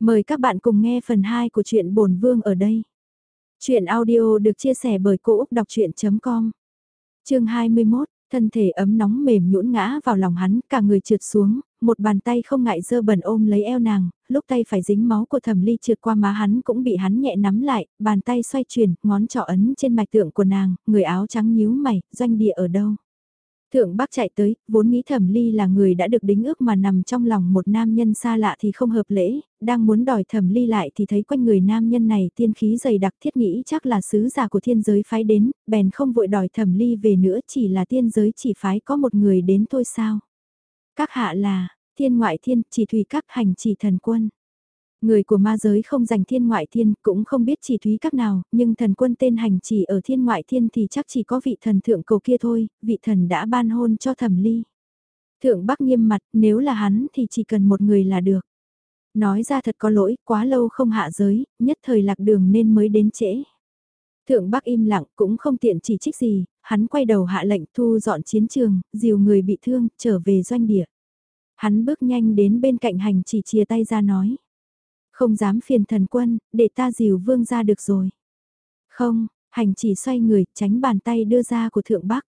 Mời các bạn cùng nghe phần 2 của truyện Bồn Vương ở đây. Chuyện audio được chia sẻ bởi Cô Úc Đọc Chuyện.com Chương 21, thân thể ấm nóng mềm nhũn ngã vào lòng hắn, cả người trượt xuống, một bàn tay không ngại dơ bẩn ôm lấy eo nàng, lúc tay phải dính máu của thẩm ly trượt qua má hắn cũng bị hắn nhẹ nắm lại, bàn tay xoay chuyển, ngón trỏ ấn trên mạch tượng của nàng, người áo trắng nhíu mày, doanh địa ở đâu. Thượng bác chạy tới, vốn nghĩ Thẩm Ly là người đã được đính ước mà nằm trong lòng một nam nhân xa lạ thì không hợp lễ, đang muốn đòi Thẩm Ly lại thì thấy quanh người nam nhân này tiên khí dày đặc thiết nghĩ chắc là sứ giả của thiên giới phái đến, bèn không vội đòi Thẩm Ly về nữa chỉ là thiên giới chỉ phái có một người đến thôi sao. Các hạ là, thiên ngoại thiên chỉ thủy các hành chỉ thần quân. Người của ma giới không giành thiên ngoại thiên cũng không biết chỉ thúy các nào, nhưng thần quân tên hành chỉ ở thiên ngoại thiên thì chắc chỉ có vị thần thượng cầu kia thôi, vị thần đã ban hôn cho thẩm ly. Thượng bắc nghiêm mặt, nếu là hắn thì chỉ cần một người là được. Nói ra thật có lỗi, quá lâu không hạ giới, nhất thời lạc đường nên mới đến trễ. Thượng bắc im lặng cũng không tiện chỉ trích gì, hắn quay đầu hạ lệnh thu dọn chiến trường, dìu người bị thương, trở về doanh địa. Hắn bước nhanh đến bên cạnh hành chỉ chia tay ra nói. Không dám phiền thần quân, để ta dìu vương ra được rồi. Không, hành chỉ xoay người, tránh bàn tay đưa ra của thượng bắc.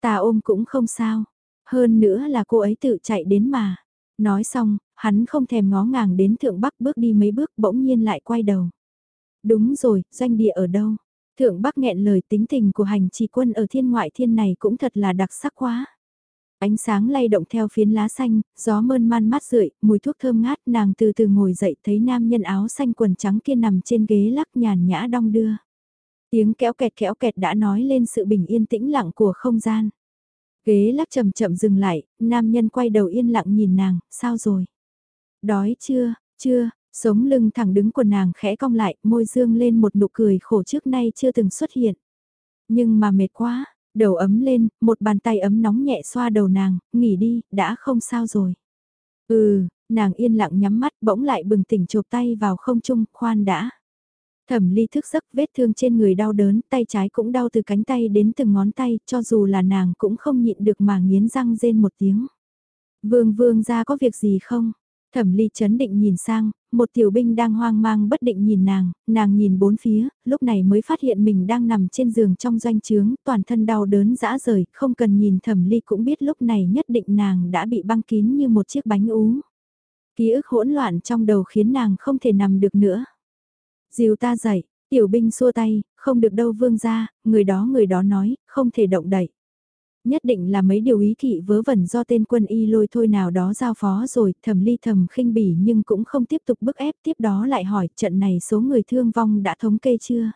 Ta ôm cũng không sao. Hơn nữa là cô ấy tự chạy đến mà. Nói xong, hắn không thèm ngó ngàng đến thượng bắc bước đi mấy bước bỗng nhiên lại quay đầu. Đúng rồi, doanh địa ở đâu? Thượng bắc nghẹn lời tính tình của hành trì quân ở thiên ngoại thiên này cũng thật là đặc sắc quá. Ánh sáng lay động theo phiến lá xanh, gió mơn man mát rượi, mùi thuốc thơm ngát nàng từ từ ngồi dậy thấy nam nhân áo xanh quần trắng kia nằm trên ghế lắc nhàn nhã đong đưa. Tiếng kéo kẹt kéo kẹt đã nói lên sự bình yên tĩnh lặng của không gian. Ghế lắc chậm chậm dừng lại, nam nhân quay đầu yên lặng nhìn nàng, sao rồi? Đói chưa, chưa, sống lưng thẳng đứng của nàng khẽ cong lại, môi dương lên một nụ cười khổ trước nay chưa từng xuất hiện. Nhưng mà mệt quá, Đầu ấm lên, một bàn tay ấm nóng nhẹ xoa đầu nàng, nghỉ đi, đã không sao rồi. Ừ, nàng yên lặng nhắm mắt bỗng lại bừng tỉnh chộp tay vào không trung, khoan đã. Thẩm ly thức giấc vết thương trên người đau đớn, tay trái cũng đau từ cánh tay đến từng ngón tay, cho dù là nàng cũng không nhịn được mà nghiến răng rên một tiếng. Vương vương ra có việc gì không? Thẩm ly chấn định nhìn sang, một tiểu binh đang hoang mang bất định nhìn nàng, nàng nhìn bốn phía, lúc này mới phát hiện mình đang nằm trên giường trong doanh trướng, toàn thân đau đớn dã rời, không cần nhìn thẩm ly cũng biết lúc này nhất định nàng đã bị băng kín như một chiếc bánh ú. Ký ức hỗn loạn trong đầu khiến nàng không thể nằm được nữa. Dìu ta dậy, tiểu binh xua tay, không được đâu vương ra, người đó người đó nói, không thể động đậy nhất định là mấy điều ý thị vớ vẩn do tên quân y lôi thôi nào đó giao phó rồi, thầm ly thầm khinh bỉ nhưng cũng không tiếp tục bức ép tiếp đó lại hỏi trận này số người thương vong đã thống kê chưa?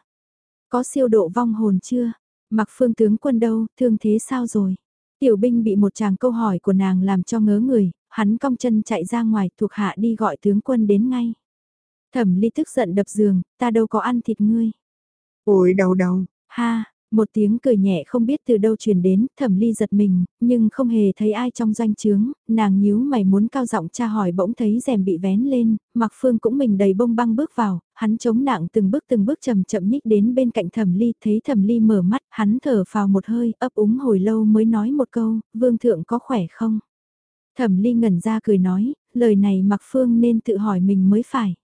Có siêu độ vong hồn chưa? Mặc phương tướng quân đâu, thương thế sao rồi? Tiểu binh bị một chàng câu hỏi của nàng làm cho ngớ người, hắn cong chân chạy ra ngoài thuộc hạ đi gọi tướng quân đến ngay. Thẩm ly tức giận đập giường, ta đâu có ăn thịt ngươi. Ôi đau đầu, ha, một tiếng cười nhẹ không biết từ đâu truyền đến, thẩm ly giật mình, nhưng không hề thấy ai trong doanh trướng, nàng nhíu mày muốn cao giọng tra hỏi bỗng thấy rèm bị vén lên, mặc phương cũng mình đầy bông băng bước vào, hắn chống nặng từng bước từng bước chậm chậm nhích đến bên cạnh thẩm ly, thấy thẩm ly mở mắt, hắn thở vào một hơi, ấp úng hồi lâu mới nói một câu, vương thượng có khỏe không? Thẩm ly ngẩn ra cười nói, lời này mặc phương nên tự hỏi mình mới phải.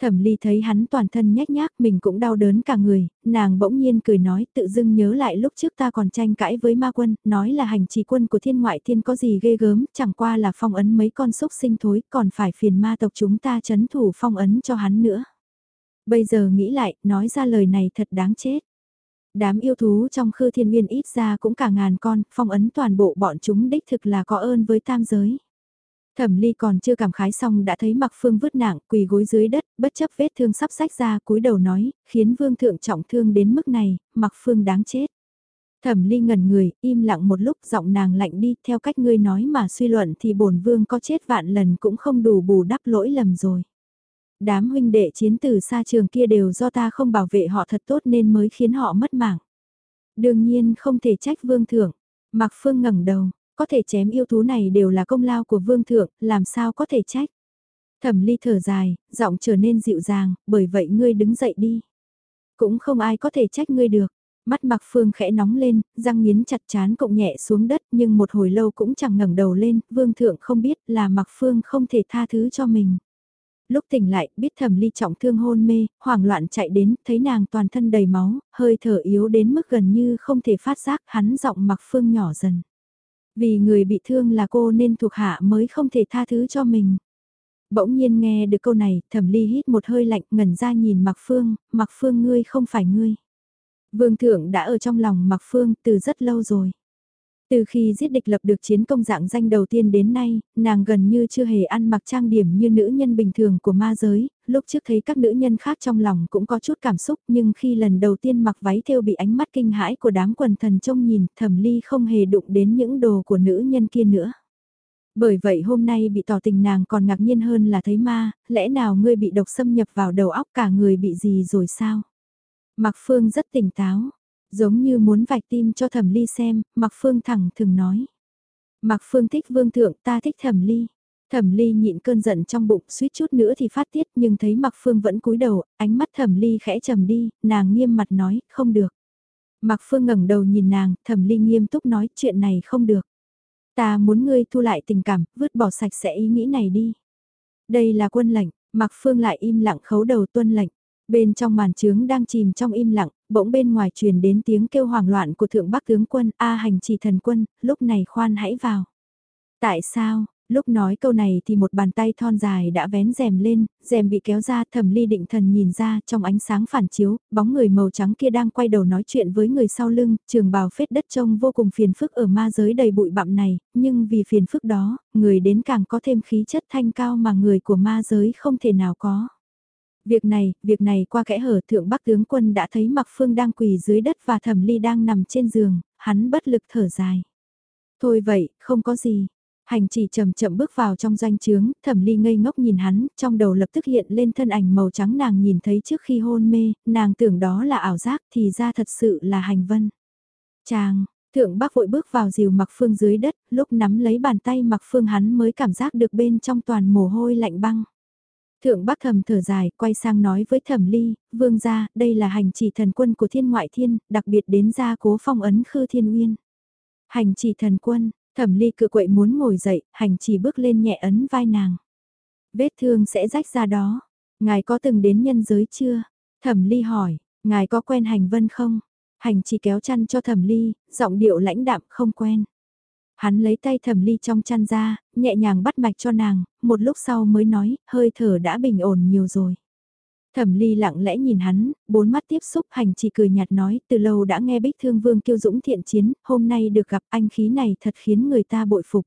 Thẩm ly thấy hắn toàn thân nhách nhác mình cũng đau đớn cả người, nàng bỗng nhiên cười nói tự dưng nhớ lại lúc trước ta còn tranh cãi với ma quân, nói là hành trì quân của thiên ngoại thiên có gì ghê gớm, chẳng qua là phong ấn mấy con sốc sinh thối, còn phải phiền ma tộc chúng ta chấn thủ phong ấn cho hắn nữa. Bây giờ nghĩ lại, nói ra lời này thật đáng chết. Đám yêu thú trong khư thiên nguyên ít ra cũng cả ngàn con, phong ấn toàn bộ bọn chúng đích thực là có ơn với tam giới. Thẩm ly còn chưa cảm khái xong đã thấy mặc phương vứt nặng quỳ gối dưới đất, bất chấp vết thương sắp sách ra cúi đầu nói, khiến vương thượng trọng thương đến mức này, mặc phương đáng chết. Thẩm ly ngẩn người, im lặng một lúc giọng nàng lạnh đi, theo cách ngươi nói mà suy luận thì bổn vương có chết vạn lần cũng không đủ bù đắp lỗi lầm rồi. Đám huynh đệ chiến từ xa trường kia đều do ta không bảo vệ họ thật tốt nên mới khiến họ mất mạng. Đương nhiên không thể trách vương thượng. Mặc phương ngẩng đầu, có thể chém yêu thú này đều là công lao của vương thượng, làm sao có thể trách. Thẩm ly thở dài, giọng trở nên dịu dàng, bởi vậy ngươi đứng dậy đi. Cũng không ai có thể trách ngươi được. Mắt mặc phương khẽ nóng lên, răng nghiến chặt chán cộng nhẹ xuống đất nhưng một hồi lâu cũng chẳng ngẩng đầu lên, vương thượng không biết là mặc phương không thể tha thứ cho mình. Lúc tỉnh lại, biết thẩm ly trọng thương hôn mê, hoảng loạn chạy đến, thấy nàng toàn thân đầy máu, hơi thở yếu đến mức gần như không thể phát giác, hắn giọng mặc phương nhỏ dần. Vì người bị thương là cô nên thuộc hạ mới không thể tha thứ cho mình. Bỗng nhiên nghe được câu này, thẩm ly hít một hơi lạnh ngẩn ra nhìn mặc phương, mặc phương ngươi không phải ngươi. Vương thượng đã ở trong lòng mặc phương từ rất lâu rồi. Từ khi giết địch lập được chiến công dạng danh đầu tiên đến nay, nàng gần như chưa hề ăn mặc trang điểm như nữ nhân bình thường của ma giới, lúc trước thấy các nữ nhân khác trong lòng cũng có chút cảm xúc nhưng khi lần đầu tiên mặc váy thêu bị ánh mắt kinh hãi của đám quần thần trông nhìn thẩm ly không hề đụng đến những đồ của nữ nhân kia nữa. Bởi vậy hôm nay bị tỏ tình nàng còn ngạc nhiên hơn là thấy ma, lẽ nào ngươi bị độc xâm nhập vào đầu óc cả người bị gì rồi sao? Mặc Phương rất tỉnh táo, giống như muốn vạch tim cho thẩm ly xem, Mặc Phương thẳng thường nói. Mặc Phương thích vương thượng ta thích thẩm ly. Thẩm ly nhịn cơn giận trong bụng suýt chút nữa thì phát tiết nhưng thấy Mặc Phương vẫn cúi đầu, ánh mắt thẩm ly khẽ trầm đi, nàng nghiêm mặt nói, không được. Mặc Phương ngẩng đầu nhìn nàng, thẩm ly nghiêm túc nói chuyện này không được. Ta muốn ngươi thu lại tình cảm, vứt bỏ sạch sẽ ý nghĩ này đi. Đây là quân lệnh, Mặc Phương lại im lặng khấu đầu tuân lệnh. Bên trong màn trướng đang chìm trong im lặng, bỗng bên ngoài truyền đến tiếng kêu hoảng loạn của thượng bắc tướng quân, A hành chỉ thần quân, lúc này khoan hãy vào. Tại sao, Lúc nói câu này thì một bàn tay thon dài đã vén rèm lên, rèm bị kéo ra thẩm ly định thần nhìn ra trong ánh sáng phản chiếu, bóng người màu trắng kia đang quay đầu nói chuyện với người sau lưng, trường bào phết đất trông vô cùng phiền phức ở ma giới đầy bụi bặm này, nhưng vì phiền phức đó, người đến càng có thêm khí chất thanh cao mà người của ma giới không thể nào có. Việc này, việc này qua kẽ hở thượng bắc tướng quân đã thấy mặc phương đang quỳ dưới đất và thẩm ly đang nằm trên giường, hắn bất lực thở dài. Thôi vậy, không có gì, Hành chỉ chậm chậm bước vào trong doanh trướng, thẩm ly ngây ngốc nhìn hắn, trong đầu lập tức hiện lên thân ảnh màu trắng nàng nhìn thấy trước khi hôn mê, nàng tưởng đó là ảo giác thì ra thật sự là hành vân. Chàng, thượng bác vội bước vào dìu mặc phương dưới đất, lúc nắm lấy bàn tay mặc phương hắn mới cảm giác được bên trong toàn mồ hôi lạnh băng. Thượng bác thầm thở dài, quay sang nói với thẩm ly, vương gia, đây là hành chỉ thần quân của thiên ngoại thiên, đặc biệt đến gia cố phong ấn khư thiên uyên. Hành chỉ thần quân, Thẩm ly cự quậy muốn ngồi dậy, hành chỉ bước lên nhẹ ấn vai nàng. Vết thương sẽ rách ra đó. Ngài có từng đến nhân giới chưa? Thẩm ly hỏi, ngài có quen hành vân không? Hành chỉ kéo chăn cho thẩm ly, giọng điệu lãnh đạm không quen. Hắn lấy tay thẩm ly trong chăn ra, nhẹ nhàng bắt mạch cho nàng, một lúc sau mới nói, hơi thở đã bình ổn nhiều rồi. Thẩm ly lặng lẽ nhìn hắn, bốn mắt tiếp xúc hành chỉ cười nhạt nói, từ lâu đã nghe bích thương vương kiêu dũng thiện chiến, hôm nay được gặp anh khí này thật khiến người ta bội phục.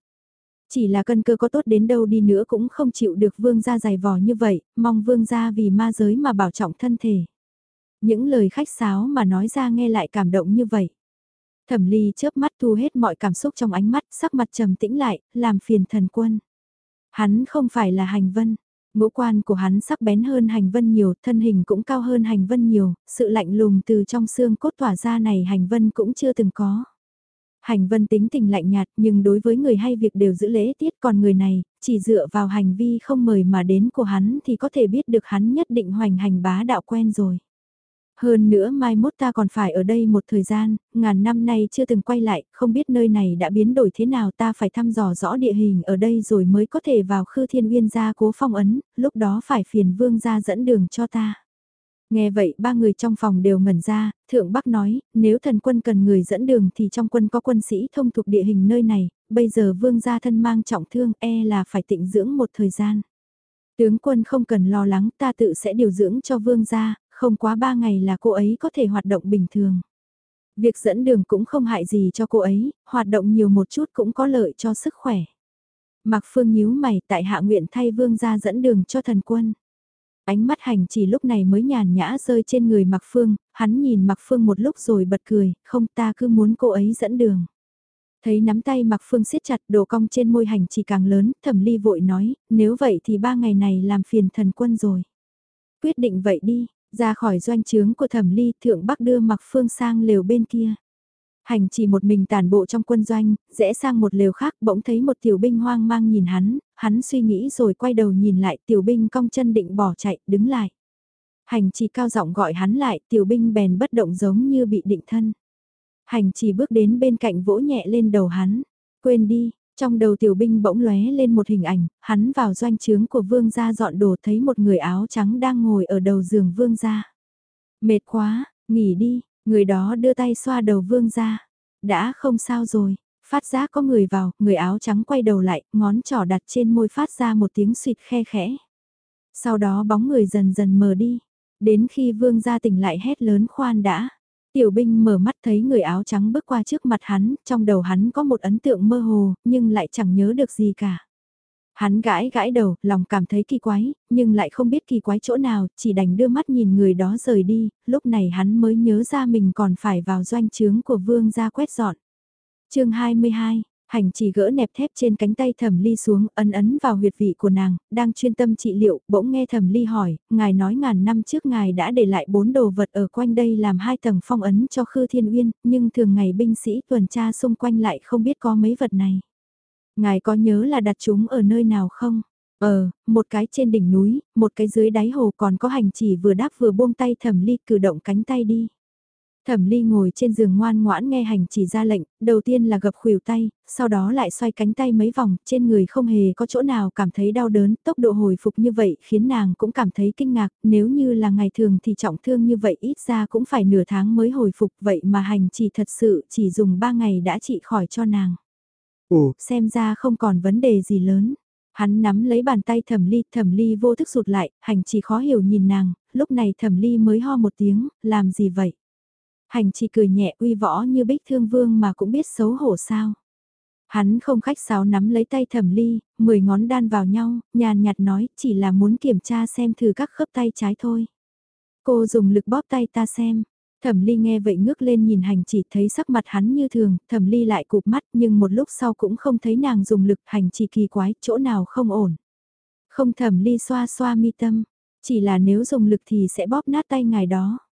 Chỉ là cân cơ có tốt đến đâu đi nữa cũng không chịu được vương gia dày vò như vậy, mong vương gia vì ma giới mà bảo trọng thân thể. Những lời khách sáo mà nói ra nghe lại cảm động như vậy. Thẩm ly chớp mắt thu hết mọi cảm xúc trong ánh mắt, sắc mặt trầm tĩnh lại, làm phiền thần quân. Hắn không phải là hành vân, Ngũ quan của hắn sắc bén hơn hành vân nhiều, thân hình cũng cao hơn hành vân nhiều, sự lạnh lùng từ trong xương cốt tỏa ra này hành vân cũng chưa từng có. Hành vân tính tình lạnh nhạt nhưng đối với người hay việc đều giữ lễ tiết còn người này, chỉ dựa vào hành vi không mời mà đến của hắn thì có thể biết được hắn nhất định hoành hành bá đạo quen rồi. Hơn nữa mai mốt ta còn phải ở đây một thời gian, ngàn năm nay chưa từng quay lại, không biết nơi này đã biến đổi thế nào ta phải thăm dò rõ địa hình ở đây rồi mới có thể vào khư thiên uyên gia cố phong ấn, lúc đó phải phiền vương gia dẫn đường cho ta. Nghe vậy ba người trong phòng đều ngẩn ra, thượng bắc nói, nếu thần quân cần người dẫn đường thì trong quân có quân sĩ thông thuộc địa hình nơi này, bây giờ vương gia thân mang trọng thương e là phải tịnh dưỡng một thời gian. Tướng quân không cần lo lắng ta tự sẽ điều dưỡng cho vương gia, không quá ba ngày là cô ấy có thể hoạt động bình thường. Việc dẫn đường cũng không hại gì cho cô ấy, hoạt động nhiều một chút cũng có lợi cho sức khỏe. Mạc Phương nhíu mày tại hạ nguyện thay vương ra dẫn đường cho thần quân. Ánh mắt hành chỉ lúc này mới nhàn nhã rơi trên người Mạc Phương, hắn nhìn Mạc Phương một lúc rồi bật cười, không ta cứ muốn cô ấy dẫn đường. Thấy nắm tay Mạc Phương siết chặt đồ cong trên môi hành chỉ càng lớn, thẩm ly vội nói, nếu vậy thì ba ngày này làm phiền thần quân rồi. Quyết định vậy đi, ra khỏi doanh trướng của thẩm ly thượng bắc đưa mặc phương sang lều bên kia. Hành chỉ một mình tàn bộ trong quân doanh, rẽ sang một lều khác bỗng thấy một tiểu binh hoang mang nhìn hắn, hắn suy nghĩ rồi quay đầu nhìn lại tiểu binh cong chân định bỏ chạy, đứng lại. Hành chỉ cao giọng gọi hắn lại, tiểu binh bèn bất động giống như bị định thân. Hành chỉ bước đến bên cạnh vỗ nhẹ lên đầu hắn, quên đi, trong đầu tiểu binh bỗng lóe lên một hình ảnh, hắn vào doanh trướng của vương gia dọn đồ thấy một người áo trắng đang ngồi ở đầu giường vương gia. Mệt quá, nghỉ đi, người đó đưa tay xoa đầu vương gia. Đã không sao rồi, phát giác có người vào, người áo trắng quay đầu lại, ngón trỏ đặt trên môi phát ra một tiếng suyệt khe khẽ. Sau đó bóng người dần dần mờ đi, đến khi vương gia tỉnh lại hét lớn khoan đã. Tiểu binh mở mắt thấy người áo trắng bước qua trước mặt hắn, trong đầu hắn có một ấn tượng mơ hồ, nhưng lại chẳng nhớ được gì cả. Hắn gãi gãi đầu, lòng cảm thấy kỳ quái, nhưng lại không biết kỳ quái chỗ nào, chỉ đành đưa mắt nhìn người đó rời đi, lúc này hắn mới nhớ ra mình còn phải vào doanh trướng của vương gia quét dọn. chương 22, Hành chỉ gỡ nẹp thép trên cánh tay thẩm ly xuống, ấn ấn vào huyệt vị của nàng, đang chuyên tâm trị liệu, bỗng nghe thẩm ly hỏi, ngài nói ngàn năm trước ngài đã để lại bốn đồ vật ở quanh đây làm hai tầng phong ấn cho Khư Thiên Uyên, nhưng thường ngày binh sĩ tuần tra xung quanh lại không biết có mấy vật này. Ngài có nhớ là đặt chúng ở nơi nào không? Ờ, một cái trên đỉnh núi, một cái dưới đáy hồ còn có hành chỉ vừa đáp vừa buông tay thẩm ly cử động cánh tay đi. Thẩm ly ngồi trên giường ngoan ngoãn nghe hành chỉ ra lệnh, đầu tiên là gập khuỷu tay, sau đó lại xoay cánh tay mấy vòng, trên người không hề có chỗ nào cảm thấy đau đớn, tốc độ hồi phục như vậy khiến nàng cũng cảm thấy kinh ngạc, nếu như là ngày thường thì trọng thương như vậy ít ra cũng phải nửa tháng mới hồi phục vậy mà hành chỉ thật sự chỉ dùng 3 ngày đã trị khỏi cho nàng. Ồ, xem ra không còn vấn đề gì lớn. Hắn nắm lấy bàn tay thẩm ly, thẩm ly vô thức rụt lại, hành chỉ khó hiểu nhìn nàng, lúc này thẩm ly mới ho một tiếng, làm gì vậy? Hành chỉ cười nhẹ uy võ như bích thương vương mà cũng biết xấu hổ sao. Hắn không khách sáo nắm lấy tay thẩm ly, mười ngón đan vào nhau, nhàn nhạt nói chỉ là muốn kiểm tra xem thử các khớp tay trái thôi. Cô dùng lực bóp tay ta xem. Thẩm ly nghe vậy ngước lên nhìn hành chỉ thấy sắc mặt hắn như thường, thẩm ly lại cụp mắt nhưng một lúc sau cũng không thấy nàng dùng lực hành chỉ kỳ quái, chỗ nào không ổn. Không thẩm ly xoa xoa mi tâm, chỉ là nếu dùng lực thì sẽ bóp nát tay ngài đó.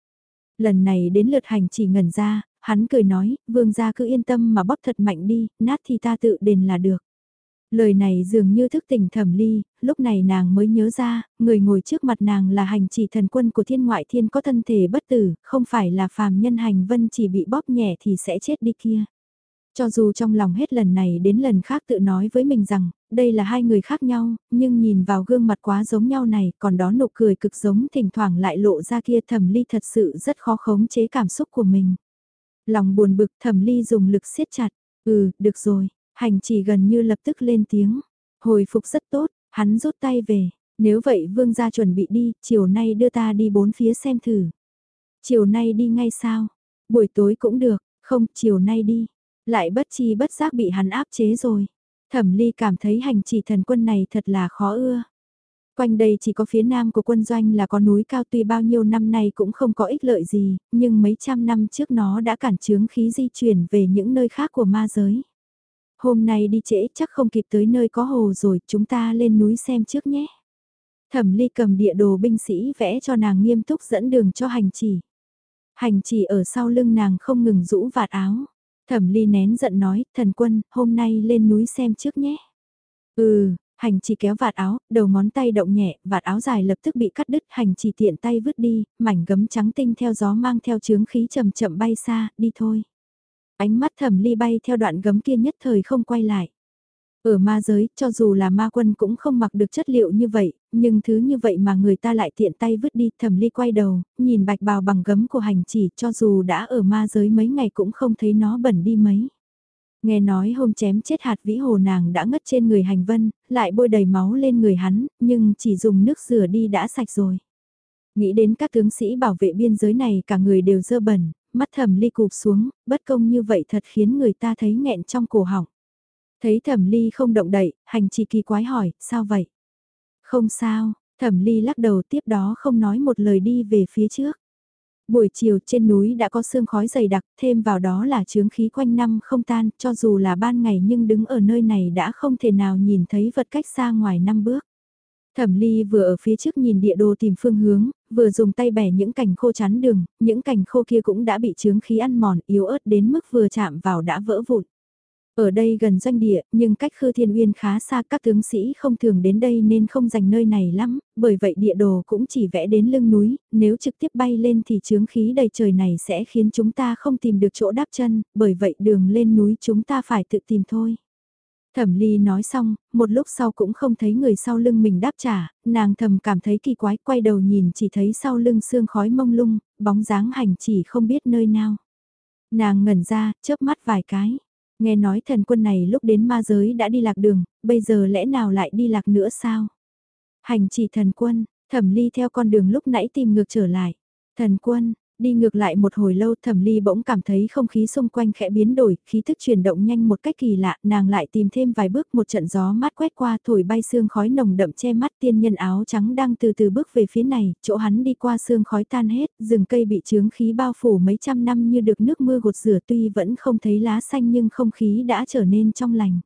Lần này đến lượt hành chỉ ngẩn ra, hắn cười nói, vương gia cứ yên tâm mà bóp thật mạnh đi, nát thì ta tự đền là được. Lời này dường như thức tỉnh thẩm ly, lúc này nàng mới nhớ ra, người ngồi trước mặt nàng là hành chỉ thần quân của thiên ngoại thiên có thân thể bất tử, không phải là phàm nhân hành vân chỉ bị bóp nhẹ thì sẽ chết đi kia. Cho dù trong lòng hết lần này đến lần khác tự nói với mình rằng, đây là hai người khác nhau, nhưng nhìn vào gương mặt quá giống nhau này, còn đó nụ cười cực giống thỉnh thoảng lại lộ ra kia thẩm ly thật sự rất khó khống chế cảm xúc của mình. Lòng buồn bực thẩm ly dùng lực siết chặt, ừ, được rồi, hành chỉ gần như lập tức lên tiếng, hồi phục rất tốt, hắn rút tay về, nếu vậy vương gia chuẩn bị đi, chiều nay đưa ta đi bốn phía xem thử. Chiều nay đi ngay sao? Buổi tối cũng được, không, chiều nay đi. Lại bất chi bất giác bị hắn áp chế rồi. Thẩm ly cảm thấy hành chỉ thần quân này thật là khó ưa. Quanh đây chỉ có phía nam của quân doanh là có núi cao tuy bao nhiêu năm nay cũng không có ích lợi gì, nhưng mấy trăm năm trước nó đã cản chướng khí di chuyển về những nơi khác của ma giới. Hôm nay đi trễ chắc không kịp tới nơi có hồ rồi, chúng ta lên núi xem trước nhé. Thẩm ly cầm địa đồ binh sĩ vẽ cho nàng nghiêm túc dẫn đường cho hành chỉ. Hành chỉ ở sau lưng nàng không ngừng rũ vạt áo. Thẩm ly nén giận nói, thần quân, hôm nay lên núi xem trước nhé. Ừ, hành chỉ kéo vạt áo, đầu ngón tay động nhẹ, vạt áo dài lập tức bị cắt đứt, hành chỉ tiện tay vứt đi, mảnh gấm trắng tinh theo gió mang theo chướng khí chậm chậm bay xa, đi thôi. Ánh mắt thẩm ly bay theo đoạn gấm kia nhất thời không quay lại. Ở ma giới, cho dù là ma quân cũng không mặc được chất liệu như vậy, nhưng thứ như vậy mà người ta lại tiện tay vứt đi, thẩm ly quay đầu, nhìn bạch bào bằng gấm của hành chỉ, cho dù đã ở ma giới mấy ngày cũng không thấy nó bẩn đi mấy. Nghe nói hôm chém chết hạt vĩ hồ nàng đã ngất trên người hành vân, lại bôi đầy máu lên người hắn, nhưng chỉ dùng nước rửa đi đã sạch rồi. Nghĩ đến các tướng sĩ bảo vệ biên giới này cả người đều dơ bẩn, mắt thẩm ly cụp xuống, bất công như vậy thật khiến người ta thấy nghẹn trong cổ họng. Thấy thẩm ly không động đậy, hành chỉ kỳ quái hỏi, sao vậy? Không sao, thẩm ly lắc đầu tiếp đó không nói một lời đi về phía trước. Buổi chiều trên núi đã có sương khói dày đặc, thêm vào đó là chướng khí quanh năm không tan, cho dù là ban ngày nhưng đứng ở nơi này đã không thể nào nhìn thấy vật cách xa ngoài năm bước. Thẩm Ly vừa ở phía trước nhìn địa đồ tìm phương hướng, vừa dùng tay bẻ những cành khô chắn đường, những cành khô kia cũng đã bị chướng khí ăn mòn yếu ớt đến mức vừa chạm vào đã vỡ vụn. Ở đây gần doanh địa, nhưng cách Khư Thiên Uyên khá xa các tướng sĩ không thường đến đây nên không dành nơi này lắm, bởi vậy địa đồ cũng chỉ vẽ đến lưng núi, nếu trực tiếp bay lên thì chướng khí đầy trời này sẽ khiến chúng ta không tìm được chỗ đáp chân, bởi vậy đường lên núi chúng ta phải tự tìm thôi. Thẩm Ly nói xong, một lúc sau cũng không thấy người sau lưng mình đáp trả, nàng thầm cảm thấy kỳ quái quay đầu nhìn chỉ thấy sau lưng sương khói mông lung, bóng dáng hành chỉ không biết nơi nào. Nàng ngẩn ra, chớp mắt vài cái. Nghe nói thần quân này lúc đến ma giới đã đi lạc đường, bây giờ lẽ nào lại đi lạc nữa sao? Hành chỉ thần quân, thẩm ly theo con đường lúc nãy tìm ngược trở lại. Thần quân, Đi ngược lại một hồi lâu thẩm ly bỗng cảm thấy không khí xung quanh khẽ biến đổi, khí thức chuyển động nhanh một cách kỳ lạ, nàng lại tìm thêm vài bước một trận gió mát quét qua thổi bay sương khói nồng đậm che mắt tiên nhân áo trắng đang từ từ bước về phía này, chỗ hắn đi qua sương khói tan hết, rừng cây bị trướng khí bao phủ mấy trăm năm như được nước mưa gột rửa tuy vẫn không thấy lá xanh nhưng không khí đã trở nên trong lành.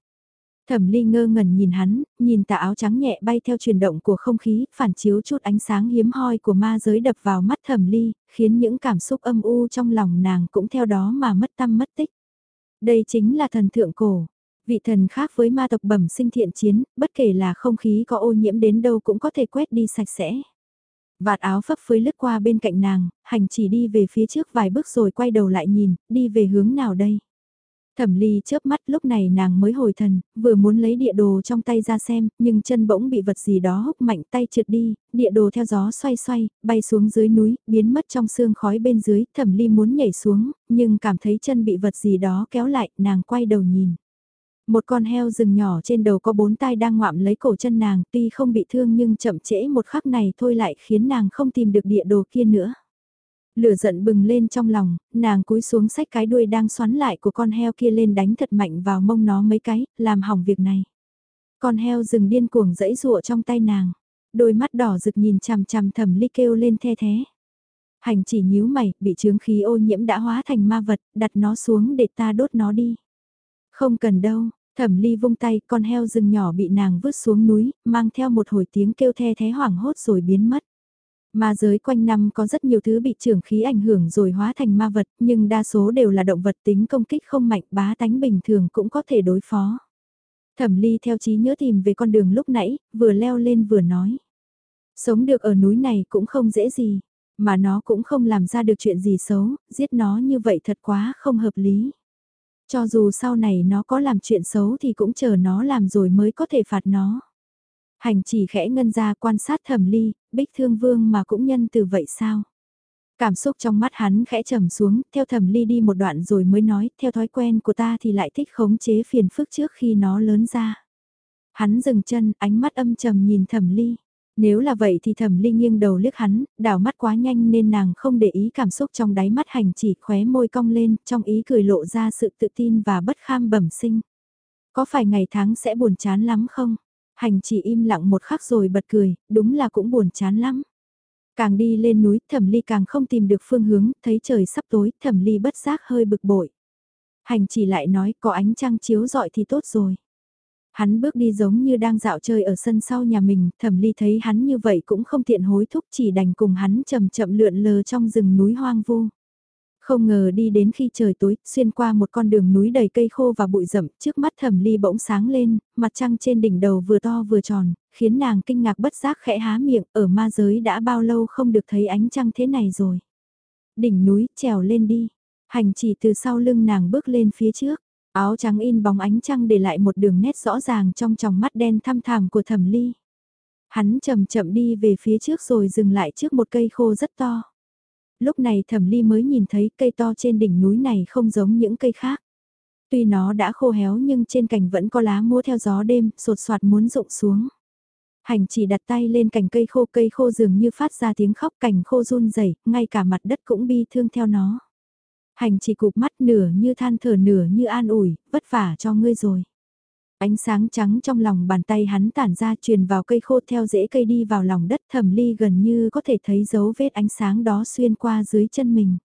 Thẩm ly ngơ ngẩn nhìn hắn, nhìn tà áo trắng nhẹ bay theo chuyển động của không khí, phản chiếu chút ánh sáng hiếm hoi của ma giới đập vào mắt thẩm ly, khiến những cảm xúc âm u trong lòng nàng cũng theo đó mà mất tâm mất tích. Đây chính là thần thượng cổ. Vị thần khác với ma tộc bẩm sinh thiện chiến, bất kể là không khí có ô nhiễm đến đâu cũng có thể quét đi sạch sẽ. Vạt áo phấp phới lướt qua bên cạnh nàng, hành chỉ đi về phía trước vài bước rồi quay đầu lại nhìn, đi về hướng nào đây? Thẩm ly chớp mắt lúc này nàng mới hồi thần, vừa muốn lấy địa đồ trong tay ra xem, nhưng chân bỗng bị vật gì đó húc mạnh tay trượt đi, địa đồ theo gió xoay xoay, bay xuống dưới núi, biến mất trong sương khói bên dưới, thẩm ly muốn nhảy xuống, nhưng cảm thấy chân bị vật gì đó kéo lại, nàng quay đầu nhìn. Một con heo rừng nhỏ trên đầu có bốn tai đang ngoạm lấy cổ chân nàng, tuy không bị thương nhưng chậm trễ một khắc này thôi lại khiến nàng không tìm được địa đồ kia nữa. Lửa giận bừng lên trong lòng, nàng cúi xuống sách cái đuôi đang xoắn lại của con heo kia lên đánh thật mạnh vào mông nó mấy cái, làm hỏng việc này. Con heo rừng điên cuồng dẫy rụa trong tay nàng, đôi mắt đỏ rực nhìn chằm chằm thầm ly kêu lên the thế. Hành chỉ nhíu mày, bị chướng khí ô nhiễm đã hóa thành ma vật, đặt nó xuống để ta đốt nó đi. Không cần đâu, thẩm ly vung tay, con heo rừng nhỏ bị nàng vứt xuống núi, mang theo một hồi tiếng kêu the thế hoảng hốt rồi biến mất. Ma giới quanh năm có rất nhiều thứ bị trưởng khí ảnh hưởng rồi hóa thành ma vật, nhưng đa số đều là động vật tính công kích không mạnh bá tánh bình thường cũng có thể đối phó. Thẩm ly theo trí nhớ tìm về con đường lúc nãy, vừa leo lên vừa nói. Sống được ở núi này cũng không dễ gì, mà nó cũng không làm ra được chuyện gì xấu, giết nó như vậy thật quá không hợp lý. Cho dù sau này nó có làm chuyện xấu thì cũng chờ nó làm rồi mới có thể phạt nó. Hành chỉ khẽ ngân ra quan sát thẩm ly, bích thương vương mà cũng nhân từ vậy sao? Cảm xúc trong mắt hắn khẽ trầm xuống, theo thẩm ly đi một đoạn rồi mới nói, theo thói quen của ta thì lại thích khống chế phiền phức trước khi nó lớn ra. Hắn dừng chân, ánh mắt âm trầm nhìn thẩm ly. Nếu là vậy thì thẩm ly nghiêng đầu liếc hắn, đảo mắt quá nhanh nên nàng không để ý cảm xúc trong đáy mắt hành chỉ khóe môi cong lên, trong ý cười lộ ra sự tự tin và bất kham bẩm sinh. Có phải ngày tháng sẽ buồn chán lắm không? Hành chỉ im lặng một khắc rồi bật cười, đúng là cũng buồn chán lắm. Càng đi lên núi, thẩm ly càng không tìm được phương hướng, thấy trời sắp tối, thẩm ly bất giác hơi bực bội. Hành chỉ lại nói có ánh trăng chiếu rọi thì tốt rồi. Hắn bước đi giống như đang dạo chơi ở sân sau nhà mình, thẩm ly thấy hắn như vậy cũng không tiện hối thúc chỉ đành cùng hắn chậm chậm lượn lờ trong rừng núi hoang vu. Không ngờ đi đến khi trời tối, xuyên qua một con đường núi đầy cây khô và bụi rậm, trước mắt thẩm ly bỗng sáng lên, mặt trăng trên đỉnh đầu vừa to vừa tròn, khiến nàng kinh ngạc bất giác khẽ há miệng, ở ma giới đã bao lâu không được thấy ánh trăng thế này rồi. Đỉnh núi, trèo lên đi. Hành chỉ từ sau lưng nàng bước lên phía trước, áo trắng in bóng ánh trăng để lại một đường nét rõ ràng trong tròng mắt đen thăm thẳm của thẩm ly. Hắn chậm chậm đi về phía trước rồi dừng lại trước một cây khô rất to lúc này thẩm ly mới nhìn thấy cây to trên đỉnh núi này không giống những cây khác. Tuy nó đã khô héo nhưng trên cành vẫn có lá múa theo gió đêm, sột soạt muốn rụng xuống. Hành chỉ đặt tay lên cành cây khô cây khô dường như phát ra tiếng khóc cành khô run rẩy ngay cả mặt đất cũng bi thương theo nó. Hành chỉ cụp mắt nửa như than thở nửa như an ủi, vất vả cho ngươi rồi. Ánh sáng trắng trong lòng bàn tay hắn tản ra truyền vào cây khô theo rễ cây đi vào lòng đất thẩm ly gần như có thể thấy dấu vết ánh sáng đó xuyên qua dưới chân mình.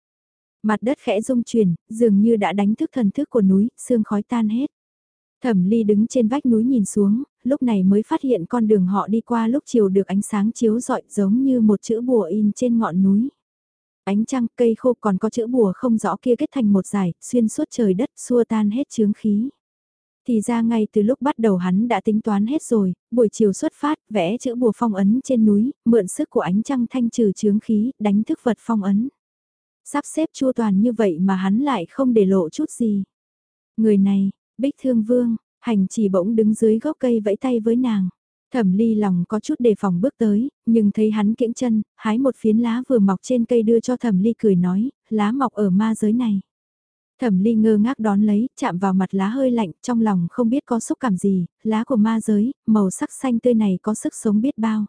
Mặt đất khẽ rung chuyển, dường như đã đánh thức thần thức của núi, sương khói tan hết. Thẩm ly đứng trên vách núi nhìn xuống, lúc này mới phát hiện con đường họ đi qua lúc chiều được ánh sáng chiếu rọi giống như một chữ bùa in trên ngọn núi. Ánh trăng cây khô còn có chữ bùa không rõ kia kết thành một dải, xuyên suốt trời đất xua tan hết chướng khí. Thì ra ngay từ lúc bắt đầu hắn đã tính toán hết rồi, buổi chiều xuất phát, vẽ chữ bùa phong ấn trên núi, mượn sức của ánh trăng thanh trừ chướng khí, đánh thức vật phong ấn. Sắp xếp chua toàn như vậy mà hắn lại không để lộ chút gì. Người này, Bích Thương Vương, Hành chỉ bỗng đứng dưới gốc cây vẫy tay với nàng. Thẩm ly lòng có chút đề phòng bước tới, nhưng thấy hắn kiễng chân, hái một phiến lá vừa mọc trên cây đưa cho thẩm ly cười nói, lá mọc ở ma giới này. Thẩm ly ngơ ngác đón lấy, chạm vào mặt lá hơi lạnh, trong lòng không biết có xúc cảm gì, lá của ma giới, màu sắc xanh tươi này có sức sống biết bao.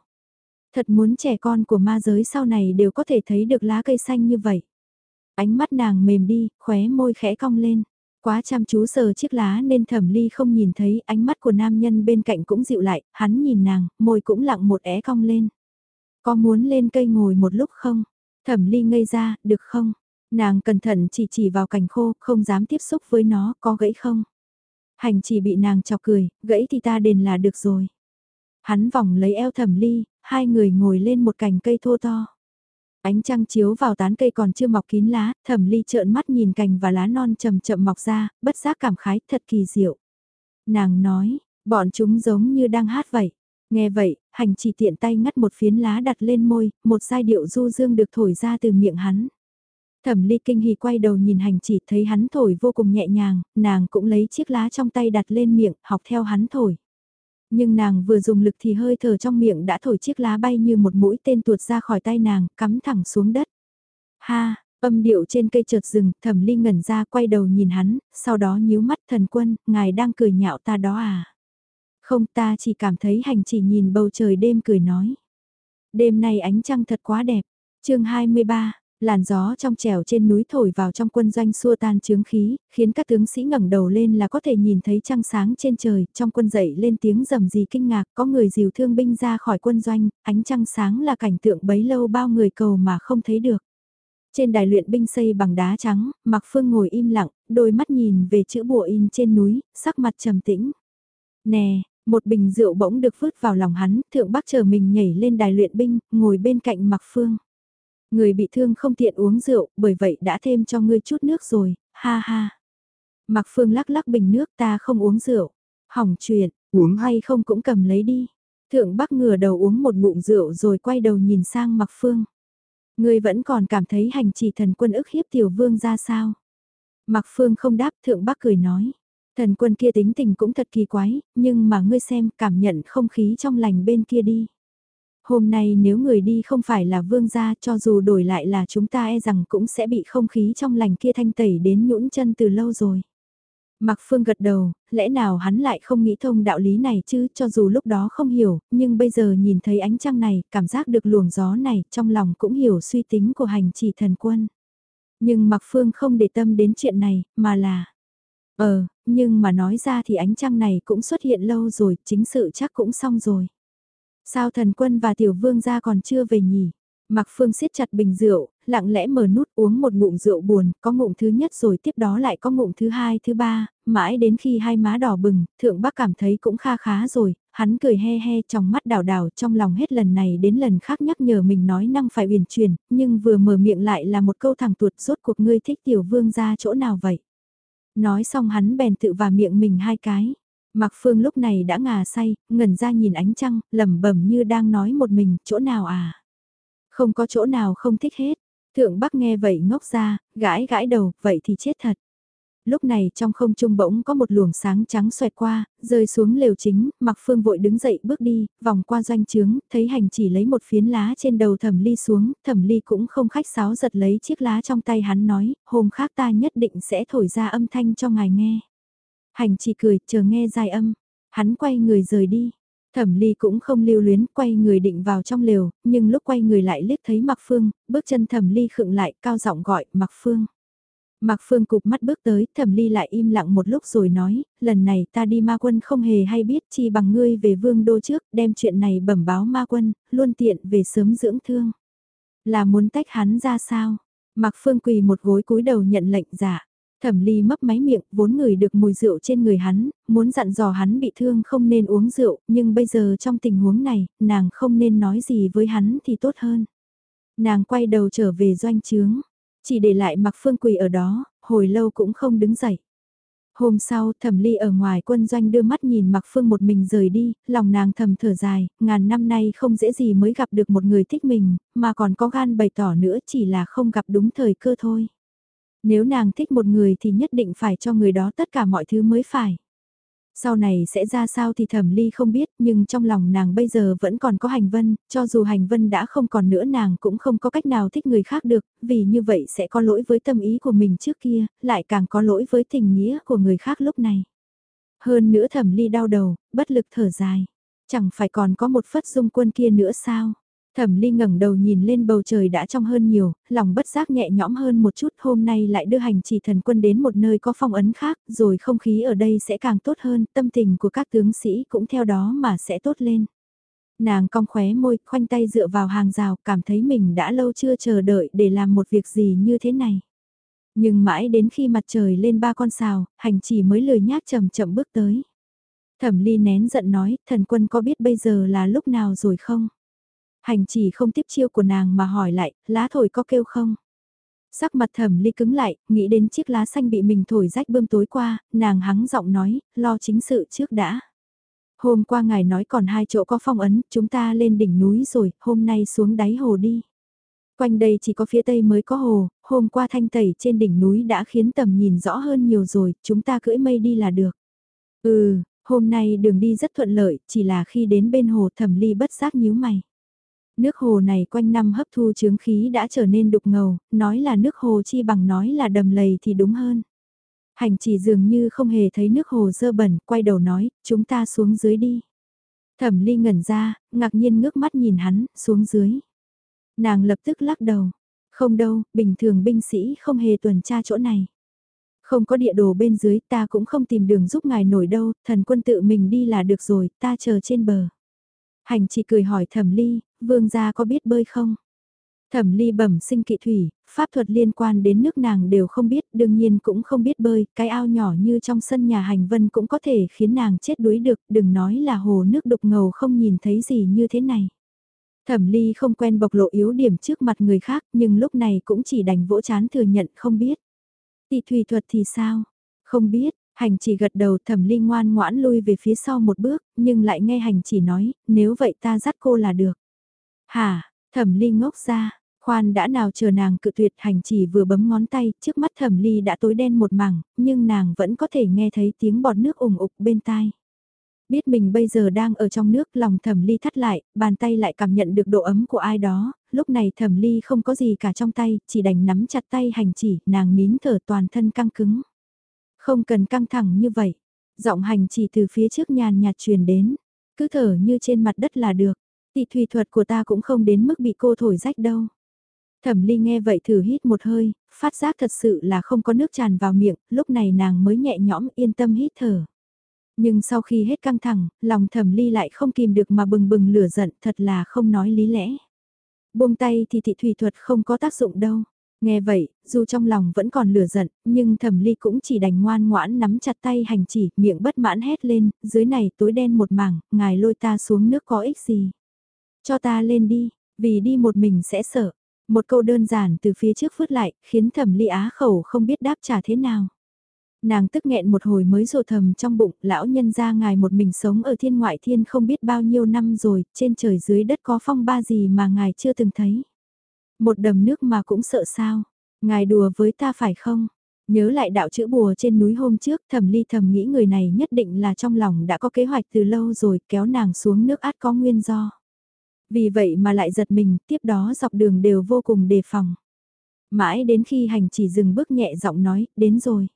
Thật muốn trẻ con của ma giới sau này đều có thể thấy được lá cây xanh như vậy. Ánh mắt nàng mềm đi, khóe môi khẽ cong lên. Quá chăm chú sờ chiếc lá nên thẩm ly không nhìn thấy ánh mắt của nam nhân bên cạnh cũng dịu lại, hắn nhìn nàng, môi cũng lặng một é cong lên. Có muốn lên cây ngồi một lúc không? Thẩm ly ngây ra, được không? Nàng cẩn thận chỉ chỉ vào cành khô, không dám tiếp xúc với nó, có gãy không? Hành chỉ bị nàng chọc cười, gãy thì ta đền là được rồi. Hắn vòng lấy eo thẩm ly, hai người ngồi lên một cành cây thô to. Ánh trăng chiếu vào tán cây còn chưa mọc kín lá, thẩm ly trợn mắt nhìn cành và lá non chậm chậm mọc ra, bất giác cảm khái thật kỳ diệu. Nàng nói, bọn chúng giống như đang hát vậy. Nghe vậy, hành chỉ tiện tay ngắt một phiến lá đặt lên môi, một giai điệu du dương được thổi ra từ miệng hắn. Thẩm ly kinh hỉ quay đầu nhìn hành chỉ thấy hắn thổi vô cùng nhẹ nhàng, nàng cũng lấy chiếc lá trong tay đặt lên miệng, học theo hắn thổi. Nhưng nàng vừa dùng lực thì hơi thở trong miệng đã thổi chiếc lá bay như một mũi tên tuột ra khỏi tay nàng, cắm thẳng xuống đất. Ha, âm điệu trên cây chợt rừng, thẩm ly ngẩn ra quay đầu nhìn hắn, sau đó nhíu mắt thần quân, ngài đang cười nhạo ta đó à? Không ta chỉ cảm thấy hành chỉ nhìn bầu trời đêm cười nói. Đêm nay ánh trăng thật quá đẹp. chương 23, Làn gió trong trèo trên núi thổi vào trong quân doanh xua tan chướng khí, khiến các tướng sĩ ngẩng đầu lên là có thể nhìn thấy trăng sáng trên trời, trong quân dậy lên tiếng rầm gì kinh ngạc, có người dìu thương binh ra khỏi quân doanh, ánh trăng sáng là cảnh tượng bấy lâu bao người cầu mà không thấy được. Trên đài luyện binh xây bằng đá trắng, Mạc Phương ngồi im lặng, đôi mắt nhìn về chữ bùa in trên núi, sắc mặt trầm tĩnh. Nè, một bình rượu bỗng được vứt vào lòng hắn, thượng bác chờ mình nhảy lên đài luyện binh, ngồi bên cạnh Mạc Phương. Người bị thương không tiện uống rượu, bởi vậy đã thêm cho ngươi chút nước rồi, ha ha. Mạc Phương lắc lắc bình nước ta không uống rượu. Hỏng chuyện, uống hay không cũng cầm lấy đi. Thượng Bắc ngửa đầu uống một ngụm rượu rồi quay đầu nhìn sang Mạc Phương. Ngươi vẫn còn cảm thấy hành chỉ thần quân ức hiếp tiểu vương ra sao? Mạc Phương không đáp Thượng Bắc cười nói. Thần quân kia tính tình cũng thật kỳ quái, nhưng mà ngươi xem cảm nhận không khí trong lành bên kia đi. Hôm nay nếu người đi không phải là vương gia cho dù đổi lại là chúng ta e rằng cũng sẽ bị không khí trong lành kia thanh tẩy đến nhũn chân từ lâu rồi. Mạc Phương gật đầu, lẽ nào hắn lại không nghĩ thông đạo lý này chứ cho dù lúc đó không hiểu, nhưng bây giờ nhìn thấy ánh trăng này, cảm giác được luồng gió này, trong lòng cũng hiểu suy tính của hành chỉ thần quân. Nhưng Mạc Phương không để tâm đến chuyện này, mà là... Ờ, nhưng mà nói ra thì ánh trăng này cũng xuất hiện lâu rồi, chính sự chắc cũng xong rồi. Sao thần quân và tiểu vương gia còn chưa về nhỉ? Mạc Phương siết chặt bình rượu, lặng lẽ mở nút uống một ngụm rượu buồn, có ngụm thứ nhất rồi tiếp đó lại có ngụm thứ hai, thứ ba, mãi đến khi hai má đỏ bừng, thượng bác cảm thấy cũng kha khá rồi, hắn cười he he trong mắt đào đào trong lòng hết lần này đến lần khác nhắc nhở mình nói năng phải uyển chuyển, nhưng vừa mở miệng lại là một câu thẳng tuột rốt cuộc ngươi thích tiểu vương ra chỗ nào vậy? Nói xong hắn bèn tự vào miệng mình hai cái. Mạc Phương lúc này đã ngà say, ngẩn ra nhìn ánh trăng, lẩm bẩm như đang nói một mình, chỗ nào à? Không có chỗ nào không thích hết. Thượng Bắc nghe vậy ngốc ra, gãi gãi đầu, vậy thì chết thật. Lúc này trong không trung bỗng có một luồng sáng trắng xoẹt qua, rơi xuống lều chính, Mạc Phương vội đứng dậy bước đi, vòng qua doanh trướng, thấy hành chỉ lấy một phiến lá trên đầu thẩm ly xuống, thẩm ly cũng không khách sáo giật lấy chiếc lá trong tay hắn nói, hôm khác ta nhất định sẽ thổi ra âm thanh cho ngài nghe. Hành chỉ cười, chờ nghe dài âm. Hắn quay người rời đi. Thẩm ly cũng không lưu luyến, quay người định vào trong lều, nhưng lúc quay người lại liếc thấy Mạc Phương, bước chân thẩm ly khựng lại, cao giọng gọi, Mạc Phương. Mạc Phương cụp mắt bước tới, thẩm ly lại im lặng một lúc rồi nói, lần này ta đi ma quân không hề hay biết chi bằng ngươi về vương đô trước, đem chuyện này bẩm báo ma quân, luôn tiện về sớm dưỡng thương. Là muốn tách hắn ra sao? Mạc Phương quỳ một gối cúi đầu nhận lệnh giả. Thẩm ly mấp máy miệng, vốn ngửi được mùi rượu trên người hắn, muốn dặn dò hắn bị thương không nên uống rượu, nhưng bây giờ trong tình huống này, nàng không nên nói gì với hắn thì tốt hơn. Nàng quay đầu trở về doanh trướng, chỉ để lại mặc phương quỳ ở đó, hồi lâu cũng không đứng dậy. Hôm sau, thẩm ly ở ngoài quân doanh đưa mắt nhìn mặc phương một mình rời đi, lòng nàng thầm thở dài, ngàn năm nay không dễ gì mới gặp được một người thích mình, mà còn có gan bày tỏ nữa chỉ là không gặp đúng thời cơ thôi. Nếu nàng thích một người thì nhất định phải cho người đó tất cả mọi thứ mới phải. Sau này sẽ ra sao thì thẩm ly không biết nhưng trong lòng nàng bây giờ vẫn còn có hành vân, cho dù hành vân đã không còn nữa nàng cũng không có cách nào thích người khác được, vì như vậy sẽ có lỗi với tâm ý của mình trước kia, lại càng có lỗi với tình nghĩa của người khác lúc này. Hơn nữa thẩm ly đau đầu, bất lực thở dài. Chẳng phải còn có một phất dung quân kia nữa sao? Thẩm Ly ngẩng đầu nhìn lên bầu trời đã trong hơn nhiều, lòng bất giác nhẹ nhõm hơn một chút hôm nay lại đưa hành chỉ thần quân đến một nơi có phong ấn khác, rồi không khí ở đây sẽ càng tốt hơn, tâm tình của các tướng sĩ cũng theo đó mà sẽ tốt lên. Nàng cong khóe môi, khoanh tay dựa vào hàng rào, cảm thấy mình đã lâu chưa chờ đợi để làm một việc gì như thế này. Nhưng mãi đến khi mặt trời lên ba con sào, hành chỉ mới lười nhác chậm chậm bước tới. Thẩm Ly nén giận nói, thần quân có biết bây giờ là lúc nào rồi không? Hành chỉ không tiếp chiêu của nàng mà hỏi lại, lá thổi có kêu không? Sắc mặt thẩm ly cứng lại, nghĩ đến chiếc lá xanh bị mình thổi rách bơm tối qua, nàng hắng giọng nói, lo chính sự trước đã. Hôm qua ngài nói còn hai chỗ có phong ấn, chúng ta lên đỉnh núi rồi, hôm nay xuống đáy hồ đi. Quanh đây chỉ có phía tây mới có hồ, hôm qua thanh tẩy trên đỉnh núi đã khiến tầm nhìn rõ hơn nhiều rồi, chúng ta cưỡi mây đi là được. Ừ, hôm nay đường đi rất thuận lợi, chỉ là khi đến bên hồ thẩm ly bất giác nhíu mày. Nước hồ này quanh năm hấp thu chướng khí đã trở nên đục ngầu, nói là nước hồ chi bằng nói là đầm lầy thì đúng hơn. Hành chỉ dường như không hề thấy nước hồ dơ bẩn, quay đầu nói, chúng ta xuống dưới đi. Thẩm ly ngẩn ra, ngạc nhiên ngước mắt nhìn hắn, xuống dưới. Nàng lập tức lắc đầu. Không đâu, bình thường binh sĩ không hề tuần tra chỗ này. Không có địa đồ bên dưới ta cũng không tìm đường giúp ngài nổi đâu, thần quân tự mình đi là được rồi, ta chờ trên bờ. Hành chỉ cười hỏi thẩm ly, vương gia có biết bơi không? Thẩm ly bẩm sinh kỵ thủy, pháp thuật liên quan đến nước nàng đều không biết, đương nhiên cũng không biết bơi, cái ao nhỏ như trong sân nhà hành vân cũng có thể khiến nàng chết đuối được, đừng nói là hồ nước đục ngầu không nhìn thấy gì như thế này. Thẩm ly không quen bộc lộ yếu điểm trước mặt người khác nhưng lúc này cũng chỉ đành vỗ chán thừa nhận không biết. Tị thủy thuật thì sao? Không biết, hành chỉ gật đầu thẩm ly ngoan ngoãn lui về phía sau một bước nhưng lại nghe hành chỉ nói nếu vậy ta dắt cô là được. Hả, thẩm ly ngốc ra, khoan đã nào chờ nàng cự tuyệt hành chỉ vừa bấm ngón tay, trước mắt thẩm ly đã tối đen một mảng, nhưng nàng vẫn có thể nghe thấy tiếng bọt nước ủng ục bên tai. Biết mình bây giờ đang ở trong nước lòng thẩm ly thắt lại, bàn tay lại cảm nhận được độ ấm của ai đó, lúc này thẩm ly không có gì cả trong tay, chỉ đành nắm chặt tay hành chỉ, nàng nín thở toàn thân căng cứng. Không cần căng thẳng như vậy, giọng hành chỉ từ phía trước nhàn nhạt truyền đến, cứ thở như trên mặt đất là được. Tị thủy thuật của ta cũng không đến mức bị cô thổi rách đâu. Thẩm ly nghe vậy thử hít một hơi, phát giác thật sự là không có nước tràn vào miệng, lúc này nàng mới nhẹ nhõm yên tâm hít thở. Nhưng sau khi hết căng thẳng, lòng thẩm ly lại không kìm được mà bừng bừng lửa giận thật là không nói lý lẽ. Buông tay thì thị thủy thuật không có tác dụng đâu. Nghe vậy, dù trong lòng vẫn còn lửa giận, nhưng thẩm ly cũng chỉ đành ngoan ngoãn nắm chặt tay hành chỉ, miệng bất mãn hét lên, dưới này tối đen một mảng, ngài lôi ta xuống nước có ích gì. Cho ta lên đi, vì đi một mình sẽ sợ. Một câu đơn giản từ phía trước phứt lại, khiến thẩm ly á khẩu không biết đáp trả thế nào. Nàng tức nghẹn một hồi mới rồ thầm trong bụng, lão nhân ra ngài một mình sống ở thiên ngoại thiên không biết bao nhiêu năm rồi, trên trời dưới đất có phong ba gì mà ngài chưa từng thấy. Một đầm nước mà cũng sợ sao, ngài đùa với ta phải không? Nhớ lại đạo chữ bùa trên núi hôm trước thẩm ly thầm nghĩ người này nhất định là trong lòng đã có kế hoạch từ lâu rồi kéo nàng xuống nước át có nguyên do. Vì vậy mà lại giật mình, tiếp đó dọc đường đều vô cùng đề phòng. Mãi đến khi hành chỉ dừng bước nhẹ giọng nói, đến rồi.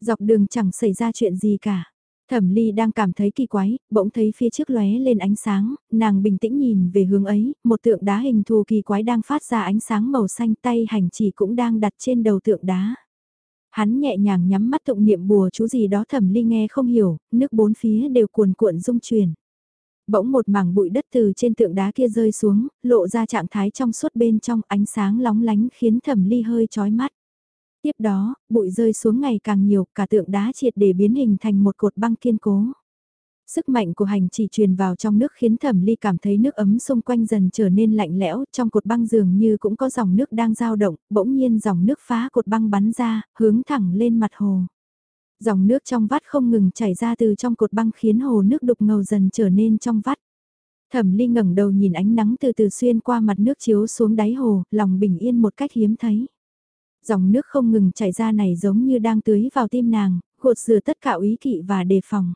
Dọc đường chẳng xảy ra chuyện gì cả. Thẩm Ly đang cảm thấy kỳ quái, bỗng thấy phía trước lóe lên ánh sáng, nàng bình tĩnh nhìn về hướng ấy, một tượng đá hình thù kỳ quái đang phát ra ánh sáng màu xanh tay hành chỉ cũng đang đặt trên đầu tượng đá. Hắn nhẹ nhàng nhắm mắt tụng niệm bùa chú gì đó Thẩm Ly nghe không hiểu, nước bốn phía đều cuồn cuộn rung chuyển. Bỗng một mảng bụi đất từ trên tượng đá kia rơi xuống, lộ ra trạng thái trong suốt bên trong ánh sáng lóng lánh khiến thẩm ly hơi chói mắt. Tiếp đó, bụi rơi xuống ngày càng nhiều, cả tượng đá triệt để biến hình thành một cột băng kiên cố. Sức mạnh của hành chỉ truyền vào trong nước khiến thẩm ly cảm thấy nước ấm xung quanh dần trở nên lạnh lẽo, trong cột băng dường như cũng có dòng nước đang dao động, bỗng nhiên dòng nước phá cột băng bắn ra, hướng thẳng lên mặt hồ. Dòng nước trong vắt không ngừng chảy ra từ trong cột băng khiến hồ nước đục ngầu dần trở nên trong vắt. Thẩm Ly ngẩng đầu nhìn ánh nắng từ từ xuyên qua mặt nước chiếu xuống đáy hồ, lòng bình yên một cách hiếm thấy. Dòng nước không ngừng chảy ra này giống như đang tưới vào tim nàng, gột rửa tất cả ý kỵ và đề phòng.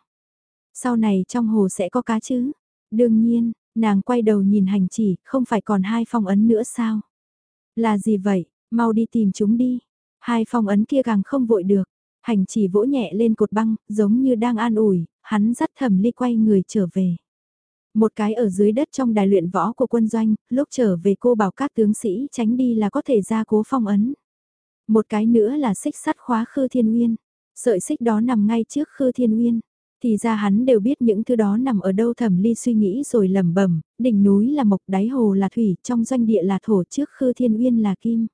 Sau này trong hồ sẽ có cá chứ? Đương nhiên, nàng quay đầu nhìn hành chỉ, không phải còn hai phong ấn nữa sao? Là gì vậy, mau đi tìm chúng đi. Hai phong ấn kia càng không vội được. Hành chỉ vỗ nhẹ lên cột băng, giống như đang an ủi, hắn dắt thẩm ly quay người trở về. Một cái ở dưới đất trong đài luyện võ của quân doanh, lúc trở về cô bảo các tướng sĩ tránh đi là có thể ra cố phong ấn. Một cái nữa là xích sắt khóa Khư Thiên nguyên. Sợi xích đó nằm ngay trước Khư Thiên nguyên. Thì ra hắn đều biết những thứ đó nằm ở đâu thẩm ly suy nghĩ rồi lẩm bẩm đỉnh núi là mộc đáy hồ là thủy, trong doanh địa là thổ trước Khư Thiên Uyên là kim.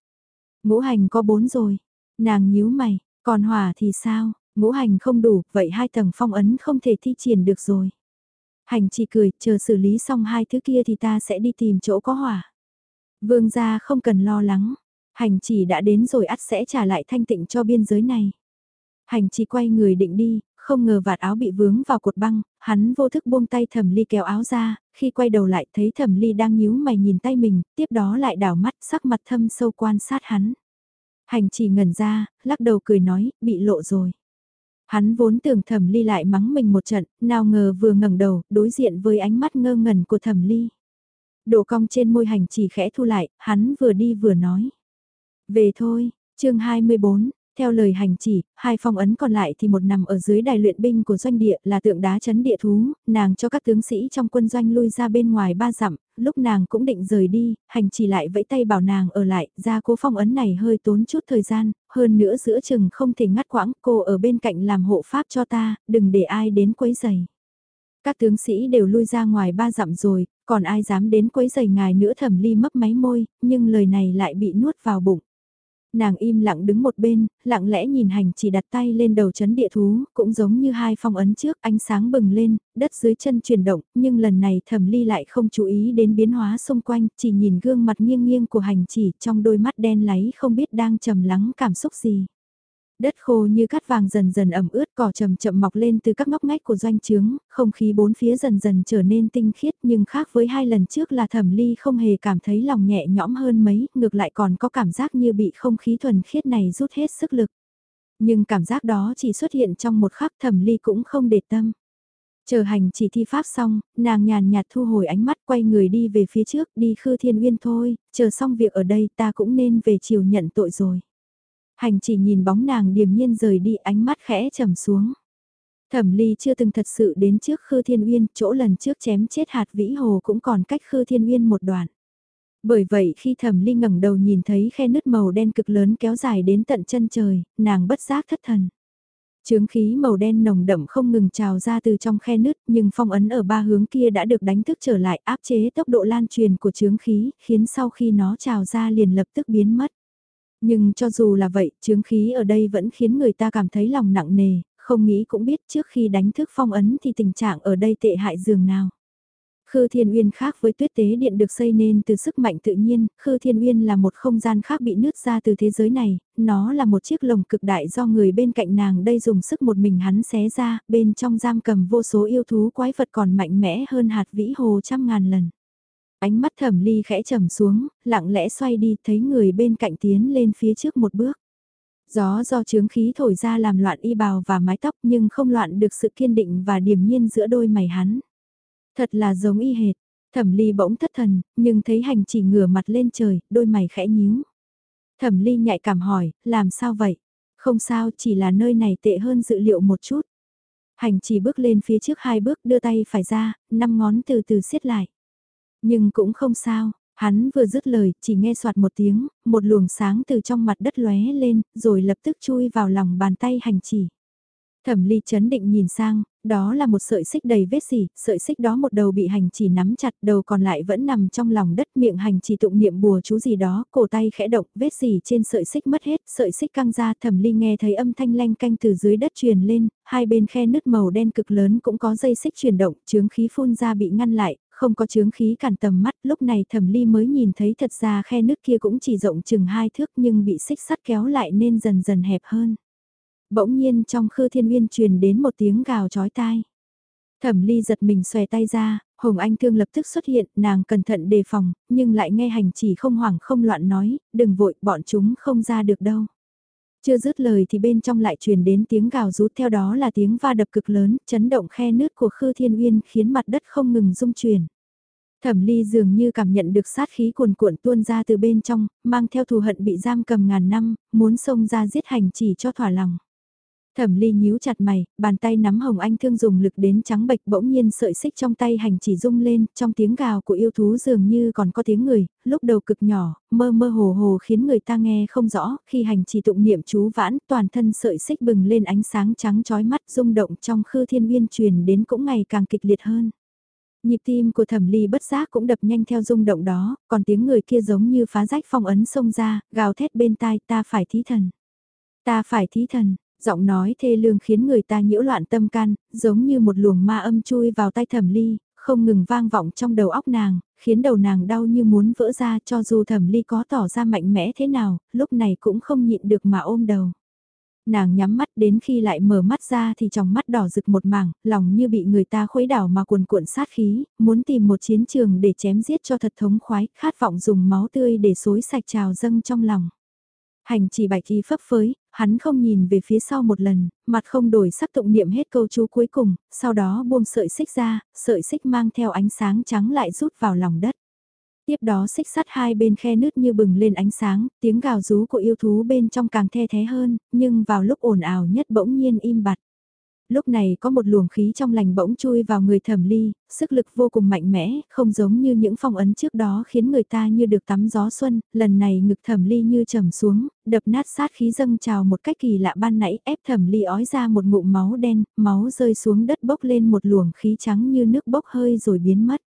Ngũ hành có bốn rồi. Nàng nhíu mày, còn hỏa thì sao? Ngũ hành không đủ, vậy hai tầng phong ấn không thể thi triển được rồi. Hành chỉ cười, chờ xử lý xong hai thứ kia thì ta sẽ đi tìm chỗ có hỏa. Vương gia không cần lo lắng, hành chỉ đã đến rồi ắt sẽ trả lại thanh tịnh cho biên giới này. Hành chỉ quay người định đi, không ngờ vạt áo bị vướng vào cột băng, hắn vô thức buông tay thẩm ly kéo áo ra, khi quay đầu lại thấy thẩm ly đang nhíu mày nhìn tay mình, tiếp đó lại đảo mắt sắc mặt thâm sâu quan sát hắn. Hành chỉ ngẩn ra, lắc đầu cười nói, bị lộ rồi. Hắn vốn tưởng thẩm ly lại mắng mình một trận, nào ngờ vừa ngẩng đầu, đối diện với ánh mắt ngơ ngẩn của thẩm ly. Độ cong trên môi hành chỉ khẽ thu lại, hắn vừa đi vừa nói. Về thôi, chương 24, theo lời hành chỉ, hai phong ấn còn lại thì một nằm ở dưới đài luyện binh của doanh địa là tượng đá chấn địa thú, nàng cho các tướng sĩ trong quân doanh lui ra bên ngoài ba dặm, lúc nàng cũng định rời đi, hành chỉ lại vẫy tay bảo nàng ở lại, ra cố phong ấn này hơi tốn chút thời gian, hơn nữa giữa chừng không thể ngắt quãng, cô ở bên cạnh làm hộ pháp cho ta, đừng để ai đến quấy giày. Các tướng sĩ đều lui ra ngoài ba dặm rồi, còn ai dám đến quấy giày ngài nữa thẩm ly mấp máy môi, nhưng lời này lại bị nuốt vào bụng. Nàng im lặng đứng một bên, lặng lẽ nhìn hành chỉ đặt tay lên đầu chấn địa thú, cũng giống như hai phong ấn trước, ánh sáng bừng lên, đất dưới chân chuyển động, nhưng lần này thẩm ly lại không chú ý đến biến hóa xung quanh, chỉ nhìn gương mặt nghiêng nghiêng của hành chỉ trong đôi mắt đen láy không biết đang trầm lắng cảm xúc gì. Đất khô như cát vàng dần dần ẩm ướt cỏ chậm chậm mọc lên từ các ngóc ngách của doanh trướng, không khí bốn phía dần dần trở nên tinh khiết nhưng khác với hai lần trước là thẩm ly không hề cảm thấy lòng nhẹ nhõm hơn mấy, ngược lại còn có cảm giác như bị không khí thuần khiết này rút hết sức lực. Nhưng cảm giác đó chỉ xuất hiện trong một khắc thẩm ly cũng không để tâm. Chờ hành chỉ thi pháp xong, nàng nhàn nhạt thu hồi ánh mắt quay người đi về phía trước đi khư thiên uyên thôi, chờ xong việc ở đây ta cũng nên về chiều nhận tội rồi. Hành chỉ nhìn bóng nàng điềm nhiên rời đi ánh mắt khẽ trầm xuống. Thẩm ly chưa từng thật sự đến trước Khư Thiên Uyên, chỗ lần trước chém chết hạt vĩ hồ cũng còn cách Khư Thiên Uyên một đoạn. Bởi vậy khi thẩm ly ngẩng đầu nhìn thấy khe nứt màu đen cực lớn kéo dài đến tận chân trời, nàng bất giác thất thần. Trướng khí màu đen nồng đậm không ngừng trào ra từ trong khe nứt nhưng phong ấn ở ba hướng kia đã được đánh thức trở lại áp chế tốc độ lan truyền của trướng khí khiến sau khi nó trào ra liền lập tức biến mất. Nhưng cho dù là vậy, chướng khí ở đây vẫn khiến người ta cảm thấy lòng nặng nề, không nghĩ cũng biết trước khi đánh thức phong ấn thì tình trạng ở đây tệ hại dường nào. Khư Thiên Uyên khác với tuyết tế điện được xây nên từ sức mạnh tự nhiên, Khư Thiên Uyên là một không gian khác bị nứt ra từ thế giới này, nó là một chiếc lồng cực đại do người bên cạnh nàng đây dùng sức một mình hắn xé ra, bên trong giam cầm vô số yêu thú quái vật còn mạnh mẽ hơn hạt vĩ hồ trăm ngàn lần. Ánh mắt thẩm ly khẽ trầm xuống, lặng lẽ xoay đi thấy người bên cạnh tiến lên phía trước một bước. Gió do chướng khí thổi ra làm loạn y bào và mái tóc nhưng không loạn được sự kiên định và điềm nhiên giữa đôi mày hắn. Thật là giống y hệt, thẩm ly bỗng thất thần, nhưng thấy hành chỉ ngửa mặt lên trời, đôi mày khẽ nhíu. Thẩm ly nhạy cảm hỏi, làm sao vậy? Không sao, chỉ là nơi này tệ hơn dự liệu một chút. Hành chỉ bước lên phía trước hai bước đưa tay phải ra, năm ngón từ từ siết lại. Nhưng cũng không sao, hắn vừa dứt lời, chỉ nghe soạt một tiếng, một luồng sáng từ trong mặt đất lóe lên, rồi lập tức chui vào lòng bàn tay hành chỉ. Thẩm ly chấn định nhìn sang, đó là một sợi xích đầy vết xỉ, sợi xích đó một đầu bị hành chỉ nắm chặt, đầu còn lại vẫn nằm trong lòng đất miệng hành chỉ tụng niệm bùa chú gì đó, cổ tay khẽ động, vết xỉ trên sợi xích mất hết, sợi xích căng ra, thẩm ly nghe thấy âm thanh leng canh từ dưới đất truyền lên, hai bên khe nứt màu đen cực lớn cũng có dây xích chuyển động, chướng khí phun ra bị ngăn lại, không có chướng khí cản tầm mắt, lúc này thẩm ly mới nhìn thấy thật ra khe nước kia cũng chỉ rộng chừng hai thước nhưng bị xích sắt kéo lại nên dần dần hẹp hơn. Bỗng nhiên trong khư thiên uyên truyền đến một tiếng gào chói tai. Thẩm ly giật mình xòe tay ra, Hồng Anh Thương lập tức xuất hiện, nàng cẩn thận đề phòng, nhưng lại nghe hành chỉ không hoảng không loạn nói, đừng vội, bọn chúng không ra được đâu. Chưa dứt lời thì bên trong lại truyền đến tiếng gào rút theo đó là tiếng va đập cực lớn, chấn động khe nứt của Khư Thiên Uyên khiến mặt đất không ngừng rung chuyển. Thẩm ly dường như cảm nhận được sát khí cuồn cuộn tuôn ra từ bên trong, mang theo thù hận bị giam cầm ngàn năm, muốn xông ra giết hành chỉ cho thỏa lòng. Thẩm ly nhíu chặt mày, bàn tay nắm hồng anh thương dùng lực đến trắng bệch bỗng nhiên sợi xích trong tay hành chỉ rung lên, trong tiếng gào của yêu thú dường như còn có tiếng người, lúc đầu cực nhỏ, mơ mơ hồ hồ khiến người ta nghe không rõ, khi hành chỉ tụng niệm chú vãn, toàn thân sợi xích bừng lên ánh sáng trắng chói mắt rung động trong khư thiên uyên truyền đến cũng ngày càng kịch liệt hơn. Nhịp tim của thẩm ly bất giác cũng đập nhanh theo rung động đó, còn tiếng người kia giống như phá rách phong ấn xông ra, gào thét bên tai ta phải thí thần. Ta phải thí thần, giọng nói thê lương khiến người ta nhiễu loạn tâm can, giống như một luồng ma âm chui vào tay thẩm ly, không ngừng vang vọng trong đầu óc nàng, khiến đầu nàng đau như muốn vỡ ra cho dù thẩm ly có tỏ ra mạnh mẽ thế nào, lúc này cũng không nhịn được mà ôm đầu. Nàng nhắm mắt đến khi lại mở mắt ra thì trong mắt đỏ rực một mảng, lòng như bị người ta khuấy đảo mà cuồn cuộn sát khí, muốn tìm một chiến trường để chém giết cho thật thống khoái, khát vọng dùng máu tươi để xối sạch trào dâng trong lòng. Hành chỉ bạch y phấp phới, hắn không nhìn về phía sau một lần, mặt không đổi sắc tụng niệm hết câu chú cuối cùng, sau đó buông sợi xích ra, sợi xích mang theo ánh sáng trắng lại rút vào lòng đất. Tiếp đó xích sắt hai bên khe nứt như bừng lên ánh sáng, tiếng gào rú của yêu thú bên trong càng the thế hơn, nhưng vào lúc ồn ào nhất bỗng nhiên im bặt lúc này có một luồng khí trong lành bỗng chui vào người thẩm ly, sức lực vô cùng mạnh mẽ, không giống như những phong ấn trước đó khiến người ta như được tắm gió xuân, lần này ngực thẩm ly như trầm xuống, đập nát sát khí dâng trào một cách kỳ lạ ban nãy ép thẩm ly ói ra một ngụm máu đen, máu rơi xuống đất bốc lên một luồng khí trắng như nước bốc hơi rồi biến mất.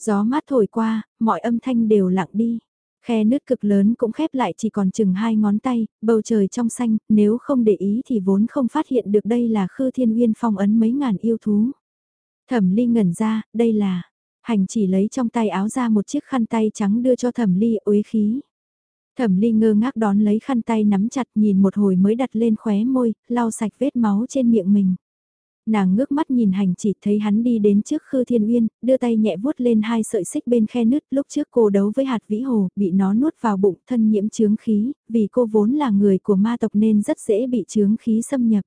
Gió mát thổi qua, mọi âm thanh đều lặng đi. Khe nứt cực lớn cũng khép lại chỉ còn chừng hai ngón tay, bầu trời trong xanh, nếu không để ý thì vốn không phát hiện được đây là khư thiên uyên phong ấn mấy ngàn yêu thú. Thẩm ly ngẩn ra, đây là, hành chỉ lấy trong tay áo ra một chiếc khăn tay trắng đưa cho thẩm ly uế khí. Thẩm ly ngơ ngác đón lấy khăn tay nắm chặt nhìn một hồi mới đặt lên khóe môi, lau sạch vết máu trên miệng mình. Nàng ngước mắt nhìn hành chỉ thấy hắn đi đến trước Khư Thiên Uyên, đưa tay nhẹ vuốt lên hai sợi xích bên khe nứt lúc trước cô đấu với hạt vĩ hồ, bị nó nuốt vào bụng thân nhiễm chướng khí, vì cô vốn là người của ma tộc nên rất dễ bị chướng khí xâm nhập.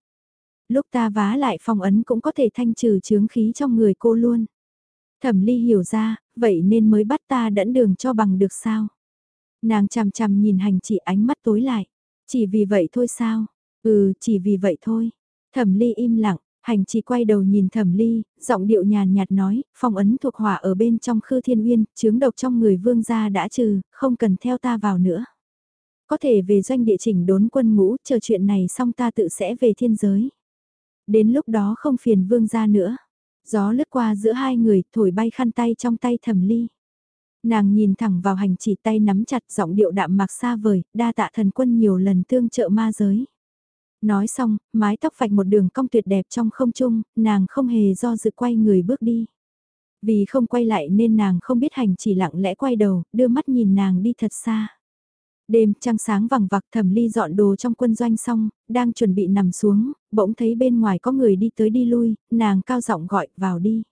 Lúc ta vá lại phong ấn cũng có thể thanh trừ chướng khí trong người cô luôn. Thẩm ly hiểu ra, vậy nên mới bắt ta đẫn đường cho bằng được sao. Nàng chằm chằm nhìn hành chỉ ánh mắt tối lại. Chỉ vì vậy thôi sao? Ừ, chỉ vì vậy thôi. Thẩm ly im lặng, Hành chỉ quay đầu nhìn thẩm ly, giọng điệu nhàn nhạt nói, phong ấn thuộc hỏa ở bên trong khư thiên uyên, chướng độc trong người vương gia đã trừ, không cần theo ta vào nữa. Có thể về doanh địa chỉnh đốn quân ngũ, chờ chuyện này xong ta tự sẽ về thiên giới. Đến lúc đó không phiền vương gia nữa. Gió lướt qua giữa hai người, thổi bay khăn tay trong tay thẩm ly. Nàng nhìn thẳng vào hành chỉ tay nắm chặt giọng điệu đạm mạc xa vời, đa tạ thần quân nhiều lần tương trợ ma giới. Nói xong, mái tóc vạch một đường cong tuyệt đẹp trong không trung, nàng không hề do dự quay người bước đi. Vì không quay lại nên nàng không biết hành chỉ lặng lẽ quay đầu, đưa mắt nhìn nàng đi thật xa. Đêm trăng sáng vằng vặc thẩm ly dọn đồ trong quân doanh xong, đang chuẩn bị nằm xuống, bỗng thấy bên ngoài có người đi tới đi lui, nàng cao giọng gọi vào đi.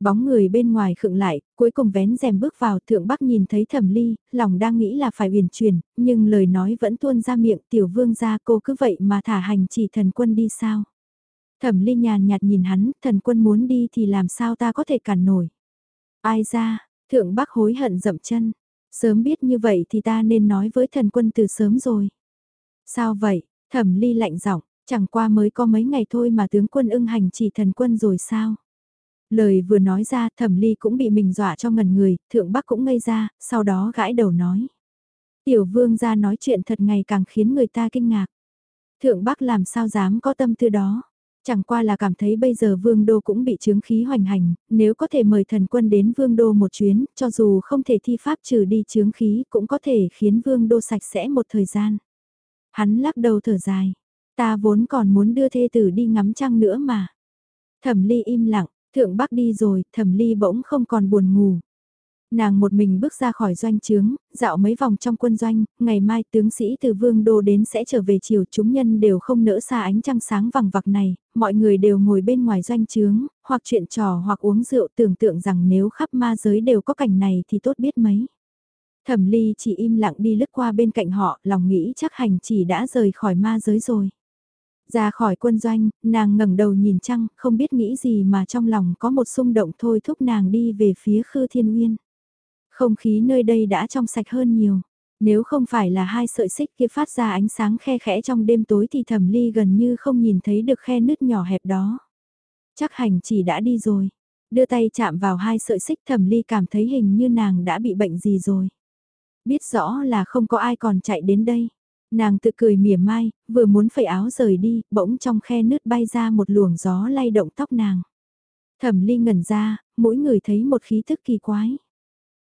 Bóng người bên ngoài khựng lại, cuối cùng vén rèm bước vào thượng bắc nhìn thấy thẩm ly, lòng đang nghĩ là phải uyển chuyển, nhưng lời nói vẫn tuôn ra miệng tiểu vương ra cô cứ vậy mà thả hành chỉ thần quân đi sao. Thẩm ly nhàn nhạt nhìn hắn, thần quân muốn đi thì làm sao ta có thể cản nổi. Ai ra, thượng bắc hối hận dậm chân, sớm biết như vậy thì ta nên nói với thần quân từ sớm rồi. Sao vậy, thẩm ly lạnh giọng, chẳng qua mới có mấy ngày thôi mà tướng quân ưng hành chỉ thần quân rồi sao. Lời vừa nói ra thẩm ly cũng bị mình dọa cho ngần người, thượng bắc cũng ngây ra, sau đó gãi đầu nói. Tiểu vương ra nói chuyện thật ngày càng khiến người ta kinh ngạc. Thượng bắc làm sao dám có tâm tư đó. Chẳng qua là cảm thấy bây giờ vương đô cũng bị chứng khí hoành hành, nếu có thể mời thần quân đến vương đô một chuyến, cho dù không thể thi pháp trừ đi chứng khí cũng có thể khiến vương đô sạch sẽ một thời gian. Hắn lắc đầu thở dài, ta vốn còn muốn đưa thê tử đi ngắm trăng nữa mà. Thẩm ly im lặng, Thượng Bắc đi rồi, thẩm ly bỗng không còn buồn ngủ. Nàng một mình bước ra khỏi doanh trướng, dạo mấy vòng trong quân doanh, ngày mai tướng sĩ từ vương đô đến sẽ trở về chiều chúng nhân đều không nỡ xa ánh trăng sáng vằng vặc này, mọi người đều ngồi bên ngoài doanh trướng, hoặc chuyện trò hoặc uống rượu tưởng tượng rằng nếu khắp ma giới đều có cảnh này thì tốt biết mấy. Thẩm ly chỉ im lặng đi lướt qua bên cạnh họ, lòng nghĩ chắc hành chỉ đã rời khỏi ma giới rồi. Ra khỏi quân doanh, nàng ngẩng đầu nhìn trăng, không biết nghĩ gì mà trong lòng có một xung động thôi thúc nàng đi về phía Khư Thiên Uyên. Không khí nơi đây đã trong sạch hơn nhiều. Nếu không phải là hai sợi xích kia phát ra ánh sáng khe khẽ trong đêm tối thì thẩm ly gần như không nhìn thấy được khe nứt nhỏ hẹp đó. Chắc hành chỉ đã đi rồi. Đưa tay chạm vào hai sợi xích thẩm ly cảm thấy hình như nàng đã bị bệnh gì rồi. Biết rõ là không có ai còn chạy đến đây. Nàng tự cười mỉa mai, vừa muốn phẩy áo rời đi, bỗng trong khe nứt bay ra một luồng gió lay động tóc nàng. Thẩm ly ngẩn ra, mỗi người thấy một khí thức kỳ quái.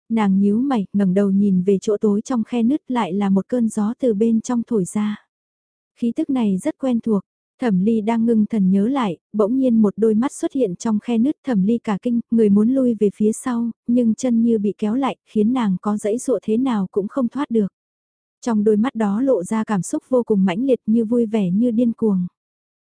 Nàng nhíu mày, ngẩng đầu nhìn về chỗ tối trong khe nứt lại là một cơn gió từ bên trong thổi ra. Khí tức này rất quen thuộc, Thẩm Ly đang ngưng thần nhớ lại, bỗng nhiên một đôi mắt xuất hiện trong khe nứt Thẩm Ly cả kinh, người muốn lui về phía sau, nhưng chân như bị kéo lại, khiến nàng có dãy dụa thế nào cũng không thoát được. Trong đôi mắt đó lộ ra cảm xúc vô cùng mãnh liệt như vui vẻ như điên cuồng.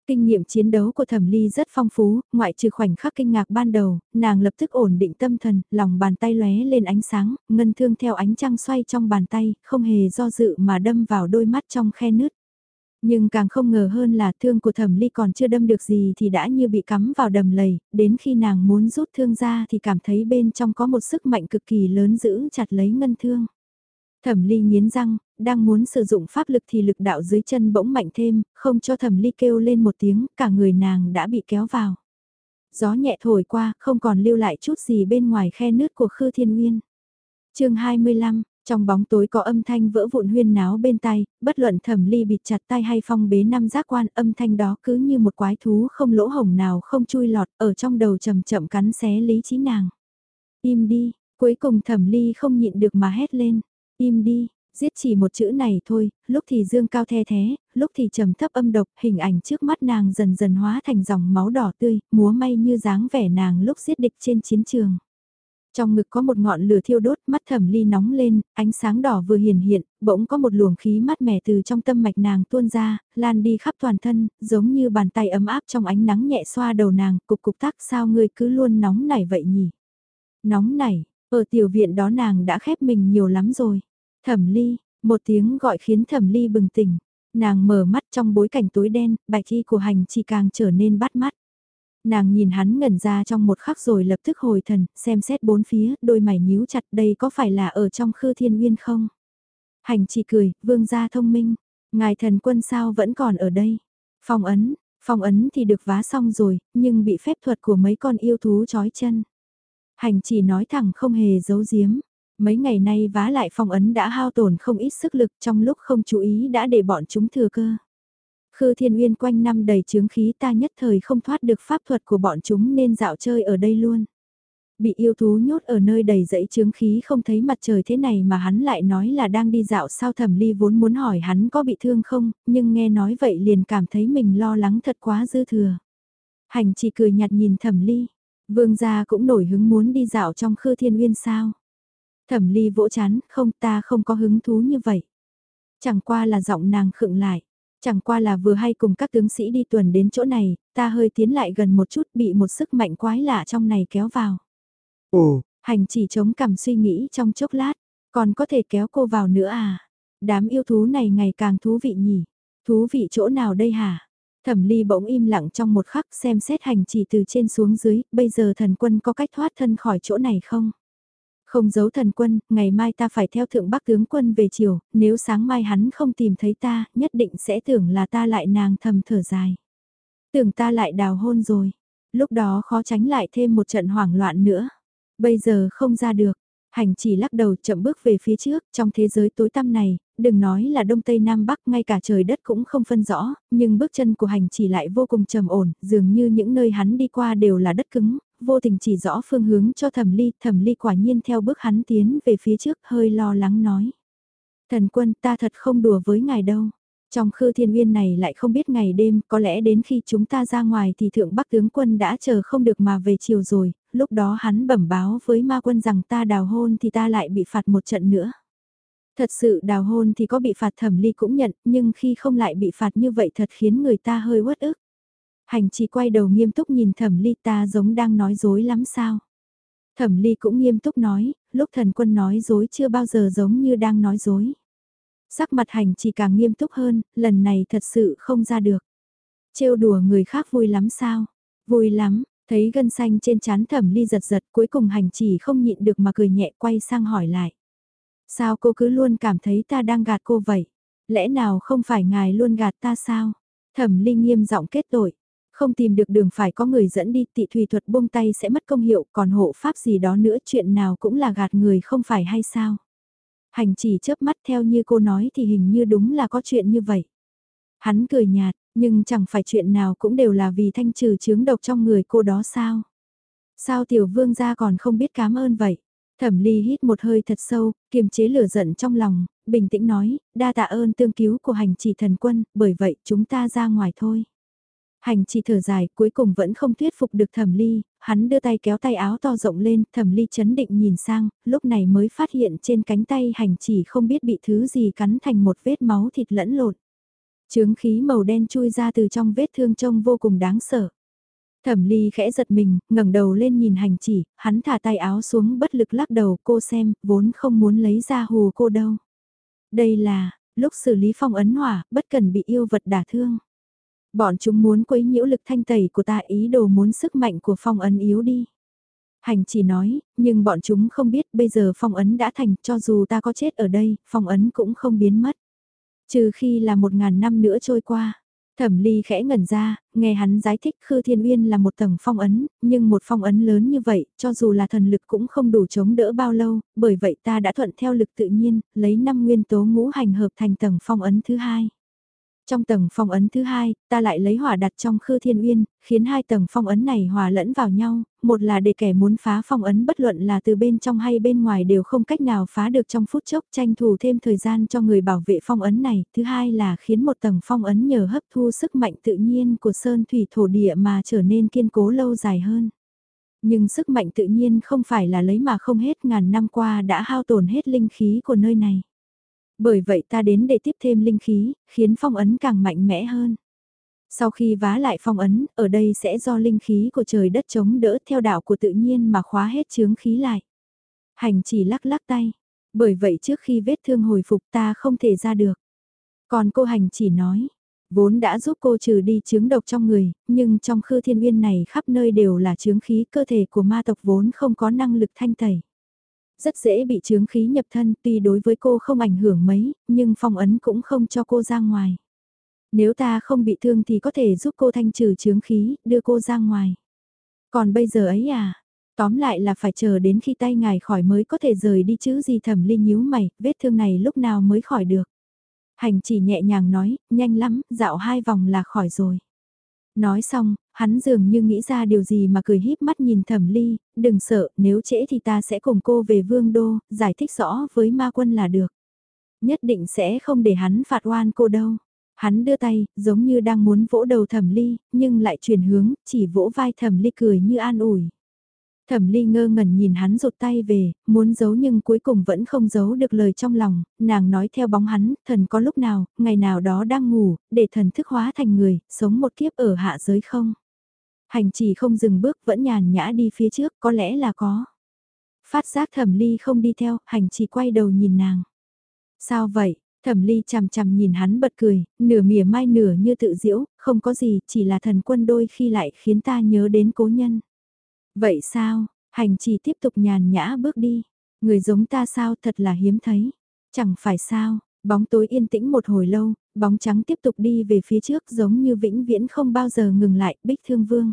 Kinh nghiệm chiến đấu của Thẩm Ly rất phong phú, ngoại trừ khoảnh khắc kinh ngạc ban đầu, nàng lập tức ổn định tâm thần, lòng bàn tay lóe lên ánh sáng, ngân thương theo ánh trăng xoay trong bàn tay, không hề do dự mà đâm vào đôi mắt trong khe nứt. Nhưng càng không ngờ hơn là thương của thẩm ly còn chưa đâm được gì thì đã như bị cắm vào đầm lầy, đến khi nàng muốn rút thương ra thì cảm thấy bên trong có một sức mạnh cực kỳ lớn giữ chặt lấy ngân thương. Thẩm ly nghiến răng, đang muốn sử dụng pháp lực thì lực đạo dưới chân bỗng mạnh thêm, không cho thẩm ly kêu lên một tiếng, cả người nàng đã bị kéo vào. Gió nhẹ thổi qua, không còn lưu lại chút gì bên ngoài khe nước của Khư Thiên Nguyên. chương 25, trong bóng tối có âm thanh vỡ vụn huyên náo bên tai, bất luận thẩm ly bịt chặt tay hay phong bế năm giác quan âm thanh đó cứ như một quái thú không lỗ hồng nào không chui lọt ở trong đầu chậm chậm cắn xé lý trí nàng. Im đi, cuối cùng thẩm ly không nhịn được mà hét lên. Im đi, giết chỉ một chữ này thôi, lúc thì dương cao the thế, lúc thì trầm thấp âm độc, hình ảnh trước mắt nàng dần dần hóa thành dòng máu đỏ tươi, múa may như dáng vẻ nàng lúc giết địch trên chiến trường. Trong ngực có một ngọn lửa thiêu đốt, mắt thẩm ly nóng lên, ánh sáng đỏ vừa hiển hiện, bỗng có một luồng khí mát mẻ từ trong tâm mạch nàng tuôn ra, lan đi khắp toàn thân, giống như bàn tay ấm áp trong ánh nắng nhẹ xoa đầu nàng, cục cục tắc sao ngươi cứ luôn nóng nảy vậy nhỉ? Nóng nảy, ở tiểu viện đó nàng đã khép mình nhiều lắm rồi. Thẩm ly, một tiếng gọi khiến thẩm ly bừng tỉnh. Nàng mở mắt trong bối cảnh tối đen, bạch y của hành chỉ càng trở nên bắt mắt. Nàng nhìn hắn ngẩn ra trong một khắc rồi lập tức hồi thần, xem xét bốn phía, đôi mày nhíu chặt đây có phải là ở trong khư thiên nguyên không? Hành chỉ cười, vương gia thông minh, ngài thần quân sao vẫn còn ở đây? Phong ấn, phong ấn thì được vá xong rồi, nhưng bị phép thuật của mấy con yêu thú trói chân. Hành chỉ nói thẳng không hề giấu giếm. Mấy ngày nay vá lại phong ấn đã hao tổn không ít sức lực trong lúc không chú ý đã để bọn chúng thừa cơ. Khư Thiên Uyên quanh năm đầy chướng khí ta nhất thời không thoát được pháp thuật của bọn chúng nên dạo chơi ở đây luôn. Bị yêu thú nhốt ở nơi đầy dãy chướng khí không thấy mặt trời thế này mà hắn lại nói là đang đi dạo sao thẩm ly vốn muốn hỏi hắn có bị thương không, nhưng nghe nói vậy liền cảm thấy mình lo lắng thật quá dư thừa. Hành chỉ cười nhạt nhìn thẩm ly, vương gia cũng nổi hứng muốn đi dạo trong khư thiên uyên sao. Thẩm ly vỗ chán, không ta không có hứng thú như vậy. Chẳng qua là giọng nàng khựng lại. Chẳng qua là vừa hay cùng các tướng sĩ đi tuần đến chỗ này, ta hơi tiến lại gần một chút bị một sức mạnh quái lạ trong này kéo vào. Ồ, hành chỉ chống cằm suy nghĩ trong chốc lát, còn có thể kéo cô vào nữa à? Đám yêu thú này ngày càng thú vị nhỉ? Thú vị chỗ nào đây hả? Thẩm ly bỗng im lặng trong một khắc xem xét hành chỉ từ trên xuống dưới, bây giờ thần quân có cách thoát thân khỏi chỗ này không? Không giấu thần quân, ngày mai ta phải theo thượng bắc tướng quân về chiều, nếu sáng mai hắn không tìm thấy ta, nhất định sẽ tưởng là ta lại nàng thầm thở dài. Tưởng ta lại đào hôn rồi, lúc đó khó tránh lại thêm một trận hoảng loạn nữa. Bây giờ không ra được, hành chỉ lắc đầu chậm bước về phía trước, trong thế giới tối tăm này, đừng nói là đông tây nam bắc, ngay cả trời đất cũng không phân rõ, nhưng bước chân của hành chỉ lại vô cùng trầm ổn, dường như những nơi hắn đi qua đều là đất cứng, vô tình chỉ rõ phương hướng cho thẩm ly, thẩm ly quả nhiên theo bước hắn tiến về phía trước hơi lo lắng nói. Thần quân ta thật không đùa với ngài đâu. Trong khư thiên uyên này lại không biết ngày đêm, có lẽ đến khi chúng ta ra ngoài thì thượng bắc tướng quân đã chờ không được mà về chiều rồi, lúc đó hắn bẩm báo với ma quân rằng ta đào hôn thì ta lại bị phạt một trận nữa. Thật sự đào hôn thì có bị phạt thẩm ly cũng nhận, nhưng khi không lại bị phạt như vậy thật khiến người ta hơi uất ức. Hành chỉ quay đầu nghiêm túc nhìn thẩm ly ta giống đang nói dối lắm sao. Thẩm ly cũng nghiêm túc nói, lúc thần quân nói dối chưa bao giờ giống như đang nói dối. Sắc mặt hành chỉ càng nghiêm túc hơn, lần này thật sự không ra được. Trêu đùa người khác vui lắm sao? Vui lắm, thấy gân xanh trên trán thẩm ly giật giật cuối cùng hành chỉ không nhịn được mà cười nhẹ quay sang hỏi lại. Sao cô cứ luôn cảm thấy ta đang gạt cô vậy? Lẽ nào không phải ngài luôn gạt ta sao? Thẩm ly nghiêm giọng kết tội. Không tìm được đường phải có người dẫn đi tị thủy thuật buông tay sẽ mất công hiệu còn hộ pháp gì đó nữa chuyện nào cũng là gạt người không phải hay sao? Hành chỉ chớp mắt theo như cô nói thì hình như đúng là có chuyện như vậy. Hắn cười nhạt, nhưng chẳng phải chuyện nào cũng đều là vì thanh trừ chướng độc trong người cô đó sao? Sao tiểu vương gia còn không biết cảm ơn vậy? Thẩm ly hít một hơi thật sâu, kiềm chế lửa giận trong lòng, bình tĩnh nói, đa tạ ơn tương cứu của hành chỉ thần quân, bởi vậy chúng ta ra ngoài thôi. Hành chỉ thở dài, cuối cùng vẫn không thuyết phục được thẩm ly, hắn đưa tay kéo tay áo to rộng lên, thẩm ly chấn định nhìn sang, lúc này mới phát hiện trên cánh tay hành chỉ không biết bị thứ gì cắn thành một vết máu thịt lẫn lộn. Trướng khí màu đen chui ra từ trong vết thương trông vô cùng đáng sợ. Thẩm ly khẽ giật mình, ngẩng đầu lên nhìn hành chỉ, hắn thả tay áo xuống bất lực lắc đầu cô xem, vốn không muốn lấy ra hù cô đâu. Đây là, lúc xử lý phong ấn hỏa, bất cần bị yêu vật đả thương. Bọn chúng muốn quấy nhiễu lực thanh tẩy của ta ý đồ muốn sức mạnh của phong ấn yếu đi. Hành chỉ nói, nhưng bọn chúng không biết bây giờ phong ấn đã thành, cho dù ta có chết ở đây, phong ấn cũng không biến mất. Trừ khi là một ngàn năm nữa trôi qua. Thẩm ly khẽ ngẩn ra, nghe hắn giải thích Khư Thiên Uyên là một tầng phong ấn, nhưng một phong ấn lớn như vậy, cho dù là thần lực cũng không đủ chống đỡ bao lâu, bởi vậy ta đã thuận theo lực tự nhiên, lấy năm nguyên tố ngũ hành hợp thành tầng phong ấn thứ hai. Trong tầng phong ấn thứ hai, ta lại lấy hỏa đặt trong khư thiên uyên, khiến hai tầng phong ấn này hòa lẫn vào nhau, một là để kẻ muốn phá phong ấn bất luận là từ bên trong hay bên ngoài đều không cách nào phá được trong phút chốc tranh thủ thêm thời gian cho người bảo vệ phong ấn này, thứ hai là khiến một tầng phong ấn nhờ hấp thu sức mạnh tự nhiên của sơn thủy thổ địa mà trở nên kiên cố lâu dài hơn. Nhưng sức mạnh tự nhiên không phải là lấy mà không hết ngàn năm qua đã hao tổn hết linh khí của nơi này. Bởi vậy ta đến để tiếp thêm linh khí, khiến phong ấn càng mạnh mẽ hơn. Sau khi vá lại phong ấn, ở đây sẽ do linh khí của trời đất chống đỡ theo đạo của tự nhiên mà khóa hết chướng khí lại. Hành chỉ lắc lắc tay. Bởi vậy trước khi vết thương hồi phục ta không thể ra được. Còn cô hành chỉ nói, vốn đã giúp cô trừ đi chướng độc trong người, nhưng trong khư thiên uyên này khắp nơi đều là chướng khí cơ thể của ma tộc vốn không có năng lực thanh tẩy rất dễ bị chướng khí nhập thân tuy đối với cô không ảnh hưởng mấy, nhưng phong ấn cũng không cho cô ra ngoài. Nếu ta không bị thương thì có thể giúp cô thanh trừ chướng khí, đưa cô ra ngoài. Còn bây giờ ấy à, tóm lại là phải chờ đến khi tay ngài khỏi mới có thể rời đi chứ gì thẩm ly nhíu mày, vết thương này lúc nào mới khỏi được. Hành chỉ nhẹ nhàng nói, nhanh lắm, dạo hai vòng là khỏi rồi. Nói xong, hắn dường như nghĩ ra điều gì mà cười híp mắt nhìn thẩm ly, đừng sợ, nếu trễ thì ta sẽ cùng cô về vương đô, giải thích rõ với ma quân là được. Nhất định sẽ không để hắn phạt oan cô đâu. Hắn đưa tay, giống như đang muốn vỗ đầu thẩm ly, nhưng lại chuyển hướng, chỉ vỗ vai thẩm ly cười như an ủi. Thẩm ly ngơ ngẩn nhìn hắn rụt tay về, muốn giấu nhưng cuối cùng vẫn không giấu được lời trong lòng, nàng nói theo bóng hắn, thần có lúc nào, ngày nào đó đang ngủ, để thần thức hóa thành người, sống một kiếp ở hạ giới không. Hành chỉ không dừng bước vẫn nhàn nhã đi phía trước, có lẽ là có. Phát giác thẩm ly không đi theo, hành chỉ quay đầu nhìn nàng. Sao vậy? Thẩm ly chằm chằm nhìn hắn bật cười, nửa mỉa mai nửa như tự diễu, không có gì, chỉ là thần quân đôi khi lại khiến ta nhớ đến cố nhân. Vậy sao, hành chỉ tiếp tục nhàn nhã bước đi. Người giống ta sao thật là hiếm thấy. Chẳng phải sao, bóng tối yên tĩnh một hồi lâu, bóng trắng tiếp tục đi về phía trước giống như vĩnh viễn không bao giờ ngừng lại, bích thương vương.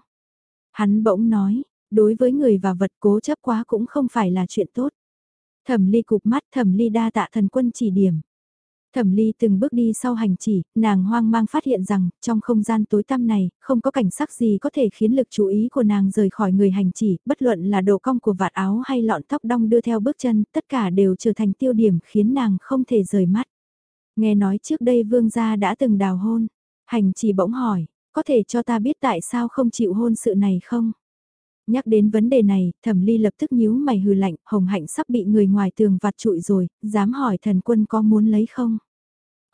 Hắn bỗng nói, đối với người và vật cố chấp quá cũng không phải là chuyện tốt. Thẩm ly cục mắt thẩm ly đa tạ thần quân chỉ điểm. Thẩm Ly từng bước đi sau hành chỉ, nàng hoang mang phát hiện rằng, trong không gian tối tăm này, không có cảnh sắc gì có thể khiến lực chú ý của nàng rời khỏi người hành chỉ, bất luận là độ cong của vạt áo hay lọn tóc đong đưa theo bước chân, tất cả đều trở thành tiêu điểm khiến nàng không thể rời mắt. Nghe nói trước đây vương gia đã từng đào hôn, hành chỉ bỗng hỏi, có thể cho ta biết tại sao không chịu hôn sự này không? Nhắc đến vấn đề này, thẩm ly lập tức nhíu mày hừ lạnh, hồng hạnh sắp bị người ngoài tường vặt trụi rồi, dám hỏi thần quân có muốn lấy không?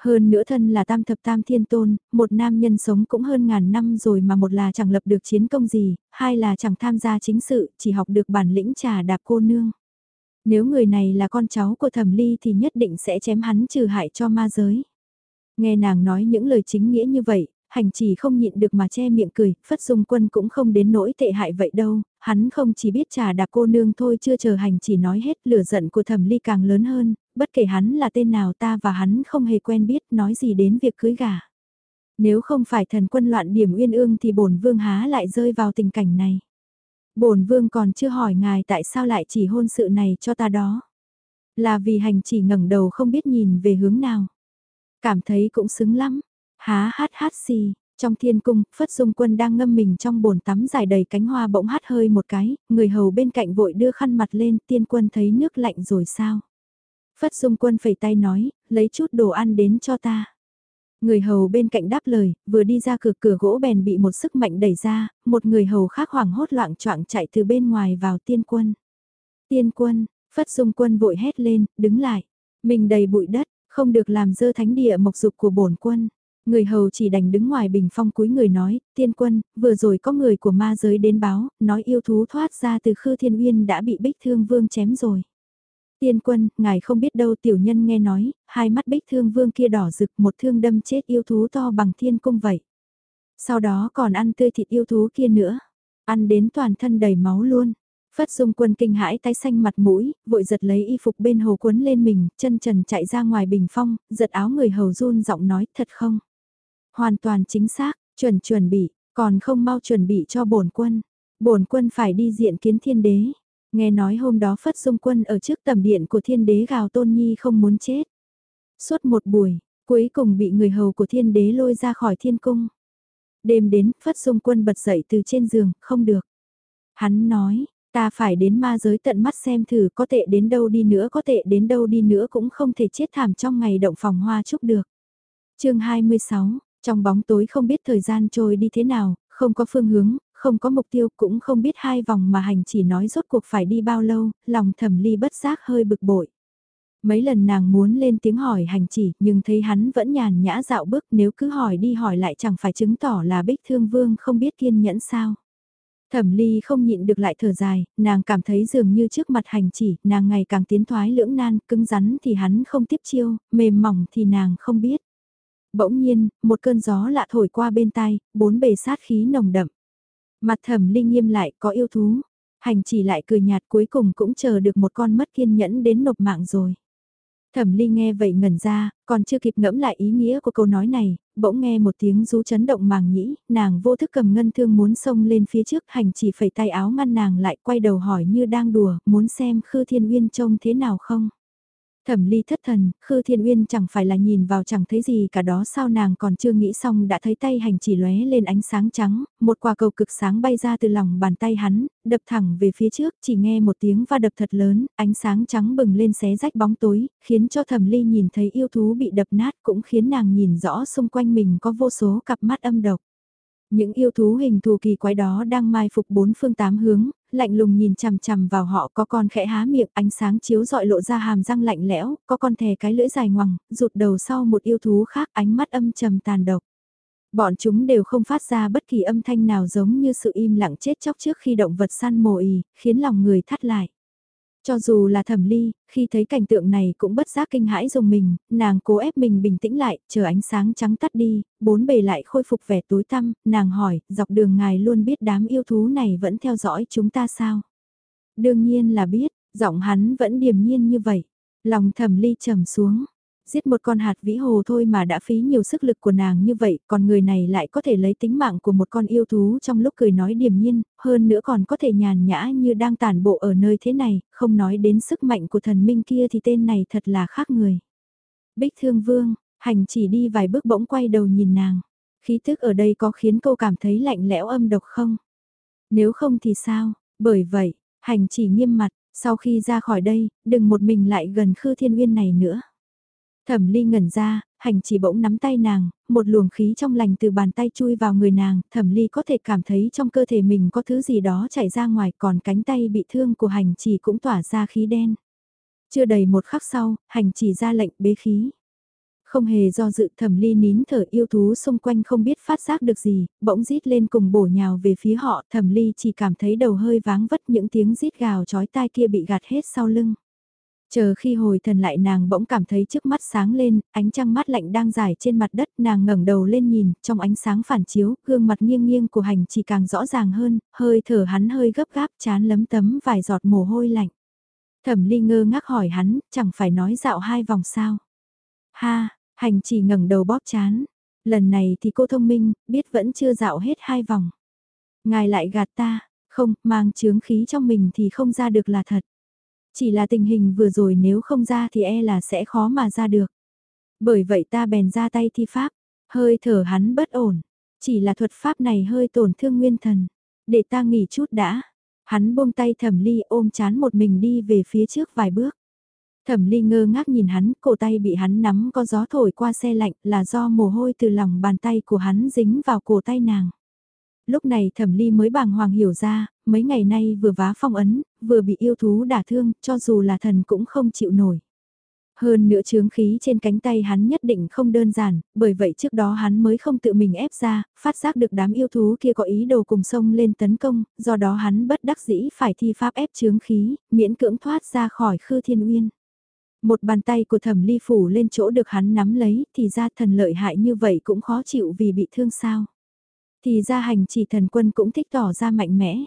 Hơn nữa thân là tam thập tam thiên tôn, một nam nhân sống cũng hơn ngàn năm rồi mà một là chẳng lập được chiến công gì, hai là chẳng tham gia chính sự, chỉ học được bản lĩnh trà đạp cô nương. Nếu người này là con cháu của thẩm ly thì nhất định sẽ chém hắn trừ hại cho ma giới. Nghe nàng nói những lời chính nghĩa như vậy, hành chỉ không nhịn được mà che miệng cười, Phất Dung Quân cũng không đến nỗi tệ hại vậy đâu, hắn không chỉ biết trà đạp cô nương thôi chưa chờ hành chỉ nói hết lửa giận của thẩm ly càng lớn hơn, bất kể hắn là tên nào ta và hắn không hề quen biết nói gì đến việc cưới gà. Nếu không phải thần quân loạn điểm uyên ương thì bổn vương há lại rơi vào tình cảnh này. Bổn vương còn chưa hỏi ngài tại sao lại chỉ hôn sự này cho ta đó. Là vì hành chỉ ngẩng đầu không biết nhìn về hướng nào. Cảm thấy cũng xứng lắm. Há hát hát xì, trong thiên cung, Phất Dung Quân đang ngâm mình trong bồn tắm dài đầy cánh hoa bỗng hát hơi một cái, người hầu bên cạnh vội đưa khăn mặt lên, tiên quân thấy nước lạnh rồi sao? Phất Dung Quân phẩy tay nói, lấy chút đồ ăn đến cho ta. Người hầu bên cạnh đáp lời, vừa đi ra cửa cửa gỗ bèn bị một sức mạnh đẩy ra, một người hầu khác hoảng hốt loạn choạng chạy từ bên ngoài vào tiên quân. Tiên quân, Phất Dung Quân vội hét lên, đứng lại. Mình đầy bụi đất, không được làm dơ thánh địa mộc dục của bổn quân. Người hầu chỉ đành đứng ngoài bình phong cúi người nói, tiên quân, vừa rồi có người của ma giới đến báo, nói yêu thú thoát ra từ khư thiên uyên đã bị bích thương vương chém rồi. Tiên quân, ngài không biết đâu tiểu nhân nghe nói, hai mắt bích thương vương kia đỏ rực một thương đâm chết yêu thú to bằng thiên cung vậy. Sau đó còn ăn tươi thịt yêu thú kia nữa, ăn đến toàn thân đầy máu luôn. Phất dung quân kinh hãi tái xanh mặt mũi, vội giật lấy y phục bên hồ quấn lên mình, chân trần chạy ra ngoài bình phong, giật áo người hầu run giọng nói thật không. Hoàn toàn chính xác, chuẩn chuẩn bị, còn không mau chuẩn bị cho bổn quân. Bổn quân phải đi diện kiến thiên đế. Nghe nói hôm đó Phất Dung Quân ở trước tầm điện của thiên đế gào tôn nhi không muốn chết. Suốt một buổi, cuối cùng bị người hầu của thiên đế lôi ra khỏi thiên cung. Đêm đến, Phất Dung Quân bật dậy từ trên giường, không được. Hắn nói, ta phải đến ma giới tận mắt xem thử có tệ đến đâu đi nữa có tệ đến đâu đi nữa cũng không thể chết thảm trong ngày động phòng hoa chúc được. chương 26, trong bóng tối không biết thời gian trôi đi thế nào, không có phương hướng, không có mục tiêu cũng không biết hai vòng mà hành chỉ nói rốt cuộc phải đi bao lâu, lòng thẩm ly bất giác hơi bực bội. Mấy lần nàng muốn lên tiếng hỏi hành chỉ nhưng thấy hắn vẫn nhàn nhã dạo bước nếu cứ hỏi đi hỏi lại chẳng phải chứng tỏ là bích thương vương không biết kiên nhẫn sao. Thẩm ly không nhịn được lại thở dài, nàng cảm thấy dường như trước mặt hành chỉ, nàng ngày càng tiến thoái lưỡng nan, cứng rắn thì hắn không tiếp chiêu, mềm mỏng thì nàng không biết. Bỗng nhiên, một cơn gió lạ thổi qua bên tai, bốn bề sát khí nồng đậm. Mặt thẩm linh nghiêm lại có yêu thú. Hành chỉ lại cười nhạt cuối cùng cũng chờ được một con mất kiên nhẫn đến nộp mạng rồi. Thẩm Ly nghe vậy ngẩn ra, còn chưa kịp ngẫm lại ý nghĩa của câu nói này, bỗng nghe một tiếng rú chấn động màng nhĩ, nàng vô thức cầm ngân thương muốn xông lên phía trước, hành chỉ phẩy tay áo ngăn nàng lại quay đầu hỏi như đang đùa, muốn xem Khư Thiên Uyên trông thế nào không? Thẩm ly thất thần, Khư Thiên Uyên chẳng phải là nhìn vào chẳng thấy gì cả đó sao nàng còn chưa nghĩ xong đã thấy tay hành chỉ lóe lên ánh sáng trắng, một quả cầu cực sáng bay ra từ lòng bàn tay hắn, đập thẳng về phía trước, chỉ nghe một tiếng va đập thật lớn, ánh sáng trắng bừng lên xé rách bóng tối, khiến cho thẩm ly nhìn thấy yêu thú bị đập nát cũng khiến nàng nhìn rõ xung quanh mình có vô số cặp mắt âm độc. Những yêu thú hình thù kỳ quái đó đang mai phục bốn phương tám hướng, lạnh lùng nhìn chằm chằm vào họ có con khẽ há miệng ánh sáng chiếu dọi lộ ra hàm răng lạnh lẽo, có con thè cái lưỡi dài ngoằng, rụt đầu sau một yêu thú khác ánh mắt âm trầm tàn độc. Bọn chúng đều không phát ra bất kỳ âm thanh nào giống như sự im lặng chết chóc trước khi động vật săn mồi khiến lòng người thắt lại. Cho dù là thẩm ly, khi thấy cảnh tượng này cũng bất giác kinh hãi dùng mình, nàng cố ép mình bình tĩnh lại, chờ ánh sáng trắng tắt đi, bốn bề lại khôi phục vẻ tối tăm, nàng hỏi, dọc đường ngài luôn biết đám yêu thú này vẫn theo dõi chúng ta sao? Đương nhiên là biết, giọng hắn vẫn điềm nhiên như vậy. Lòng thẩm ly trầm xuống, Giết một con hạt vĩ hồ thôi mà đã phí nhiều sức lực của nàng như vậy, còn người này lại có thể lấy tính mạng của một con yêu thú trong lúc cười nói điềm nhiên, hơn nữa còn có thể nhàn nhã như đang tản bộ ở nơi thế này, không nói đến sức mạnh của thần minh kia thì tên này thật là khác người. Bích Thương Vương, hành chỉ đi vài bước bỗng quay đầu nhìn nàng. Khí tức ở đây có khiến cô cảm thấy lạnh lẽo âm độc không? Nếu không thì sao? Bởi vậy, hành chỉ nghiêm mặt, sau khi ra khỏi đây, đừng một mình lại gần Khư Thiên Uyên này nữa. Thẩm ly ngẩn ra, hành chỉ bỗng nắm tay nàng, một luồng khí trong lành từ bàn tay chui vào người nàng, thẩm ly có thể cảm thấy trong cơ thể mình có thứ gì đó chảy ra ngoài còn cánh tay bị thương của hành chỉ cũng tỏa ra khí đen. Chưa đầy một khắc sau, hành chỉ ra lệnh bế khí. Không hề do dự thẩm ly nín thở yêu thú xung quanh không biết phát giác được gì, bỗng rít lên cùng bổ nhào về phía họ thẩm ly chỉ cảm thấy đầu hơi váng vất những tiếng rít gào chói tai kia bị gạt hết sau lưng. Chờ khi hồi thần lại nàng bỗng cảm thấy trước mắt sáng lên, ánh trăng mát lạnh đang dài trên mặt đất, nàng ngẩng đầu lên nhìn, trong ánh sáng phản chiếu, gương mặt nghiêng nghiêng của hành chỉ càng rõ ràng hơn, hơi thở hắn hơi gấp gáp chán lấm tấm vài giọt mồ hôi lạnh. Thẩm ly ngơ ngác hỏi hắn, chẳng phải nói dạo hai vòng sao. Ha, hành chỉ ngẩng đầu bóp chán. Lần này thì cô thông minh, biết vẫn chưa dạo hết hai vòng. Ngài lại gạt ta, không, mang chướng khí trong mình thì không ra được là thật. Chỉ là tình hình vừa rồi nếu không ra thì e là sẽ khó mà ra được. Bởi vậy ta bèn ra tay thi pháp, hơi thở hắn bất ổn. Chỉ là thuật pháp này hơi tổn thương nguyên thần. Để ta nghỉ chút đã. Hắn buông tay thẩm ly ôm chán một mình đi về phía trước vài bước. Thẩm ly ngơ ngác nhìn hắn, cổ tay bị hắn nắm có gió thổi qua xe lạnh là do mồ hôi từ lòng bàn tay của hắn dính vào cổ tay nàng. Lúc này thẩm ly mới bàng hoàng hiểu ra, mấy ngày nay vừa vá phong ấn, vừa bị yêu thú đả thương, cho dù là thần cũng không chịu nổi. Hơn nữa chướng khí trên cánh tay hắn nhất định không đơn giản, bởi vậy trước đó hắn mới không tự mình ép ra, phát giác được đám yêu thú kia có ý đồ cùng sông lên tấn công, do đó hắn bất đắc dĩ phải thi pháp ép chướng khí, miễn cưỡng thoát ra khỏi khư thiên uyên. Một bàn tay của thẩm ly phủ lên chỗ được hắn nắm lấy, thì ra thần lợi hại như vậy cũng khó chịu vì bị thương sao. Thì ra hành chỉ thần quân cũng thích tỏ ra mạnh mẽ.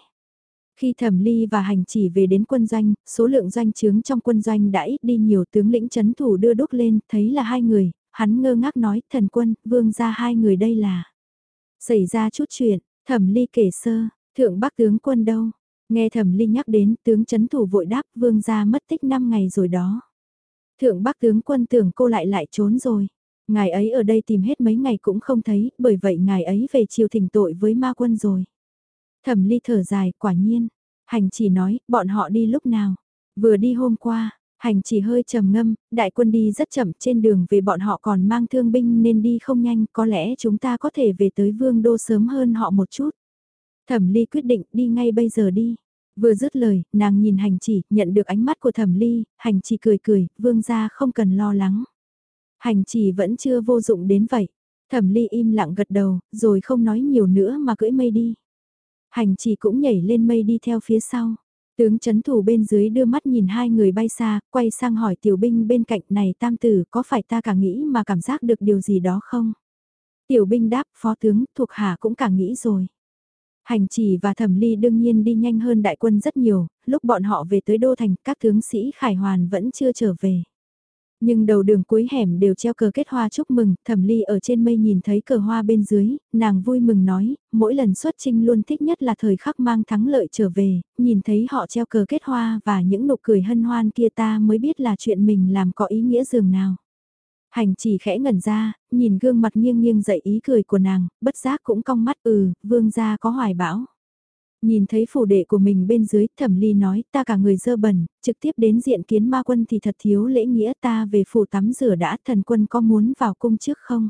Khi thẩm ly và hành chỉ về đến quân doanh, số lượng doanh trướng trong quân doanh đã ít đi nhiều tướng lĩnh chấn thủ đưa đúc lên, thấy là hai người, hắn ngơ ngác nói, thần quân, vương ra hai người đây là. Xảy ra chút chuyện, thẩm ly kể sơ, thượng bắc tướng quân đâu? Nghe thẩm ly nhắc đến tướng chấn thủ vội đáp vương ra mất tích 5 ngày rồi đó. Thượng bắc tướng quân tưởng cô lại lại trốn rồi. Ngài ấy ở đây tìm hết mấy ngày cũng không thấy, bởi vậy ngài ấy về chiều thỉnh tội với ma quân rồi. Thẩm ly thở dài, quả nhiên. Hành chỉ nói, bọn họ đi lúc nào? Vừa đi hôm qua, hành chỉ hơi trầm ngâm, đại quân đi rất chậm trên đường về bọn họ còn mang thương binh nên đi không nhanh, có lẽ chúng ta có thể về tới vương đô sớm hơn họ một chút. Thẩm ly quyết định đi ngay bây giờ đi. Vừa dứt lời, nàng nhìn hành chỉ, nhận được ánh mắt của thẩm ly, hành chỉ cười cười, vương gia không cần lo lắng. Hành trì vẫn chưa vô dụng đến vậy. Thẩm ly im lặng gật đầu, rồi không nói nhiều nữa mà cưỡi mây đi. Hành trì cũng nhảy lên mây đi theo phía sau. Tướng chấn thủ bên dưới đưa mắt nhìn hai người bay xa, quay sang hỏi tiểu binh bên cạnh này tam tử có phải ta cả nghĩ mà cảm giác được điều gì đó không? Tiểu binh đáp phó tướng thuộc hạ cũng cả nghĩ rồi. Hành chỉ và thẩm ly đương nhiên đi nhanh hơn đại quân rất nhiều, lúc bọn họ về tới đô thành các tướng sĩ khải hoàn vẫn chưa trở về. Nhưng đầu đường cuối hẻm đều treo cờ kết hoa chúc mừng, thẩm ly ở trên mây nhìn thấy cờ hoa bên dưới, nàng vui mừng nói, mỗi lần xuất trinh luôn thích nhất là thời khắc mang thắng lợi trở về, nhìn thấy họ treo cờ kết hoa và những nụ cười hân hoan kia ta mới biết là chuyện mình làm có ý nghĩa dường nào. Hành chỉ khẽ ngẩn ra, nhìn gương mặt nghiêng nghiêng dậy ý cười của nàng, bất giác cũng cong mắt ừ, vương gia có hoài bão. Nhìn thấy phủ đệ của mình bên dưới, thẩm ly nói ta cả người dơ bẩn, trực tiếp đến diện kiến ma quân thì thật thiếu lễ nghĩa ta về phủ tắm rửa đã thần quân có muốn vào cung trước không?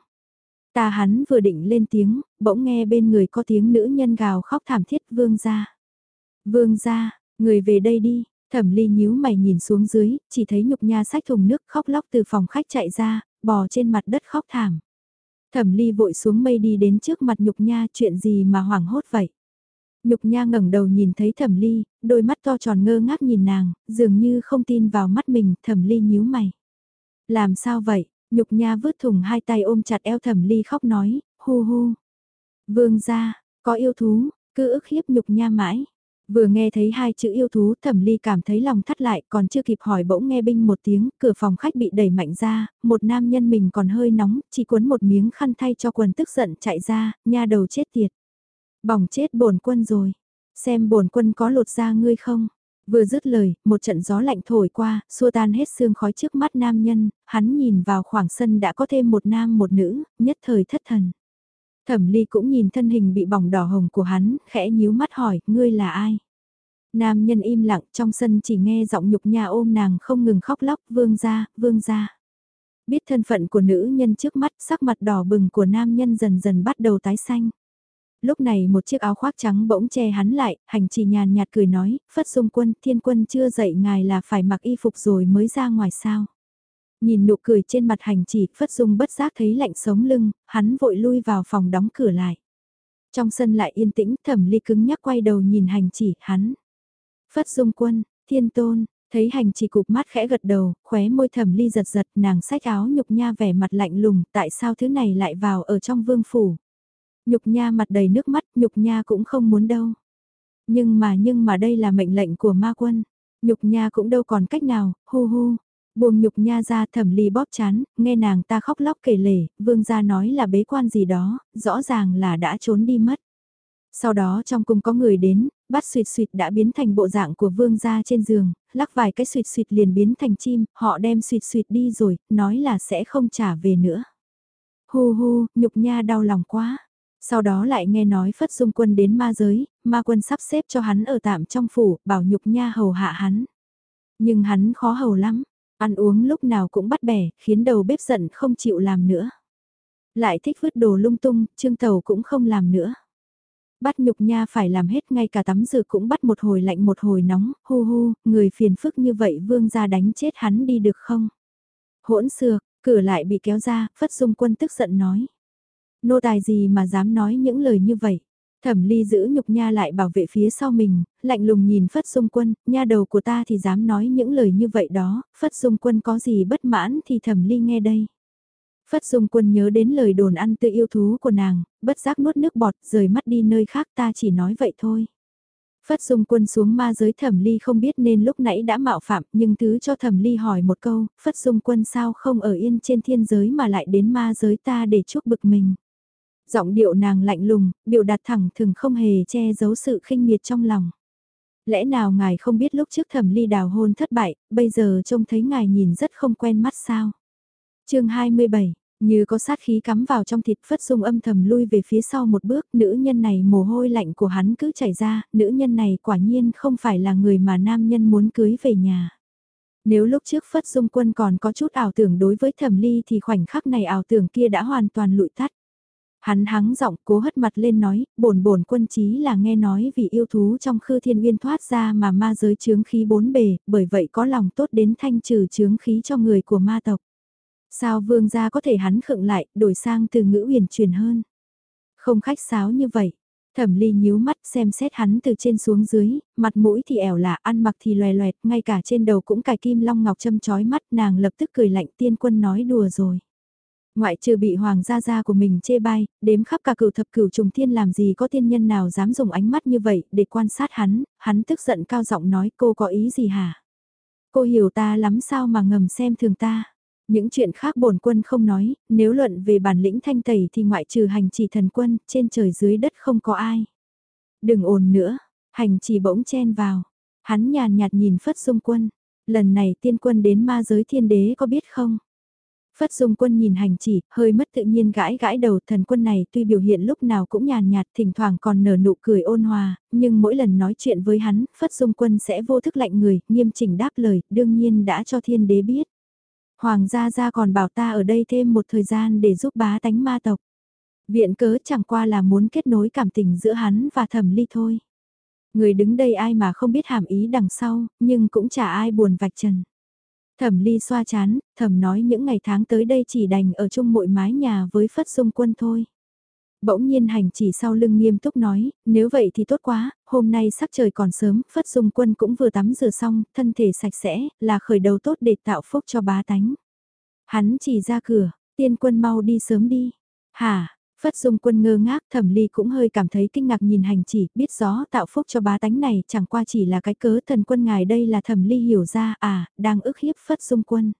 Ta hắn vừa định lên tiếng, bỗng nghe bên người có tiếng nữ nhân gào khóc thảm thiết vương ra. Vương ra, người về đây đi, thẩm ly nhíu mày nhìn xuống dưới, chỉ thấy nhục nha sách thùng nước khóc lóc từ phòng khách chạy ra, bò trên mặt đất khóc thảm. Thẩm ly vội xuống mây đi đến trước mặt nhục nha chuyện gì mà hoảng hốt vậy. Nhục Nha ngẩng đầu nhìn thấy Thẩm Ly, đôi mắt to tròn ngơ ngác nhìn nàng, dường như không tin vào mắt mình, Thẩm Ly nhíu mày. Làm sao vậy? Nhục Nha vứt thùng hai tay ôm chặt eo Thẩm Ly khóc nói, hu hu. Vương gia, có yêu thú, cứ ức hiếp Nhục Nha mãi. Vừa nghe thấy hai chữ yêu thú thẩm ly cảm thấy lòng thắt lại còn chưa kịp hỏi bỗng nghe binh một tiếng, cửa phòng khách bị đẩy mạnh ra, một nam nhân mình còn hơi nóng, chỉ cuốn một miếng khăn thay cho quần tức giận chạy ra, nha đầu chết tiệt. Bỏng chết bổn quân rồi. Xem bổn quân có lột da ngươi không? Vừa dứt lời, một trận gió lạnh thổi qua, xua tan hết sương khói trước mắt nam nhân, hắn nhìn vào khoảng sân đã có thêm một nam một nữ, nhất thời thất thần. Thẩm ly cũng nhìn thân hình bị bỏng đỏ hồng của hắn, khẽ nhíu mắt hỏi, ngươi là ai? Nam nhân im lặng trong sân chỉ nghe giọng nhục nhà ôm nàng không ngừng khóc lóc, vương ra, vương ra. Biết thân phận của nữ nhân trước mắt, sắc mặt đỏ bừng của nam nhân dần dần bắt đầu tái xanh. Lúc này một chiếc áo khoác trắng bỗng che hắn lại, hành chỉ nhàn nhạt cười nói, Phất Dung Quân, Thiên Quân chưa dạy ngài là phải mặc y phục rồi mới ra ngoài sao. Nhìn nụ cười trên mặt hành chỉ, Phất Dung bất giác thấy lạnh sống lưng, hắn vội lui vào phòng đóng cửa lại. Trong sân lại yên tĩnh, thẩm ly cứng nhắc quay đầu nhìn hành chỉ, hắn. Phất Dung quân, thiên tôn, thấy hành chỉ cụp mắt khẽ gật đầu, khóe môi thẩm ly giật giật, nàng sách áo nhục nha vẻ mặt lạnh lùng, tại sao thứ này lại vào ở trong vương phủ. Nhục nha mặt đầy nước mắt, nhục nha cũng không muốn đâu. Nhưng mà nhưng mà đây là mệnh lệnh của ma quân. Nhục nha cũng đâu còn cách nào, hu hu. Buông nhục nha ra thẩm ly bóp chán, nghe nàng ta khóc lóc kể lể, vương gia nói là bế quan gì đó, rõ ràng là đã trốn đi mất. Sau đó trong cung có người đến, bắt suyệt suyệt đã biến thành bộ dạng của vương gia trên giường, lắc vài cái suyệt suyệt liền biến thành chim, họ đem suyệt suyệt đi rồi, nói là sẽ không trả về nữa. Hu hu, nhục nha đau lòng quá. Sau đó lại nghe nói Phất Dung Quân đến ma giới, ma quân sắp xếp cho hắn ở tạm trong phủ, bảo nhục nha hầu hạ hắn. Nhưng hắn khó hầu lắm, ăn uống lúc nào cũng bắt bẻ, khiến đầu bếp giận không chịu làm nữa. Lại thích vứt đồ lung tung, trương tàu cũng không làm nữa. Bắt nhục nha phải làm hết ngay cả tắm rửa cũng bắt một hồi lạnh một hồi nóng, hu hu, người phiền phức như vậy vương ra đánh chết hắn đi được không? Hỗn xược, cửa lại bị kéo ra, Phất Dung Quân tức giận nói. Nô tài gì mà dám nói những lời như vậy? Thẩm ly giữ nhục nha lại bảo vệ phía sau mình, lạnh lùng nhìn Phất Dung Quân, nha đầu của ta thì dám nói những lời như vậy đó, Phất Dung Quân có gì bất mãn thì thẩm ly nghe đây. Phất Dung Quân nhớ đến lời đồn ăn tươi yêu thú của nàng, bất giác nuốt nước bọt, rời mắt đi nơi khác ta chỉ nói vậy thôi. Phất Dung Quân xuống ma giới thẩm ly không biết nên lúc nãy đã mạo phạm nhưng thứ cho thẩm ly hỏi một câu, Phất Dung Quân sao không ở yên trên thiên giới mà lại đến ma giới ta để chuốc bực mình. Giọng điệu nàng lạnh lùng, biểu đạt thẳng thường không hề che giấu sự khinh miệt trong lòng. Lẽ nào ngài không biết lúc trước thẩm ly đào hôn thất bại, bây giờ trông thấy ngài nhìn rất không quen mắt sao? chương 27, như có sát khí cắm vào trong thịt phất dung âm thầm lui về phía sau một bước, nữ nhân này mồ hôi lạnh của hắn cứ chảy ra, nữ nhân này quả nhiên không phải là người mà nam nhân muốn cưới về nhà. Nếu lúc trước phất dung quân còn có chút ảo tưởng đối với thẩm ly thì khoảnh khắc này ảo tưởng kia đã hoàn toàn lụi tắt. Hắn hắng giọng cố hất mặt lên nói, bổn bổn quân chí là nghe nói vì yêu thú trong khư thiên uyên thoát ra mà ma giới chướng khí bốn bề, bởi vậy có lòng tốt đến thanh trừ chướng khí cho người của ma tộc. Sao vương gia có thể hắn khựng lại, đổi sang từ ngữ huyền truyền hơn. Không khách sáo như vậy. Thẩm ly nhíu mắt xem xét hắn từ trên xuống dưới, mặt mũi thì ẻo lạ, ăn mặc thì loè loẹt, ngay cả trên đầu cũng cài kim long ngọc châm chói mắt nàng lập tức cười lạnh tiên quân nói đùa rồi. Ngoại trừ bị hoàng gia gia của mình chê bai, đếm khắp cả cửu thập cửu trùng thiên làm gì có tiên nhân nào dám dùng ánh mắt như vậy để quan sát hắn, hắn tức giận cao giọng nói cô có ý gì hả? Cô hiểu ta lắm sao mà ngầm xem thường ta? Những chuyện khác bổn quân không nói, nếu luận về bản lĩnh thanh tẩy thì ngoại trừ hành trì thần quân, trên trời dưới đất không có ai. Đừng ồn nữa, hành trì bỗng chen vào. Hắn nhàn nhạt nhìn Phất Dung Quân. Lần này tiên quân đến ma giới thiên đế có biết không? Phất Dung Quân nhìn hành chỉ, hơi mất tự nhiên gãi gãi đầu thần quân này tuy biểu hiện lúc nào cũng nhàn nhạt thỉnh thoảng còn nở nụ cười ôn hòa, nhưng mỗi lần nói chuyện với hắn, Phất Dung Quân sẽ vô thức lạnh người, nghiêm chỉnh đáp lời, đương nhiên đã cho thiên đế biết. Hoàng gia gia còn bảo ta ở đây thêm một thời gian để giúp bá tánh ma tộc. Viện cớ chẳng qua là muốn kết nối cảm tình giữa hắn và thẩm ly thôi. Người đứng đây ai mà không biết hàm ý đằng sau, nhưng cũng chả ai buồn vạch trần. Thẩm ly xoa chán, thẩm nói những ngày tháng tới đây chỉ đành ở chung mỗi mái nhà với Phất Dung Quân thôi. Bỗng nhiên hành chỉ sau lưng nghiêm túc nói, nếu vậy thì tốt quá, hôm nay sắc trời còn sớm, Phất Dung Quân cũng vừa tắm rửa xong, thân thể sạch sẽ, là khởi đầu tốt để tạo phúc cho bá tánh. Hắn chỉ ra cửa, tiên quân mau đi sớm đi. Hả, Phất Dung Quân ngơ ngác thẩm ly cũng hơi cảm thấy kinh ngạc nhìn hành chỉ, biết rõ tạo phúc cho bá tánh này chẳng qua chỉ là cái cớ thần quân ngài đây là thẩm ly hiểu ra, à, đang ức hiếp Phất Dung Quân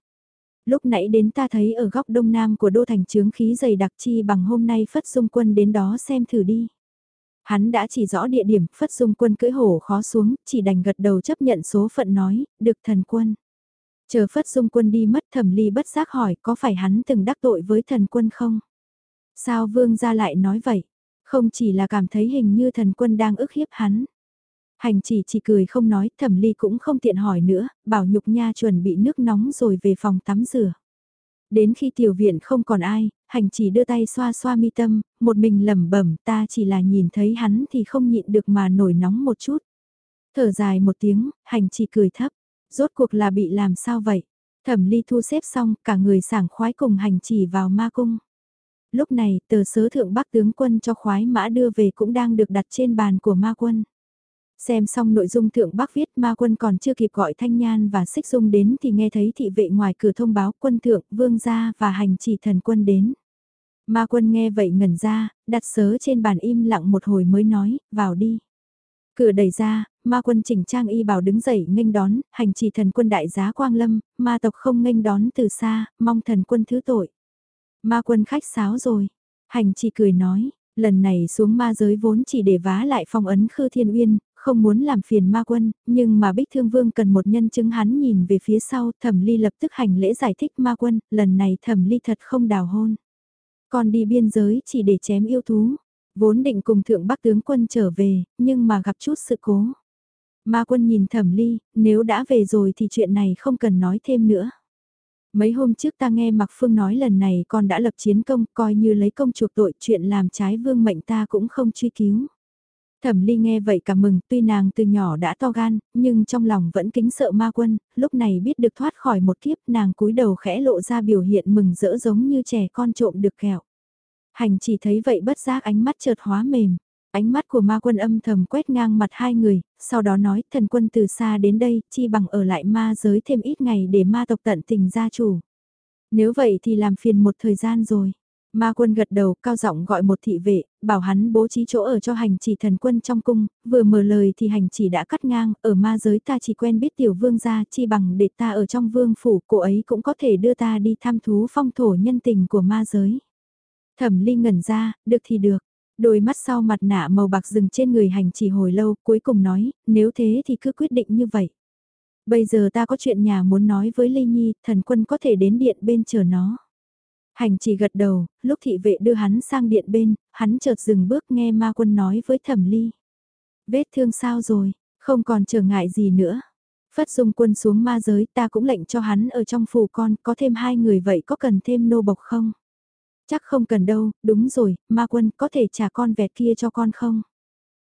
lúc nãy đến ta thấy ở góc đông nam của đô thành trướng khí dày đặc chi bằng hôm nay Phất Dung Quân đến đó xem thử đi. Hắn đã chỉ rõ địa điểm, Phất Dung Quân cưỡi hổ khó xuống, chỉ đành gật đầu chấp nhận số phận nói, được thần quân. Chờ Phất Dung Quân đi mất thẩm ly bất giác hỏi có phải hắn từng đắc tội với thần quân không? Sao vương gia lại nói vậy? Không chỉ là cảm thấy hình như thần quân đang ức hiếp hắn. Hành chỉ chỉ cười không nói, thẩm ly cũng không tiện hỏi nữa, bảo nhục nha chuẩn bị nước nóng rồi về phòng tắm rửa. Đến khi tiểu viện không còn ai, hành chỉ đưa tay xoa xoa mi tâm, một mình lẩm bẩm ta chỉ là nhìn thấy hắn thì không nhịn được mà nổi nóng một chút. Thở dài một tiếng, hành chỉ cười thấp, rốt cuộc là bị làm sao vậy? Thẩm ly thu xếp xong, cả người sảng khoái cùng hành chỉ vào ma cung. Lúc này, tờ sớ thượng bắc tướng quân cho khoái mã đưa về cũng đang được đặt trên bàn của ma quân. Xem xong nội dung thượng bắc viết ma quân còn chưa kịp gọi thanh nhan và xích dung đến thì nghe thấy thị vệ ngoài cửa thông báo quân thượng, vương gia và hành chỉ thần quân đến. Ma quân nghe vậy ngẩn ra, đặt sớ trên bàn im lặng một hồi mới nói, vào đi. Cửa đẩy ra, ma quân chỉnh trang y bảo đứng dậy nghênh đón, hành chỉ thần quân đại giá quang lâm, ma tộc không nghênh đón từ xa, mong thần quân thứ tội. Ma quân khách sáo rồi, hành chỉ cười nói, lần này xuống ma giới vốn chỉ để vá lại phong ấn khư thiên uyên, không muốn làm phiền ma quân, nhưng mà bích thương vương cần một nhân chứng hắn nhìn về phía sau, thẩm ly lập tức hành lễ giải thích ma quân, lần này thẩm ly thật không đào hôn. Còn đi biên giới chỉ để chém yêu thú, vốn định cùng thượng bắc tướng quân trở về, nhưng mà gặp chút sự cố. Ma quân nhìn thẩm ly, nếu đã về rồi thì chuyện này không cần nói thêm nữa. Mấy hôm trước ta nghe Mạc Phương nói lần này con đã lập chiến công, coi như lấy công chuộc tội chuyện làm trái vương mệnh ta cũng không truy cứu. Thẩm Ly nghe vậy cả mừng, tuy nàng từ nhỏ đã to gan, nhưng trong lòng vẫn kính sợ ma quân, lúc này biết được thoát khỏi một kiếp nàng cúi đầu khẽ lộ ra biểu hiện mừng rỡ giống như trẻ con trộm được kẹo. Hành chỉ thấy vậy bất giác ánh mắt chợt hóa mềm. Ánh mắt của ma quân âm thầm quét ngang mặt hai người, sau đó nói thần quân từ xa đến đây, chi bằng ở lại ma giới thêm ít ngày để ma tộc tận tình gia chủ. Nếu vậy thì làm phiền một thời gian rồi. Ma quân gật đầu cao giọng gọi một thị vệ, bảo hắn bố trí chỗ ở cho hành chỉ thần quân trong cung, vừa mở lời thì hành chỉ đã cắt ngang, ở ma giới ta chỉ quen biết tiểu vương gia chi bằng để ta ở trong vương phủ, cô ấy cũng có thể đưa ta đi thăm thú phong thổ nhân tình của ma giới. Thẩm ly ngẩn ra, được thì được. Đôi mắt sau mặt nạ màu bạc dừng trên người hành chỉ hồi lâu, cuối cùng nói, nếu thế thì cứ quyết định như vậy. Bây giờ ta có chuyện nhà muốn nói với Ly Nhi, thần quân có thể đến điện bên chờ nó. Hành chỉ gật đầu, lúc thị vệ đưa hắn sang điện bên, hắn chợt dừng bước nghe ma quân nói với thẩm ly. Vết thương sao rồi, không còn trở ngại gì nữa. Phất dung quân xuống ma giới ta cũng lệnh cho hắn ở trong phủ con, có thêm hai người vậy có cần thêm nô bộc không? Chắc không cần đâu, đúng rồi, ma quân có thể trả con vẹt kia cho con không?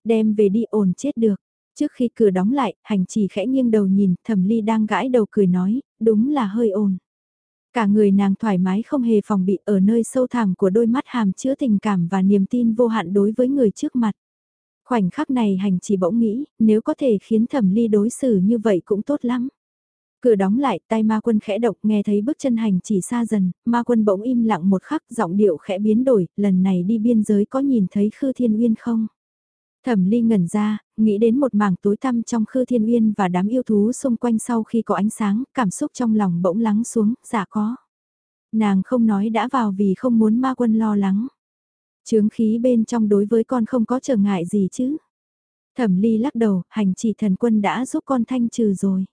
Đem về đi ổn chết được. Trước khi cửa đóng lại, hành chỉ khẽ nghiêng đầu nhìn, thẩm ly đang gãi đầu cười nói, đúng là hơi ồn. Cả người nàng thoải mái không hề phòng bị ở nơi sâu thẳm của đôi mắt hàm chứa tình cảm và niềm tin vô hạn đối với người trước mặt. Khoảnh khắc này hành chỉ bỗng nghĩ, nếu có thể khiến thẩm ly đối xử như vậy cũng tốt lắm. Cửa đóng lại, tay ma quân khẽ động nghe thấy bước chân hành chỉ xa dần, ma quân bỗng im lặng một khắc, giọng điệu khẽ biến đổi, lần này đi biên giới có nhìn thấy Khư Thiên Uyên không? Thẩm Ly ngẩn ra, nghĩ đến một mảng tối tăm trong Khư Thiên Uyên và đám yêu thú xung quanh sau khi có ánh sáng, cảm xúc trong lòng bỗng lắng xuống, dạ có. Nàng không nói đã vào vì không muốn ma quân lo lắng. Chướng khí bên trong đối với con không có trở ngại gì chứ. Thẩm Ly lắc đầu, hành chỉ thần quân đã giúp con thanh trừ rồi.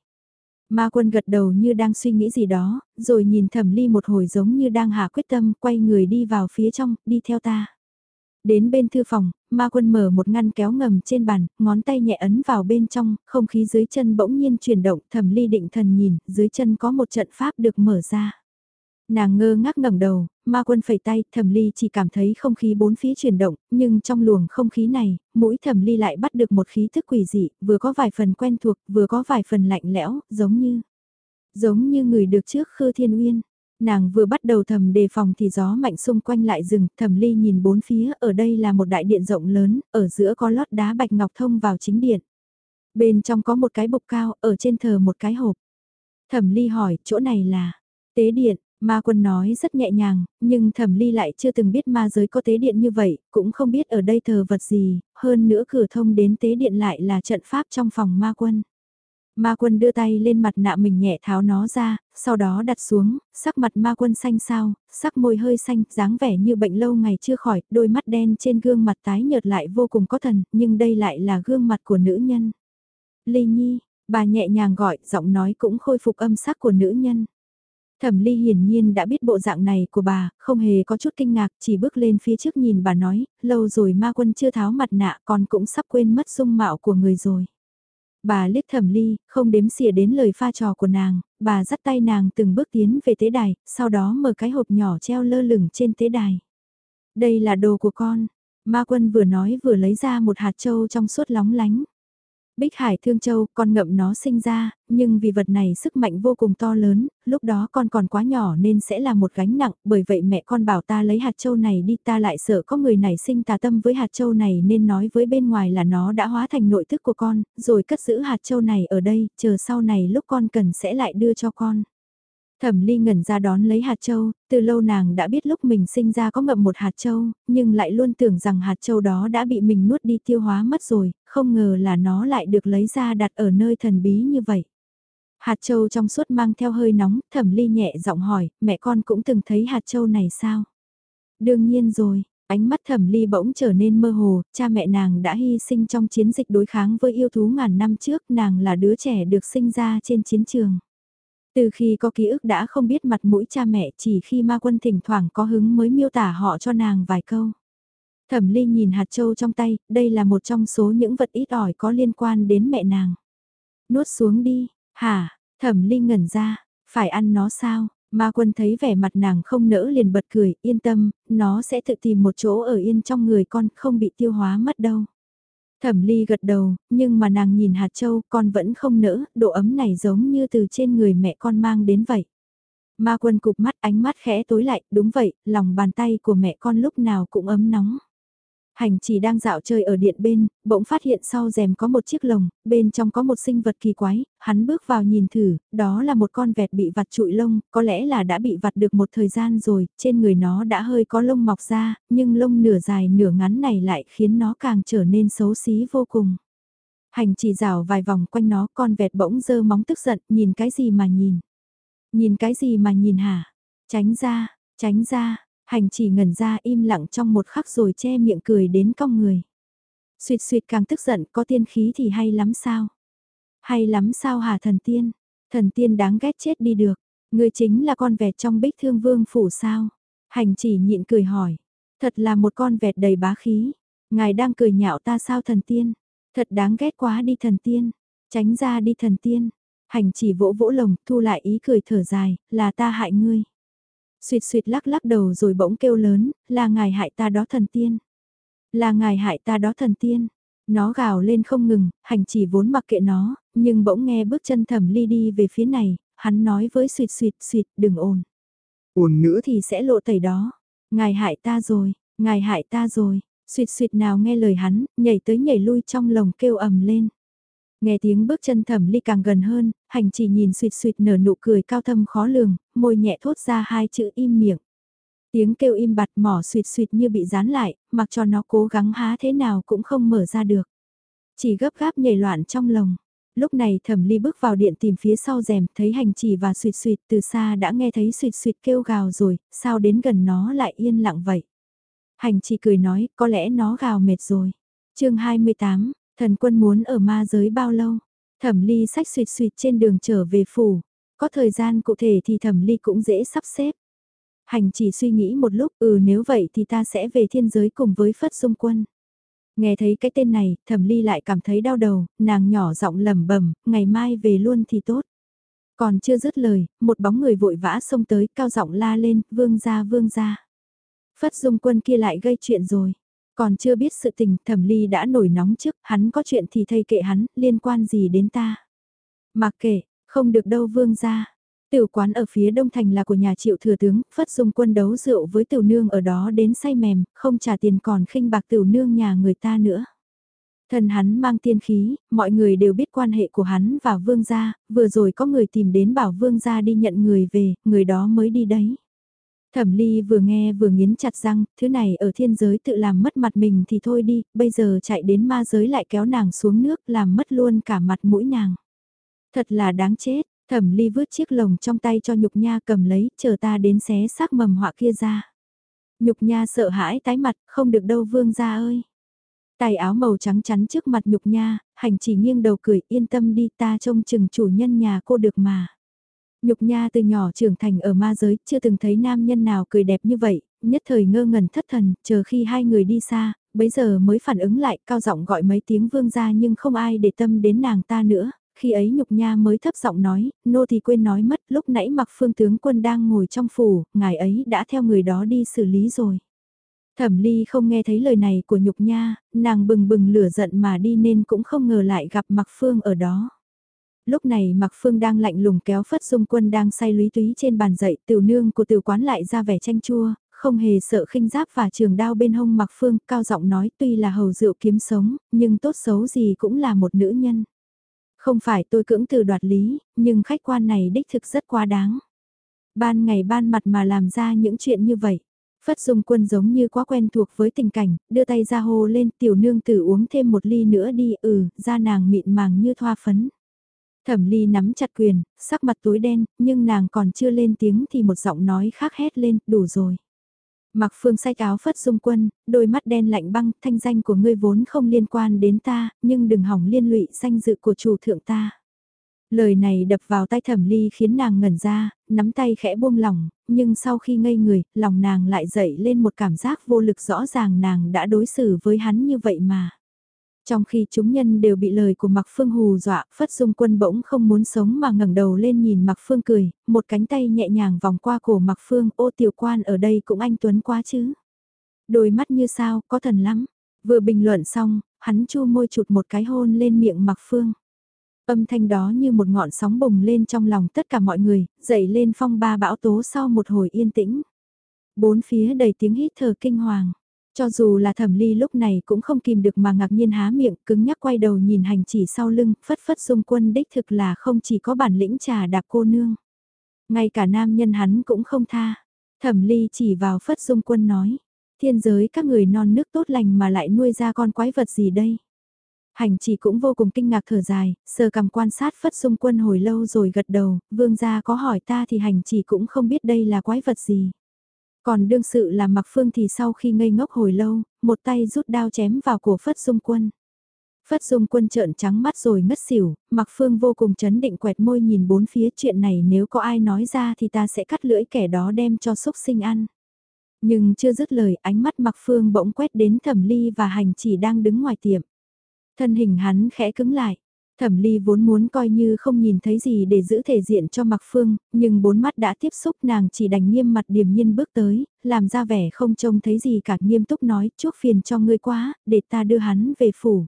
Ma quân gật đầu như đang suy nghĩ gì đó, rồi nhìn thẩm ly một hồi giống như đang hạ quyết tâm, quay người đi vào phía trong, đi theo ta. Đến bên thư phòng, ma quân mở một ngăn kéo ngầm trên bàn, ngón tay nhẹ ấn vào bên trong, không khí dưới chân bỗng nhiên chuyển động, thẩm ly định thần nhìn, dưới chân có một trận pháp được mở ra. Nàng ngơ ngác ngẩng đầu, ma quân phẩy tay, thẩm ly chỉ cảm thấy không khí bốn phía chuyển động, nhưng trong luồng không khí này, mũi thẩm ly lại bắt được một khí thức quỷ dị, vừa có vài phần quen thuộc, vừa có vài phần lạnh lẽo, giống như, giống như người được trước khư thiên uyên. Nàng vừa bắt đầu thầm đề phòng thì gió mạnh xung quanh lại dừng, thẩm ly nhìn bốn phía, ở đây là một đại điện rộng lớn, ở giữa có lót đá bạch ngọc thông vào chính điện. Bên trong có một cái bục cao, ở trên thờ một cái hộp. Thẩm ly hỏi, chỗ này là, tế điện, Ma quân nói rất nhẹ nhàng, nhưng thẩm ly lại chưa từng biết ma giới có tế điện như vậy, cũng không biết ở đây thờ vật gì, hơn nữa cửa thông đến tế điện lại là trận pháp trong phòng ma quân. Ma quân đưa tay lên mặt nạ mình nhẹ tháo nó ra, sau đó đặt xuống, sắc mặt ma quân xanh sao, sắc môi hơi xanh, dáng vẻ như bệnh lâu ngày chưa khỏi, đôi mắt đen trên gương mặt tái nhợt lại vô cùng có thần, nhưng đây lại là gương mặt của nữ nhân. Ly Nhi, bà nhẹ nhàng gọi, giọng nói cũng khôi phục âm sắc của nữ nhân. Thẩm Ly hiển nhiên đã biết bộ dạng này của bà, không hề có chút kinh ngạc, chỉ bước lên phía trước nhìn bà nói, lâu rồi ma quân chưa tháo mặt nạ còn cũng sắp quên mất dung mạo của người rồi. Bà liếc Thẩm Ly, không đếm xỉa đến lời pha trò của nàng, bà dắt tay nàng từng bước tiến về tế đài, sau đó mở cái hộp nhỏ treo lơ lửng trên tế đài. Đây là đồ của con, ma quân vừa nói vừa lấy ra một hạt trâu trong suốt lóng lánh. Bích Hải Thương Châu, con ngậm nó sinh ra, nhưng vì vật này sức mạnh vô cùng to lớn, lúc đó con còn quá nhỏ nên sẽ là một gánh nặng, bởi vậy mẹ con bảo ta lấy hạt châu này đi ta lại sợ có người này sinh tà tâm với hạt châu này nên nói với bên ngoài là nó đã hóa thành nội thức của con, rồi cất giữ hạt châu này ở đây, chờ sau này lúc con cần sẽ lại đưa cho con. Thẩm Ly ngẩn ra đón lấy hạt châu, từ lâu nàng đã biết lúc mình sinh ra có ngậm một hạt châu, nhưng lại luôn tưởng rằng hạt châu đó đã bị mình nuốt đi tiêu hóa mất rồi, không ngờ là nó lại được lấy ra đặt ở nơi thần bí như vậy. Hạt châu trong suốt mang theo hơi nóng, Thẩm Ly nhẹ giọng hỏi, mẹ con cũng từng thấy hạt châu này sao? Đương nhiên rồi, ánh mắt Thẩm Ly bỗng trở nên mơ hồ, cha mẹ nàng đã hy sinh trong chiến dịch đối kháng với yêu thú ngàn năm trước, nàng là đứa trẻ được sinh ra trên chiến trường. Từ khi có ký ức đã không biết mặt mũi cha mẹ chỉ khi ma quân thỉnh thoảng có hứng mới miêu tả họ cho nàng vài câu. Thẩm Ly nhìn hạt châu trong tay, đây là một trong số những vật ít ỏi có liên quan đến mẹ nàng. Nuốt xuống đi, hả, Thẩm Ly ngẩn ra, phải ăn nó sao? Ma quân thấy vẻ mặt nàng không nỡ liền bật cười, yên tâm, nó sẽ tự tìm một chỗ ở yên trong người con, không bị tiêu hóa mất đâu. Thẩm ly gật đầu, nhưng mà nàng nhìn hạt châu con vẫn không nỡ, độ ấm này giống như từ trên người mẹ con mang đến vậy. Ma quân cục mắt ánh mắt khẽ tối lại, đúng vậy, lòng bàn tay của mẹ con lúc nào cũng ấm nóng. Hành chỉ đang dạo chơi ở điện bên, bỗng phát hiện sau rèm có một chiếc lồng, bên trong có một sinh vật kỳ quái, hắn bước vào nhìn thử, đó là một con vẹt bị vặt trụi lông, có lẽ là đã bị vặt được một thời gian rồi, trên người nó đã hơi có lông mọc ra, nhưng lông nửa dài nửa ngắn này lại khiến nó càng trở nên xấu xí vô cùng. Hành chỉ rào vài vòng quanh nó, con vẹt bỗng dơ móng tức giận, nhìn cái gì mà nhìn. Nhìn cái gì mà nhìn hả? Tránh ra, tránh ra, Hành chỉ ngẩn ra im lặng trong một khắc rồi che miệng cười đến cong người. Xuyệt xuyệt càng tức giận có tiên khí thì hay lắm sao? Hay lắm sao hả thần tiên? Thần tiên đáng ghét chết đi được. Người chính là con vẹt trong bích thương vương phủ sao? Hành chỉ nhịn cười hỏi. Thật là một con vẹt đầy bá khí. Ngài đang cười nhạo ta sao thần tiên? Thật đáng ghét quá đi thần tiên. Tránh ra đi thần tiên. Hành chỉ vỗ vỗ lồng, thu lại ý cười thở dài, là ta hại ngươi. Xuyệt xuyệt lắc lắc đầu rồi bỗng kêu lớn, là ngài hại ta đó thần tiên. Là ngài hại ta đó thần tiên. Nó gào lên không ngừng, hành chỉ vốn mặc kệ nó, nhưng bỗng nghe bước chân thẩm ly đi về phía này, hắn nói với xuyệt xuyệt xuyệt đừng ồn. Ồn nữa thì sẽ lộ tẩy đó. Ngài hại ta rồi, ngài hại ta rồi, xuyệt xuyệt nào nghe lời hắn, nhảy tới nhảy lui trong lồng kêu ầm lên. Nghe tiếng bước chân thẩm ly càng gần hơn, hành chỉ nhìn suyệt suyệt nở nụ cười cao thâm khó lường, môi nhẹ thốt ra hai chữ im miệng. Tiếng kêu im bặt mỏ suyệt suyệt như bị dán lại, mặc cho nó cố gắng há thế nào cũng không mở ra được. Chỉ gấp gáp nhảy loạn trong lồng. Lúc này thẩm ly bước vào điện tìm phía sau rèm thấy hành chỉ và suyệt suyệt từ xa đã nghe thấy suyệt suyệt kêu gào rồi, sao đến gần nó lại yên lặng vậy. Hành chỉ cười nói có lẽ nó gào mệt rồi. chương 28, Thần quân muốn ở ma giới bao lâu? Thẩm ly sách suyệt suyệt trên đường trở về phủ. Có thời gian cụ thể thì thẩm ly cũng dễ sắp xếp. Hành chỉ suy nghĩ một lúc, ừ nếu vậy thì ta sẽ về thiên giới cùng với Phất Dung Quân. Nghe thấy cái tên này, thẩm ly lại cảm thấy đau đầu, nàng nhỏ giọng lẩm bẩm ngày mai về luôn thì tốt. Còn chưa dứt lời, một bóng người vội vã xông tới, cao giọng la lên, vương ra vương ra. Phất Dung Quân kia lại gây chuyện rồi. Còn chưa biết sự tình thẩm ly đã nổi nóng trước, hắn có chuyện thì thầy kệ hắn, liên quan gì đến ta. Mặc kệ, không được đâu vương ra. Tiểu quán ở phía đông thành là của nhà triệu thừa tướng, phất dùng quân đấu rượu với tiểu nương ở đó đến say mềm, không trả tiền còn khinh bạc tiểu nương nhà người ta nữa. Thần hắn mang tiên khí, mọi người đều biết quan hệ của hắn và vương gia, vừa rồi có người tìm đến bảo vương gia đi nhận người về, người đó mới đi đấy. Thẩm ly vừa nghe vừa nghiến chặt răng, thứ này ở thiên giới tự làm mất mặt mình thì thôi đi, bây giờ chạy đến ma giới lại kéo nàng xuống nước làm mất luôn cả mặt mũi nàng. Thật là đáng chết, thẩm ly vứt chiếc lồng trong tay cho nhục nha cầm lấy, chờ ta đến xé xác mầm họa kia ra. Nhục nha sợ hãi tái mặt, không được đâu vương ra ơi. Tài áo màu trắng chắn trước mặt nhục nha, hành chỉ nghiêng đầu cười yên tâm đi ta trông chừng chủ nhân nhà cô được mà. Nhục nha từ nhỏ trưởng thành ở ma giới, chưa từng thấy nam nhân nào cười đẹp như vậy, nhất thời ngơ ngẩn thất thần, chờ khi hai người đi xa, bấy giờ mới phản ứng lại, cao giọng gọi mấy tiếng vương ra nhưng không ai để tâm đến nàng ta nữa. Khi ấy nhục nha mới thấp giọng nói, nô thì quên nói mất, lúc nãy mặc phương tướng quân đang ngồi trong phủ, ngài ấy đã theo người đó đi xử lý rồi. Thẩm ly không nghe thấy lời này của nhục nha, nàng bừng bừng lửa giận mà đi nên cũng không ngờ lại gặp Mạc Phương ở đó. Lúc này Mạc Phương đang lạnh lùng kéo Phất Dung Quân đang say lúy túy trên bàn dậy, tiểu nương của tiểu quán lại ra vẻ chanh chua, không hề sợ khinh giáp và trường đao bên hông Mạc Phương, cao giọng nói tuy là hầu rượu kiếm sống, nhưng tốt xấu gì cũng là một nữ nhân. Không phải tôi cưỡng từ đoạt lý, nhưng khách quan này đích thực rất quá đáng. Ban ngày ban mặt mà làm ra những chuyện như vậy. Phất Dung Quân giống như quá quen thuộc với tình cảnh, đưa tay ra hô lên tiểu nương tử uống thêm một ly nữa đi, ừ, da nàng mịn màng như thoa phấn. Thẩm ly nắm chặt quyền, sắc mặt tối đen, nhưng nàng còn chưa lên tiếng thì một giọng nói khác hét lên, đủ rồi. Mặc phương say áo phất dung quân, đôi mắt đen lạnh băng, thanh danh của ngươi vốn không liên quan đến ta, nhưng đừng hỏng liên lụy danh dự của chủ thượng ta. Lời này đập vào tay thẩm ly khiến nàng ngẩn ra, nắm tay khẽ buông lỏng, nhưng sau khi ngây người, lòng nàng lại dậy lên một cảm giác vô lực rõ ràng nàng đã đối xử với hắn như vậy mà. Trong khi chúng nhân đều bị lời của Mạc Phương hù dọa, Phất Dung Quân bỗng không muốn sống mà ngẩng đầu lên nhìn Mạc Phương cười, một cánh tay nhẹ nhàng vòng qua cổ Mạc Phương, ô tiểu quan ở đây cũng anh Tuấn quá chứ. Đôi mắt như sao, có thần lắm. Vừa bình luận xong, hắn chu môi chụt một cái hôn lên miệng Mạc Phương. Âm thanh đó như một ngọn sóng bùng lên trong lòng tất cả mọi người, dậy lên phong ba bão tố sau một hồi yên tĩnh. Bốn phía đầy tiếng hít thở kinh hoàng. Cho dù là thẩm ly lúc này cũng không kìm được mà ngạc nhiên há miệng, cứng nhắc quay đầu nhìn hành chỉ sau lưng, phất phất dung quân đích thực là không chỉ có bản lĩnh trà đạp cô nương. Ngay cả nam nhân hắn cũng không tha. Thẩm ly chỉ vào phất dung quân nói, thiên giới các người non nước tốt lành mà lại nuôi ra con quái vật gì đây. Hành chỉ cũng vô cùng kinh ngạc thở dài, sờ cầm quan sát phất dung quân hồi lâu rồi gật đầu, vương gia có hỏi ta thì hành chỉ cũng không biết đây là quái vật gì. Còn đương sự là mặc phương thì sau khi ngây ngốc hồi lâu, một tay rút đao chém vào cổ Phất Dung Quân. Phất Dung Quân trợn trắng mắt rồi ngất xỉu, mặc phương vô cùng chấn định quẹt môi nhìn bốn phía chuyện này nếu có ai nói ra thì ta sẽ cắt lưỡi kẻ đó đem cho xúc sinh ăn. Nhưng chưa dứt lời ánh mắt mặc phương bỗng quét đến thẩm ly và hành chỉ đang đứng ngoài tiệm. Thân hình hắn khẽ cứng lại. Thẩm Ly vốn muốn coi như không nhìn thấy gì để giữ thể diện cho Mạc Phương, nhưng bốn mắt đã tiếp xúc nàng chỉ đành nghiêm mặt điềm nhiên bước tới, làm ra vẻ không trông thấy gì cả nghiêm túc nói chuốc phiền cho ngươi quá, để ta đưa hắn về phủ.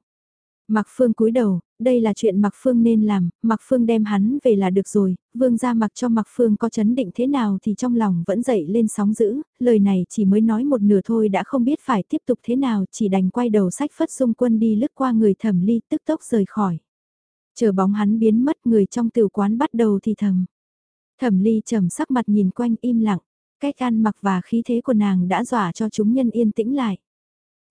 Mạc Phương cúi đầu, đây là chuyện Mạc Phương nên làm, Mạc Phương đem hắn về là được rồi, vương gia mặc cho Mạc Phương có chấn định thế nào thì trong lòng vẫn dậy lên sóng dữ, lời này chỉ mới nói một nửa thôi đã không biết phải tiếp tục thế nào, chỉ đành quay đầu sách phất dung quân đi lướt qua người thẩm ly tức tốc rời khỏi. Chờ bóng hắn biến mất người trong tiểu quán bắt đầu thì thầm. Thẩm ly trầm sắc mặt nhìn quanh im lặng, cách ăn mặc và khí thế của nàng đã dọa cho chúng nhân yên tĩnh lại.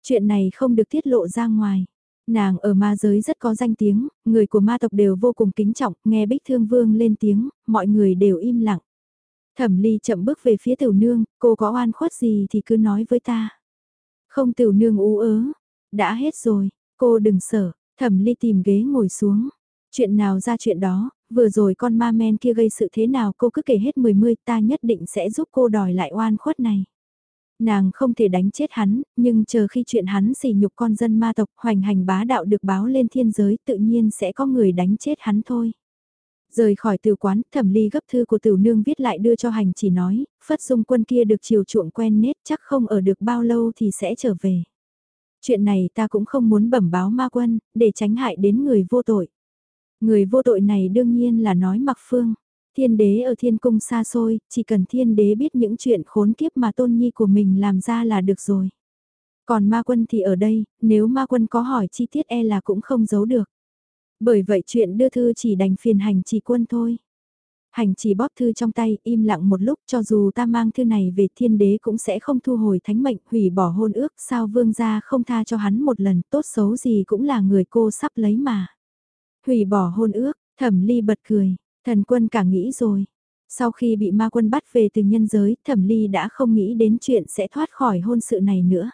Chuyện này không được tiết lộ ra ngoài. Nàng ở ma giới rất có danh tiếng, người của ma tộc đều vô cùng kính trọng, nghe Bích Thương Vương lên tiếng, mọi người đều im lặng. Thẩm ly chậm bước về phía tiểu nương, cô có oan khuất gì thì cứ nói với ta. Không tiểu nương ú ớ, đã hết rồi, cô đừng sợ, thẩm ly tìm ghế ngồi xuống. Chuyện nào ra chuyện đó, vừa rồi con ma men kia gây sự thế nào cô cứ kể hết mười mươi ta nhất định sẽ giúp cô đòi lại oan khuất này. Nàng không thể đánh chết hắn, nhưng chờ khi chuyện hắn xỉ nhục con dân ma tộc hoành hành bá đạo được báo lên thiên giới tự nhiên sẽ có người đánh chết hắn thôi. Rời khỏi tiểu quán, thẩm ly gấp thư của tiểu nương viết lại đưa cho hành chỉ nói, phất dung quân kia được chiều chuộng quen nết chắc không ở được bao lâu thì sẽ trở về. Chuyện này ta cũng không muốn bẩm báo ma quân, để tránh hại đến người vô tội. Người vô tội này đương nhiên là nói mặc phương. Thiên đế ở thiên cung xa xôi, chỉ cần thiên đế biết những chuyện khốn kiếp mà tôn nhi của mình làm ra là được rồi. Còn ma quân thì ở đây, nếu ma quân có hỏi chi tiết e là cũng không giấu được. Bởi vậy chuyện đưa thư chỉ đành phiền hành chỉ quân thôi. Hành chỉ bóp thư trong tay, im lặng một lúc cho dù ta mang thư này về thiên đế cũng sẽ không thu hồi thánh mệnh, hủy bỏ hôn ước, sao vương gia không tha cho hắn một lần, tốt xấu gì cũng là người cô sắp lấy mà. Hủy bỏ hôn ước, thẩm ly bật cười, thần quân cả nghĩ rồi. Sau khi bị ma quân bắt về từ nhân giới, thẩm ly đã không nghĩ đến chuyện sẽ thoát khỏi hôn sự này nữa.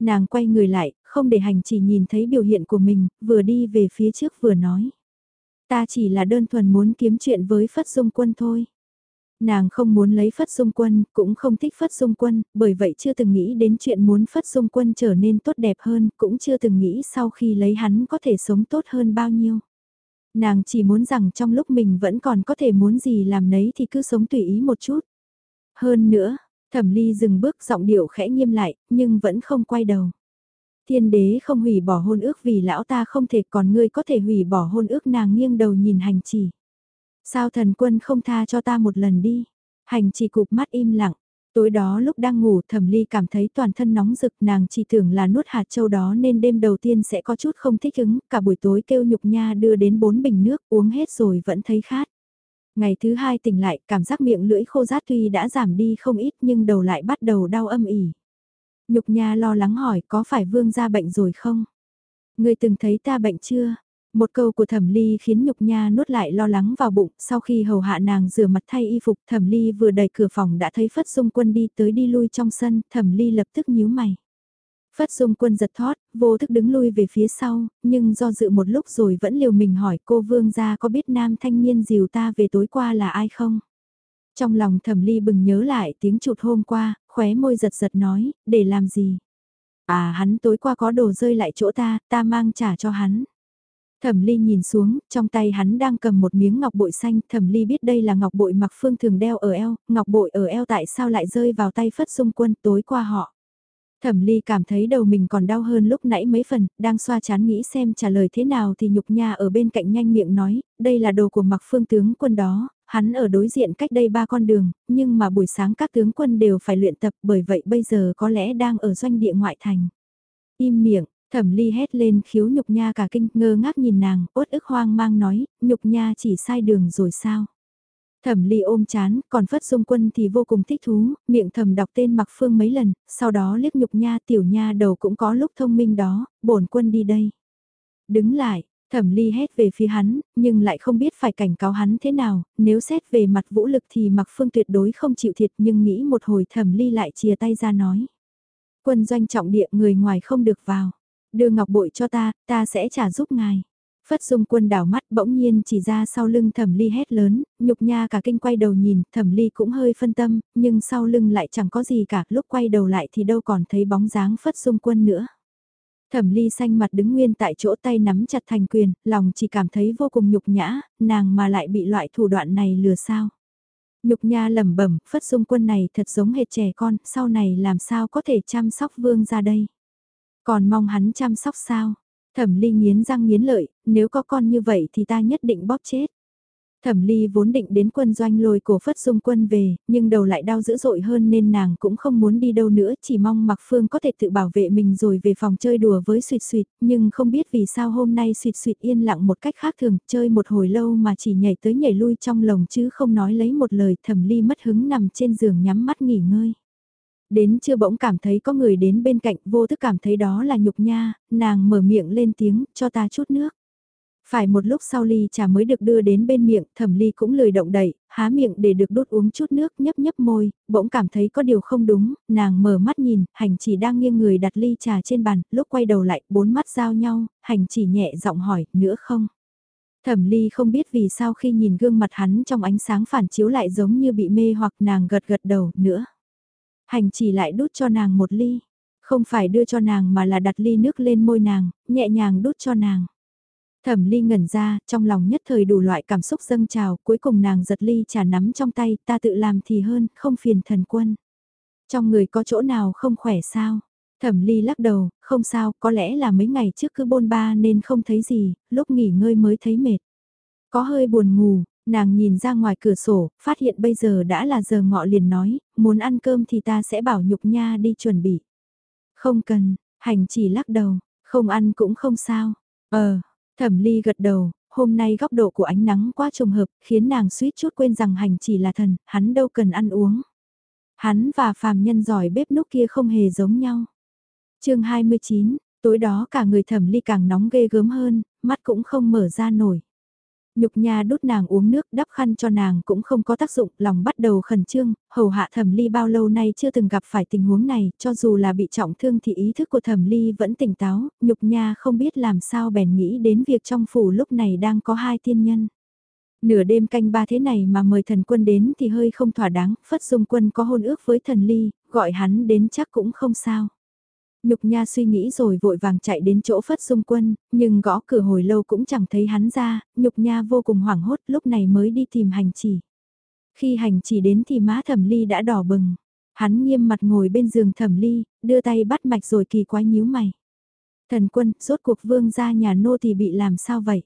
Nàng quay người lại, không để hành chỉ nhìn thấy biểu hiện của mình, vừa đi về phía trước vừa nói. Ta chỉ là đơn thuần muốn kiếm chuyện với Phất Dung Quân thôi. Nàng không muốn lấy Phất Dung Quân, cũng không thích Phất Dung Quân, bởi vậy chưa từng nghĩ đến chuyện muốn Phất Dung Quân trở nên tốt đẹp hơn, cũng chưa từng nghĩ sau khi lấy hắn có thể sống tốt hơn bao nhiêu. Nàng chỉ muốn rằng trong lúc mình vẫn còn có thể muốn gì làm nấy thì cứ sống tùy ý một chút. Hơn nữa, Thẩm ly dừng bước giọng điệu khẽ nghiêm lại, nhưng vẫn không quay đầu. Thiên đế không hủy bỏ hôn ước vì lão ta không thể còn ngươi có thể hủy bỏ hôn ước nàng nghiêng đầu nhìn hành chỉ. Sao thần quân không tha cho ta một lần đi? Hành chỉ cụp mắt im lặng. Tối đó lúc đang ngủ thẩm ly cảm thấy toàn thân nóng rực nàng chỉ tưởng là nuốt hạt châu đó nên đêm đầu tiên sẽ có chút không thích ứng, cả buổi tối kêu nhục nha đưa đến bốn bình nước uống hết rồi vẫn thấy khát. Ngày thứ hai tỉnh lại cảm giác miệng lưỡi khô rát tuy đã giảm đi không ít nhưng đầu lại bắt đầu đau âm ỉ. Nhục nha lo lắng hỏi có phải vương ra bệnh rồi không? Người từng thấy ta bệnh chưa? Một câu của thẩm ly khiến nhục nha nuốt lại lo lắng vào bụng, sau khi hầu hạ nàng rửa mặt thay y phục thẩm ly vừa đẩy cửa phòng đã thấy Phất Dung Quân đi tới đi lui trong sân, thẩm ly lập tức nhíu mày. Phất Dung Quân giật thoát, vô thức đứng lui về phía sau, nhưng do dự một lúc rồi vẫn liều mình hỏi cô vương gia có biết nam thanh niên dìu ta về tối qua là ai không? Trong lòng thẩm ly bừng nhớ lại tiếng chụt hôm qua, khóe môi giật giật nói, để làm gì? À hắn tối qua có đồ rơi lại chỗ ta, ta mang trả cho hắn. Thẩm Ly nhìn xuống, trong tay hắn đang cầm một miếng ngọc bội xanh, Thẩm Ly biết đây là ngọc bội mặc phương thường đeo ở eo, ngọc bội ở eo tại sao lại rơi vào tay Phất Dung Quân tối qua họ. Thẩm Ly cảm thấy đầu mình còn đau hơn lúc nãy mấy phần, đang xoa chán nghĩ xem trả lời thế nào thì nhục nha ở bên cạnh nhanh miệng nói, đây là đồ của mặc phương tướng quân đó, hắn ở đối diện cách đây ba con đường, nhưng mà buổi sáng các tướng quân đều phải luyện tập bởi vậy bây giờ có lẽ đang ở doanh địa ngoại thành. Im miệng, Thẩm ly hét lên khiếu nhục nha cả kinh ngơ ngác nhìn nàng, ốt ức hoang mang nói, nhục nha chỉ sai đường rồi sao. Thẩm ly ôm chán, còn phất dung quân thì vô cùng thích thú, miệng thầm đọc tên mặc phương mấy lần, sau đó liếc nhục nha tiểu nha đầu cũng có lúc thông minh đó, bổn quân đi đây. Đứng lại, thẩm ly hét về phía hắn, nhưng lại không biết phải cảnh cáo hắn thế nào, nếu xét về mặt vũ lực thì mặc phương tuyệt đối không chịu thiệt nhưng nghĩ một hồi thẩm ly lại chia tay ra nói. Quân doanh trọng địa người ngoài không được vào. Đưa ngọc bội cho ta, ta sẽ trả giúp ngài. Phất dung quân đảo mắt bỗng nhiên chỉ ra sau lưng thẩm ly hét lớn, nhục nha cả kinh quay đầu nhìn, thẩm ly cũng hơi phân tâm, nhưng sau lưng lại chẳng có gì cả, lúc quay đầu lại thì đâu còn thấy bóng dáng phất dung quân nữa. Thẩm ly xanh mặt đứng nguyên tại chỗ tay nắm chặt thành quyền, lòng chỉ cảm thấy vô cùng nhục nhã, nàng mà lại bị loại thủ đoạn này lừa sao. Nhục nha lẩm bẩm, phất dung quân này thật giống hệt trẻ con, sau này làm sao có thể chăm sóc vương ra đây. Còn mong hắn chăm sóc sao? Thẩm Ly nghiến răng nghiến lợi, nếu có con như vậy thì ta nhất định bóp chết. Thẩm Ly vốn định đến quân doanh lôi cổ phất dung quân về, nhưng đầu lại đau dữ dội hơn nên nàng cũng không muốn đi đâu nữa, chỉ mong Mạc Phương có thể tự bảo vệ mình rồi về phòng chơi đùa với suyệt suyệt, nhưng không biết vì sao hôm nay suyệt suyệt yên lặng một cách khác thường, chơi một hồi lâu mà chỉ nhảy tới nhảy lui trong lồng chứ không nói lấy một lời Thẩm Ly mất hứng nằm trên giường nhắm mắt nghỉ ngơi. Đến chưa bỗng cảm thấy có người đến bên cạnh vô thức cảm thấy đó là nhục nha, nàng mở miệng lên tiếng, cho ta chút nước. Phải một lúc sau ly trà mới được đưa đến bên miệng, thẩm ly cũng lười động đậy, há miệng để được đút uống chút nước nhấp nhấp môi, bỗng cảm thấy có điều không đúng, nàng mở mắt nhìn, hành chỉ đang nghiêng người đặt ly trà trên bàn, lúc quay đầu lại, bốn mắt giao nhau, hành chỉ nhẹ giọng hỏi, nữa không? Thẩm ly không biết vì sao khi nhìn gương mặt hắn trong ánh sáng phản chiếu lại giống như bị mê hoặc nàng gật gật đầu, nữa. Hành chỉ lại đút cho nàng một ly. Không phải đưa cho nàng mà là đặt ly nước lên môi nàng, nhẹ nhàng đút cho nàng. Thẩm ly ngẩn ra, trong lòng nhất thời đủ loại cảm xúc dâng trào, cuối cùng nàng giật ly trà nắm trong tay, ta tự làm thì hơn, không phiền thần quân. Trong người có chỗ nào không khỏe sao? Thẩm ly lắc đầu, không sao, có lẽ là mấy ngày trước cứ bôn ba nên không thấy gì, lúc nghỉ ngơi mới thấy mệt. Có hơi buồn ngủ, Nàng nhìn ra ngoài cửa sổ, phát hiện bây giờ đã là giờ ngọ liền nói, muốn ăn cơm thì ta sẽ bảo nhục nha đi chuẩn bị. Không cần, hành chỉ lắc đầu, không ăn cũng không sao. Ờ, thẩm ly gật đầu, hôm nay góc độ của ánh nắng quá trùng hợp, khiến nàng suýt chút quên rằng hành chỉ là thần, hắn đâu cần ăn uống. Hắn và phàm nhân giỏi bếp núc kia không hề giống nhau. chương 29, tối đó cả người thẩm ly càng nóng ghê gớm hơn, mắt cũng không mở ra nổi. Nhục nha đút nàng uống nước đắp khăn cho nàng cũng không có tác dụng, lòng bắt đầu khẩn trương, hầu hạ thẩm ly bao lâu nay chưa từng gặp phải tình huống này, cho dù là bị trọng thương thì ý thức của thẩm ly vẫn tỉnh táo, nhục nha không biết làm sao bèn nghĩ đến việc trong phủ lúc này đang có hai tiên nhân. Nửa đêm canh ba thế này mà mời thần quân đến thì hơi không thỏa đáng, phất dung quân có hôn ước với thần ly, gọi hắn đến chắc cũng không sao. Nhục Nha suy nghĩ rồi vội vàng chạy đến chỗ Phất Dung Quân, nhưng gõ cửa hồi lâu cũng chẳng thấy hắn ra, Nhục Nha vô cùng hoảng hốt lúc này mới đi tìm hành chỉ. Khi hành chỉ đến thì má thẩm ly đã đỏ bừng. Hắn nghiêm mặt ngồi bên giường thẩm ly, đưa tay bắt mạch rồi kỳ quái nhíu mày. Thần quân, rốt cuộc vương ra nhà nô thì bị làm sao vậy?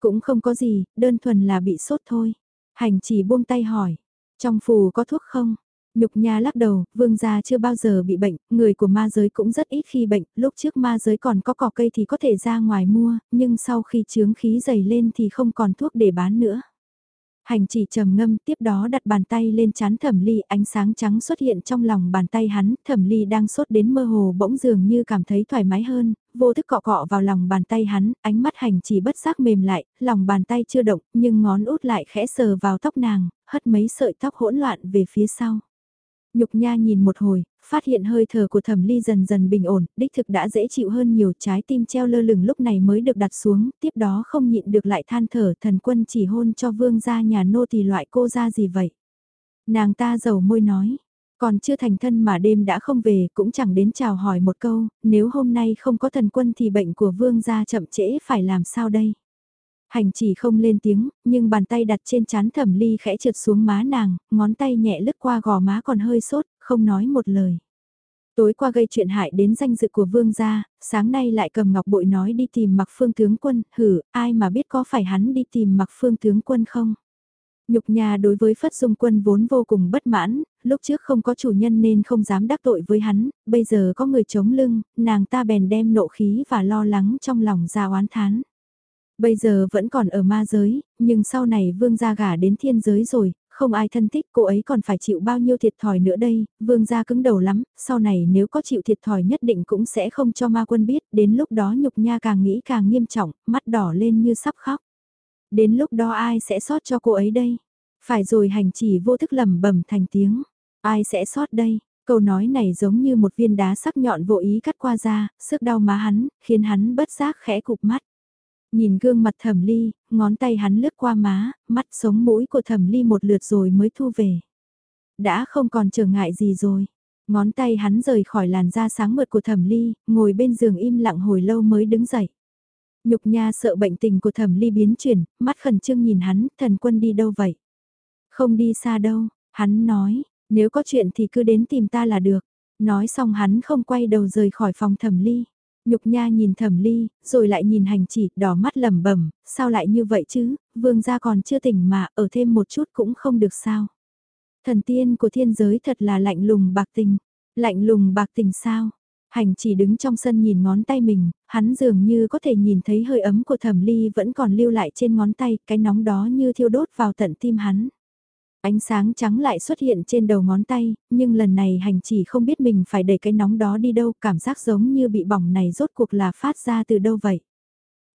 Cũng không có gì, đơn thuần là bị sốt thôi. Hành chỉ buông tay hỏi, trong phù có thuốc không? Nhục nha lắc đầu, vương gia chưa bao giờ bị bệnh, người của ma giới cũng rất ít khi bệnh, lúc trước ma giới còn có cỏ cây thì có thể ra ngoài mua, nhưng sau khi chướng khí dày lên thì không còn thuốc để bán nữa. Hành chỉ trầm ngâm tiếp đó đặt bàn tay lên chán thẩm ly ánh sáng trắng xuất hiện trong lòng bàn tay hắn, thẩm ly đang sốt đến mơ hồ bỗng dường như cảm thấy thoải mái hơn, vô thức cọ cọ vào lòng bàn tay hắn, ánh mắt hành chỉ bất giác mềm lại, lòng bàn tay chưa động, nhưng ngón út lại khẽ sờ vào tóc nàng, hất mấy sợi tóc hỗn loạn về phía sau. Nhục nha nhìn một hồi, phát hiện hơi thở của thẩm ly dần dần bình ổn, đích thực đã dễ chịu hơn nhiều trái tim treo lơ lửng lúc này mới được đặt xuống, tiếp đó không nhịn được lại than thở thần quân chỉ hôn cho vương gia nhà nô thì loại cô ra gì vậy. Nàng ta dầu môi nói, còn chưa thành thân mà đêm đã không về cũng chẳng đến chào hỏi một câu, nếu hôm nay không có thần quân thì bệnh của vương gia chậm trễ phải làm sao đây. Hành chỉ không lên tiếng, nhưng bàn tay đặt trên chán thẩm ly khẽ trượt xuống má nàng, ngón tay nhẹ lướt qua gò má còn hơi sốt, không nói một lời. Tối qua gây chuyện hại đến danh dự của vương gia, sáng nay lại cầm ngọc bội nói đi tìm mặc phương tướng quân, hử, ai mà biết có phải hắn đi tìm mặc phương tướng quân không? Nhục nhà đối với Phất Dung Quân vốn vô cùng bất mãn, lúc trước không có chủ nhân nên không dám đắc tội với hắn, bây giờ có người chống lưng, nàng ta bèn đem nộ khí và lo lắng trong lòng ra oán thán. Bây giờ vẫn còn ở ma giới, nhưng sau này vương gia gả đến thiên giới rồi, không ai thân thích cô ấy còn phải chịu bao nhiêu thiệt thòi nữa đây, vương gia cứng đầu lắm, sau này nếu có chịu thiệt thòi nhất định cũng sẽ không cho ma quân biết, đến lúc đó nhục nha càng nghĩ càng nghiêm trọng, mắt đỏ lên như sắp khóc. Đến lúc đó ai sẽ sót cho cô ấy đây? Phải rồi hành chỉ vô thức lầm bẩm thành tiếng, ai sẽ sót đây? Câu nói này giống như một viên đá sắc nhọn vô ý cắt qua da, sức đau má hắn, khiến hắn bất giác khẽ cục mắt. Nhìn gương mặt thẩm ly, ngón tay hắn lướt qua má, mắt sống mũi của thẩm ly một lượt rồi mới thu về. Đã không còn trở ngại gì rồi. Ngón tay hắn rời khỏi làn da sáng mượt của thẩm ly, ngồi bên giường im lặng hồi lâu mới đứng dậy. Nhục nha sợ bệnh tình của thẩm ly biến chuyển, mắt khẩn trương nhìn hắn, thần quân đi đâu vậy? Không đi xa đâu, hắn nói, nếu có chuyện thì cứ đến tìm ta là được. Nói xong hắn không quay đầu rời khỏi phòng thẩm ly. Nhục nha nhìn thẩm ly, rồi lại nhìn hành chỉ, đỏ mắt lẩm bẩm sao lại như vậy chứ, vương gia còn chưa tỉnh mà, ở thêm một chút cũng không được sao. Thần tiên của thiên giới thật là lạnh lùng bạc tình, lạnh lùng bạc tình sao. Hành chỉ đứng trong sân nhìn ngón tay mình, hắn dường như có thể nhìn thấy hơi ấm của thẩm ly vẫn còn lưu lại trên ngón tay, cái nóng đó như thiêu đốt vào tận tim hắn. Ánh sáng trắng lại xuất hiện trên đầu ngón tay, nhưng lần này hành chỉ không biết mình phải đẩy cái nóng đó đi đâu, cảm giác giống như bị bỏng này rốt cuộc là phát ra từ đâu vậy.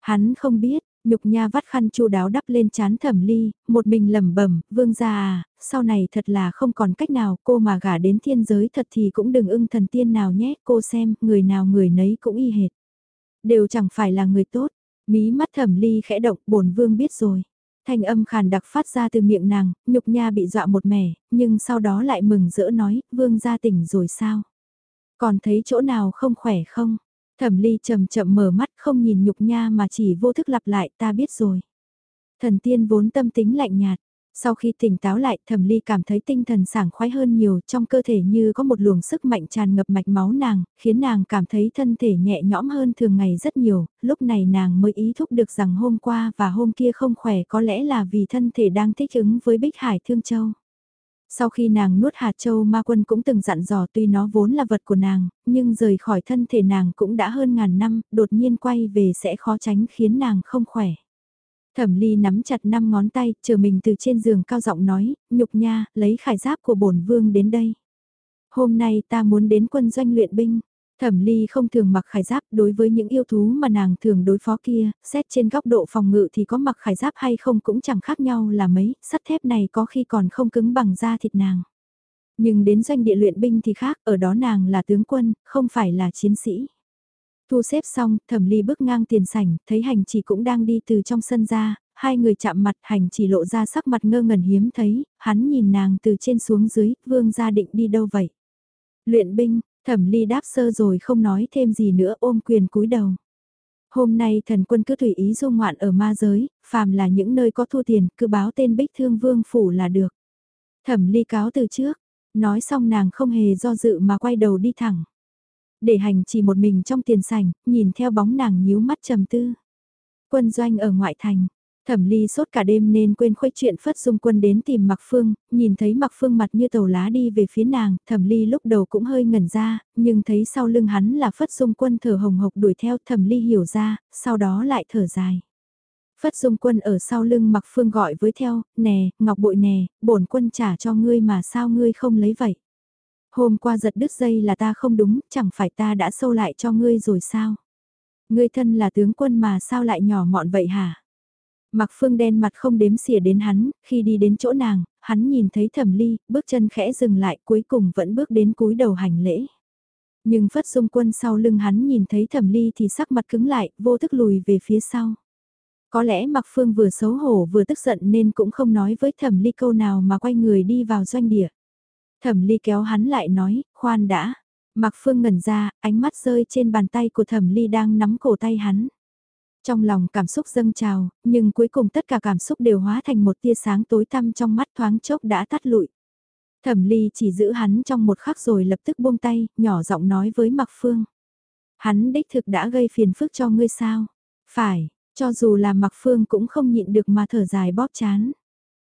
Hắn không biết, nhục nha vắt khăn chu đáo đắp lên chán thẩm ly, một mình lẩm bẩm vương gia à, sau này thật là không còn cách nào, cô mà gả đến thiên giới thật thì cũng đừng ưng thần tiên nào nhé, cô xem, người nào người nấy cũng y hệt. Đều chẳng phải là người tốt, mí mắt thẩm ly khẽ động, bổn vương biết rồi. Thanh âm khàn đặc phát ra từ miệng nàng, nhục nha bị dọa một mẻ, nhưng sau đó lại mừng rỡ nói, vương gia tỉnh rồi sao? Còn thấy chỗ nào không khỏe không? Thẩm ly chậm chậm mở mắt không nhìn nhục nha mà chỉ vô thức lặp lại ta biết rồi. Thần tiên vốn tâm tính lạnh nhạt, sau khi tỉnh táo lại, thẩm ly cảm thấy tinh thần sảng khoái hơn nhiều, trong cơ thể như có một luồng sức mạnh tràn ngập mạch máu nàng, khiến nàng cảm thấy thân thể nhẹ nhõm hơn thường ngày rất nhiều, lúc này nàng mới ý thức được rằng hôm qua và hôm kia không khỏe có lẽ là vì thân thể đang thích ứng với Bích Hải Thương Châu. Sau khi nàng nuốt hạt châu ma quân cũng từng dặn dò tuy nó vốn là vật của nàng, nhưng rời khỏi thân thể nàng cũng đã hơn ngàn năm, đột nhiên quay về sẽ khó tránh khiến nàng không khỏe. Thẩm ly nắm chặt năm ngón tay, chờ mình từ trên giường cao giọng nói, nhục nha, lấy khải giáp của bổn vương đến đây. Hôm nay ta muốn đến quân doanh luyện binh. Thẩm ly không thường mặc khải giáp đối với những yêu thú mà nàng thường đối phó kia, xét trên góc độ phòng ngự thì có mặc khải giáp hay không cũng chẳng khác nhau là mấy, sắt thép này có khi còn không cứng bằng da thịt nàng. Nhưng đến doanh địa luyện binh thì khác, ở đó nàng là tướng quân, không phải là chiến sĩ. Thu xếp xong, thẩm ly bước ngang tiền sảnh, thấy hành chỉ cũng đang đi từ trong sân ra, hai người chạm mặt hành chỉ lộ ra sắc mặt ngơ ngẩn hiếm thấy, hắn nhìn nàng từ trên xuống dưới, vương gia định đi đâu vậy? Luyện binh, thẩm ly đáp sơ rồi không nói thêm gì nữa ôm quyền cúi đầu. Hôm nay thần quân cứ tùy ý du ngoạn ở ma giới, phàm là những nơi có thu tiền, cứ báo tên bích thương vương phủ là được. Thẩm ly cáo từ trước, Nói xong nàng không hề do dự mà quay đầu đi thẳng. Để hành chỉ một mình trong tiền sảnh, nhìn theo bóng nàng nhíu mắt trầm tư. Quân doanh ở ngoại thành, Thẩm ly sốt cả đêm nên quên khuấy chuyện Phất Dung Quân đến tìm Mặc Phương, nhìn thấy Mặc Phương mặt như tàu lá đi về phía nàng, thẩm ly lúc đầu cũng hơi ngẩn ra, nhưng thấy sau lưng hắn là Phất Dung Quân thở hồng hộc đuổi theo thẩm ly hiểu ra, sau đó lại thở dài. Phất Dung Quân ở sau lưng Mặc Phương gọi với theo, nè, ngọc bội nè, bổn quân trả cho ngươi mà sao ngươi không lấy vậy. Hôm qua giật đứt dây là ta không đúng, chẳng phải ta đã sâu lại cho ngươi rồi sao? Ngươi thân là tướng quân mà sao lại nhỏ mọn vậy hả? Mặc phương đen mặt không đếm xỉa đến hắn, khi đi đến chỗ nàng, hắn nhìn thấy thẩm ly, bước chân khẽ dừng lại cuối cùng vẫn bước đến cúi đầu hành lễ. Nhưng phất dung quân sau lưng hắn nhìn thấy thẩm ly thì sắc mặt cứng lại, vô thức lùi về phía sau. Có lẽ Mặc Phương vừa xấu hổ vừa tức giận nên cũng không nói với thẩm ly câu nào mà quay người đi vào doanh địa. Thẩm ly kéo hắn lại nói, khoan đã. Mặc Phương ngẩn ra, ánh mắt rơi trên bàn tay của thẩm ly đang nắm cổ tay hắn. Trong lòng cảm xúc dâng trào, nhưng cuối cùng tất cả cảm xúc đều hóa thành một tia sáng tối tăm trong mắt thoáng chốc đã tắt lụi. Thẩm ly chỉ giữ hắn trong một khắc rồi lập tức buông tay, nhỏ giọng nói với Mặc Phương. Hắn đích thực đã gây phiền phức cho ngươi sao? Phải, cho dù là Mặc Phương cũng không nhịn được mà thở dài bóp chán.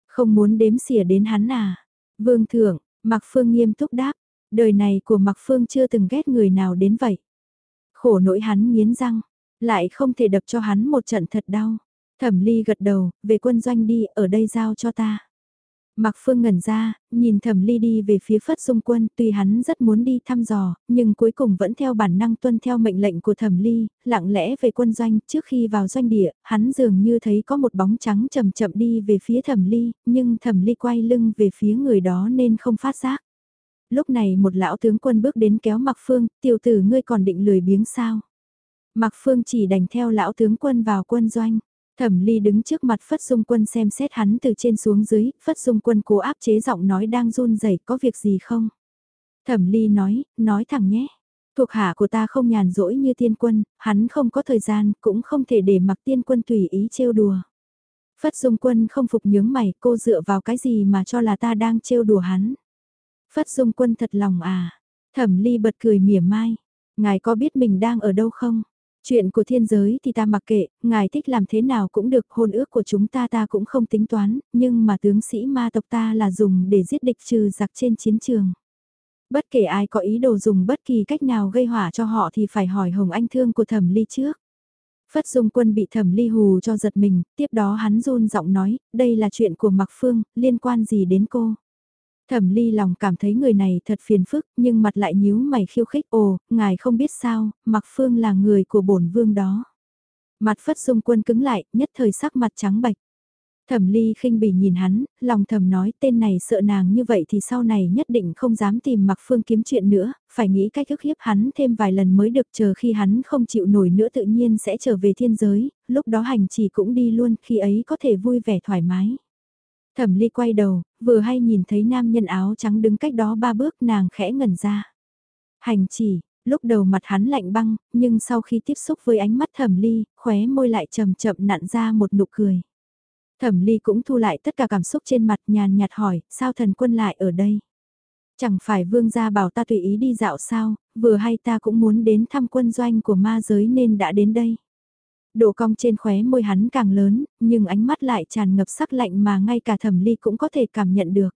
Không muốn đếm xỉa đến hắn à? Vương thượng, Mạc Phương nghiêm túc đáp, đời này của Mạc Phương chưa từng ghét người nào đến vậy. Khổ nỗi hắn nghiến răng, lại không thể đập cho hắn một trận thật đau. Thẩm ly gật đầu, về quân doanh đi, ở đây giao cho ta mạc phương ngẩn ra, nhìn thẩm ly đi về phía phất dung quân, tuy hắn rất muốn đi thăm dò, nhưng cuối cùng vẫn theo bản năng tuân theo mệnh lệnh của thẩm ly, lặng lẽ về quân doanh, trước khi vào doanh địa, hắn dường như thấy có một bóng trắng chậm chậm đi về phía thẩm ly, nhưng thẩm ly quay lưng về phía người đó nên không phát giác. Lúc này một lão tướng quân bước đến kéo mạc phương, tiểu tử ngươi còn định lười biếng sao? Mạc Phương chỉ đành theo lão tướng quân vào quân doanh. Thẩm Ly đứng trước mặt Phất Dung Quân xem xét hắn từ trên xuống dưới, Phất Dung Quân cố áp chế giọng nói đang run rẩy có việc gì không? Thẩm Ly nói, nói thẳng nhé. Thuộc hạ của ta không nhàn rỗi như tiên quân, hắn không có thời gian, cũng không thể để mặc tiên quân tùy ý trêu đùa. Phất Dung Quân không phục nhướng mày, cô dựa vào cái gì mà cho là ta đang trêu đùa hắn. Phất Dung Quân thật lòng à. Thẩm Ly bật cười mỉa mai. Ngài có biết mình đang ở đâu không? Chuyện của thiên giới thì ta mặc kệ, ngài thích làm thế nào cũng được, hôn ước của chúng ta ta cũng không tính toán, nhưng mà tướng sĩ ma tộc ta là dùng để giết địch trừ giặc trên chiến trường. Bất kể ai có ý đồ dùng bất kỳ cách nào gây hỏa cho họ thì phải hỏi Hồng Anh Thương của thẩm ly trước. Phất Dung Quân bị thẩm ly hù cho giật mình, tiếp đó hắn run giọng nói, đây là chuyện của Mạc Phương, liên quan gì đến cô? Thẩm ly lòng cảm thấy người này thật phiền phức, nhưng mặt lại nhíu mày khiêu khích, ồ, ngài không biết sao, mặc phương là người của bổn vương đó. Mặt phất dung quân cứng lại, nhất thời sắc mặt trắng bạch. Thẩm ly khinh bỉ nhìn hắn, lòng thầm nói tên này sợ nàng như vậy thì sau này nhất định không dám tìm mặc phương kiếm chuyện nữa, phải nghĩ cách ức hiếp hắn thêm vài lần mới được chờ khi hắn không chịu nổi nữa tự nhiên sẽ trở về thiên giới, lúc đó hành chỉ cũng đi luôn khi ấy có thể vui vẻ thoải mái. Thẩm ly quay đầu, vừa hay nhìn thấy nam nhân áo trắng đứng cách đó ba bước nàng khẽ ngẩn ra. Hành chỉ, lúc đầu mặt hắn lạnh băng, nhưng sau khi tiếp xúc với ánh mắt thẩm ly, khóe môi lại chậm chậm nặn ra một nụ cười. Thẩm ly cũng thu lại tất cả cảm xúc trên mặt nhàn nhạt hỏi, sao thần quân lại ở đây? Chẳng phải vương gia bảo ta tùy ý đi dạo sao, vừa hay ta cũng muốn đến thăm quân doanh của ma giới nên đã đến đây. Độ cong trên khóe môi hắn càng lớn, nhưng ánh mắt lại tràn ngập sắc lạnh mà ngay cả thẩm ly cũng có thể cảm nhận được.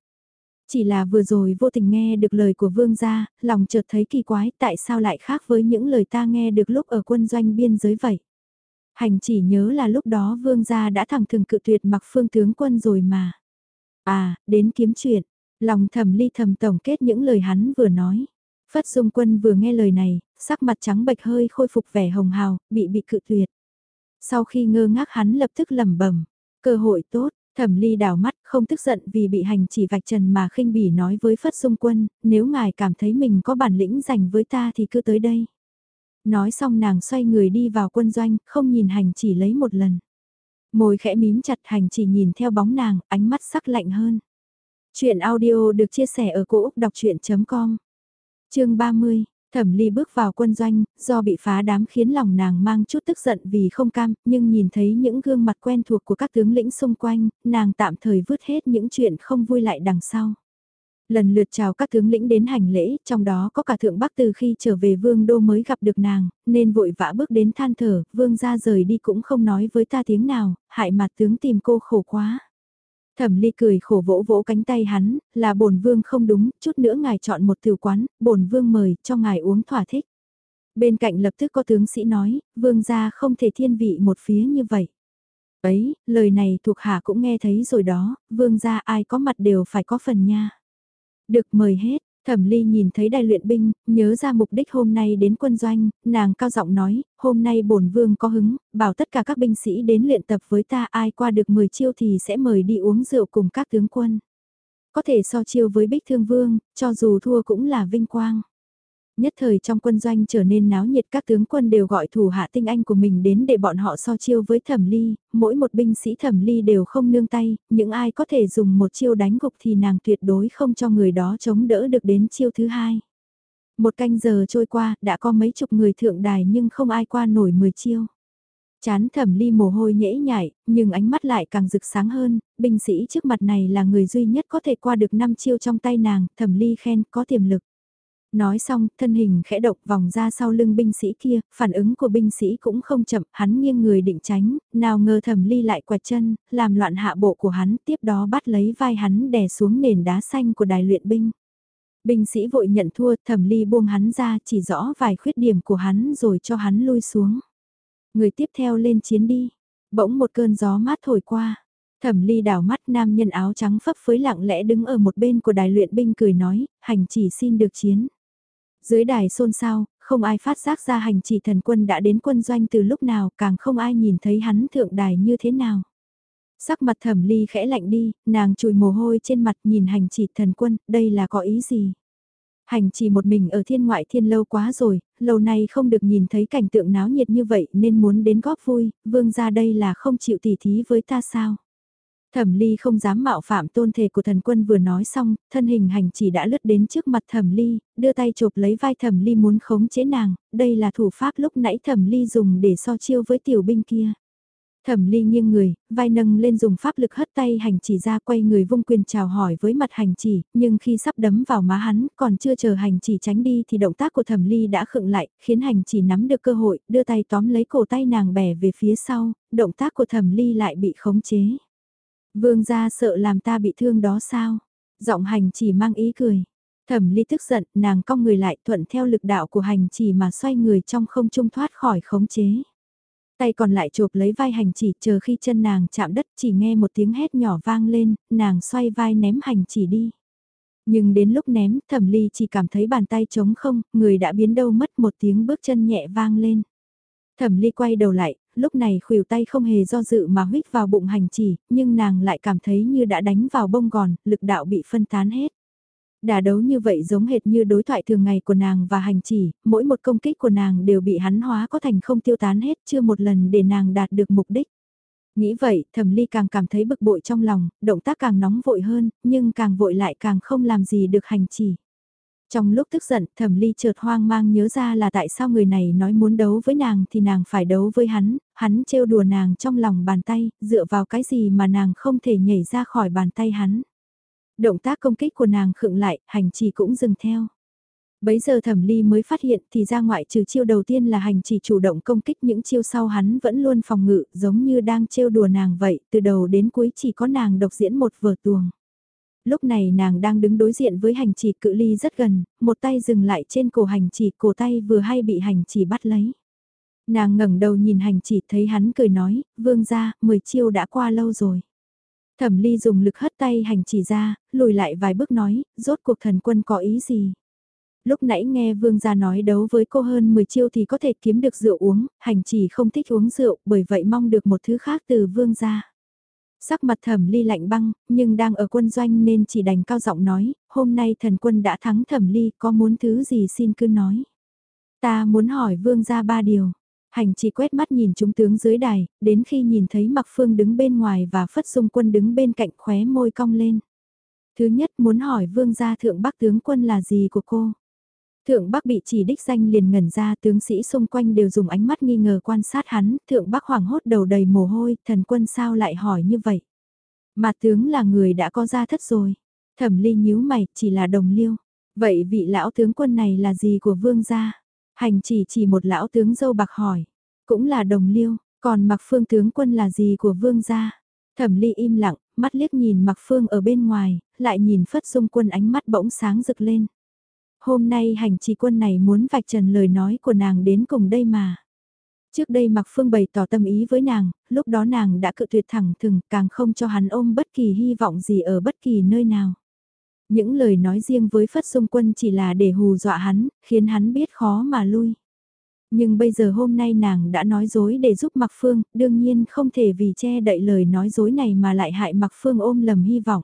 Chỉ là vừa rồi vô tình nghe được lời của vương gia, lòng chợt thấy kỳ quái tại sao lại khác với những lời ta nghe được lúc ở quân doanh biên giới vậy. Hành chỉ nhớ là lúc đó vương gia đã thẳng thừng cự tuyệt mặc phương tướng quân rồi mà. À, đến kiếm chuyện, lòng thẩm ly thầm tổng kết những lời hắn vừa nói. Phất Dung Quân vừa nghe lời này, sắc mặt trắng bệch hơi khôi phục vẻ hồng hào, bị bị cự tuyệt. Sau khi ngơ ngác hắn lập tức lẩm bẩm, cơ hội tốt, Thẩm Ly đảo mắt không tức giận vì bị hành chỉ vạch trần mà khinh bỉ nói với Phất Dung Quân, nếu ngài cảm thấy mình có bản lĩnh dành với ta thì cứ tới đây. Nói xong nàng xoay người đi vào quân doanh, không nhìn hành chỉ lấy một lần. Môi khẽ mím chặt hành chỉ nhìn theo bóng nàng, ánh mắt sắc lạnh hơn. Chuyện audio được chia sẻ ở cỗ đọc chuyện.com Chương 30 Thẩm ly bước vào quân doanh, do bị phá đám khiến lòng nàng mang chút tức giận vì không cam, nhưng nhìn thấy những gương mặt quen thuộc của các tướng lĩnh xung quanh, nàng tạm thời vứt hết những chuyện không vui lại đằng sau. Lần lượt chào các tướng lĩnh đến hành lễ, trong đó có cả thượng bắc từ khi trở về vương đô mới gặp được nàng, nên vội vã bước đến than thở, vương ra rời đi cũng không nói với ta tiếng nào, hại mặt tướng tìm cô khổ quá. Thẩm ly cười khổ vỗ vỗ cánh tay hắn, là bổn vương không đúng, chút nữa ngài chọn một tiểu quán, bổn vương mời, cho ngài uống thỏa thích. Bên cạnh lập tức có tướng sĩ nói, vương gia không thể thiên vị một phía như vậy. Ấy, lời này thuộc hạ cũng nghe thấy rồi đó, vương gia ai có mặt đều phải có phần nha. Được mời hết, Thẩm Ly nhìn thấy đại luyện binh, nhớ ra mục đích hôm nay đến quân doanh, nàng cao giọng nói, hôm nay bổn vương có hứng, bảo tất cả các binh sĩ đến luyện tập với ta ai qua được 10 chiêu thì sẽ mời đi uống rượu cùng các tướng quân. Có thể so chiêu với bích thương vương, cho dù thua cũng là vinh quang. Nhất thời trong quân doanh trở nên náo nhiệt các tướng quân đều gọi thủ hạ tinh anh của mình đến để bọn họ so chiêu với thẩm ly, mỗi một binh sĩ thẩm ly đều không nương tay, những ai có thể dùng một chiêu đánh gục thì nàng tuyệt đối không cho người đó chống đỡ được đến chiêu thứ hai. Một canh giờ trôi qua, đã có mấy chục người thượng đài nhưng không ai qua nổi 10 chiêu. Chán thẩm ly mồ hôi nhễ nhại, nhưng ánh mắt lại càng rực sáng hơn, binh sĩ trước mặt này là người duy nhất có thể qua được 5 chiêu trong tay nàng, thẩm ly khen có tiềm lực. Nói xong, thân hình khẽ động vòng ra sau lưng binh sĩ kia, phản ứng của binh sĩ cũng không chậm, hắn nghiêng người định tránh, nào ngờ thẩm ly lại quẹt chân, làm loạn hạ bộ của hắn, tiếp đó bắt lấy vai hắn đè xuống nền đá xanh của đài luyện binh. Binh sĩ vội nhận thua, thẩm ly buông hắn ra, chỉ rõ vài khuyết điểm của hắn rồi cho hắn lui xuống. Người tiếp theo lên chiến đi, bỗng một cơn gió mát thổi qua. Thẩm ly đảo mắt nam nhân áo trắng phấp phới lặng lẽ đứng ở một bên của đài luyện binh cười nói, hành chỉ xin được chiến. Dưới đài xôn xao, không ai phát giác ra hành chỉ thần quân đã đến quân doanh từ lúc nào, càng không ai nhìn thấy hắn thượng đài như thế nào. Sắc mặt thẩm ly khẽ lạnh đi, nàng chùi mồ hôi trên mặt nhìn hành chỉ thần quân, đây là có ý gì? Hành chỉ một mình ở thiên ngoại thiên lâu quá rồi, lâu nay không được nhìn thấy cảnh tượng náo nhiệt như vậy nên muốn đến góp vui, vương ra đây là không chịu tỉ thí với ta sao? Thẩm ly không dám mạo phạm tôn thể của thần quân vừa nói xong, thân hình hành chỉ đã lướt đến trước mặt thẩm ly, đưa tay chụp lấy vai thẩm ly muốn khống chế nàng, đây là thủ pháp lúc nãy thẩm ly dùng để so chiêu với tiểu binh kia. Thẩm ly nghiêng người, vai nâng lên dùng pháp lực hất tay hành chỉ ra quay người vung quyền chào hỏi với mặt hành chỉ, nhưng khi sắp đấm vào má hắn, còn chưa chờ hành chỉ tránh đi thì động tác của thẩm ly đã khựng lại, khiến hành chỉ nắm được cơ hội, đưa tay tóm lấy cổ tay nàng bẻ về phía sau, động tác của thẩm ly lại bị khống chế. Vương gia sợ làm ta bị thương đó sao? Giọng hành chỉ mang ý cười. Thẩm ly tức giận, nàng cong người lại thuận theo lực đạo của hành chỉ mà xoay người trong không trung thoát khỏi khống chế. Tay còn lại chộp lấy vai hành chỉ chờ khi chân nàng chạm đất chỉ nghe một tiếng hét nhỏ vang lên, nàng xoay vai ném hành chỉ đi. Nhưng đến lúc ném, thẩm ly chỉ cảm thấy bàn tay trống không, người đã biến đâu mất một tiếng bước chân nhẹ vang lên. Thẩm ly quay đầu lại, lúc này khuỷu tay không hề do dự mà huyết vào bụng hành chỉ, nhưng nàng lại cảm thấy như đã đánh vào bông gòn, lực đạo bị phân tán hết. Đà đấu như vậy giống hệt như đối thoại thường ngày của nàng và hành chỉ, mỗi một công kích của nàng đều bị hắn hóa có thành không tiêu tán hết chưa một lần để nàng đạt được mục đích. Nghĩ vậy, thẩm ly càng cảm thấy bực bội trong lòng, động tác càng nóng vội hơn, nhưng càng vội lại càng không làm gì được hành chỉ. Trong lúc tức giận, thẩm ly chợt hoang mang nhớ ra là tại sao người này nói muốn đấu với nàng thì nàng phải đấu với hắn, hắn trêu đùa nàng trong lòng bàn tay, dựa vào cái gì mà nàng không thể nhảy ra khỏi bàn tay hắn. Động tác công kích của nàng khựng lại, hành trì cũng dừng theo. Bấy giờ thẩm ly mới phát hiện thì ra ngoại trừ chiêu đầu tiên là hành trì chủ động công kích những chiêu sau hắn vẫn luôn phòng ngự giống như đang trêu đùa nàng vậy, từ đầu đến cuối chỉ có nàng độc diễn một vở tuồng. Lúc này nàng đang đứng đối diện với hành chỉ cự ly rất gần, một tay dừng lại trên cổ hành chỉ, cổ tay vừa hay bị hành chỉ bắt lấy. Nàng ngẩng đầu nhìn hành chỉ thấy hắn cười nói, vương ra, mười chiêu đã qua lâu rồi. Thẩm ly dùng lực hất tay hành chỉ ra, lùi lại vài bước nói, rốt cuộc thần quân có ý gì. Lúc nãy nghe vương gia nói đấu với cô hơn 10 chiêu thì có thể kiếm được rượu uống, hành chỉ không thích uống rượu, bởi vậy mong được một thứ khác từ vương gia. Sắc mặt thẩm ly lạnh băng, nhưng đang ở quân doanh nên chỉ đành cao giọng nói, hôm nay thần quân đã thắng thẩm ly, có muốn thứ gì xin cứ nói. Ta muốn hỏi vương ra ba điều. Hành chỉ quét mắt nhìn chúng tướng dưới đài, đến khi nhìn thấy mặc phương đứng bên ngoài và phất dung quân đứng bên cạnh khóe môi cong lên. Thứ nhất muốn hỏi vương gia thượng bắc tướng quân là gì của cô? Thượng Bắc bị chỉ đích danh liền ngẩn ra tướng sĩ xung quanh đều dùng ánh mắt nghi ngờ quan sát hắn, Thượng Bắc hoảng hốt đầu đầy mồ hôi, thần quân sao lại hỏi như vậy. Mà tướng là người đã có gia thất rồi. Thẩm ly nhíu mày, chỉ là đồng liêu. Vậy vị lão tướng quân này là gì của vương gia? Hành chỉ chỉ một lão tướng dâu bạc hỏi. Cũng là đồng liêu, còn mặc phương tướng quân là gì của vương gia? Thẩm ly im lặng, mắt liếc nhìn mặc phương ở bên ngoài, lại nhìn phất dung quân ánh mắt bỗng sáng rực lên. Hôm nay hành trì quân này muốn vạch trần lời nói của nàng đến cùng đây mà. Trước đây Mạc Phương bày tỏ tâm ý với nàng, lúc đó nàng đã cự tuyệt thẳng thừng, càng không cho hắn ôm bất kỳ hy vọng gì ở bất kỳ nơi nào. Những lời nói riêng với Phất Dung Quân chỉ là để hù dọa hắn, khiến hắn biết khó mà lui. Nhưng bây giờ hôm nay nàng đã nói dối để giúp Mạc Phương, đương nhiên không thể vì che đậy lời nói dối này mà lại hại Mạc Phương ôm lầm hy vọng.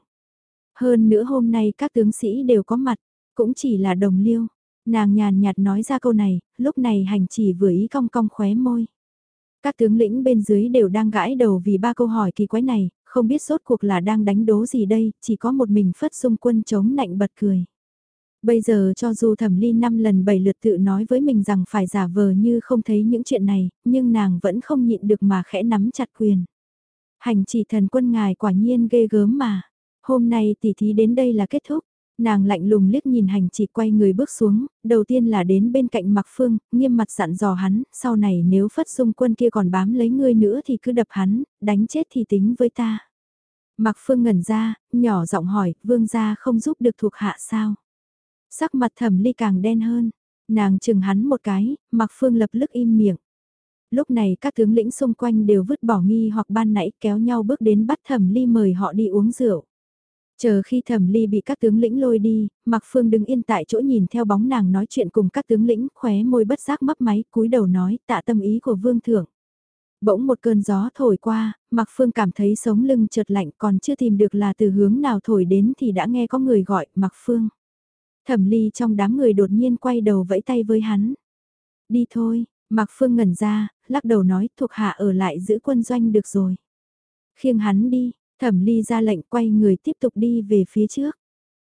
Hơn nữa hôm nay các tướng sĩ đều có mặt, cũng chỉ là đồng liêu. Nàng nhàn nhạt nói ra câu này, lúc này hành chỉ vừa ý cong cong khóe môi. Các tướng lĩnh bên dưới đều đang gãi đầu vì ba câu hỏi kỳ quái này, không biết rốt cuộc là đang đánh đố gì đây, chỉ có một mình phất dung quân chống nạnh bật cười. Bây giờ cho dù thẩm ly năm lần bảy lượt tự nói với mình rằng phải giả vờ như không thấy những chuyện này, nhưng nàng vẫn không nhịn được mà khẽ nắm chặt quyền. Hành chỉ thần quân ngài quả nhiên ghê gớm mà. Hôm nay tỷ thí đến đây là kết thúc. Nàng lạnh lùng liếc nhìn hành chỉ quay người bước xuống, đầu tiên là đến bên cạnh Mạc Phương, nghiêm mặt dặn dò hắn, sau này nếu phất dung quân kia còn bám lấy ngươi nữa thì cứ đập hắn, đánh chết thì tính với ta. Mạc Phương ngẩn ra, nhỏ giọng hỏi, vương gia không giúp được thuộc hạ sao? Sắc mặt thẩm ly càng đen hơn, nàng chừng hắn một cái, Mạc Phương lập tức im miệng. Lúc này các tướng lĩnh xung quanh đều vứt bỏ nghi hoặc ban nãy kéo nhau bước đến bắt thẩm ly mời họ đi uống rượu. Chờ khi thẩm ly bị các tướng lĩnh lôi đi, Mạc Phương đứng yên tại chỗ nhìn theo bóng nàng nói chuyện cùng các tướng lĩnh, khóe môi bất giác mấp máy, cúi đầu nói, tạ tâm ý của vương thượng. Bỗng một cơn gió thổi qua, Mạc Phương cảm thấy sống lưng chợt lạnh còn chưa tìm được là từ hướng nào thổi đến thì đã nghe có người gọi Mạc Phương. Thẩm ly trong đám người đột nhiên quay đầu vẫy tay với hắn. Đi thôi, Mạc Phương ngẩn ra, lắc đầu nói thuộc hạ ở lại giữ quân doanh được rồi. Khiêng hắn đi, Thẩm ly ra lệnh quay người tiếp tục đi về phía trước.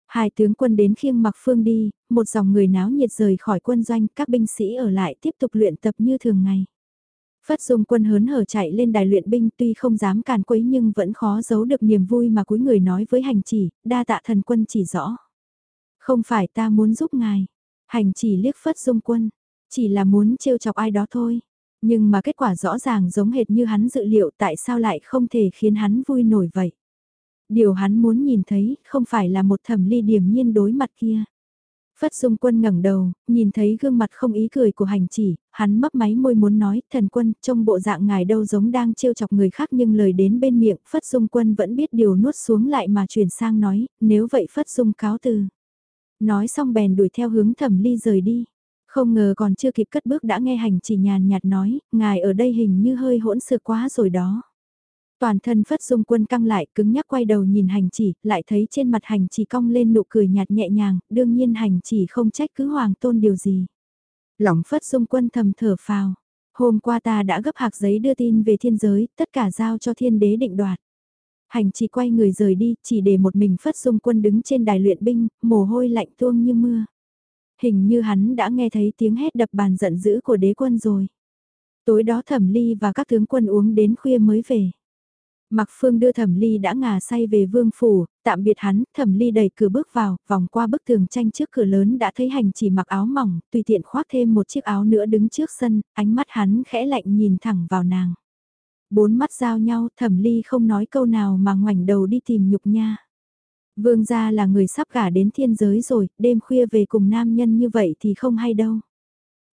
Hai tướng quân đến khiêng mặc phương đi, một dòng người náo nhiệt rời khỏi quân doanh, các binh sĩ ở lại tiếp tục luyện tập như thường ngày. Phất Dung quân hớn hở chạy lên đài luyện binh tuy không dám càn quấy nhưng vẫn khó giấu được niềm vui mà cuối người nói với hành chỉ, đa tạ thần quân chỉ rõ. Không phải ta muốn giúp ngài, hành chỉ liếc Phất Dung quân, chỉ là muốn trêu chọc ai đó thôi. Nhưng mà kết quả rõ ràng giống hệt như hắn dự liệu tại sao lại không thể khiến hắn vui nổi vậy. Điều hắn muốn nhìn thấy không phải là một thẩm ly điểm nhiên đối mặt kia. Phất Dung Quân ngẩng đầu, nhìn thấy gương mặt không ý cười của hành chỉ, hắn mấp máy môi muốn nói, thần quân, trong bộ dạng ngài đâu giống đang trêu chọc người khác nhưng lời đến bên miệng, Phất Dung Quân vẫn biết điều nuốt xuống lại mà chuyển sang nói, nếu vậy Phất Dung cáo từ. Nói xong bèn đuổi theo hướng thẩm ly rời đi. Không ngờ còn chưa kịp cất bước đã nghe hành chỉ nhàn nhạt nói, ngài ở đây hình như hơi hỗn sự quá rồi đó. Toàn thân phất dung quân căng lại cứng nhắc quay đầu nhìn hành chỉ, lại thấy trên mặt hành chỉ cong lên nụ cười nhạt nhẹ nhàng, đương nhiên hành chỉ không trách cứ hoàng tôn điều gì. Lòng phất dung quân thầm thở phào. Hôm qua ta đã gấp hạc giấy đưa tin về thiên giới, tất cả giao cho thiên đế định đoạt. Hành chỉ quay người rời đi, chỉ để một mình phất dung quân đứng trên đài luyện binh, mồ hôi lạnh tuông như mưa hình như hắn đã nghe thấy tiếng hét đập bàn giận dữ của đế quân rồi. Tối đó thẩm ly và các tướng quân uống đến khuya mới về. Mặc phương đưa thẩm ly đã ngà say về vương phủ, tạm biệt hắn, thẩm ly đẩy cửa bước vào, vòng qua bức tường tranh trước cửa lớn đã thấy hành chỉ mặc áo mỏng, tùy tiện khoác thêm một chiếc áo nữa đứng trước sân, ánh mắt hắn khẽ lạnh nhìn thẳng vào nàng. Bốn mắt giao nhau, thẩm ly không nói câu nào mà ngoảnh đầu đi tìm nhục nha. Vương gia là người sắp gả đến thiên giới rồi, đêm khuya về cùng nam nhân như vậy thì không hay đâu.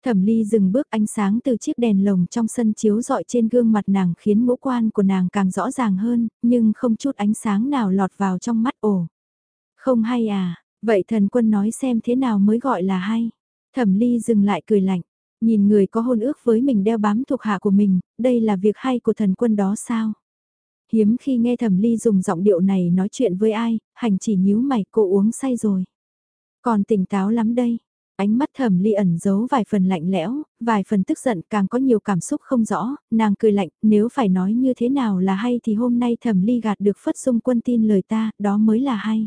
Thẩm ly dừng bước ánh sáng từ chiếc đèn lồng trong sân chiếu dọi trên gương mặt nàng khiến ngũ quan của nàng càng rõ ràng hơn, nhưng không chút ánh sáng nào lọt vào trong mắt ổ. Không hay à, vậy thần quân nói xem thế nào mới gọi là hay. Thẩm ly dừng lại cười lạnh, nhìn người có hôn ước với mình đeo bám thuộc hạ của mình, đây là việc hay của thần quân đó sao? Hiếm khi nghe thẩm ly dùng giọng điệu này nói chuyện với ai, hành chỉ nhíu mày cô uống say rồi. Còn tỉnh táo lắm đây. Ánh mắt thẩm ly ẩn giấu vài phần lạnh lẽo, vài phần tức giận càng có nhiều cảm xúc không rõ, nàng cười lạnh, nếu phải nói như thế nào là hay thì hôm nay thẩm ly gạt được phất dung quân tin lời ta, đó mới là hay.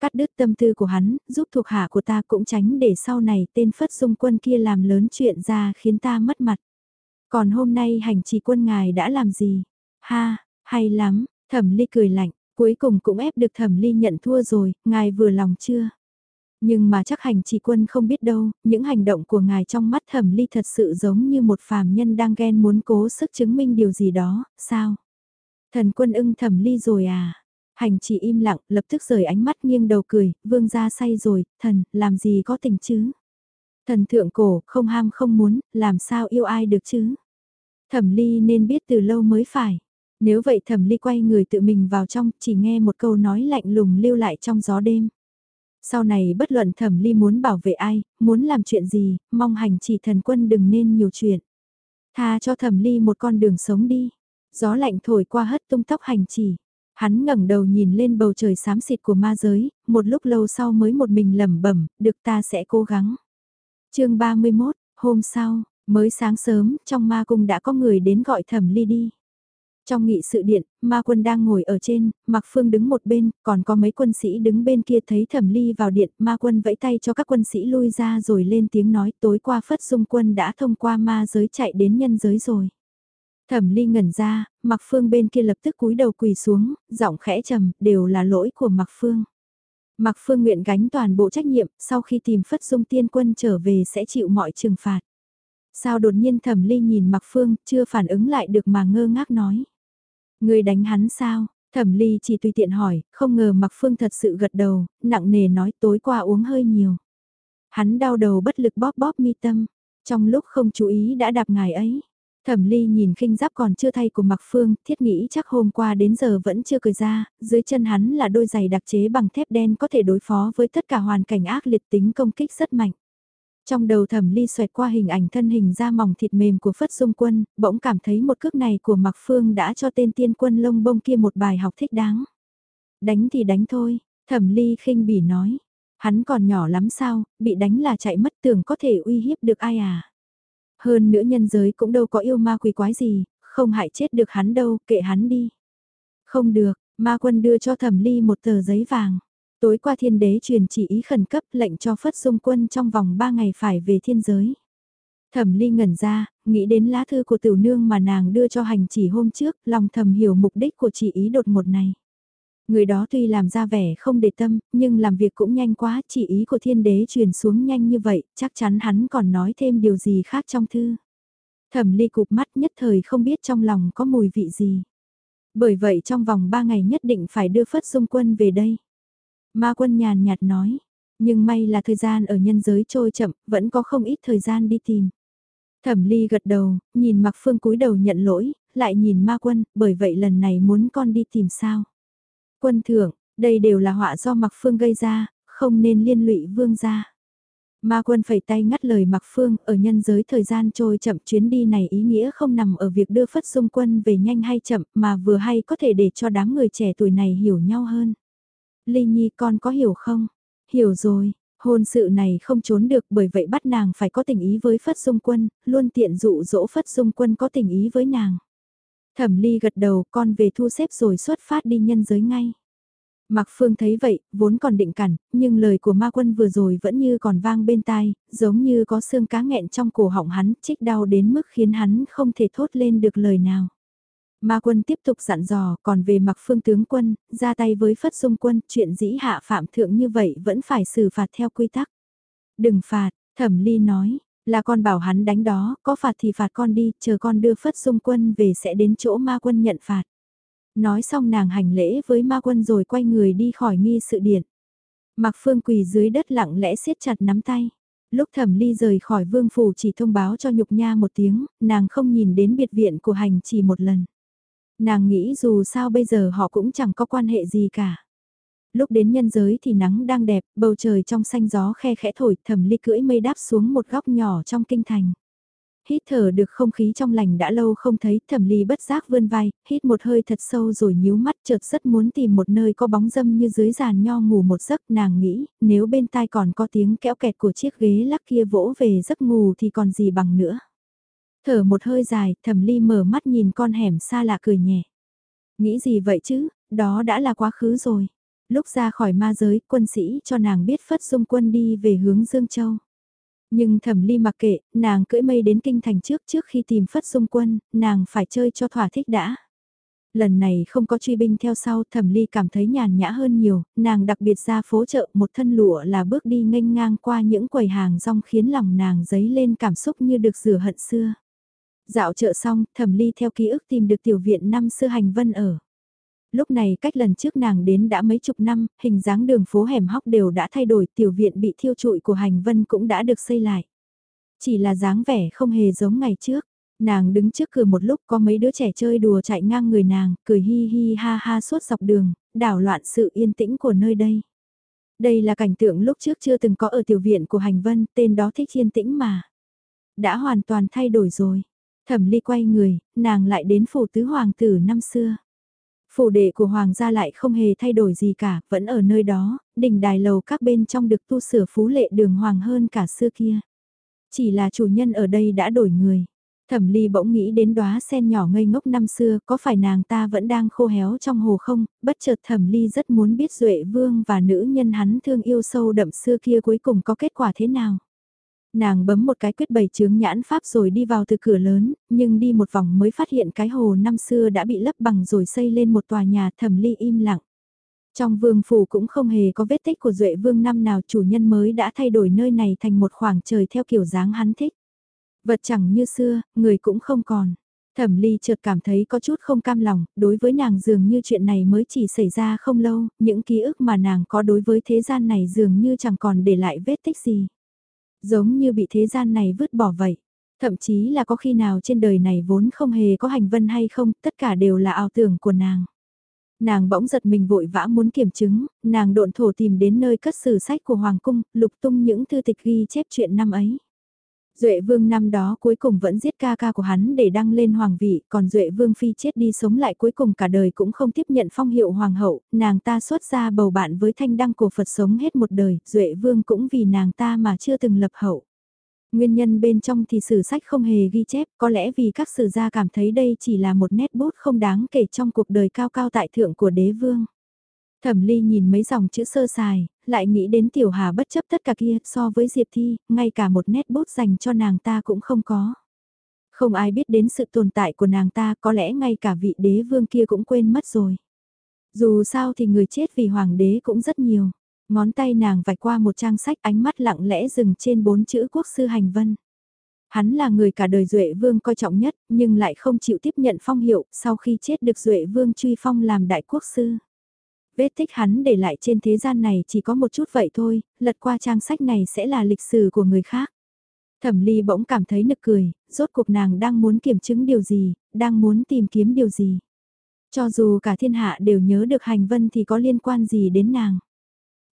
Cắt đứt tâm tư của hắn, giúp thuộc hạ của ta cũng tránh để sau này tên phất dung quân kia làm lớn chuyện ra khiến ta mất mặt. Còn hôm nay hành trì quân ngài đã làm gì? Ha, hay lắm, thẩm ly cười lạnh, Cuối cùng cũng ép được thẩm ly nhận thua rồi, ngài vừa lòng chưa? Nhưng mà chắc hành chỉ quân không biết đâu, những hành động của ngài trong mắt thẩm ly thật sự giống như một phàm nhân đang ghen muốn cố sức chứng minh điều gì đó, sao? Thần quân ưng thẩm ly rồi à? Hành chỉ im lặng, lập tức rời ánh mắt nghiêng đầu cười, vương ra say rồi, thần, làm gì có tình chứ? Thần thượng cổ, không ham không muốn, làm sao yêu ai được chứ? Thẩm ly nên biết từ lâu mới phải. Nếu vậy thẩm ly quay người tự mình vào trong, chỉ nghe một câu nói lạnh lùng lưu lại trong gió đêm. Sau này bất luận thẩm ly muốn bảo vệ ai, muốn làm chuyện gì, mong hành chỉ thần quân đừng nên nhiều chuyện. Tha cho thẩm ly một con đường sống đi. Gió lạnh thổi qua hất tung tóc hành chỉ. Hắn ngẩng đầu nhìn lên bầu trời xám xịt của ma giới, một lúc lâu sau mới một mình lẩm bẩm, được ta sẽ cố gắng. chương 31, hôm sau, mới sáng sớm, trong ma cung đã có người đến gọi thẩm ly đi. Trong nghị sự điện, ma quân đang ngồi ở trên, Mạc Phương đứng một bên, còn có mấy quân sĩ đứng bên kia thấy thẩm ly vào điện, ma quân vẫy tay cho các quân sĩ lui ra rồi lên tiếng nói tối qua Phất Dung quân đã thông qua ma giới chạy đến nhân giới rồi. Thẩm ly ngẩn ra, Mạc Phương bên kia lập tức cúi đầu quỳ xuống, giọng khẽ trầm, đều là lỗi của Mạc Phương. Mạc Phương nguyện gánh toàn bộ trách nhiệm, sau khi tìm Phất Dung tiên quân trở về sẽ chịu mọi trừng phạt. Sao đột nhiên thẩm ly nhìn Mạc Phương, chưa phản ứng lại được mà ngơ ngác nói. Người đánh hắn sao? Thẩm ly chỉ tùy tiện hỏi, không ngờ Mạc Phương thật sự gật đầu, nặng nề nói tối qua uống hơi nhiều. Hắn đau đầu bất lực bóp bóp mi tâm, trong lúc không chú ý đã đạp ngài ấy. Thẩm ly nhìn khinh giáp còn chưa thay của Mạc Phương, thiết nghĩ chắc hôm qua đến giờ vẫn chưa cười ra, dưới chân hắn là đôi giày đặc chế bằng thép đen có thể đối phó với tất cả hoàn cảnh ác liệt tính công kích rất mạnh. Trong đầu thẩm ly xoẹt qua hình ảnh thân hình da mỏng thịt mềm của Phất Dung Quân, bỗng cảm thấy một cước này của Mạc Phương đã cho tên tiên quân lông bông kia một bài học thích đáng. Đánh thì đánh thôi, thẩm ly khinh bỉ nói. Hắn còn nhỏ lắm sao, bị đánh là chạy mất tưởng có thể uy hiếp được ai à. Hơn nữa nhân giới cũng đâu có yêu ma quỷ quái gì, không hại chết được hắn đâu, kệ hắn đi. Không được, ma quân đưa cho thẩm ly một tờ giấy vàng. Tối qua thiên đế truyền chỉ ý khẩn cấp lệnh cho Phất Dung Quân trong vòng 3 ngày phải về thiên giới. Thẩm ly ngẩn ra, nghĩ đến lá thư của tiểu nương mà nàng đưa cho hành chỉ hôm trước, lòng thầm hiểu mục đích của chỉ ý đột ngột này. Người đó tuy làm ra vẻ không để tâm, nhưng làm việc cũng nhanh quá, chỉ ý của thiên đế truyền xuống nhanh như vậy, chắc chắn hắn còn nói thêm điều gì khác trong thư. Thẩm ly cụp mắt nhất thời không biết trong lòng có mùi vị gì. Bởi vậy trong vòng 3 ngày nhất định phải đưa Phất Dung Quân về đây. Ma quân nhàn nhạt nói, nhưng may là thời gian ở nhân giới trôi chậm, vẫn có không ít thời gian đi tìm. Thẩm ly gật đầu, nhìn mặc phương cúi đầu nhận lỗi, lại nhìn ma quân, bởi vậy lần này muốn con đi tìm sao. Quân thưởng, đây đều là họa do mặc phương gây ra, không nên liên lụy vương gia. Ma quân phẩy tay ngắt lời mặc phương, ở nhân giới thời gian trôi chậm chuyến đi này ý nghĩa không nằm ở việc đưa phất dung quân về nhanh hay chậm mà vừa hay có thể để cho đám người trẻ tuổi này hiểu nhau hơn. Ly Nhi con có hiểu không? Hiểu rồi, hôn sự này không trốn được bởi vậy bắt nàng phải có tình ý với Phất Dung Quân, luôn tiện dụ dỗ Phất Dung Quân có tình ý với nàng. Thẩm Ly gật đầu con về thu xếp rồi xuất phát đi nhân giới ngay. Mạc Phương thấy vậy, vốn còn định cản, nhưng lời của ma quân vừa rồi vẫn như còn vang bên tai, giống như có xương cá nghẹn trong cổ họng hắn, chích đau đến mức khiến hắn không thể thốt lên được lời nào. Ma quân tiếp tục dặn dò, còn về mặc phương tướng quân, ra tay với phất dung quân, chuyện dĩ hạ phạm thượng như vậy vẫn phải xử phạt theo quy tắc. Đừng phạt, thẩm ly nói, là con bảo hắn đánh đó, có phạt thì phạt con đi, chờ con đưa phất dung quân về sẽ đến chỗ ma quân nhận phạt. Nói xong nàng hành lễ với ma quân rồi quay người đi khỏi nghi sự điện. Mặc phương quỳ dưới đất lặng lẽ siết chặt nắm tay. Lúc thẩm ly rời khỏi vương phủ chỉ thông báo cho nhục nha một tiếng, nàng không nhìn đến biệt viện của hành chỉ một lần. Nàng nghĩ dù sao bây giờ họ cũng chẳng có quan hệ gì cả. Lúc đến nhân giới thì nắng đang đẹp, bầu trời trong xanh gió khe khẽ thổi, thẩm ly cưỡi mây đáp xuống một góc nhỏ trong kinh thành. Hít thở được không khí trong lành đã lâu không thấy, thẩm ly bất giác vươn vai, hít một hơi thật sâu rồi nhíu mắt chợt rất muốn tìm một nơi có bóng dâm như dưới giàn nho ngủ một giấc nàng nghĩ, nếu bên tai còn có tiếng kéo kẹt của chiếc ghế lắc kia vỗ về giấc ngủ thì còn gì bằng nữa. Thở một hơi dài, thẩm ly mở mắt nhìn con hẻm xa lạ cười nhẹ. Nghĩ gì vậy chứ, đó đã là quá khứ rồi. Lúc ra khỏi ma giới, quân sĩ cho nàng biết phất dung quân đi về hướng Dương Châu. Nhưng thẩm ly mặc kệ, nàng cưỡi mây đến kinh thành trước trước khi tìm phất dung quân, nàng phải chơi cho thỏa thích đã. Lần này không có truy binh theo sau thẩm ly cảm thấy nhàn nhã hơn nhiều, nàng đặc biệt ra phố chợ một thân lụa là bước đi nghênh ngang qua những quầy hàng rong khiến lòng nàng dấy lên cảm xúc như được rửa hận xưa. Dạo chợ xong, thẩm ly theo ký ức tìm được tiểu viện năm xưa hành vân ở. Lúc này cách lần trước nàng đến đã mấy chục năm, hình dáng đường phố hẻm hóc đều đã thay đổi, tiểu viện bị thiêu trụi của hành vân cũng đã được xây lại. Chỉ là dáng vẻ không hề giống ngày trước. Nàng đứng trước cửa một lúc có mấy đứa trẻ chơi đùa chạy ngang người nàng, cười hi hi ha ha suốt dọc đường, đảo loạn sự yên tĩnh của nơi đây. Đây là cảnh tượng lúc trước chưa từng có ở tiểu viện của hành vân, tên đó thích yên tĩnh mà. Đã hoàn toàn thay đổi rồi. Thẩm ly quay người, nàng lại đến phủ tứ hoàng tử năm xưa. Phủ đệ của hoàng gia lại không hề thay đổi gì cả, vẫn ở nơi đó, đỉnh đài lầu các bên trong được tu sửa phú lệ đường hoàng hơn cả xưa kia. Chỉ là chủ nhân ở đây đã đổi người. Thẩm ly bỗng nghĩ đến đóa sen nhỏ ngây ngốc năm xưa, có phải nàng ta vẫn đang khô héo trong hồ không, bất chợt thẩm ly rất muốn biết Duệ Vương và nữ nhân hắn thương yêu sâu đậm xưa kia cuối cùng có kết quả thế nào. Nàng bấm một cái quyết bày chướng nhãn pháp rồi đi vào từ cửa lớn, nhưng đi một vòng mới phát hiện cái hồ năm xưa đã bị lấp bằng rồi xây lên một tòa nhà thẩm ly im lặng. Trong vương phủ cũng không hề có vết tích của Duệ Vương năm nào chủ nhân mới đã thay đổi nơi này thành một khoảng trời theo kiểu dáng hắn thích. Vật chẳng như xưa, người cũng không còn. Thẩm ly chợt cảm thấy có chút không cam lòng, đối với nàng dường như chuyện này mới chỉ xảy ra không lâu, những ký ức mà nàng có đối với thế gian này dường như chẳng còn để lại vết tích gì. Giống như bị thế gian này vứt bỏ vậy. Thậm chí là có khi nào trên đời này vốn không hề có hành vân hay không, tất cả đều là ảo tưởng của nàng. Nàng bỗng giật mình vội vã muốn kiểm chứng, nàng độn thổ tìm đến nơi cất sử sách của Hoàng Cung, lục tung những thư tịch ghi chép chuyện năm ấy. Duệ Vương năm đó cuối cùng vẫn giết ca ca của hắn để đăng lên hoàng vị, còn Duệ Vương phi chết đi sống lại cuối cùng cả đời cũng không tiếp nhận phong hiệu hoàng hậu, nàng ta xuất ra bầu bạn với thanh đăng của Phật sống hết một đời, Duệ Vương cũng vì nàng ta mà chưa từng lập hậu. Nguyên nhân bên trong thì sử sách không hề ghi chép, có lẽ vì các sử gia cảm thấy đây chỉ là một nét bút không đáng kể trong cuộc đời cao cao tại thượng của đế vương. Thẩm ly nhìn mấy dòng chữ sơ sài, lại nghĩ đến tiểu hà bất chấp tất cả kia so với Diệp Thi, ngay cả một nét bút dành cho nàng ta cũng không có. Không ai biết đến sự tồn tại của nàng ta, có lẽ ngay cả vị đế vương kia cũng quên mất rồi. Dù sao thì người chết vì hoàng đế cũng rất nhiều. Ngón tay nàng vạch qua một trang sách ánh mắt lặng lẽ dừng trên bốn chữ quốc sư hành vân. Hắn là người cả đời Duệ Vương coi trọng nhất, nhưng lại không chịu tiếp nhận phong hiệu, sau khi chết được Duệ Vương truy phong làm đại quốc sư. Vết tích hắn để lại trên thế gian này chỉ có một chút vậy thôi, lật qua trang sách này sẽ là lịch sử của người khác. Thẩm ly bỗng cảm thấy nực cười, rốt cuộc nàng đang muốn kiểm chứng điều gì, đang muốn tìm kiếm điều gì. Cho dù cả thiên hạ đều nhớ được hành vân thì có liên quan gì đến nàng.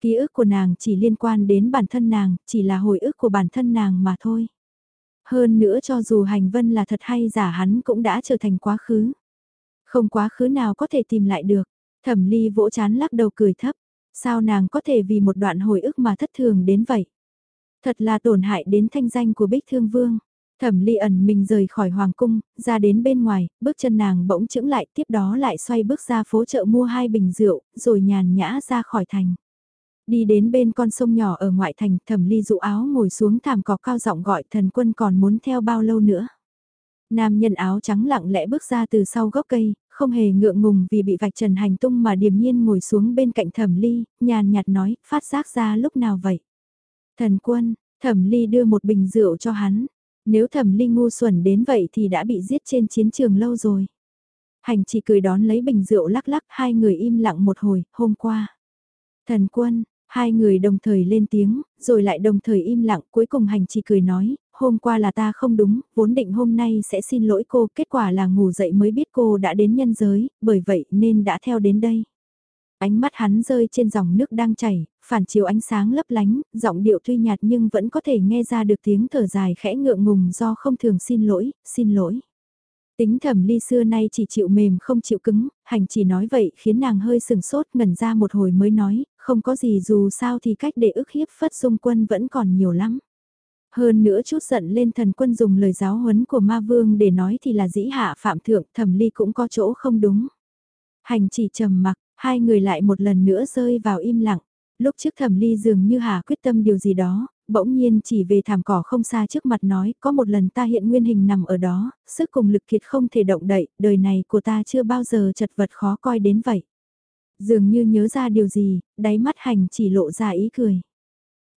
Ký ức của nàng chỉ liên quan đến bản thân nàng, chỉ là hồi ức của bản thân nàng mà thôi. Hơn nữa cho dù hành vân là thật hay giả hắn cũng đã trở thành quá khứ. Không quá khứ nào có thể tìm lại được. Thẩm ly vỗ chán lắc đầu cười thấp. Sao nàng có thể vì một đoạn hồi ức mà thất thường đến vậy? Thật là tổn hại đến thanh danh của Bích Thương Vương. Thẩm ly ẩn mình rời khỏi hoàng cung, ra đến bên ngoài, bước chân nàng bỗng chững lại tiếp đó lại xoay bước ra phố chợ mua hai bình rượu, rồi nhàn nhã ra khỏi thành. Đi đến bên con sông nhỏ ở ngoại thành, thẩm ly dụ áo ngồi xuống thảm cỏ cao giọng gọi thần quân còn muốn theo bao lâu nữa. Nam nhân áo trắng lặng lẽ bước ra từ sau gốc cây, không hề ngượng ngùng vì bị vạch trần hành tung mà điềm nhiên ngồi xuống bên cạnh thẩm ly, nhàn nhạt nói, phát giác ra lúc nào vậy. Thần quân, thẩm ly đưa một bình rượu cho hắn, nếu thẩm ly ngu xuẩn đến vậy thì đã bị giết trên chiến trường lâu rồi. Hành chỉ cười đón lấy bình rượu lắc lắc, hai người im lặng một hồi, hôm qua. Thần quân, hai người đồng thời lên tiếng, rồi lại đồng thời im lặng, cuối cùng hành chỉ cười nói, hôm qua là ta không đúng, vốn định hôm nay sẽ xin lỗi cô, kết quả là ngủ dậy mới biết cô đã đến nhân giới, bởi vậy nên đã theo đến đây. Ánh mắt hắn rơi trên dòng nước đang chảy, phản chiếu ánh sáng lấp lánh, giọng điệu tuy nhạt nhưng vẫn có thể nghe ra được tiếng thở dài khẽ ngượng ngùng do không thường xin lỗi, xin lỗi. Tính thẩm ly xưa nay chỉ chịu mềm không chịu cứng, hành chỉ nói vậy khiến nàng hơi sừng sốt ngẩn ra một hồi mới nói, không có gì dù sao thì cách để ức hiếp phất dung quân vẫn còn nhiều lắm. Hơn nữa chút giận lên thần quân dùng lời giáo huấn của ma vương để nói thì là dĩ hạ phạm thượng thẩm ly cũng có chỗ không đúng. Hành chỉ trầm mặc, hai người lại một lần nữa rơi vào im lặng. Lúc trước thẩm ly dường như hà quyết tâm điều gì đó, bỗng nhiên chỉ về thảm cỏ không xa trước mặt nói, có một lần ta hiện nguyên hình nằm ở đó, sức cùng lực kiệt không thể động đậy, đời này của ta chưa bao giờ chật vật khó coi đến vậy. Dường như nhớ ra điều gì, đáy mắt hành chỉ lộ ra ý cười.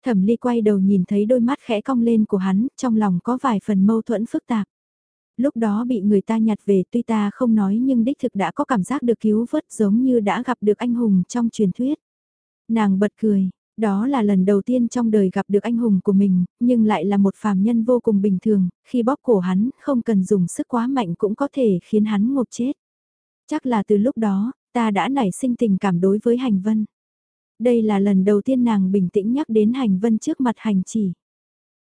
Thẩm ly quay đầu nhìn thấy đôi mắt khẽ cong lên của hắn, trong lòng có vài phần mâu thuẫn phức tạp. Lúc đó bị người ta nhặt về tuy ta không nói nhưng đích thực đã có cảm giác được cứu vớt giống như đã gặp được anh hùng trong truyền thuyết. Nàng bật cười, đó là lần đầu tiên trong đời gặp được anh hùng của mình, nhưng lại là một phàm nhân vô cùng bình thường, khi bóp cổ hắn, không cần dùng sức quá mạnh cũng có thể khiến hắn ngộp chết. Chắc là từ lúc đó, ta đã nảy sinh tình cảm đối với hành vân. Đây là lần đầu tiên nàng bình tĩnh nhắc đến hành vân trước mặt hành chỉ.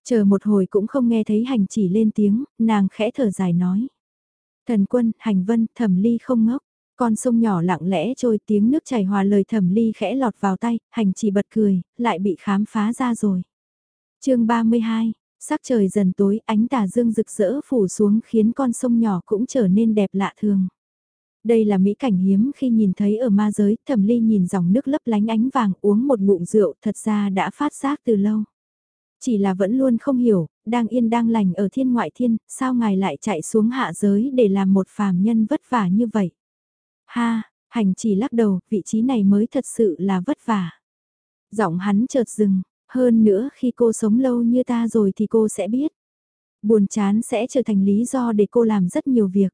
Chờ một hồi cũng không nghe thấy hành chỉ lên tiếng, nàng khẽ thở dài nói. Thần quân, hành vân, thẩm ly không ngốc. Con sông nhỏ lặng lẽ trôi tiếng nước chảy hòa lời thẩm ly khẽ lọt vào tay, hành chỉ bật cười, lại bị khám phá ra rồi. chương 32, sắc trời dần tối ánh tà dương rực rỡ phủ xuống khiến con sông nhỏ cũng trở nên đẹp lạ thường. Đây là mỹ cảnh hiếm khi nhìn thấy ở ma giới, thẩm ly nhìn dòng nước lấp lánh ánh vàng uống một ngụm rượu thật ra đã phát giác từ lâu. Chỉ là vẫn luôn không hiểu, đang yên đang lành ở thiên ngoại thiên, sao ngài lại chạy xuống hạ giới để làm một phàm nhân vất vả như vậy. Ha, hành chỉ lắc đầu, vị trí này mới thật sự là vất vả. Giọng hắn chợt dừng, hơn nữa khi cô sống lâu như ta rồi thì cô sẽ biết. Buồn chán sẽ trở thành lý do để cô làm rất nhiều việc.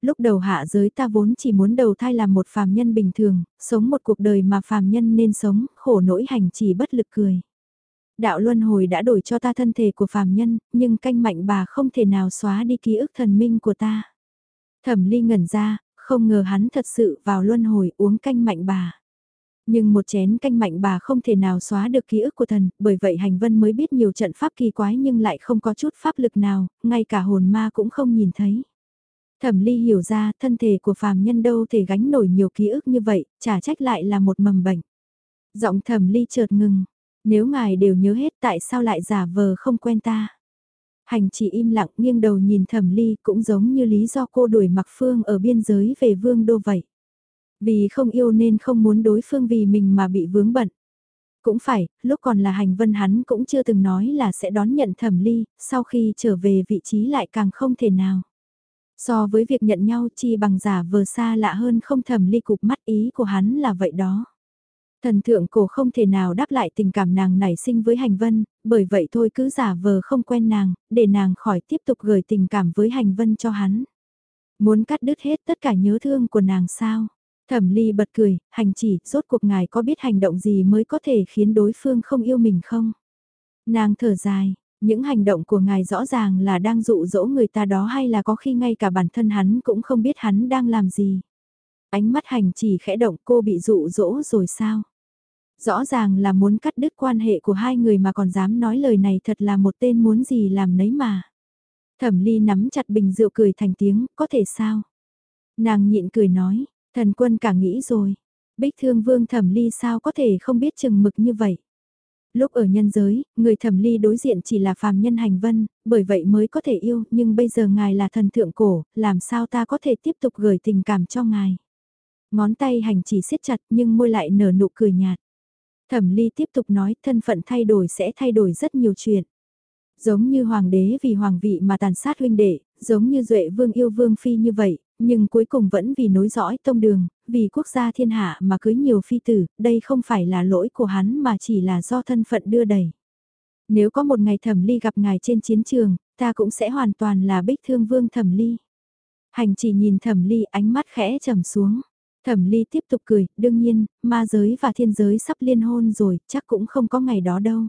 Lúc đầu hạ giới ta vốn chỉ muốn đầu thai làm một phàm nhân bình thường, sống một cuộc đời mà phàm nhân nên sống, khổ nỗi hành chỉ bất lực cười. Đạo luân hồi đã đổi cho ta thân thể của phàm nhân, nhưng canh mạnh bà không thể nào xóa đi ký ức thần minh của ta. Thẩm ly ngẩn ra, không ngờ hắn thật sự vào luân hồi uống canh mạnh bà. Nhưng một chén canh mạnh bà không thể nào xóa được ký ức của thần, bởi vậy hành vân mới biết nhiều trận pháp kỳ quái nhưng lại không có chút pháp lực nào, ngay cả hồn ma cũng không nhìn thấy. Thẩm ly hiểu ra thân thể của phàm nhân đâu thể gánh nổi nhiều ký ức như vậy, trả trách lại là một mầm bệnh. Giọng thẩm ly chợt ngừng, nếu ngài đều nhớ hết tại sao lại giả vờ không quen ta. Hành chỉ im lặng nghiêng đầu nhìn thẩm ly cũng giống như lý do cô đuổi mặc phương ở biên giới về vương đô vậy. Vì không yêu nên không muốn đối phương vì mình mà bị vướng bận. Cũng phải, lúc còn là hành vân hắn cũng chưa từng nói là sẽ đón nhận thẩm ly, sau khi trở về vị trí lại càng không thể nào. So với việc nhận nhau chi bằng giả vờ xa lạ hơn không thẩm ly cục mắt ý của hắn là vậy đó. Thần thượng cổ không thể nào đáp lại tình cảm nàng nảy sinh với hành vân, bởi vậy thôi cứ giả vờ không quen nàng, để nàng khỏi tiếp tục gửi tình cảm với hành vân cho hắn. Muốn cắt đứt hết tất cả nhớ thương của nàng sao? Thẩm ly bật cười, hành chỉ, rốt cuộc ngài có biết hành động gì mới có thể khiến đối phương không yêu mình không? Nàng thở dài, những hành động của ngài rõ ràng là đang dụ dỗ người ta đó hay là có khi ngay cả bản thân hắn cũng không biết hắn đang làm gì. Ánh mắt hành chỉ khẽ động cô bị dụ dỗ rồi sao? Rõ ràng là muốn cắt đứt quan hệ của hai người mà còn dám nói lời này thật là một tên muốn gì làm nấy mà. Thẩm ly nắm chặt bình rượu cười thành tiếng, có thể sao? Nàng nhịn cười nói, thần quân cả nghĩ rồi. Bích thương vương thẩm ly sao có thể không biết chừng mực như vậy? Lúc ở nhân giới, người thẩm ly đối diện chỉ là phàm nhân hành vân, bởi vậy mới có thể yêu, nhưng bây giờ ngài là thần thượng cổ, làm sao ta có thể tiếp tục gửi tình cảm cho ngài? Ngón tay hành chỉ siết chặt nhưng môi lại nở nụ cười nhạt. Thẩm ly tiếp tục nói thân phận thay đổi sẽ thay đổi rất nhiều chuyện. Giống như hoàng đế vì hoàng vị mà tàn sát huynh đệ, giống như duệ vương yêu vương phi như vậy, nhưng cuối cùng vẫn vì nối dõi tông đường, vì quốc gia thiên hạ mà cưới nhiều phi tử, đây không phải là lỗi của hắn mà chỉ là do thân phận đưa đẩy. Nếu có một ngày thẩm ly gặp ngài trên chiến trường, ta cũng sẽ hoàn toàn là bích thương vương thẩm ly. Hành chỉ nhìn thẩm ly ánh mắt khẽ trầm xuống. Thẩm ly tiếp tục cười, đương nhiên, ma giới và thiên giới sắp liên hôn rồi, chắc cũng không có ngày đó đâu.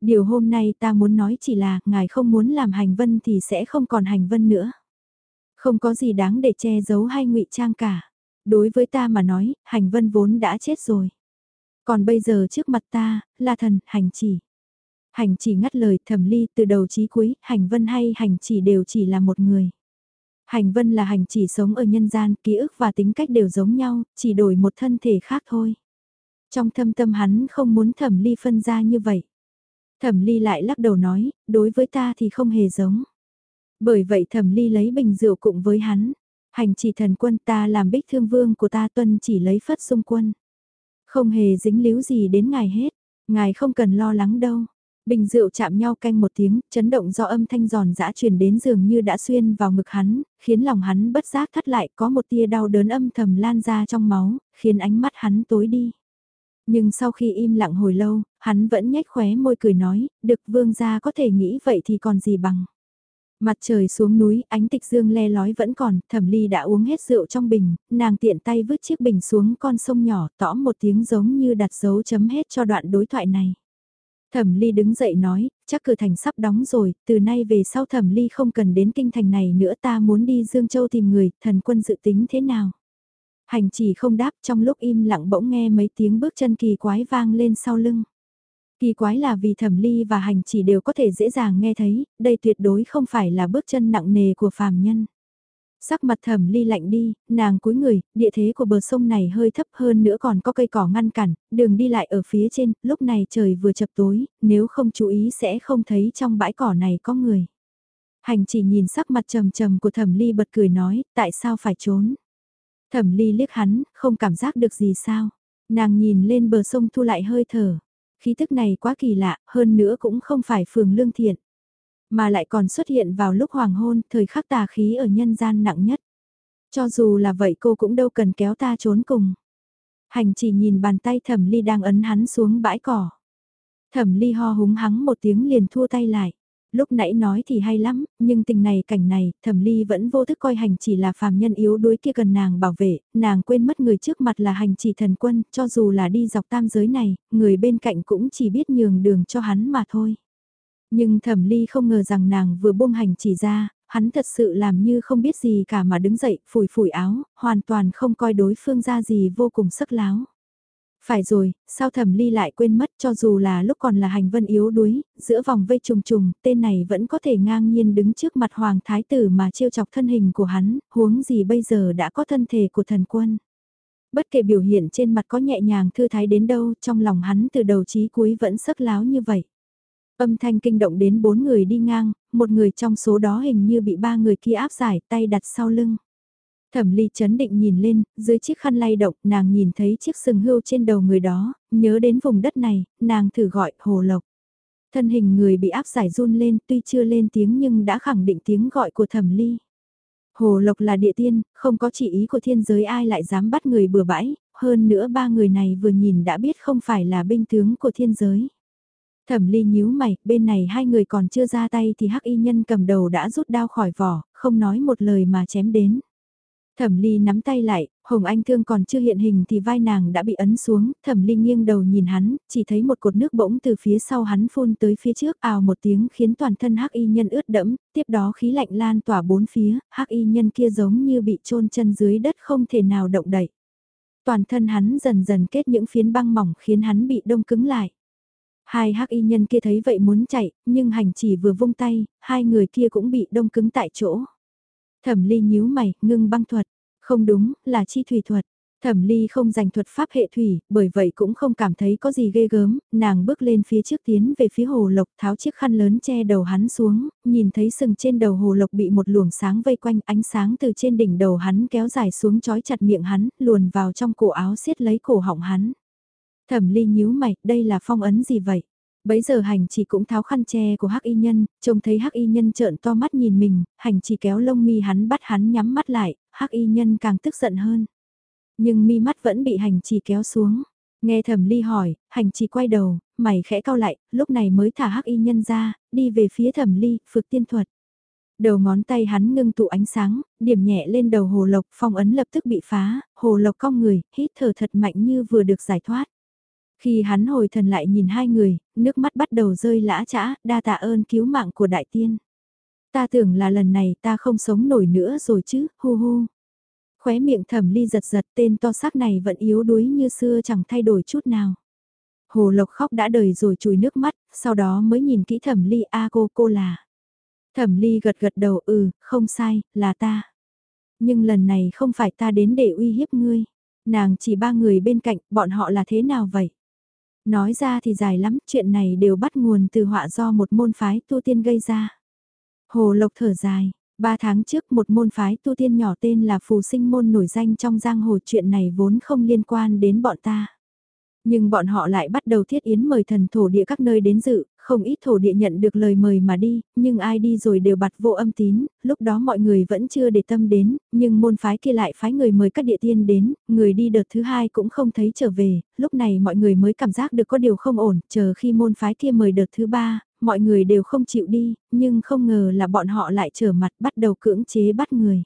Điều hôm nay ta muốn nói chỉ là, ngài không muốn làm hành vân thì sẽ không còn hành vân nữa. Không có gì đáng để che giấu hay ngụy trang cả. Đối với ta mà nói, hành vân vốn đã chết rồi. Còn bây giờ trước mặt ta, là thần, hành chỉ. Hành chỉ ngắt lời thẩm ly từ đầu chí cuối, hành vân hay hành chỉ đều chỉ là một người. Hành vân là hành chỉ sống ở nhân gian, ký ức và tính cách đều giống nhau, chỉ đổi một thân thể khác thôi. Trong thâm tâm hắn không muốn thẩm ly phân ra như vậy. Thẩm ly lại lắc đầu nói, đối với ta thì không hề giống. Bởi vậy thẩm ly lấy bình rượu cùng với hắn. Hành chỉ thần quân ta làm bích thương vương của ta tuân chỉ lấy phất xung quân. Không hề dính líu gì đến ngài hết, ngài không cần lo lắng đâu. Bình rượu chạm nhau canh một tiếng, chấn động do âm thanh giòn giã truyền đến dường như đã xuyên vào ngực hắn, khiến lòng hắn bất giác thắt lại có một tia đau đớn âm thầm lan ra trong máu, khiến ánh mắt hắn tối đi. Nhưng sau khi im lặng hồi lâu, hắn vẫn nhếch khóe môi cười nói, được vương gia có thể nghĩ vậy thì còn gì bằng. Mặt trời xuống núi, ánh tịch dương le lói vẫn còn, thẩm ly đã uống hết rượu trong bình, nàng tiện tay vứt chiếc bình xuống con sông nhỏ, tõ một tiếng giống như đặt dấu chấm hết cho đoạn đối thoại này. Thẩm ly đứng dậy nói, chắc cửa thành sắp đóng rồi, từ nay về sau thẩm ly không cần đến kinh thành này nữa ta muốn đi Dương Châu tìm người, thần quân dự tính thế nào. Hành chỉ không đáp trong lúc im lặng bỗng nghe mấy tiếng bước chân kỳ quái vang lên sau lưng. Kỳ quái là vì thẩm ly và hành chỉ đều có thể dễ dàng nghe thấy, đây tuyệt đối không phải là bước chân nặng nề của phàm nhân. Sắc mặt thẩm ly lạnh đi, nàng cúi người, địa thế của bờ sông này hơi thấp hơn nữa còn có cây cỏ ngăn cản, đường đi lại ở phía trên, lúc này trời vừa chập tối, nếu không chú ý sẽ không thấy trong bãi cỏ này có người. Hành chỉ nhìn sắc mặt trầm trầm của thẩm ly bật cười nói, tại sao phải trốn? Thẩm ly liếc hắn, không cảm giác được gì sao? Nàng nhìn lên bờ sông thu lại hơi thở. Khí thức này quá kỳ lạ, hơn nữa cũng không phải phường lương thiện. Mà lại còn xuất hiện vào lúc hoàng hôn, thời khắc tà khí ở nhân gian nặng nhất. Cho dù là vậy cô cũng đâu cần kéo ta trốn cùng. Hành chỉ nhìn bàn tay thẩm ly đang ấn hắn xuống bãi cỏ. Thẩm ly ho húng hắng một tiếng liền thua tay lại lúc nãy nói thì hay lắm, nhưng tình này cảnh này, thẩm ly vẫn vô thức coi hành chỉ là phàm nhân yếu đuối kia cần nàng bảo vệ, nàng quên mất người trước mặt là hành chỉ thần quân, cho dù là đi dọc tam giới này, người bên cạnh cũng chỉ biết nhường đường cho hắn mà thôi. Nhưng thẩm ly không ngờ rằng nàng vừa buông hành chỉ ra, hắn thật sự làm như không biết gì cả mà đứng dậy, phủi phủi áo, hoàn toàn không coi đối phương ra gì vô cùng sắc láo. Phải rồi, sao thẩm ly lại quên mất cho dù là lúc còn là hành vân yếu đuối, giữa vòng vây trùng trùng, tên này vẫn có thể ngang nhiên đứng trước mặt hoàng thái tử mà trêu chọc thân hình của hắn, huống gì bây giờ đã có thân thể của thần quân. Bất kể biểu hiện trên mặt có nhẹ nhàng thư thái đến đâu, trong lòng hắn từ đầu chí cuối vẫn sắc láo như vậy. Âm thanh kinh động đến bốn người đi ngang, một người trong số đó hình như bị ba người kia áp giải tay đặt sau lưng. Thẩm ly chấn định nhìn lên, dưới chiếc khăn lay động, nàng nhìn thấy chiếc sừng hưu trên đầu người đó, nhớ đến vùng đất này, nàng thử gọi hồ lộc. Thân hình người bị áp giải run lên, tuy chưa lên tiếng nhưng đã khẳng định tiếng gọi của thẩm ly. Hồ lộc là địa tiên, không có chỉ ý của thiên giới ai lại dám bắt người bừa bãi, hơn nữa ba người này vừa nhìn đã biết không phải là binh tướng của thiên giới. Thẩm ly nhíu mày, bên này hai người còn chưa ra tay thì hắc y nhân cầm đầu đã rút đao khỏi vỏ, không nói một lời mà chém đến. Thẩm Ly nắm tay lại, Hồng Anh Thương còn chưa hiện hình thì vai nàng đã bị ấn xuống, Thẩm Ly nghiêng đầu nhìn hắn, chỉ thấy một cột nước bỗng từ phía sau hắn phun tới phía trước ào một tiếng khiến toàn thân hắc y nhân ướt đẫm, tiếp đó khí lạnh lan tỏa bốn phía, hắc y nhân kia giống như bị chôn chân dưới đất không thể nào động đậy. Toàn thân hắn dần dần kết những phiến băng mỏng khiến hắn bị đông cứng lại. Hai hắc y nhân kia thấy vậy muốn chạy, nhưng hành chỉ vừa vung tay, hai người kia cũng bị đông cứng tại chỗ. Thẩm ly nhíu mày, ngưng băng thuật. Không đúng, là chi thủy thuật. Thẩm ly không dành thuật pháp hệ thủy, bởi vậy cũng không cảm thấy có gì ghê gớm, nàng bước lên phía trước tiến về phía hồ lộc tháo chiếc khăn lớn che đầu hắn xuống, nhìn thấy sừng trên đầu hồ lộc bị một luồng sáng vây quanh ánh sáng từ trên đỉnh đầu hắn kéo dài xuống chói chặt miệng hắn, luồn vào trong cổ áo siết lấy cổ họng hắn. Thẩm ly nhíu mày, đây là phong ấn gì vậy? Bấy giờ hành chỉ cũng tháo khăn che của hắc y nhân, trông thấy hắc y nhân trợn to mắt nhìn mình, hành chỉ kéo lông mi hắn bắt hắn nhắm mắt lại, hắc y nhân càng tức giận hơn. Nhưng mi mắt vẫn bị hành chỉ kéo xuống. Nghe thẩm ly hỏi, hành chỉ quay đầu, mày khẽ cao lại, lúc này mới thả hắc y nhân ra, đi về phía thẩm ly, phược tiên thuật. Đầu ngón tay hắn ngưng tụ ánh sáng, điểm nhẹ lên đầu hồ lộc, phong ấn lập tức bị phá, hồ lộc cong người, hít thở thật mạnh như vừa được giải thoát. Khi hắn hồi thần lại nhìn hai người, nước mắt bắt đầu rơi lã chã, đa tạ ơn cứu mạng của đại tiên. Ta tưởng là lần này ta không sống nổi nữa rồi chứ, hu hu. Khóe miệng thẩm ly giật giật tên to xác này vẫn yếu đuối như xưa chẳng thay đổi chút nào. Hồ Lộc khóc đã đời rồi chùi nước mắt, sau đó mới nhìn kỹ thẩm ly a cô cô là. Thẩm ly gật gật đầu ừ, không sai, là ta. Nhưng lần này không phải ta đến để uy hiếp ngươi. Nàng chỉ ba người bên cạnh, bọn họ là thế nào vậy? Nói ra thì dài lắm, chuyện này đều bắt nguồn từ họa do một môn phái tu tiên gây ra. Hồ Lộc thở dài, ba tháng trước một môn phái tu tiên nhỏ tên là Phù Sinh Môn nổi danh trong giang hồ chuyện này vốn không liên quan đến bọn ta. Nhưng bọn họ lại bắt đầu thiết yến mời thần thổ địa các nơi đến dự, không ít thổ địa nhận được lời mời mà đi, nhưng ai đi rồi đều bặt vô âm tín, lúc đó mọi người vẫn chưa để tâm đến, nhưng môn phái kia lại phái người mời các địa tiên đến, người đi đợt thứ hai cũng không thấy trở về, lúc này mọi người mới cảm giác được có điều không ổn, chờ khi môn phái kia mời đợt thứ ba, mọi người đều không chịu đi, nhưng không ngờ là bọn họ lại trở mặt bắt đầu cưỡng chế bắt người.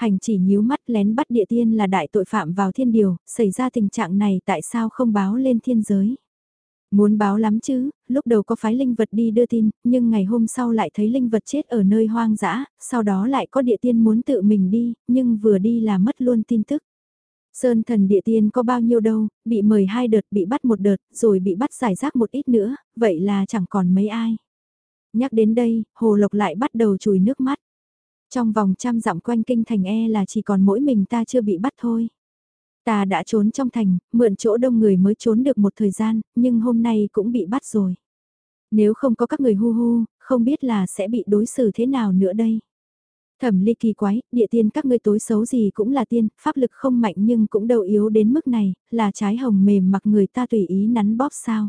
Hành chỉ nhíu mắt lén bắt địa tiên là đại tội phạm vào thiên điều, xảy ra tình trạng này tại sao không báo lên thiên giới. Muốn báo lắm chứ, lúc đầu có phái linh vật đi đưa tin, nhưng ngày hôm sau lại thấy linh vật chết ở nơi hoang dã, sau đó lại có địa tiên muốn tự mình đi, nhưng vừa đi là mất luôn tin tức. Sơn thần địa tiên có bao nhiêu đâu, bị mời hai đợt bị bắt một đợt, rồi bị bắt giải rác một ít nữa, vậy là chẳng còn mấy ai. Nhắc đến đây, Hồ Lộc lại bắt đầu chùi nước mắt. Trong vòng trăm dặm quanh kinh thành e là chỉ còn mỗi mình ta chưa bị bắt thôi. Ta đã trốn trong thành, mượn chỗ đông người mới trốn được một thời gian, nhưng hôm nay cũng bị bắt rồi. Nếu không có các người hu hu, không biết là sẽ bị đối xử thế nào nữa đây. Thẩm ly kỳ quái, địa tiên các ngươi tối xấu gì cũng là tiên, pháp lực không mạnh nhưng cũng đâu yếu đến mức này, là trái hồng mềm mặc người ta tùy ý nắn bóp sao.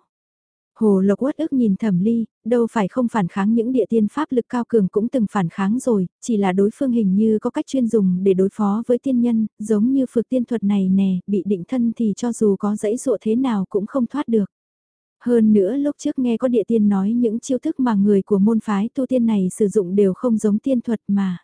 Hồ Lộc uất ức nhìn thẩm ly, đâu phải không phản kháng những địa tiên pháp lực cao cường cũng từng phản kháng rồi, chỉ là đối phương hình như có cách chuyên dùng để đối phó với tiên nhân, giống như phược tiên thuật này nè, bị định thân thì cho dù có dãy dụa thế nào cũng không thoát được. Hơn nữa lúc trước nghe có địa tiên nói những chiêu thức mà người của môn phái tu tiên này sử dụng đều không giống tiên thuật mà.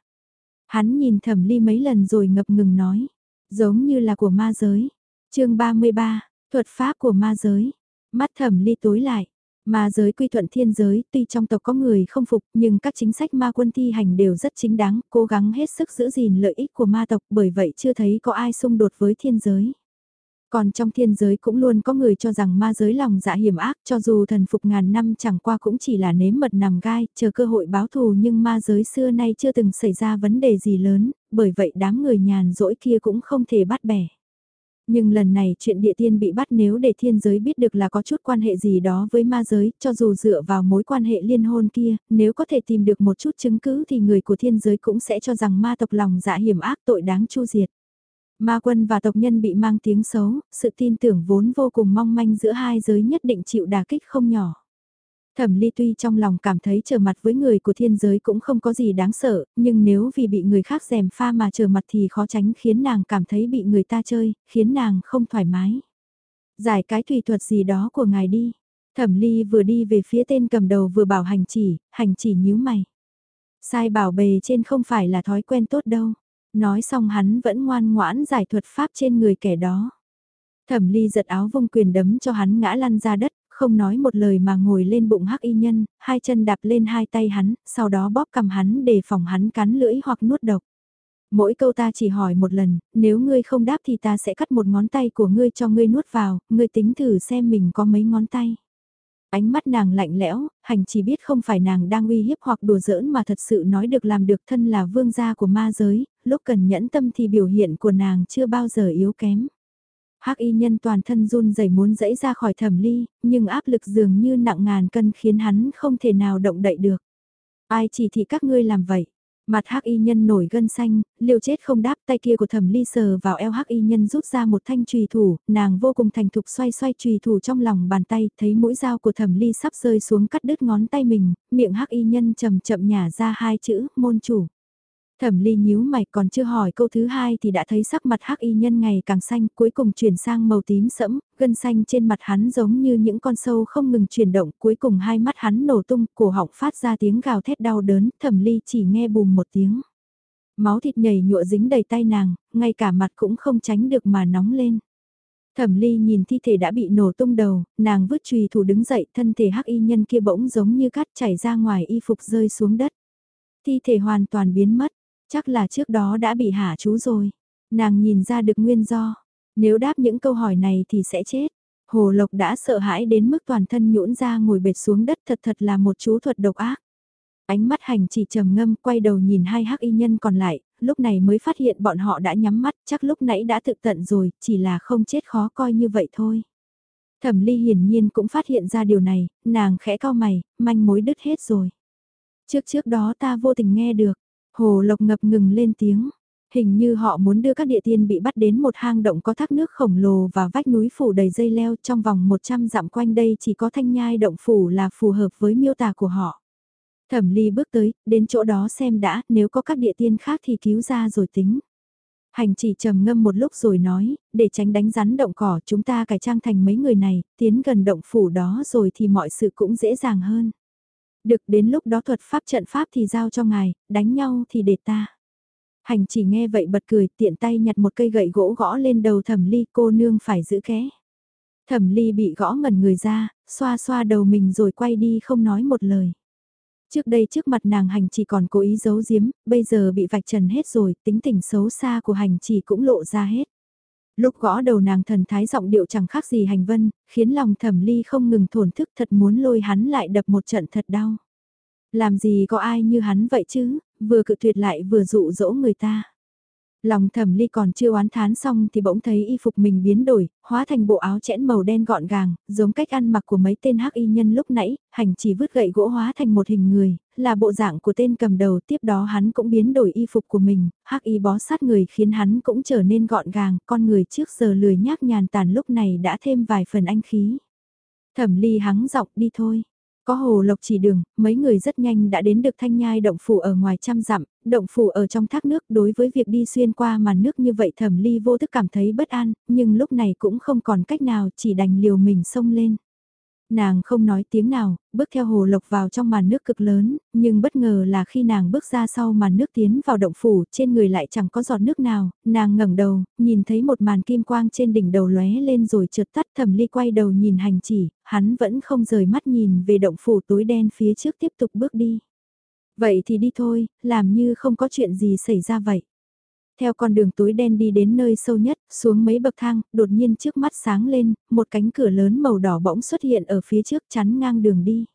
Hắn nhìn thẩm ly mấy lần rồi ngập ngừng nói, giống như là của ma giới. chương 33, thuật pháp của ma giới. Mắt thẩm ly tối lại. Ma giới quy thuận thiên giới, tuy trong tộc có người không phục nhưng các chính sách ma quân thi hành đều rất chính đáng, cố gắng hết sức giữ gìn lợi ích của ma tộc bởi vậy chưa thấy có ai xung đột với thiên giới. Còn trong thiên giới cũng luôn có người cho rằng ma giới lòng dạ hiểm ác cho dù thần phục ngàn năm chẳng qua cũng chỉ là nếm mật nằm gai, chờ cơ hội báo thù nhưng ma giới xưa nay chưa từng xảy ra vấn đề gì lớn, bởi vậy đám người nhàn rỗi kia cũng không thể bắt bẻ. Nhưng lần này chuyện địa tiên bị bắt nếu để thiên giới biết được là có chút quan hệ gì đó với ma giới, cho dù dựa vào mối quan hệ liên hôn kia, nếu có thể tìm được một chút chứng cứ thì người của thiên giới cũng sẽ cho rằng ma tộc lòng dạ hiểm ác tội đáng chu diệt. Ma quân và tộc nhân bị mang tiếng xấu, sự tin tưởng vốn vô cùng mong manh giữa hai giới nhất định chịu đả kích không nhỏ. Thẩm ly tuy trong lòng cảm thấy trở mặt với người của thiên giới cũng không có gì đáng sợ, nhưng nếu vì bị người khác dèm pha mà trở mặt thì khó tránh khiến nàng cảm thấy bị người ta chơi, khiến nàng không thoải mái. Giải cái thủy thuật gì đó của ngài đi. Thẩm ly vừa đi về phía tên cầm đầu vừa bảo hành chỉ, hành chỉ nhíu mày. Sai bảo bề trên không phải là thói quen tốt đâu. Nói xong hắn vẫn ngoan ngoãn giải thuật pháp trên người kẻ đó. Thẩm ly giật áo vung quyền đấm cho hắn ngã lăn ra đất, không nói một lời mà ngồi lên bụng hắc y nhân, hai chân đạp lên hai tay hắn, sau đó bóp cầm hắn để phòng hắn cắn lưỡi hoặc nuốt độc. Mỗi câu ta chỉ hỏi một lần, nếu ngươi không đáp thì ta sẽ cắt một ngón tay của ngươi cho ngươi nuốt vào, ngươi tính thử xem mình có mấy ngón tay. Ánh mắt nàng lạnh lẽo, hành chỉ biết không phải nàng đang uy hiếp hoặc đùa giỡn mà thật sự nói được làm được thân là vương gia của ma giới, lúc cần nhẫn tâm thì biểu hiện của nàng chưa bao giờ yếu kém. Hắc y nhân toàn thân run rẩy muốn dẫy ra khỏi thẩm ly, nhưng áp lực dường như nặng ngàn cân khiến hắn không thể nào động đậy được. Ai chỉ thị các ngươi làm vậy? Mặt hắc y nhân nổi gân xanh, liều chết không đáp tay kia của thẩm ly sờ vào eo hắc y nhân rút ra một thanh trùy thủ, nàng vô cùng thành thục xoay xoay trùy thủ trong lòng bàn tay, thấy mũi dao của thẩm ly sắp rơi xuống cắt đứt ngón tay mình, miệng hắc y nhân chậm chậm nhả ra hai chữ, môn chủ. Thẩm ly nhíu mày còn chưa hỏi câu thứ hai thì đã thấy sắc mặt hắc y nhân ngày càng xanh cuối cùng chuyển sang màu tím sẫm, gân xanh trên mặt hắn giống như những con sâu không ngừng chuyển động cuối cùng hai mắt hắn nổ tung, cổ họng phát ra tiếng gào thét đau đớn, thẩm ly chỉ nghe bùm một tiếng. Máu thịt nhảy nhụa dính đầy tay nàng, ngay cả mặt cũng không tránh được mà nóng lên. Thẩm ly nhìn thi thể đã bị nổ tung đầu, nàng vứt trùy thủ đứng dậy thân thể hắc y nhân kia bỗng giống như cát chảy ra ngoài y phục rơi xuống đất. Thi thể hoàn toàn biến mất, Chắc là trước đó đã bị hạ chú rồi. Nàng nhìn ra được nguyên do. Nếu đáp những câu hỏi này thì sẽ chết. Hồ Lộc đã sợ hãi đến mức toàn thân nhũn ra ngồi bệt xuống đất thật thật là một chú thuật độc ác. Ánh mắt hành chỉ trầm ngâm quay đầu nhìn hai hắc y nhân còn lại, lúc này mới phát hiện bọn họ đã nhắm mắt chắc lúc nãy đã thực tận rồi, chỉ là không chết khó coi như vậy thôi. Thẩm ly hiển nhiên cũng phát hiện ra điều này, nàng khẽ cao mày, manh mối đứt hết rồi. Trước trước đó ta vô tình nghe được, Hồ Lộc ngập ngừng lên tiếng. Hình như họ muốn đưa các địa tiên bị bắt đến một hang động có thác nước khổng lồ và vách núi phủ đầy dây leo trong vòng 100 dặm quanh đây chỉ có thanh nhai động phủ là phù hợp với miêu tả của họ. Thẩm ly bước tới, đến chỗ đó xem đã, nếu có các địa tiên khác thì cứu ra rồi tính. Hành chỉ trầm ngâm một lúc rồi nói, để tránh đánh rắn động cỏ chúng ta cải trang thành mấy người này, tiến gần động phủ đó rồi thì mọi sự cũng dễ dàng hơn. Được đến lúc đó thuật pháp trận pháp thì giao cho ngài, đánh nhau thì để ta. Hành chỉ nghe vậy bật cười tiện tay nhặt một cây gậy gỗ gõ lên đầu thẩm ly cô nương phải giữ ké. Thẩm ly bị gõ ngẩn người ra, xoa xoa đầu mình rồi quay đi không nói một lời. Trước đây trước mặt nàng hành chỉ còn cố ý giấu giếm, bây giờ bị vạch trần hết rồi, tính tình xấu xa của hành chỉ cũng lộ ra hết. Lúc gõ đầu nàng thần thái giọng điệu chẳng khác gì hành vân, khiến lòng thẩm ly không ngừng thổn thức thật muốn lôi hắn lại đập một trận thật đau. Làm gì có ai như hắn vậy chứ, vừa cự tuyệt lại vừa dụ dỗ người ta. Lòng thẩm ly còn chưa oán thán xong thì bỗng thấy y phục mình biến đổi, hóa thành bộ áo chẽn màu đen gọn gàng, giống cách ăn mặc của mấy tên hắc y nhân lúc nãy, hành chỉ vứt gậy gỗ hóa thành một hình người, là bộ dạng của tên cầm đầu tiếp đó hắn cũng biến đổi y phục của mình, hắc y bó sát người khiến hắn cũng trở nên gọn gàng, con người trước giờ lười nhác nhàn tàn lúc này đã thêm vài phần anh khí. Thẩm ly hắng giọng đi thôi. Có hồ lộc chỉ đường, mấy người rất nhanh đã đến được thanh nhai động phủ ở ngoài trăm dặm, động phủ ở trong thác nước đối với việc đi xuyên qua màn nước như vậy thẩm ly vô thức cảm thấy bất an, nhưng lúc này cũng không còn cách nào chỉ đành liều mình xông lên. Nàng không nói tiếng nào, bước theo hồ lộc vào trong màn nước cực lớn, nhưng bất ngờ là khi nàng bước ra sau màn nước tiến vào động phủ, trên người lại chẳng có giọt nước nào, nàng ngẩng đầu, nhìn thấy một màn kim quang trên đỉnh đầu lóe lên rồi trượt tắt thẩm ly quay đầu nhìn hành chỉ, hắn vẫn không rời mắt nhìn về động phủ tối đen phía trước tiếp tục bước đi. Vậy thì đi thôi, làm như không có chuyện gì xảy ra vậy. Theo con đường tối đen đi đến nơi sâu nhất, xuống mấy bậc thang, đột nhiên trước mắt sáng lên, một cánh cửa lớn màu đỏ bỗng xuất hiện ở phía trước chắn ngang đường đi.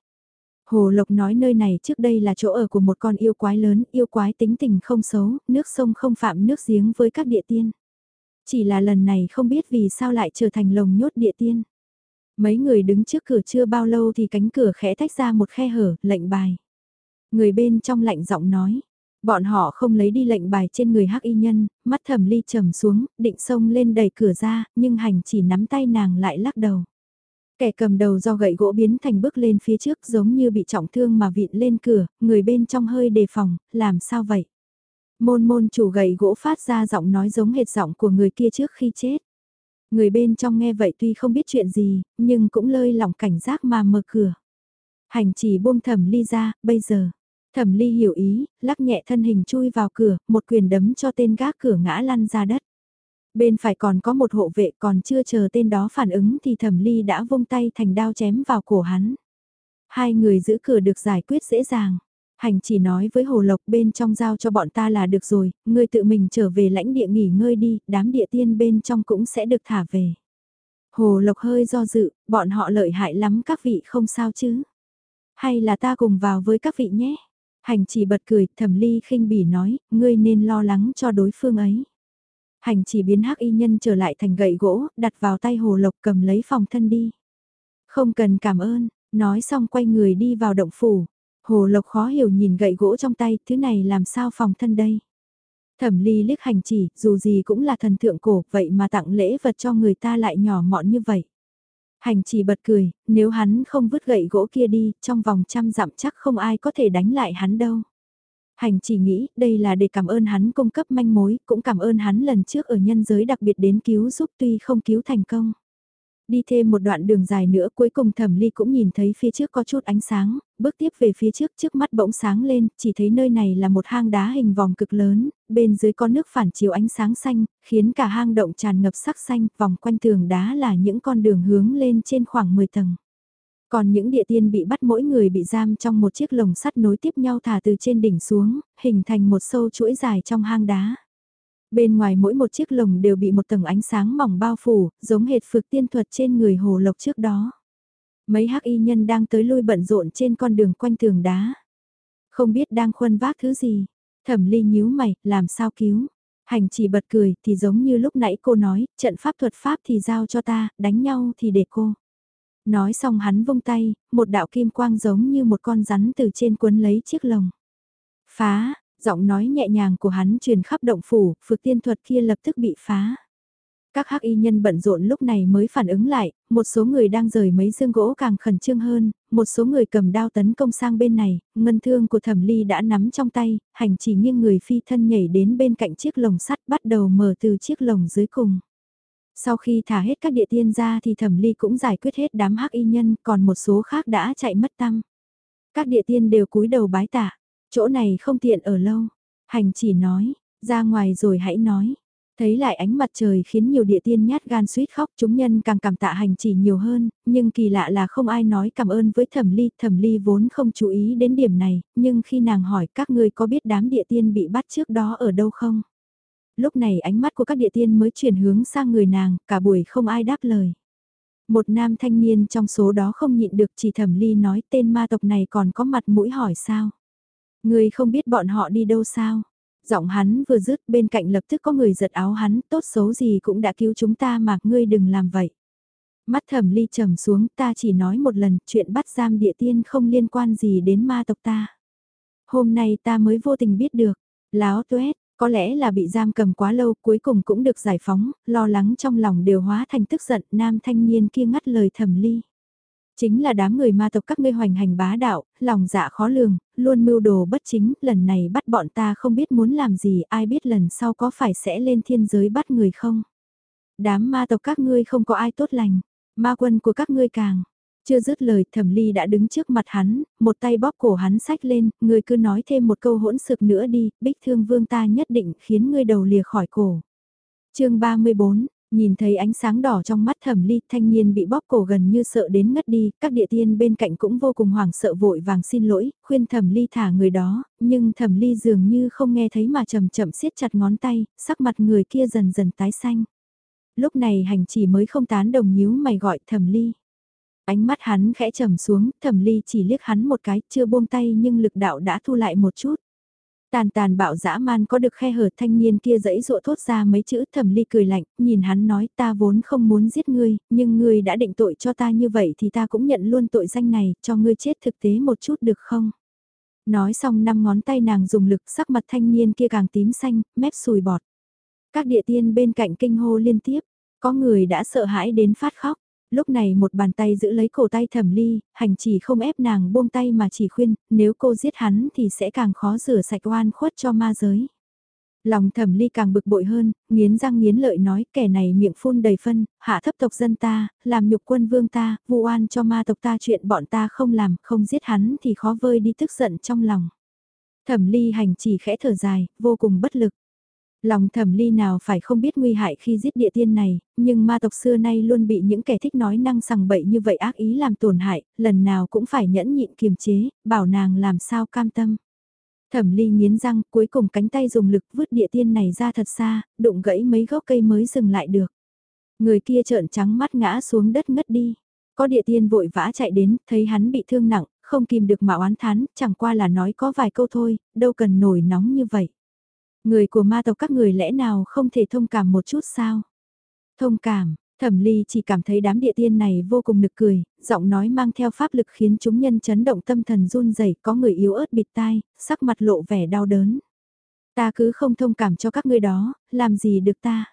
Hồ Lộc nói nơi này trước đây là chỗ ở của một con yêu quái lớn, yêu quái tính tình không xấu, nước sông không phạm nước giếng với các địa tiên. Chỉ là lần này không biết vì sao lại trở thành lồng nhốt địa tiên. Mấy người đứng trước cửa chưa bao lâu thì cánh cửa khẽ tách ra một khe hở, lệnh bài. Người bên trong lạnh giọng nói, Bọn họ không lấy đi lệnh bài trên người hắc y nhân, mắt thẩm ly trầm xuống, định xông lên đẩy cửa ra, nhưng hành chỉ nắm tay nàng lại lắc đầu. Kẻ cầm đầu do gậy gỗ biến thành bước lên phía trước giống như bị trọng thương mà vịn lên cửa, người bên trong hơi đề phòng, làm sao vậy? Môn môn chủ gậy gỗ phát ra giọng nói giống hệt giọng của người kia trước khi chết. Người bên trong nghe vậy tuy không biết chuyện gì, nhưng cũng lơi lỏng cảnh giác mà mở cửa. Hành chỉ buông thẩm ly ra, bây giờ. Thẩm ly hiểu ý, lắc nhẹ thân hình chui vào cửa, một quyền đấm cho tên gác cửa ngã lăn ra đất. Bên phải còn có một hộ vệ còn chưa chờ tên đó phản ứng thì thẩm ly đã vung tay thành đao chém vào cổ hắn. Hai người giữ cửa được giải quyết dễ dàng. Hành chỉ nói với Hồ Lộc bên trong giao cho bọn ta là được rồi, ngươi tự mình trở về lãnh địa nghỉ ngơi đi, đám địa tiên bên trong cũng sẽ được thả về. Hồ Lộc hơi do dự, bọn họ lợi hại lắm các vị không sao chứ. Hay là ta cùng vào với các vị nhé. Hành chỉ bật cười, thẩm ly khinh bỉ nói, ngươi nên lo lắng cho đối phương ấy. Hành chỉ biến hắc y nhân trở lại thành gậy gỗ, đặt vào tay hồ lộc cầm lấy phòng thân đi. Không cần cảm ơn, nói xong quay người đi vào động phủ. Hồ lộc khó hiểu nhìn gậy gỗ trong tay, thứ này làm sao phòng thân đây. Thẩm ly liếc hành chỉ, dù gì cũng là thần thượng cổ, vậy mà tặng lễ vật cho người ta lại nhỏ mọn như vậy. Hành chỉ bật cười, nếu hắn không vứt gậy gỗ kia đi, trong vòng trăm dặm chắc không ai có thể đánh lại hắn đâu. Hành chỉ nghĩ đây là để cảm ơn hắn cung cấp manh mối, cũng cảm ơn hắn lần trước ở nhân giới đặc biệt đến cứu giúp tuy không cứu thành công. Đi thêm một đoạn đường dài nữa cuối cùng thẩm ly cũng nhìn thấy phía trước có chút ánh sáng, bước tiếp về phía trước trước mắt bỗng sáng lên, chỉ thấy nơi này là một hang đá hình vòng cực lớn, bên dưới có nước phản chiếu ánh sáng xanh, khiến cả hang động tràn ngập sắc xanh, vòng quanh tường đá là những con đường hướng lên trên khoảng 10 tầng. Còn những địa tiên bị bắt mỗi người bị giam trong một chiếc lồng sắt nối tiếp nhau thả từ trên đỉnh xuống, hình thành một sâu chuỗi dài trong hang đá. Bên ngoài mỗi một chiếc lồng đều bị một tầng ánh sáng mỏng bao phủ, giống hệt phược tiên thuật trên người hồ lộc trước đó. Mấy hắc y nhân đang tới lui bận rộn trên con đường quanh tường đá. Không biết đang khuân vác thứ gì. Thẩm ly nhíu mày, làm sao cứu. Hành chỉ bật cười thì giống như lúc nãy cô nói, trận pháp thuật pháp thì giao cho ta, đánh nhau thì để cô. Nói xong hắn vung tay, một đạo kim quang giống như một con rắn từ trên cuốn lấy chiếc lồng. Phá, Giọng nói nhẹ nhàng của hắn truyền khắp động phủ, phược tiên thuật kia lập tức bị phá. Các hắc y nhân bận rộn lúc này mới phản ứng lại, một số người đang rời mấy dương gỗ càng khẩn trương hơn, một số người cầm đao tấn công sang bên này, ngân thương của thẩm ly đã nắm trong tay, hành chỉ nghiêng người phi thân nhảy đến bên cạnh chiếc lồng sắt bắt đầu mở từ chiếc lồng dưới cùng. Sau khi thả hết các địa tiên ra thì thẩm ly cũng giải quyết hết đám hắc y nhân, còn một số khác đã chạy mất tâm. Các địa tiên đều cúi đầu bái tạ, chỗ này không tiện ở lâu. Hành chỉ nói, ra ngoài rồi hãy nói. Thấy lại ánh mặt trời khiến nhiều địa tiên nhát gan suýt khóc chúng nhân càng cảm tạ hành chỉ nhiều hơn, nhưng kỳ lạ là không ai nói cảm ơn với thẩm ly, thẩm ly vốn không chú ý đến điểm này, nhưng khi nàng hỏi các ngươi có biết đám địa tiên bị bắt trước đó ở đâu không? Lúc này ánh mắt của các địa tiên mới chuyển hướng sang người nàng, cả buổi không ai đáp lời. Một nam thanh niên trong số đó không nhịn được chỉ thẩm ly nói tên ma tộc này còn có mặt mũi hỏi sao? Người không biết bọn họ đi đâu sao? Giọng hắn vừa dứt bên cạnh lập tức có người giật áo hắn, tốt xấu gì cũng đã cứu chúng ta mà ngươi đừng làm vậy. Mắt thẩm ly trầm xuống ta chỉ nói một lần chuyện bắt giam địa tiên không liên quan gì đến ma tộc ta. Hôm nay ta mới vô tình biết được, láo tuét, có lẽ là bị giam cầm quá lâu cuối cùng cũng được giải phóng, lo lắng trong lòng đều hóa thành tức giận nam thanh niên kia ngắt lời thẩm ly. Chính là đám người ma tộc các ngươi hoành hành bá đạo, lòng dạ khó lường, luôn mưu đồ bất chính, lần này bắt bọn ta không biết muốn làm gì, ai biết lần sau có phải sẽ lên thiên giới bắt người không? Đám ma tộc các ngươi không có ai tốt lành, ma quân của các ngươi càng. Chưa dứt lời, thẩm ly đã đứng trước mặt hắn, một tay bóp cổ hắn sách lên, ngươi cứ nói thêm một câu hỗn sực nữa đi, bích thương vương ta nhất định khiến ngươi đầu lìa khỏi cổ. chương 34, Nhìn thấy ánh sáng đỏ trong mắt thẩm ly thanh niên bị bóp cổ gần như sợ đến ngất đi, các địa tiên bên cạnh cũng vô cùng hoảng sợ vội vàng xin lỗi, khuyên thẩm ly thả người đó, nhưng thẩm ly dường như không nghe thấy mà chậm chậm siết chặt ngón tay, sắc mặt người kia dần dần tái xanh. Lúc này hành chỉ mới không tán đồng nhíu mày gọi thẩm ly. Ánh mắt hắn khẽ trầm xuống, thẩm ly chỉ liếc hắn một cái, chưa buông tay nhưng lực đạo đã thu lại một chút. Tàn tàn bạo dã man có được khe hở thanh niên kia dẫy dụa thốt ra mấy chữ thẩm ly cười lạnh, nhìn hắn nói ta vốn không muốn giết ngươi, nhưng ngươi đã định tội cho ta như vậy thì ta cũng nhận luôn tội danh này, cho ngươi chết thực tế một chút được không? Nói xong năm ngón tay nàng dùng lực sắc mặt thanh niên kia càng tím xanh, mép sùi bọt. Các địa tiên bên cạnh kinh hô liên tiếp, có người đã sợ hãi đến phát khóc lúc này một bàn tay giữ lấy cổ tay thẩm ly, hành chỉ không ép nàng buông tay mà chỉ khuyên, nếu cô giết hắn thì sẽ càng khó rửa sạch oan khuất cho ma giới. Lòng thẩm ly càng bực bội hơn, nghiến răng nghiến lợi nói kẻ này miệng phun đầy phân, hạ thấp tộc dân ta, làm nhục quân vương ta, vu oan cho ma tộc ta chuyện bọn ta không làm, không giết hắn thì khó vơi đi tức giận trong lòng. Thẩm ly hành chỉ khẽ thở dài, vô cùng bất lực. Lòng thẩm ly nào phải không biết nguy hại khi giết địa tiên này, nhưng ma tộc xưa nay luôn bị những kẻ thích nói năng sằng bậy như vậy ác ý làm tổn hại, lần nào cũng phải nhẫn nhịn kiềm chế, bảo nàng làm sao cam tâm. Thẩm ly nghiến răng, cuối cùng cánh tay dùng lực vứt địa tiên này ra thật xa, đụng gãy mấy gốc cây mới dừng lại được. Người kia trợn trắng mắt ngã xuống đất ngất đi. Có địa tiên vội vã chạy đến, thấy hắn bị thương nặng, không kìm được mà oán thán, chẳng qua là nói có vài câu thôi, đâu cần nổi nóng như vậy. Người của ma tộc các người lẽ nào không thể thông cảm một chút sao? Thông cảm, Thẩm Ly chỉ cảm thấy đám địa tiên này vô cùng nực cười, giọng nói mang theo pháp lực khiến chúng nhân chấn động tâm thần run rẩy, có người yếu ớt bịt tai, sắc mặt lộ vẻ đau đớn. Ta cứ không thông cảm cho các ngươi đó, làm gì được ta?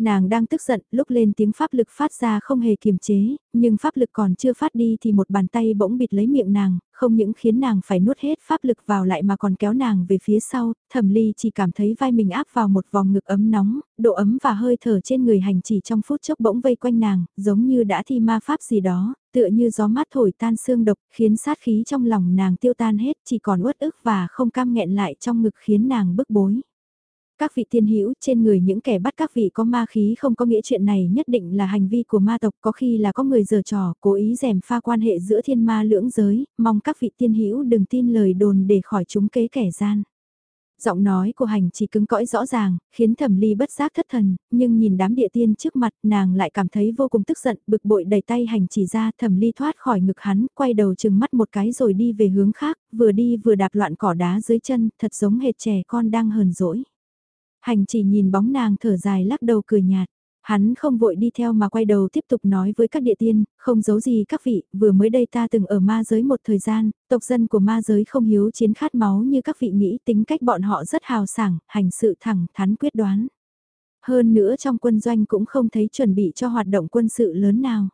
Nàng đang tức giận, lúc lên tiếng pháp lực phát ra không hề kiềm chế, nhưng pháp lực còn chưa phát đi thì một bàn tay bỗng bịt lấy miệng nàng, không những khiến nàng phải nuốt hết pháp lực vào lại mà còn kéo nàng về phía sau, thẩm ly chỉ cảm thấy vai mình áp vào một vòng ngực ấm nóng, độ ấm và hơi thở trên người hành chỉ trong phút chốc bỗng vây quanh nàng, giống như đã thi ma pháp gì đó, tựa như gió mát thổi tan xương độc, khiến sát khí trong lòng nàng tiêu tan hết, chỉ còn uất ức và không cam nghẹn lại trong ngực khiến nàng bức bối. Các vị tiên hữu trên người những kẻ bắt các vị có ma khí không có nghĩa chuyện này nhất định là hành vi của ma tộc có khi là có người giở trò cố ý rèm pha quan hệ giữa thiên ma lưỡng giới, mong các vị tiên hữu đừng tin lời đồn để khỏi chúng kế kẻ gian. Giọng nói của hành chỉ cứng cõi rõ ràng, khiến thẩm ly bất giác thất thần, nhưng nhìn đám địa tiên trước mặt nàng lại cảm thấy vô cùng tức giận, bực bội đẩy tay hành chỉ ra thẩm ly thoát khỏi ngực hắn, quay đầu chừng mắt một cái rồi đi về hướng khác, vừa đi vừa đạp loạn cỏ đá dưới chân, thật giống hệt trẻ con đang hờn dỗi. Hành chỉ nhìn bóng nàng thở dài lắc đầu cười nhạt. Hắn không vội đi theo mà quay đầu tiếp tục nói với các địa tiên, không giấu gì các vị, vừa mới đây ta từng ở ma giới một thời gian, tộc dân của ma giới không hiếu chiến khát máu như các vị nghĩ tính cách bọn họ rất hào sảng, hành sự thẳng thắn quyết đoán. Hơn nữa trong quân doanh cũng không thấy chuẩn bị cho hoạt động quân sự lớn nào.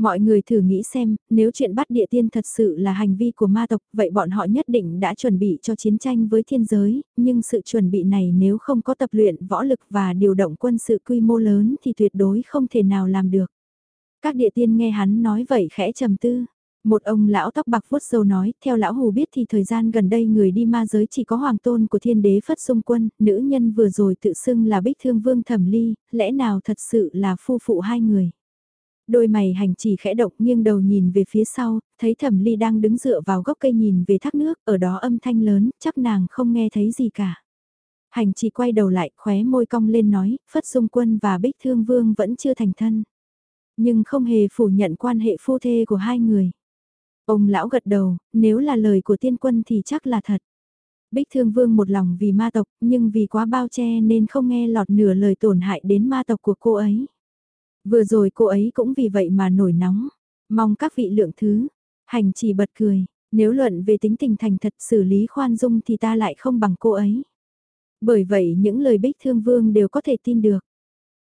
Mọi người thử nghĩ xem, nếu chuyện bắt địa tiên thật sự là hành vi của ma tộc, vậy bọn họ nhất định đã chuẩn bị cho chiến tranh với thiên giới, nhưng sự chuẩn bị này nếu không có tập luyện võ lực và điều động quân sự quy mô lớn thì tuyệt đối không thể nào làm được. Các địa tiên nghe hắn nói vậy khẽ trầm tư. Một ông lão tóc bạc vuốt râu nói, theo lão hù biết thì thời gian gần đây người đi ma giới chỉ có hoàng tôn của thiên đế phất xung quân, nữ nhân vừa rồi tự xưng là bích thương vương thẩm ly, lẽ nào thật sự là phu phụ hai người. Đôi mày hành chỉ khẽ động nghiêng đầu nhìn về phía sau, thấy thẩm ly đang đứng dựa vào gốc cây nhìn về thác nước, ở đó âm thanh lớn, chắc nàng không nghe thấy gì cả. Hành chỉ quay đầu lại, khóe môi cong lên nói, Phất Dung Quân và Bích Thương Vương vẫn chưa thành thân. Nhưng không hề phủ nhận quan hệ phu thê của hai người. Ông lão gật đầu, nếu là lời của tiên quân thì chắc là thật. Bích Thương Vương một lòng vì ma tộc, nhưng vì quá bao che nên không nghe lọt nửa lời tổn hại đến ma tộc của cô ấy. Vừa rồi cô ấy cũng vì vậy mà nổi nóng. Mong các vị lượng thứ. Hành chỉ bật cười. Nếu luận về tính tình thành thật xử lý khoan dung thì ta lại không bằng cô ấy. Bởi vậy những lời bích thương vương đều có thể tin được.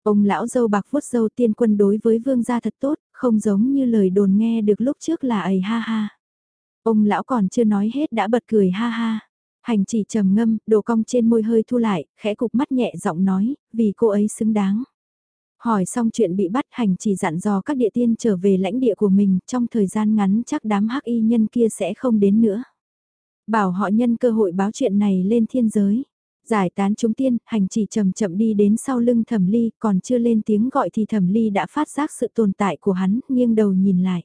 Ông lão dâu bạc vuốt dâu tiên quân đối với vương gia thật tốt, không giống như lời đồn nghe được lúc trước là ầy ha ha. Ông lão còn chưa nói hết đã bật cười ha ha. Hành chỉ trầm ngâm, đồ cong trên môi hơi thu lại, khẽ cục mắt nhẹ giọng nói, vì cô ấy xứng đáng. Hỏi xong chuyện bị bắt hành chỉ dặn dò các địa tiên trở về lãnh địa của mình trong thời gian ngắn chắc đám hắc y nhân kia sẽ không đến nữa. Bảo họ nhân cơ hội báo chuyện này lên thiên giới. Giải tán chúng tiên, hành chỉ chậm chậm đi đến sau lưng thẩm ly, còn chưa lên tiếng gọi thì thẩm ly đã phát giác sự tồn tại của hắn, nghiêng đầu nhìn lại.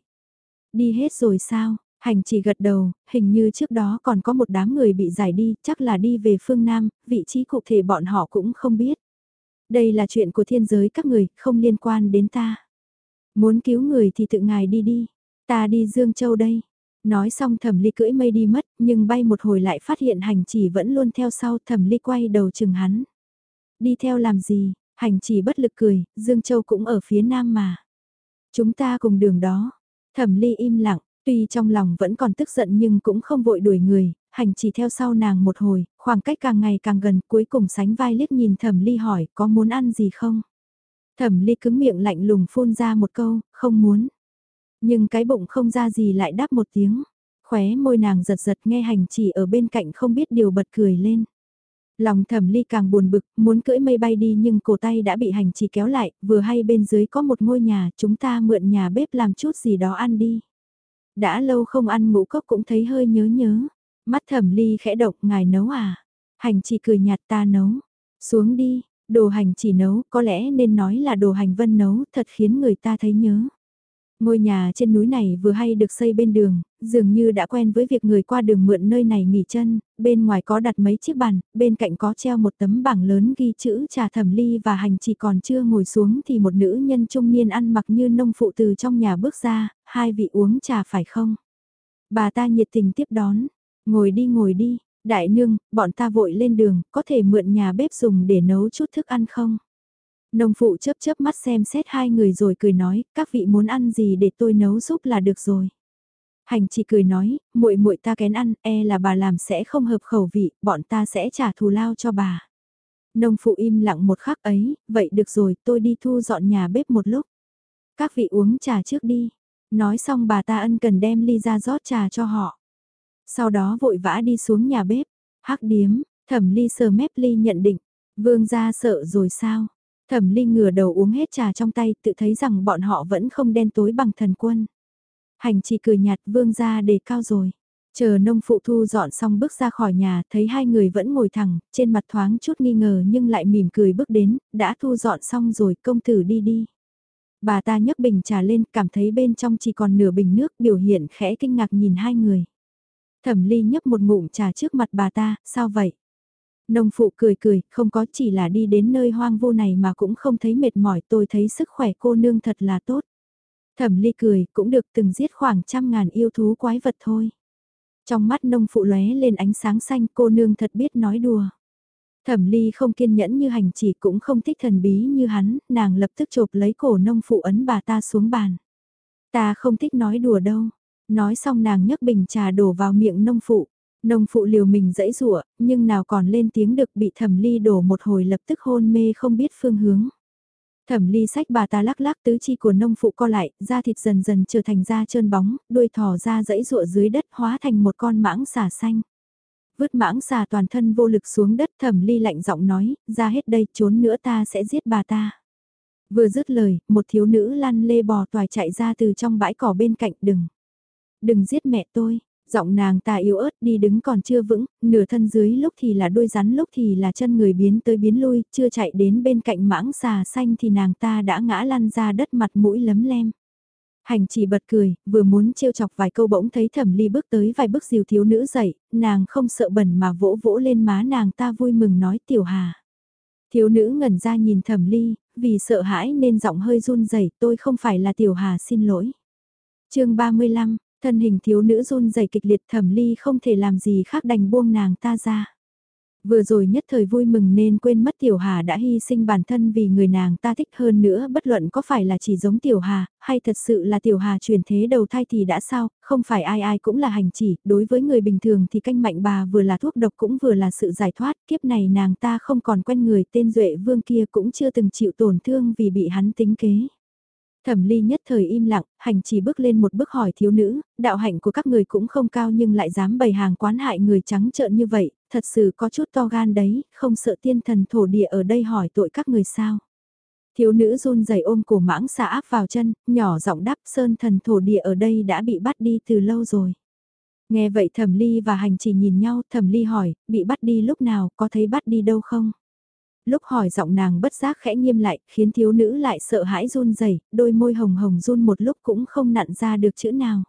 Đi hết rồi sao? Hành chỉ gật đầu, hình như trước đó còn có một đám người bị giải đi, chắc là đi về phương Nam, vị trí cụ thể bọn họ cũng không biết. Đây là chuyện của thiên giới các người, không liên quan đến ta. Muốn cứu người thì tự ngài đi đi, ta đi Dương Châu đây. Nói xong thẩm ly cưỡi mây đi mất, nhưng bay một hồi lại phát hiện hành chỉ vẫn luôn theo sau thẩm ly quay đầu chừng hắn. Đi theo làm gì, hành chỉ bất lực cười, Dương Châu cũng ở phía nam mà. Chúng ta cùng đường đó. Thẩm ly im lặng, tuy trong lòng vẫn còn tức giận nhưng cũng không vội đuổi người, hành chỉ theo sau nàng một hồi, khoảng cách càng ngày càng gần cuối cùng sánh vai liếc nhìn thẩm ly hỏi có muốn ăn gì không? Thẩm ly cứng miệng lạnh lùng phun ra một câu, không muốn. Nhưng cái bụng không ra gì lại đáp một tiếng. Khóe môi nàng giật giật nghe hành chỉ ở bên cạnh không biết điều bật cười lên. Lòng thẩm ly càng buồn bực, muốn cưỡi mây bay đi nhưng cổ tay đã bị hành chỉ kéo lại, vừa hay bên dưới có một ngôi nhà, chúng ta mượn nhà bếp làm chút gì đó ăn đi. Đã lâu không ăn ngũ cốc cũng thấy hơi nhớ nhớ. Mắt thẩm ly khẽ động, ngài nấu à? Hành chỉ cười nhạt ta nấu. Xuống đi, đồ hành chỉ nấu, có lẽ nên nói là đồ hành vân nấu, thật khiến người ta thấy nhớ. Ngôi nhà trên núi này vừa hay được xây bên đường, dường như đã quen với việc người qua đường mượn nơi này nghỉ chân, bên ngoài có đặt mấy chiếc bàn, bên cạnh có treo một tấm bảng lớn ghi chữ trà thẩm ly và hành chỉ còn chưa ngồi xuống thì một nữ nhân trung niên ăn mặc như nông phụ từ trong nhà bước ra, hai vị uống trà phải không? Bà ta nhiệt tình tiếp đón, Ngồi đi ngồi đi, đại nương, bọn ta vội lên đường, có thể mượn nhà bếp dùng để nấu chút thức ăn không? Nông phụ chớp chớp mắt xem xét hai người rồi cười nói, các vị muốn ăn gì để tôi nấu giúp là được rồi. Hành chỉ cười nói, muội muội ta kén ăn, e là bà làm sẽ không hợp khẩu vị, bọn ta sẽ trả thù lao cho bà. Nông phụ im lặng một khắc ấy, vậy được rồi, tôi đi thu dọn nhà bếp một lúc. Các vị uống trà trước đi. Nói xong bà ta ân cần đem ly ra rót trà cho họ. Sau đó vội vã đi xuống nhà bếp, hắc điếm, thẩm ly sờ mép ly nhận định, vương gia sợ rồi sao? Thẩm ly ngửa đầu uống hết trà trong tay tự thấy rằng bọn họ vẫn không đen tối bằng thần quân. Hành chỉ cười nhạt vương gia đề cao rồi. Chờ nông phụ thu dọn xong bước ra khỏi nhà, thấy hai người vẫn ngồi thẳng, trên mặt thoáng chút nghi ngờ nhưng lại mỉm cười bước đến, đã thu dọn xong rồi, công tử đi đi. Bà ta nhấc bình trà lên, cảm thấy bên trong chỉ còn nửa bình nước, biểu hiện khẽ kinh ngạc nhìn hai người. Thẩm ly nhấp một ngụm trà trước mặt bà ta, sao vậy? Nông phụ cười cười, không có chỉ là đi đến nơi hoang vu này mà cũng không thấy mệt mỏi tôi thấy sức khỏe cô nương thật là tốt. Thẩm ly cười, cũng được từng giết khoảng trăm ngàn yêu thú quái vật thôi. Trong mắt nông phụ lóe lên ánh sáng xanh cô nương thật biết nói đùa. Thẩm ly không kiên nhẫn như hành chỉ cũng không thích thần bí như hắn, nàng lập tức chộp lấy cổ nông phụ ấn bà ta xuống bàn. Ta không thích nói đùa đâu. Nói xong nàng nhấc bình trà đổ vào miệng nông phụ. Nông phụ liều mình dẫy rủa nhưng nào còn lên tiếng được bị thẩm ly đổ một hồi lập tức hôn mê không biết phương hướng. Thẩm ly sách bà ta lắc lắc tứ chi của nông phụ co lại, da thịt dần dần trở thành da trơn bóng, đuôi thỏ ra dãy rụa dưới đất hóa thành một con mãng xà xanh. Vứt mãng xà toàn thân vô lực xuống đất thẩm ly lạnh giọng nói, ra hết đây trốn nữa ta sẽ giết bà ta. Vừa dứt lời, một thiếu nữ lăn lê bò toài chạy ra từ trong bãi cỏ bên cạnh đừng. Đừng giết mẹ tôi, giọng nàng ta yếu ớt đi đứng còn chưa vững, nửa thân dưới lúc thì là đuôi rắn lúc thì là chân người biến tới biến lui, chưa chạy đến bên cạnh mãng xà xanh thì nàng ta đã ngã lăn ra đất mặt mũi lấm lem. Hành chỉ bật cười, vừa muốn trêu chọc vài câu bỗng thấy thẩm ly bước tới vài bước dìu thiếu nữ dậy, nàng không sợ bẩn mà vỗ vỗ lên má nàng ta vui mừng nói tiểu hà. Thiếu nữ ngẩn ra nhìn thẩm ly, vì sợ hãi nên giọng hơi run rẩy tôi không phải là tiểu hà xin lỗi. chương 35, thân hình thiếu nữ run rẩy kịch liệt thẩm ly không thể làm gì khác đành buông nàng ta ra. Vừa rồi nhất thời vui mừng nên quên mất Tiểu Hà đã hy sinh bản thân vì người nàng ta thích hơn nữa bất luận có phải là chỉ giống Tiểu Hà, hay thật sự là Tiểu Hà chuyển thế đầu thai thì đã sao, không phải ai ai cũng là hành chỉ, đối với người bình thường thì canh mạnh bà vừa là thuốc độc cũng vừa là sự giải thoát, kiếp này nàng ta không còn quen người tên Duệ Vương kia cũng chưa từng chịu tổn thương vì bị hắn tính kế. Thẩm ly nhất thời im lặng, hành chỉ bước lên một bước hỏi thiếu nữ, đạo hạnh của các người cũng không cao nhưng lại dám bày hàng quán hại người trắng trợn như vậy, thật sự có chút to gan đấy, không sợ tiên thần thổ địa ở đây hỏi tội các người sao. Thiếu nữ run rẩy ôm cổ mãng xà áp vào chân, nhỏ giọng đáp sơn thần thổ địa ở đây đã bị bắt đi từ lâu rồi. Nghe vậy thẩm ly và hành chỉ nhìn nhau, thẩm ly hỏi, bị bắt đi lúc nào, có thấy bắt đi đâu không? Lúc hỏi giọng nàng bất giác khẽ nghiêm lại, khiến thiếu nữ lại sợ hãi run rẩy, đôi môi hồng hồng run một lúc cũng không nặn ra được chữ nào.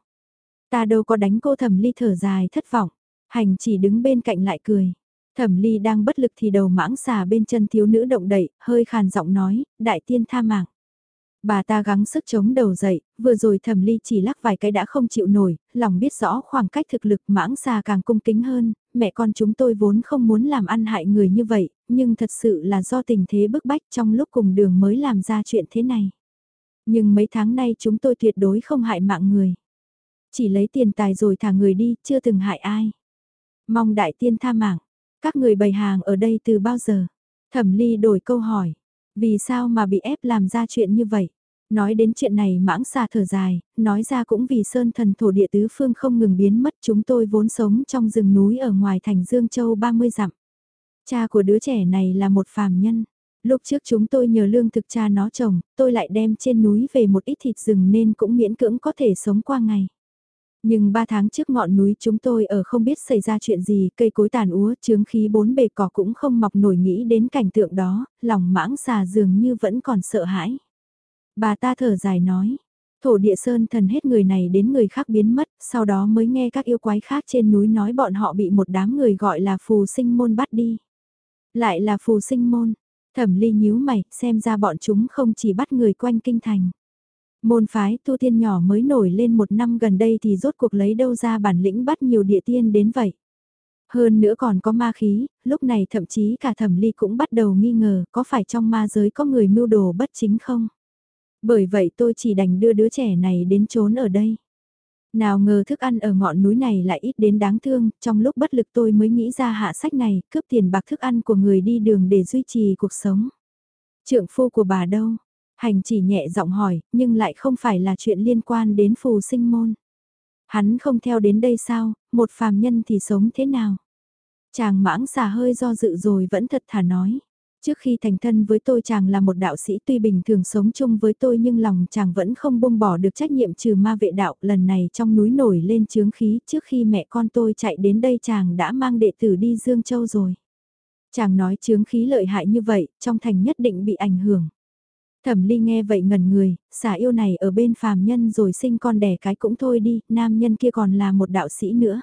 Ta đâu có đánh cô thẩm ly thở dài thất vọng, hành chỉ đứng bên cạnh lại cười. Thẩm ly đang bất lực thì đầu mãng xà bên chân thiếu nữ động đậy, hơi khàn giọng nói, đại tiên tha mạng. Bà ta gắng sức chống đầu dậy, vừa rồi thẩm ly chỉ lắc vài cái đã không chịu nổi, lòng biết rõ khoảng cách thực lực mãng xà càng cung kính hơn, mẹ con chúng tôi vốn không muốn làm ăn hại người như vậy, nhưng thật sự là do tình thế bức bách trong lúc cùng đường mới làm ra chuyện thế này. Nhưng mấy tháng nay chúng tôi tuyệt đối không hại mạng người. Chỉ lấy tiền tài rồi thả người đi, chưa từng hại ai. Mong đại tiên tha mạng, các người bày hàng ở đây từ bao giờ? Thẩm ly đổi câu hỏi, vì sao mà bị ép làm ra chuyện như vậy? Nói đến chuyện này mãng xa thở dài, nói ra cũng vì sơn thần thổ địa tứ phương không ngừng biến mất chúng tôi vốn sống trong rừng núi ở ngoài thành Dương Châu 30 dặm. Cha của đứa trẻ này là một phàm nhân. Lúc trước chúng tôi nhờ lương thực cha nó trồng, tôi lại đem trên núi về một ít thịt rừng nên cũng miễn cưỡng có thể sống qua ngày. Nhưng ba tháng trước ngọn núi chúng tôi ở không biết xảy ra chuyện gì, cây cối tàn úa, chướng khí bốn bề cỏ cũng không mọc nổi nghĩ đến cảnh tượng đó, lòng mãng xà dường như vẫn còn sợ hãi. Bà ta thở dài nói, thổ địa sơn thần hết người này đến người khác biến mất, sau đó mới nghe các yêu quái khác trên núi nói bọn họ bị một đám người gọi là phù sinh môn bắt đi. Lại là phù sinh môn, thẩm ly nhíu mày, xem ra bọn chúng không chỉ bắt người quanh kinh thành. Môn phái tu tiên nhỏ mới nổi lên một năm gần đây thì rốt cuộc lấy đâu ra bản lĩnh bắt nhiều địa tiên đến vậy. Hơn nữa còn có ma khí, lúc này thậm chí cả thẩm ly cũng bắt đầu nghi ngờ có phải trong ma giới có người mưu đồ bất chính không. Bởi vậy tôi chỉ đành đưa đứa trẻ này đến trốn ở đây. Nào ngờ thức ăn ở ngọn núi này lại ít đến đáng thương, trong lúc bất lực tôi mới nghĩ ra hạ sách này, cướp tiền bạc thức ăn của người đi đường để duy trì cuộc sống. Trượng phu của bà đâu? Hành chỉ nhẹ giọng hỏi, nhưng lại không phải là chuyện liên quan đến phù sinh môn. Hắn không theo đến đây sao, một phàm nhân thì sống thế nào? Chàng mãng xà hơi do dự rồi vẫn thật thà nói. Trước khi thành thân với tôi chàng là một đạo sĩ tuy bình thường sống chung với tôi nhưng lòng chàng vẫn không buông bỏ được trách nhiệm trừ ma vệ đạo lần này trong núi nổi lên chướng khí trước khi mẹ con tôi chạy đến đây chàng đã mang đệ tử đi Dương Châu rồi. Chàng nói chướng khí lợi hại như vậy, trong thành nhất định bị ảnh hưởng. Thẩm ly nghe vậy ngẩn người, xả yêu này ở bên phàm nhân rồi sinh con đẻ cái cũng thôi đi, nam nhân kia còn là một đạo sĩ nữa.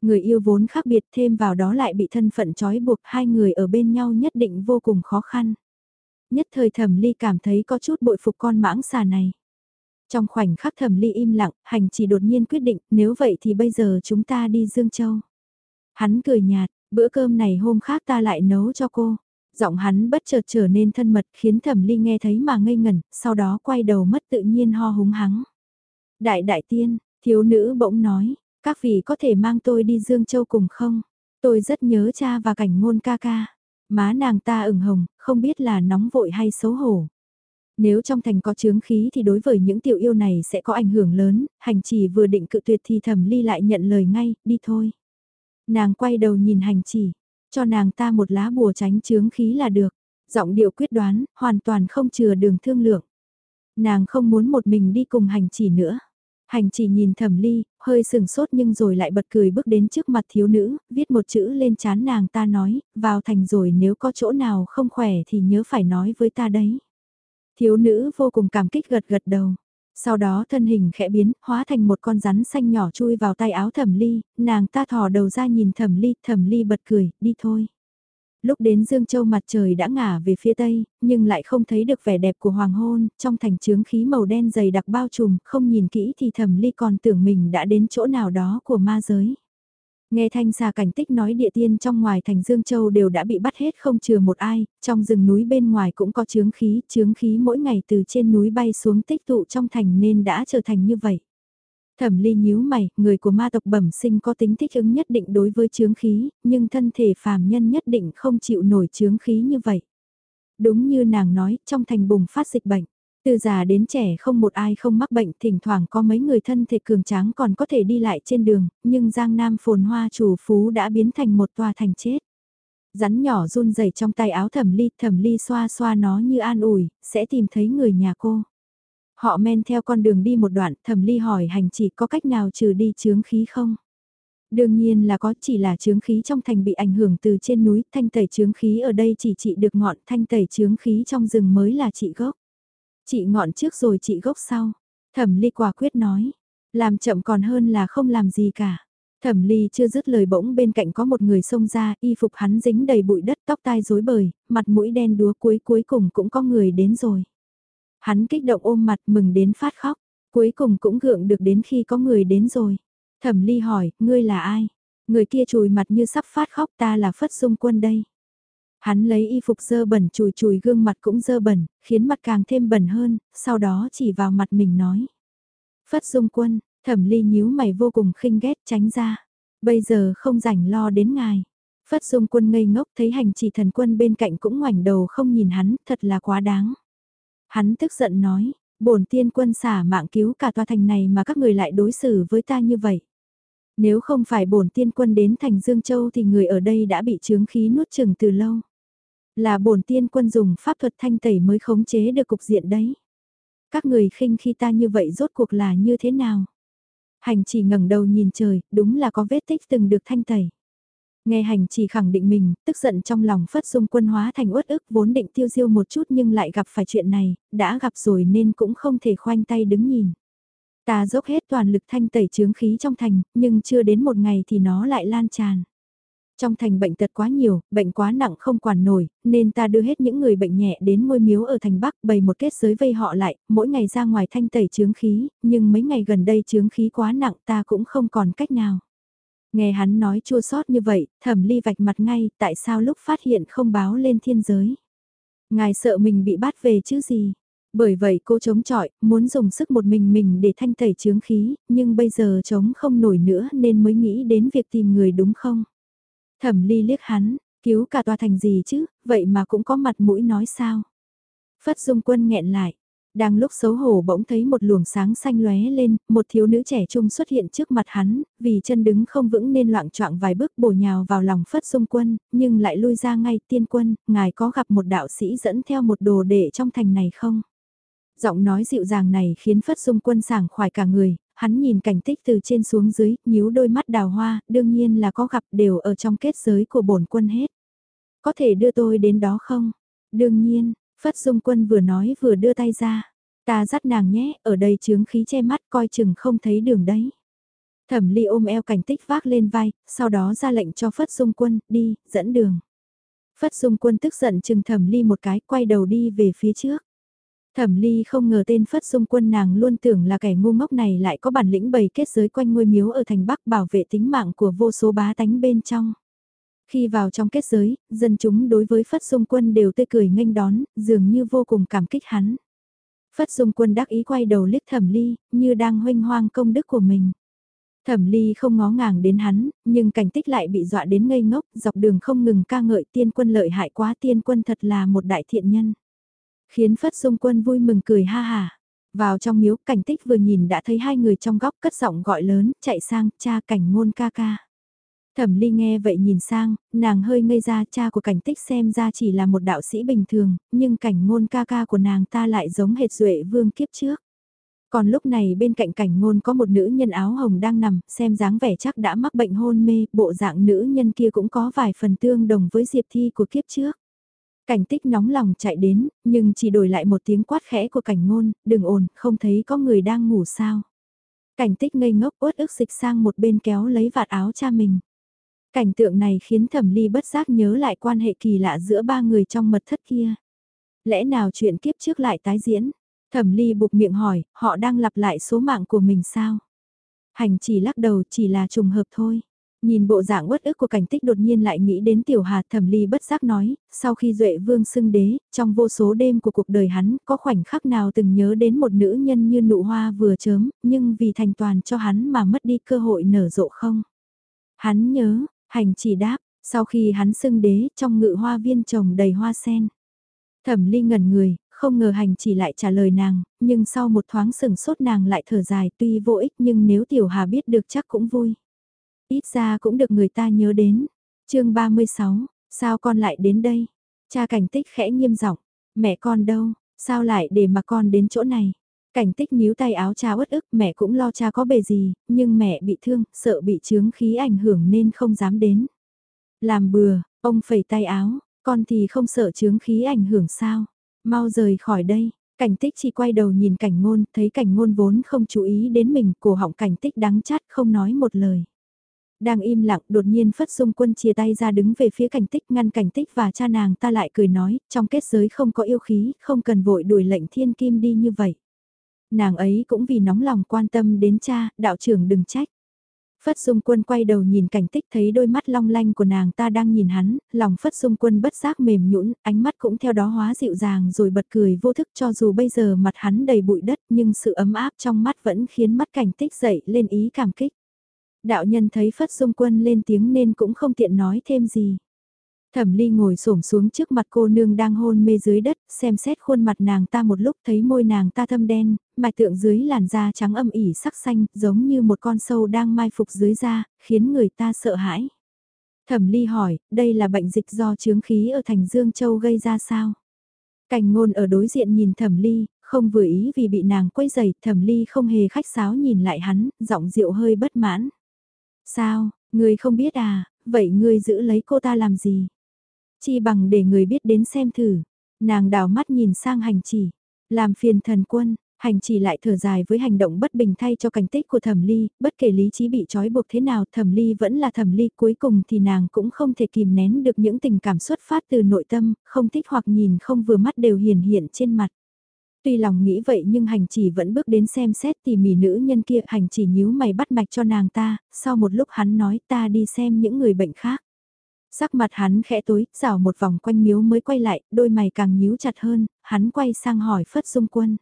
Người yêu vốn khác biệt thêm vào đó lại bị thân phận trói buộc hai người ở bên nhau nhất định vô cùng khó khăn. Nhất thời thẩm ly cảm thấy có chút bội phục con mãng xà này. Trong khoảnh khắc thẩm ly im lặng, hành chỉ đột nhiên quyết định, nếu vậy thì bây giờ chúng ta đi Dương Châu. Hắn cười nhạt, Bữa cơm này hôm khác ta lại nấu cho cô. Giọng hắn bất chợt trở nên thân mật khiến thẩm ly nghe thấy mà ngây ngẩn, sau đó quay đầu mất tự nhiên ho húng hắng. Đại đại tiên, thiếu nữ bỗng nói, các vị có thể mang tôi đi Dương Châu cùng không? Tôi rất nhớ cha và cảnh ngôn ca ca. Má nàng ta ửng hồng, không biết là nóng vội hay xấu hổ. Nếu trong thành có chướng khí thì đối với những tiểu yêu này sẽ có ảnh hưởng lớn, hành chỉ vừa định cự tuyệt thì thẩm ly lại nhận lời ngay, đi thôi. Nàng quay đầu nhìn hành chỉ, cho nàng ta một lá bùa tránh chướng khí là được. Giọng điệu quyết đoán, hoàn toàn không chừa đường thương lượng. Nàng không muốn một mình đi cùng hành chỉ nữa. Hành chỉ nhìn thẩm ly, hơi sừng sốt nhưng rồi lại bật cười bước đến trước mặt thiếu nữ, viết một chữ lên chán nàng ta nói, vào thành rồi nếu có chỗ nào không khỏe thì nhớ phải nói với ta đấy. Thiếu nữ vô cùng cảm kích gật gật đầu. Sau đó thân hình khẽ biến, hóa thành một con rắn xanh nhỏ chui vào tay áo thẩm ly, nàng ta thò đầu ra nhìn thẩm ly, thẩm ly bật cười, đi thôi. Lúc đến Dương Châu mặt trời đã ngả về phía tây, nhưng lại không thấy được vẻ đẹp của hoàng hôn, trong thành trướng khí màu đen dày đặc bao trùm, không nhìn kỹ thì thẩm ly còn tưởng mình đã đến chỗ nào đó của ma giới. Nghe thanh xà cảnh tích nói địa tiên trong ngoài thành Dương Châu đều đã bị bắt hết không chừa một ai, trong rừng núi bên ngoài cũng có chướng khí, chướng khí mỗi ngày từ trên núi bay xuống tích tụ trong thành nên đã trở thành như vậy. Thẩm ly nhíu mày, người của ma tộc bẩm sinh có tính thích ứng nhất định đối với chướng khí, nhưng thân thể phàm nhân nhất định không chịu nổi chướng khí như vậy. Đúng như nàng nói, trong thành bùng phát dịch bệnh. Từ già đến trẻ không một ai không mắc bệnh, thỉnh thoảng có mấy người thân thể cường tráng còn có thể đi lại trên đường, nhưng Giang Nam phồn hoa chủ phú đã biến thành một tòa thành chết. Rắn nhỏ run rẩy trong tay áo thẩm ly, thẩm ly xoa xoa nó như an ủi, sẽ tìm thấy người nhà cô. Họ men theo con đường đi một đoạn, thẩm ly hỏi hành chỉ có cách nào trừ đi chướng khí không? Đương nhiên là có chỉ là chướng khí trong thành bị ảnh hưởng từ trên núi, thanh tẩy chướng khí ở đây chỉ trị được ngọn, thanh tẩy chướng khí trong rừng mới là trị gốc. Chị ngọn trước rồi chị gốc sau. Thẩm ly quả quyết nói. Làm chậm còn hơn là không làm gì cả. Thẩm ly chưa dứt lời bỗng bên cạnh có một người xông ra, y phục hắn dính đầy bụi đất tóc tai rối bời, mặt mũi đen đúa cuối cuối cùng cũng có người đến rồi. Hắn kích động ôm mặt mừng đến phát khóc, cuối cùng cũng gượng được đến khi có người đến rồi. Thẩm ly hỏi, ngươi là ai? Người kia chùi mặt như sắp phát khóc ta là Phất Dung Quân đây. Hắn lấy y phục dơ bẩn chùi chùi gương mặt cũng dơ bẩn, khiến mặt càng thêm bẩn hơn, sau đó chỉ vào mặt mình nói. Phất dung quân, thẩm ly nhíu mày vô cùng khinh ghét tránh ra. Bây giờ không rảnh lo đến ngài. Phất dung quân ngây ngốc thấy hành chỉ thần quân bên cạnh cũng ngoảnh đầu không nhìn hắn, thật là quá đáng. Hắn tức giận nói, bổn tiên quân xả mạng cứu cả tòa thành này mà các người lại đối xử với ta như vậy. Nếu không phải bổn tiên quân đến thành Dương Châu thì người ở đây đã bị chướng khí nuốt chừng từ lâu. Là bổn tiên quân dùng pháp thuật thanh tẩy mới khống chế được cục diện đấy. Các người khinh khi ta như vậy rốt cuộc là như thế nào? Hành chỉ ngẩng đầu nhìn trời, đúng là có vết tích từng được thanh tẩy. Nghe hành chỉ khẳng định mình, tức giận trong lòng phất dung quân hóa thành uất ức vốn định tiêu diêu một chút nhưng lại gặp phải chuyện này, đã gặp rồi nên cũng không thể khoanh tay đứng nhìn. Ta dốc hết toàn lực thanh tẩy chướng khí trong thành, nhưng chưa đến một ngày thì nó lại lan tràn. Trong thành bệnh tật quá nhiều, bệnh quá nặng không quản nổi, nên ta đưa hết những người bệnh nhẹ đến ngôi miếu ở thành Bắc bày một kết giới vây họ lại, mỗi ngày ra ngoài thanh tẩy chướng khí, nhưng mấy ngày gần đây chướng khí quá nặng ta cũng không còn cách nào. Nghe hắn nói chua sót như vậy, thẩm ly vạch mặt ngay, tại sao lúc phát hiện không báo lên thiên giới. Ngài sợ mình bị bắt về chứ gì. Bởi vậy cô chống chọi, muốn dùng sức một mình mình để thanh tẩy chướng khí, nhưng bây giờ chống không nổi nữa nên mới nghĩ đến việc tìm người đúng không? Thẩm ly liếc hắn, cứu cả tòa thành gì chứ, vậy mà cũng có mặt mũi nói sao. Phất dung quân nghẹn lại, đang lúc xấu hổ bỗng thấy một luồng sáng xanh lóe lên, một thiếu nữ trẻ trung xuất hiện trước mặt hắn, vì chân đứng không vững nên loạn trọng vài bước bổ nhào vào lòng Phất Dung Quân, nhưng lại lui ra ngay tiên quân, ngài có gặp một đạo sĩ dẫn theo một đồ đệ trong thành này không? Giọng nói dịu dàng này khiến Phất Dung Quân sảng khoái cả người, hắn nhìn cảnh tích từ trên xuống dưới, nhíu đôi mắt đào hoa, đương nhiên là có gặp đều ở trong kết giới của bổn quân hết. Có thể đưa tôi đến đó không? Đương nhiên, Phất Dung Quân vừa nói vừa đưa tay ra. Ta dắt nàng nhé, ở đây chướng khí che mắt coi chừng không thấy đường đấy. Thẩm ly ôm eo cảnh tích vác lên vai, sau đó ra lệnh cho Phất Dung Quân, đi, dẫn đường. Phất Dung Quân tức giận chừng thẩm ly một cái, quay đầu đi về phía trước. Thẩm ly không ngờ tên phất dung quân nàng luôn tưởng là kẻ ngu ngốc này lại có bản lĩnh bày kết giới quanh ngôi miếu ở thành Bắc bảo vệ tính mạng của vô số bá tánh bên trong. Khi vào trong kết giới, dân chúng đối với Phất Dung Quân đều tươi cười nghênh đón, dường như vô cùng cảm kích hắn. Phất Dung Quân đắc ý quay đầu liếc Thẩm Ly, như đang huynh hoang công đức của mình. Thẩm Ly không ngó ngàng đến hắn, nhưng cảnh tích lại bị dọa đến ngây ngốc, dọc đường không ngừng ca ngợi tiên quân lợi hại quá tiên quân thật là một đại thiện nhân. Khiến Phất Dung Quân vui mừng cười ha hà. Vào trong miếu cảnh tích vừa nhìn đã thấy hai người trong góc cất giọng gọi lớn, chạy sang, cha cảnh ngôn ca ca. Thẩm ly nghe vậy nhìn sang, nàng hơi ngây ra cha của cảnh tích xem ra chỉ là một đạo sĩ bình thường, nhưng cảnh ngôn ca ca của nàng ta lại giống hệt duệ vương kiếp trước. Còn lúc này bên cạnh cảnh ngôn có một nữ nhân áo hồng đang nằm, xem dáng vẻ chắc đã mắc bệnh hôn mê, bộ dạng nữ nhân kia cũng có vài phần tương đồng với diệp thi của kiếp trước. Cảnh tích nóng lòng chạy đến, nhưng chỉ đổi lại một tiếng quát khẽ của cảnh ngôn, đừng ồn, không thấy có người đang ngủ sao. Cảnh tích ngây ngốc uất ức dịch sang một bên kéo lấy vạt áo cha mình. Cảnh tượng này khiến thẩm ly bất giác nhớ lại quan hệ kỳ lạ giữa ba người trong mật thất kia. Lẽ nào chuyện kiếp trước lại tái diễn? Thẩm ly buộc miệng hỏi, họ đang lặp lại số mạng của mình sao? Hành chỉ lắc đầu chỉ là trùng hợp thôi. Nhìn bộ dạng uất ức của cảnh tích đột nhiên lại nghĩ đến tiểu hà thẩm ly bất giác nói, sau khi duệ vương xưng đế, trong vô số đêm của cuộc đời hắn, có khoảnh khắc nào từng nhớ đến một nữ nhân như nụ hoa vừa chớm, nhưng vì thành toàn cho hắn mà mất đi cơ hội nở rộ không? Hắn nhớ, hành chỉ đáp, sau khi hắn xưng đế, trong ngự hoa viên trồng đầy hoa sen. Thẩm ly ngẩn người, không ngờ hành chỉ lại trả lời nàng, nhưng sau một thoáng sừng sốt nàng lại thở dài tuy vô ích nhưng nếu tiểu hà biết được chắc cũng vui. Ít ra cũng được người ta nhớ đến. chương 36, sao con lại đến đây? Cha cảnh tích khẽ nghiêm giọng mẹ con đâu, sao lại để mà con đến chỗ này? Cảnh tích níu tay áo cha uất ức, mẹ cũng lo cha có bề gì, nhưng mẹ bị thương, sợ bị chướng khí ảnh hưởng nên không dám đến. Làm bừa, ông phẩy tay áo, con thì không sợ chướng khí ảnh hưởng sao? Mau rời khỏi đây, cảnh tích chỉ quay đầu nhìn cảnh ngôn, thấy cảnh ngôn vốn không chú ý đến mình, cổ họng cảnh tích đắng chát không nói một lời. Đang im lặng đột nhiên Phất Dung Quân chia tay ra đứng về phía cảnh tích ngăn cảnh tích và cha nàng ta lại cười nói, trong kết giới không có yêu khí, không cần vội đuổi lệnh thiên kim đi như vậy. Nàng ấy cũng vì nóng lòng quan tâm đến cha, đạo trưởng đừng trách. Phất Dung Quân quay đầu nhìn cảnh tích thấy đôi mắt long lanh của nàng ta đang nhìn hắn, lòng Phất Dung Quân bất giác mềm nhũn, ánh mắt cũng theo đó hóa dịu dàng rồi bật cười vô thức cho dù bây giờ mặt hắn đầy bụi đất nhưng sự ấm áp trong mắt vẫn khiến mắt cảnh tích dậy lên ý cảm kích. Đạo nhân thấy Phất Dung Quân lên tiếng nên cũng không tiện nói thêm gì. Thẩm Ly ngồi xổm xuống trước mặt cô nương đang hôn mê dưới đất, xem xét khuôn mặt nàng ta một lúc thấy môi nàng ta thâm đen, mạch tượng dưới làn da trắng âm ỉ sắc xanh, giống như một con sâu đang mai phục dưới da, khiến người ta sợ hãi. Thẩm Ly hỏi, đây là bệnh dịch do chướng khí ở thành Dương Châu gây ra sao? Cảnh ngôn ở đối diện nhìn Thẩm Ly, không vừa ý vì bị nàng quấy dày Thẩm Ly không hề khách sáo nhìn lại hắn, giọng rượu hơi bất mãn. Sao, ngươi không biết à, vậy ngươi giữ lấy cô ta làm gì? Chi bằng để người biết đến xem thử. Nàng đào mắt nhìn sang hành chỉ. Làm phiền thần quân, hành chỉ lại thở dài với hành động bất bình thay cho cảnh tích của thẩm ly, bất kể lý trí bị trói buộc thế nào thẩm ly vẫn là thẩm ly cuối cùng thì nàng cũng không thể kìm nén được những tình cảm xuất phát từ nội tâm, không thích hoặc nhìn không vừa mắt đều hiển hiện trên mặt. Tuy lòng nghĩ vậy nhưng hành chỉ vẫn bước đến xem xét tỉ mỉ nữ nhân kia hành chỉ nhíu mày bắt mạch cho nàng ta, sau một lúc hắn nói ta đi xem những người bệnh khác. Sắc mặt hắn khẽ tối, rảo một vòng quanh miếu mới quay lại, đôi mày càng nhíu chặt hơn, hắn quay sang hỏi Phất Dung Quân.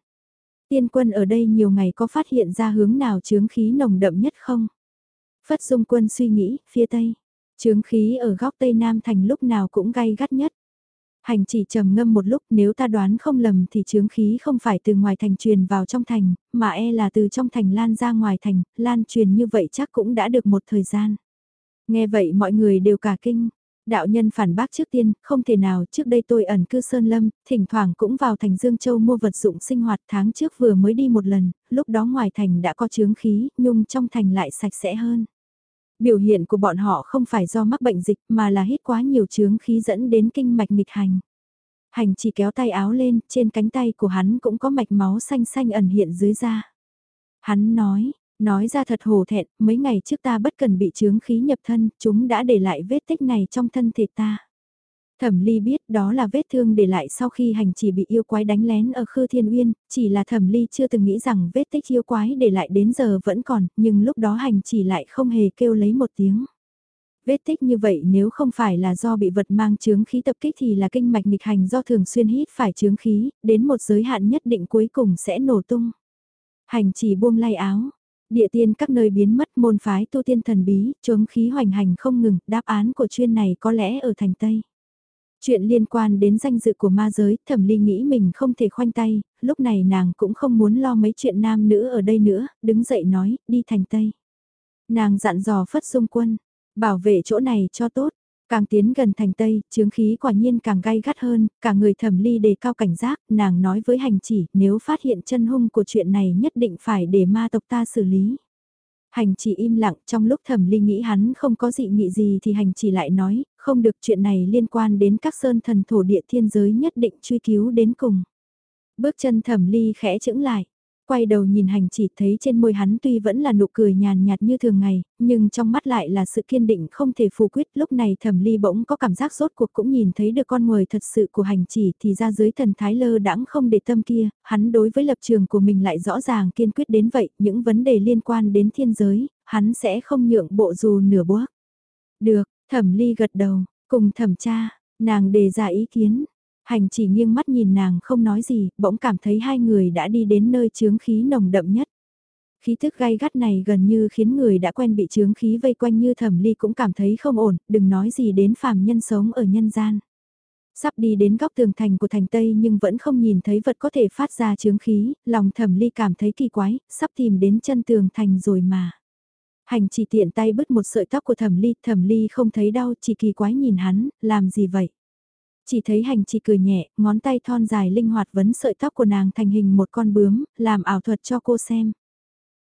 Tiên quân ở đây nhiều ngày có phát hiện ra hướng nào chướng khí nồng đậm nhất không? Phất Dung Quân suy nghĩ, phía tây. Chướng khí ở góc tây nam thành lúc nào cũng gay gắt nhất. Hành chỉ trầm ngâm một lúc nếu ta đoán không lầm thì chướng khí không phải từ ngoài thành truyền vào trong thành, mà e là từ trong thành lan ra ngoài thành, lan truyền như vậy chắc cũng đã được một thời gian. Nghe vậy mọi người đều cả kinh. Đạo nhân phản bác trước tiên, không thể nào trước đây tôi ẩn cư Sơn Lâm, thỉnh thoảng cũng vào thành Dương Châu mua vật dụng sinh hoạt tháng trước vừa mới đi một lần, lúc đó ngoài thành đã có chướng khí, nhung trong thành lại sạch sẽ hơn. Biểu hiện của bọn họ không phải do mắc bệnh dịch mà là hít quá nhiều chướng khí dẫn đến kinh mạch nghịch hành. Hành chỉ kéo tay áo lên, trên cánh tay của hắn cũng có mạch máu xanh xanh ẩn hiện dưới da. Hắn nói, nói ra thật hồ thẹn, mấy ngày trước ta bất cần bị chướng khí nhập thân, chúng đã để lại vết tích này trong thân thể ta. Thẩm Ly biết đó là vết thương để lại sau khi hành chỉ bị yêu quái đánh lén ở Khư Thiên Uyên, chỉ là Thẩm Ly chưa từng nghĩ rằng vết tích yêu quái để lại đến giờ vẫn còn, nhưng lúc đó hành chỉ lại không hề kêu lấy một tiếng. Vết tích như vậy nếu không phải là do bị vật mang chướng khí tập kích thì là kinh mạch nghịch hành do thường xuyên hít phải chướng khí, đến một giới hạn nhất định cuối cùng sẽ nổ tung. Hành chỉ buông lay áo, địa tiên các nơi biến mất môn phái tu tiên thần bí, chướng khí hoành hành không ngừng, đáp án của chuyên này có lẽ ở thành Tây. Chuyện liên quan đến danh dự của ma giới, thẩm ly nghĩ mình không thể khoanh tay, lúc này nàng cũng không muốn lo mấy chuyện nam nữ ở đây nữa, đứng dậy nói, đi thành Tây. Nàng dặn dò phất dung quân, bảo vệ chỗ này cho tốt, càng tiến gần thành Tây, chướng khí quả nhiên càng gai gắt hơn, cả người thẩm ly đề cao cảnh giác, nàng nói với hành chỉ, nếu phát hiện chân hung của chuyện này nhất định phải để ma tộc ta xử lý. Hành chỉ im lặng trong lúc thẩm ly nghĩ hắn không có dị nghị gì thì hành chỉ lại nói, không được chuyện này liên quan đến các sơn thần thổ địa thiên giới nhất định truy cứu đến cùng. Bước chân thẩm ly khẽ chững lại, quay đầu nhìn hành chỉ thấy trên môi hắn tuy vẫn là nụ cười nhàn nhạt như thường ngày, nhưng trong mắt lại là sự kiên định không thể phù quyết. Lúc này thẩm ly bỗng có cảm giác rốt cuộc cũng nhìn thấy được con người thật sự của hành chỉ thì ra dưới thần thái lơ đãng không để tâm kia, hắn đối với lập trường của mình lại rõ ràng kiên quyết đến vậy, những vấn đề liên quan đến thiên giới, hắn sẽ không nhượng bộ dù nửa bước. Được, thẩm ly gật đầu, cùng thẩm tra, nàng đề ra ý kiến, Hành chỉ nghiêng mắt nhìn nàng không nói gì, bỗng cảm thấy hai người đã đi đến nơi chướng khí nồng đậm nhất. Khí thức gay gắt này gần như khiến người đã quen bị chướng khí vây quanh như thẩm ly cũng cảm thấy không ổn, đừng nói gì đến phàm nhân sống ở nhân gian. Sắp đi đến góc tường thành của thành Tây nhưng vẫn không nhìn thấy vật có thể phát ra chướng khí, lòng thẩm ly cảm thấy kỳ quái, sắp tìm đến chân tường thành rồi mà. Hành chỉ tiện tay bứt một sợi tóc của thẩm ly, thẩm ly không thấy đau, chỉ kỳ quái nhìn hắn, làm gì vậy? Chỉ thấy hành chỉ cười nhẹ, ngón tay thon dài linh hoạt vấn sợi tóc của nàng thành hình một con bướm, làm ảo thuật cho cô xem.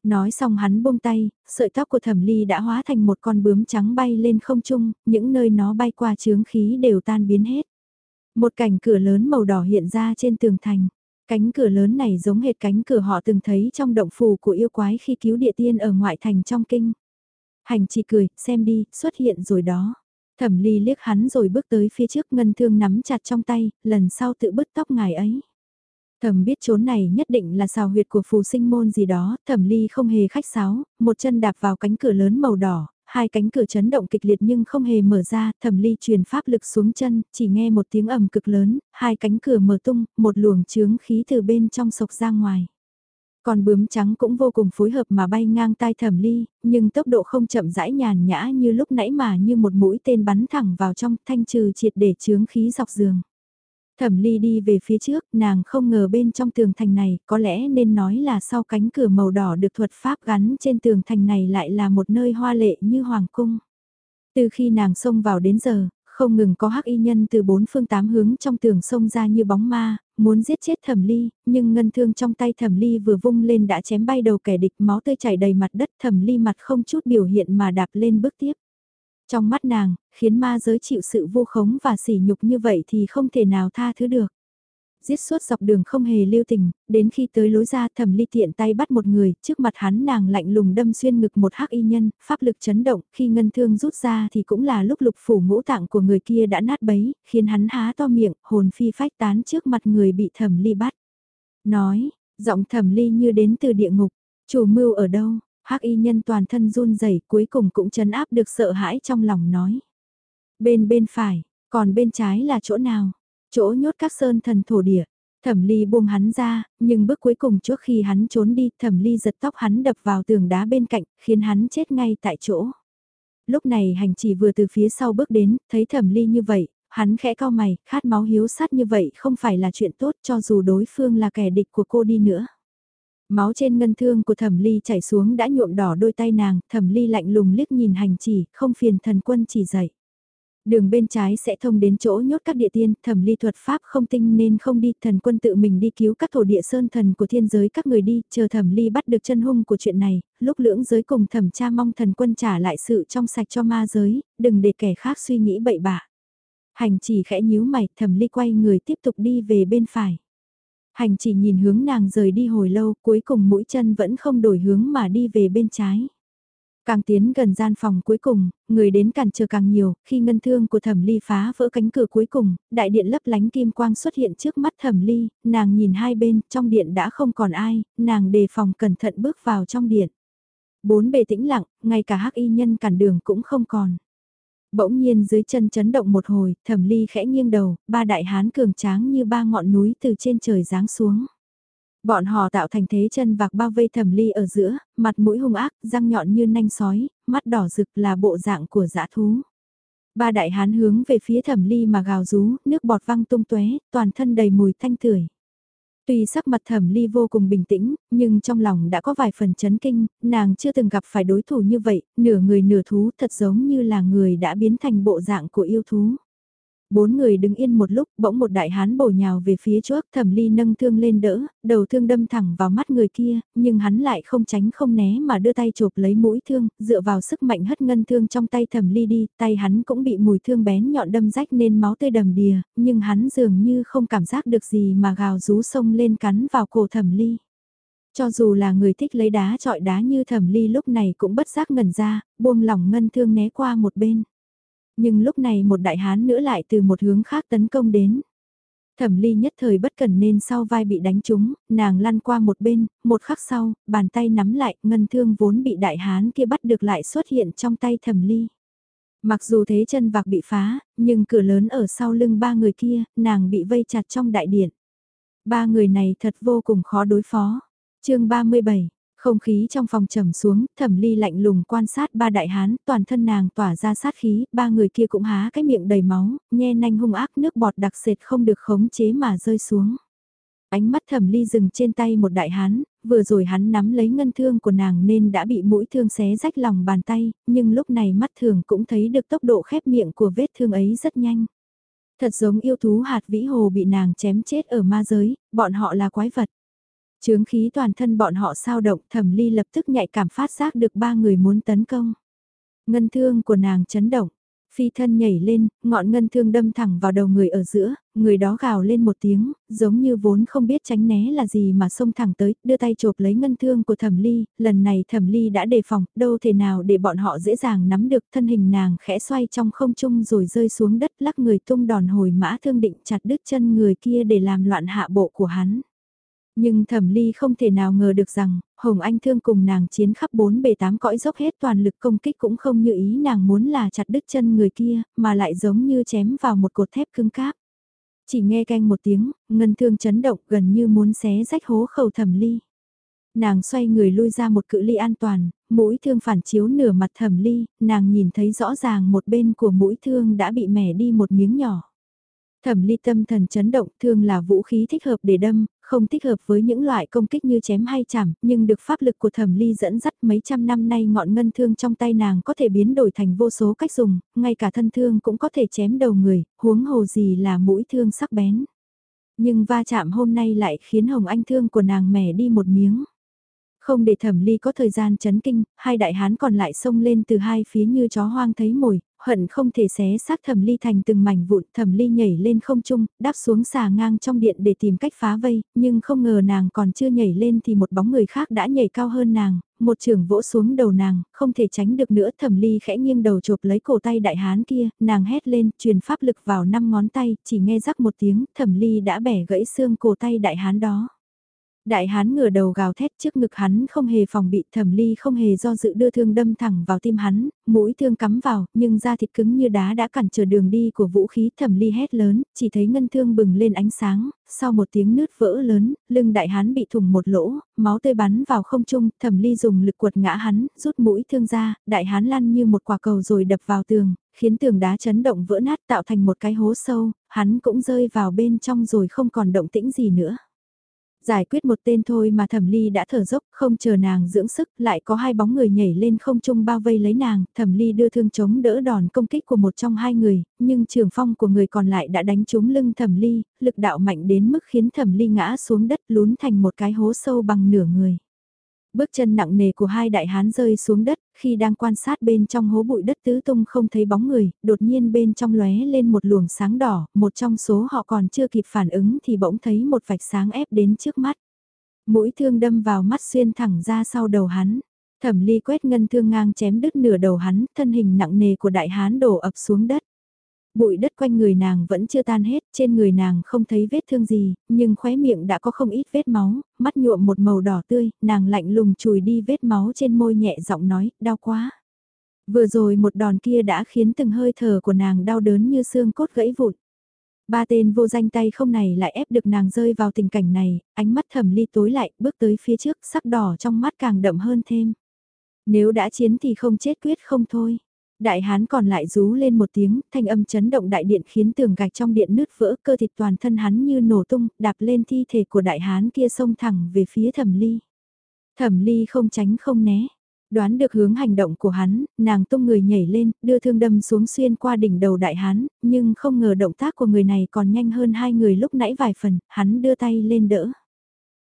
Nói xong hắn buông tay, sợi tóc của thẩm ly đã hóa thành một con bướm trắng bay lên không trung, những nơi nó bay qua chướng khí đều tan biến hết. Một cảnh cửa lớn màu đỏ hiện ra trên tường thành. Cánh cửa lớn này giống hệt cánh cửa họ từng thấy trong động phù của yêu quái khi cứu địa tiên ở ngoại thành trong kinh. Hành chỉ cười, xem đi, xuất hiện rồi đó. Thẩm ly liếc hắn rồi bước tới phía trước ngân thương nắm chặt trong tay, lần sau tự bứt tóc ngài ấy. Thẩm biết chốn này nhất định là xào huyệt của phù sinh môn gì đó, thẩm ly không hề khách sáo, một chân đạp vào cánh cửa lớn màu đỏ, hai cánh cửa chấn động kịch liệt nhưng không hề mở ra, thẩm ly truyền pháp lực xuống chân, chỉ nghe một tiếng ầm cực lớn, hai cánh cửa mở tung, một luồng chướng khí từ bên trong sộc ra ngoài. Còn bướm trắng cũng vô cùng phối hợp mà bay ngang tai thẩm ly, nhưng tốc độ không chậm rãi nhàn nhã như lúc nãy mà như một mũi tên bắn thẳng vào trong thanh trừ triệt để chướng khí dọc giường. Thẩm ly đi về phía trước, nàng không ngờ bên trong tường thành này, có lẽ nên nói là sau cánh cửa màu đỏ được thuật pháp gắn trên tường thành này lại là một nơi hoa lệ như hoàng cung. Từ khi nàng xông vào đến giờ, không ngừng có hắc y nhân từ bốn phương tám hướng trong tường sông ra như bóng ma, muốn giết chết thẩm ly, nhưng ngân thương trong tay thẩm ly vừa vung lên đã chém bay đầu kẻ địch máu tươi chảy đầy mặt đất thẩm ly mặt không chút biểu hiện mà đạp lên bước tiếp. Trong mắt nàng, khiến ma giới chịu sự vô khống và sỉ nhục như vậy thì không thể nào tha thứ được giết suốt dọc đường không hề lưu tình, đến khi tới lối ra thẩm ly tiện tay bắt một người, trước mặt hắn nàng lạnh lùng đâm xuyên ngực một hắc y nhân, pháp lực chấn động, khi ngân thương rút ra thì cũng là lúc lục phủ ngũ tạng của người kia đã nát bấy, khiến hắn há to miệng, hồn phi phách tán trước mặt người bị thẩm ly bắt. Nói, giọng thẩm ly như đến từ địa ngục, chủ mưu ở đâu, hắc y nhân toàn thân run rẩy cuối cùng cũng chấn áp được sợ hãi trong lòng nói. Bên bên phải, còn bên trái là chỗ nào? Chỗ nhốt các sơn thần thổ địa. Thẩm ly buông hắn ra, nhưng bước cuối cùng trước khi hắn trốn đi, thẩm ly giật tóc hắn đập vào tường đá bên cạnh, khiến hắn chết ngay tại chỗ. Lúc này hành chỉ vừa từ phía sau bước đến, thấy thẩm ly như vậy, hắn khẽ cao mày, khát máu hiếu sát như vậy không phải là chuyện tốt cho dù đối phương là kẻ địch của cô đi nữa. Máu trên ngân thương của thẩm ly chảy xuống đã nhuộm đỏ đôi tay nàng, thẩm ly lạnh lùng liếc nhìn hành chỉ, không phiền thần quân chỉ dạy. Đường bên trái sẽ thông đến chỗ nhốt các địa tiên, thẩm ly thuật pháp không tinh nên không đi, thần quân tự mình đi cứu các thổ địa sơn thần của thiên giới các người đi, chờ thẩm ly bắt được chân hung của chuyện này, lúc lưỡng giới cùng thẩm cha mong thần quân trả lại sự trong sạch cho ma giới, đừng để kẻ khác suy nghĩ bậy bạ. Hành chỉ khẽ nhíu mày, thẩm ly quay người tiếp tục đi về bên phải. Hành chỉ nhìn hướng nàng rời đi hồi lâu, cuối cùng mũi chân vẫn không đổi hướng mà đi về bên trái. Càng tiến gần gian phòng cuối cùng, người đến cản trở càng nhiều, khi ngân thương của thẩm ly phá vỡ cánh cửa cuối cùng, đại điện lấp lánh kim quang xuất hiện trước mắt thẩm ly, nàng nhìn hai bên, trong điện đã không còn ai, nàng đề phòng cẩn thận bước vào trong điện. Bốn bề tĩnh lặng, ngay cả hắc y nhân cản đường cũng không còn. Bỗng nhiên dưới chân chấn động một hồi, thẩm ly khẽ nghiêng đầu, ba đại hán cường tráng như ba ngọn núi từ trên trời giáng xuống. Bọn họ tạo thành thế chân vạc bao vây thẩm ly ở giữa, mặt mũi hung ác, răng nhọn như nanh sói, mắt đỏ rực là bộ dạng của dã thú. Ba đại hán hướng về phía thẩm ly mà gào rú, nước bọt văng tung tóe, toàn thân đầy mùi thanh tưởi. Tuy sắc mặt thẩm ly vô cùng bình tĩnh, nhưng trong lòng đã có vài phần chấn kinh, nàng chưa từng gặp phải đối thủ như vậy, nửa người nửa thú thật giống như là người đã biến thành bộ dạng của yêu thú. Bốn người đứng yên một lúc, bỗng một đại hán bổ nhào về phía trước, thẩm ly nâng thương lên đỡ, đầu thương đâm thẳng vào mắt người kia, nhưng hắn lại không tránh không né mà đưa tay chộp lấy mũi thương, dựa vào sức mạnh hất ngân thương trong tay thẩm ly đi, tay hắn cũng bị mùi thương bén nhọn đâm rách nên máu tươi đầm đìa, nhưng hắn dường như không cảm giác được gì mà gào rú sông lên cắn vào cổ thẩm ly. Cho dù là người thích lấy đá trọi đá như thẩm ly lúc này cũng bất giác ngẩn ra, buông lỏng ngân thương né qua một bên. Nhưng lúc này một đại hán nữa lại từ một hướng khác tấn công đến. Thẩm ly nhất thời bất cần nên sau vai bị đánh trúng, nàng lăn qua một bên, một khắc sau, bàn tay nắm lại, ngân thương vốn bị đại hán kia bắt được lại xuất hiện trong tay thẩm ly. Mặc dù thế chân vạc bị phá, nhưng cửa lớn ở sau lưng ba người kia, nàng bị vây chặt trong đại điện. Ba người này thật vô cùng khó đối phó. chương 37, không khí trong phòng trầm xuống, thẩm ly lạnh lùng quan sát ba đại hán, toàn thân nàng tỏa ra sát khí, ba người kia cũng há cái miệng đầy máu, nhe nanh hung ác nước bọt đặc sệt không được khống chế mà rơi xuống. Ánh mắt thẩm ly dừng trên tay một đại hán, vừa rồi hắn nắm lấy ngân thương của nàng nên đã bị mũi thương xé rách lòng bàn tay, nhưng lúc này mắt thường cũng thấy được tốc độ khép miệng của vết thương ấy rất nhanh. Thật giống yêu thú hạt vĩ hồ bị nàng chém chết ở ma giới, bọn họ là quái vật. Chướng khí toàn thân bọn họ sao động thẩm ly lập tức nhạy cảm phát giác được ba người muốn tấn công. Ngân thương của nàng chấn động, phi thân nhảy lên, ngọn ngân thương đâm thẳng vào đầu người ở giữa, người đó gào lên một tiếng, giống như vốn không biết tránh né là gì mà xông thẳng tới, đưa tay chộp lấy ngân thương của thẩm ly, lần này thẩm ly đã đề phòng, đâu thể nào để bọn họ dễ dàng nắm được thân hình nàng khẽ xoay trong không trung rồi rơi xuống đất lắc người tung đòn hồi mã thương định chặt đứt chân người kia để làm loạn hạ bộ của hắn. Nhưng thẩm ly không thể nào ngờ được rằng, Hồng Anh Thương cùng nàng chiến khắp bốn bề tám cõi dốc hết toàn lực công kích cũng không như ý nàng muốn là chặt đứt chân người kia, mà lại giống như chém vào một cột thép cứng cáp. Chỉ nghe canh một tiếng, ngân thương chấn động gần như muốn xé rách hố khẩu thẩm ly. Nàng xoay người lui ra một cự ly an toàn, mũi thương phản chiếu nửa mặt thẩm ly, nàng nhìn thấy rõ ràng một bên của mũi thương đã bị mẻ đi một miếng nhỏ. Thẩm ly tâm thần chấn động thương là vũ khí thích hợp để đâm, không thích hợp với những loại công kích như chém hay chảm, nhưng được pháp lực của thẩm ly dẫn dắt mấy trăm năm nay ngọn ngân thương trong tay nàng có thể biến đổi thành vô số cách dùng, ngay cả thân thương cũng có thể chém đầu người, huống hồ gì là mũi thương sắc bén. Nhưng va chạm hôm nay lại khiến hồng anh thương của nàng mẻ đi một miếng. Không để thẩm ly có thời gian chấn kinh, hai đại hán còn lại xông lên từ hai phía như chó hoang thấy mồi, hận không thể xé xác thẩm ly thành từng mảnh vụn, thẩm ly nhảy lên không trung, đáp xuống xà ngang trong điện để tìm cách phá vây, nhưng không ngờ nàng còn chưa nhảy lên thì một bóng người khác đã nhảy cao hơn nàng, một trường vỗ xuống đầu nàng, không thể tránh được nữa, thẩm ly khẽ nghiêng đầu chộp lấy cổ tay đại hán kia, nàng hét lên, truyền pháp lực vào năm ngón tay, chỉ nghe rắc một tiếng, thẩm ly đã bẻ gãy xương cổ tay đại hán đó. Đại hán ngửa đầu gào thét trước ngực hắn không hề phòng bị thẩm ly không hề do dự đưa thương đâm thẳng vào tim hắn, mũi thương cắm vào, nhưng da thịt cứng như đá đã cản trở đường đi của vũ khí thẩm ly hét lớn, chỉ thấy ngân thương bừng lên ánh sáng, sau một tiếng nứt vỡ lớn, lưng đại hán bị thủng một lỗ, máu tươi bắn vào không trung, thẩm ly dùng lực quật ngã hắn, rút mũi thương ra, đại hán lăn như một quả cầu rồi đập vào tường, khiến tường đá chấn động vỡ nát tạo thành một cái hố sâu, hắn cũng rơi vào bên trong rồi không còn động tĩnh gì nữa. Giải quyết một tên thôi mà thẩm ly đã thở dốc, không chờ nàng dưỡng sức, lại có hai bóng người nhảy lên không trung bao vây lấy nàng, thẩm ly đưa thương chống đỡ đòn công kích của một trong hai người, nhưng trường phong của người còn lại đã đánh trúng lưng thẩm ly, lực đạo mạnh đến mức khiến thẩm ly ngã xuống đất lún thành một cái hố sâu bằng nửa người. Bước chân nặng nề của hai đại hán rơi xuống đất, khi đang quan sát bên trong hố bụi đất tứ tung không thấy bóng người, đột nhiên bên trong lóe lên một luồng sáng đỏ, một trong số họ còn chưa kịp phản ứng thì bỗng thấy một vạch sáng ép đến trước mắt. Mũi thương đâm vào mắt xuyên thẳng ra sau đầu hắn. Thẩm ly quét ngân thương ngang chém đứt nửa đầu hắn, thân hình nặng nề của đại hán đổ ập xuống đất. Bụi đất quanh người nàng vẫn chưa tan hết, trên người nàng không thấy vết thương gì, nhưng khóe miệng đã có không ít vết máu, mắt nhuộm một màu đỏ tươi, nàng lạnh lùng chùi đi vết máu trên môi nhẹ giọng nói, đau quá. Vừa rồi một đòn kia đã khiến từng hơi thở của nàng đau đớn như xương cốt gãy vụn. Ba tên vô danh tay không này lại ép được nàng rơi vào tình cảnh này, ánh mắt thẩm ly tối lại, bước tới phía trước, sắc đỏ trong mắt càng đậm hơn thêm. Nếu đã chiến thì không chết quyết không thôi. Đại hán còn lại rú lên một tiếng, thanh âm chấn động đại điện khiến tường gạch trong điện nứt vỡ cơ thịt toàn thân hắn như nổ tung, đạp lên thi thể của đại hán kia xông thẳng về phía thẩm ly. Thẩm ly không tránh không né, Đoán được hướng hành động của hắn, nàng tung người nhảy lên, đưa thương đâm xuống xuyên qua đỉnh đầu đại hán, nhưng không ngờ động tác của người này còn nhanh hơn hai người lúc nãy vài phần, hắn đưa tay lên đỡ.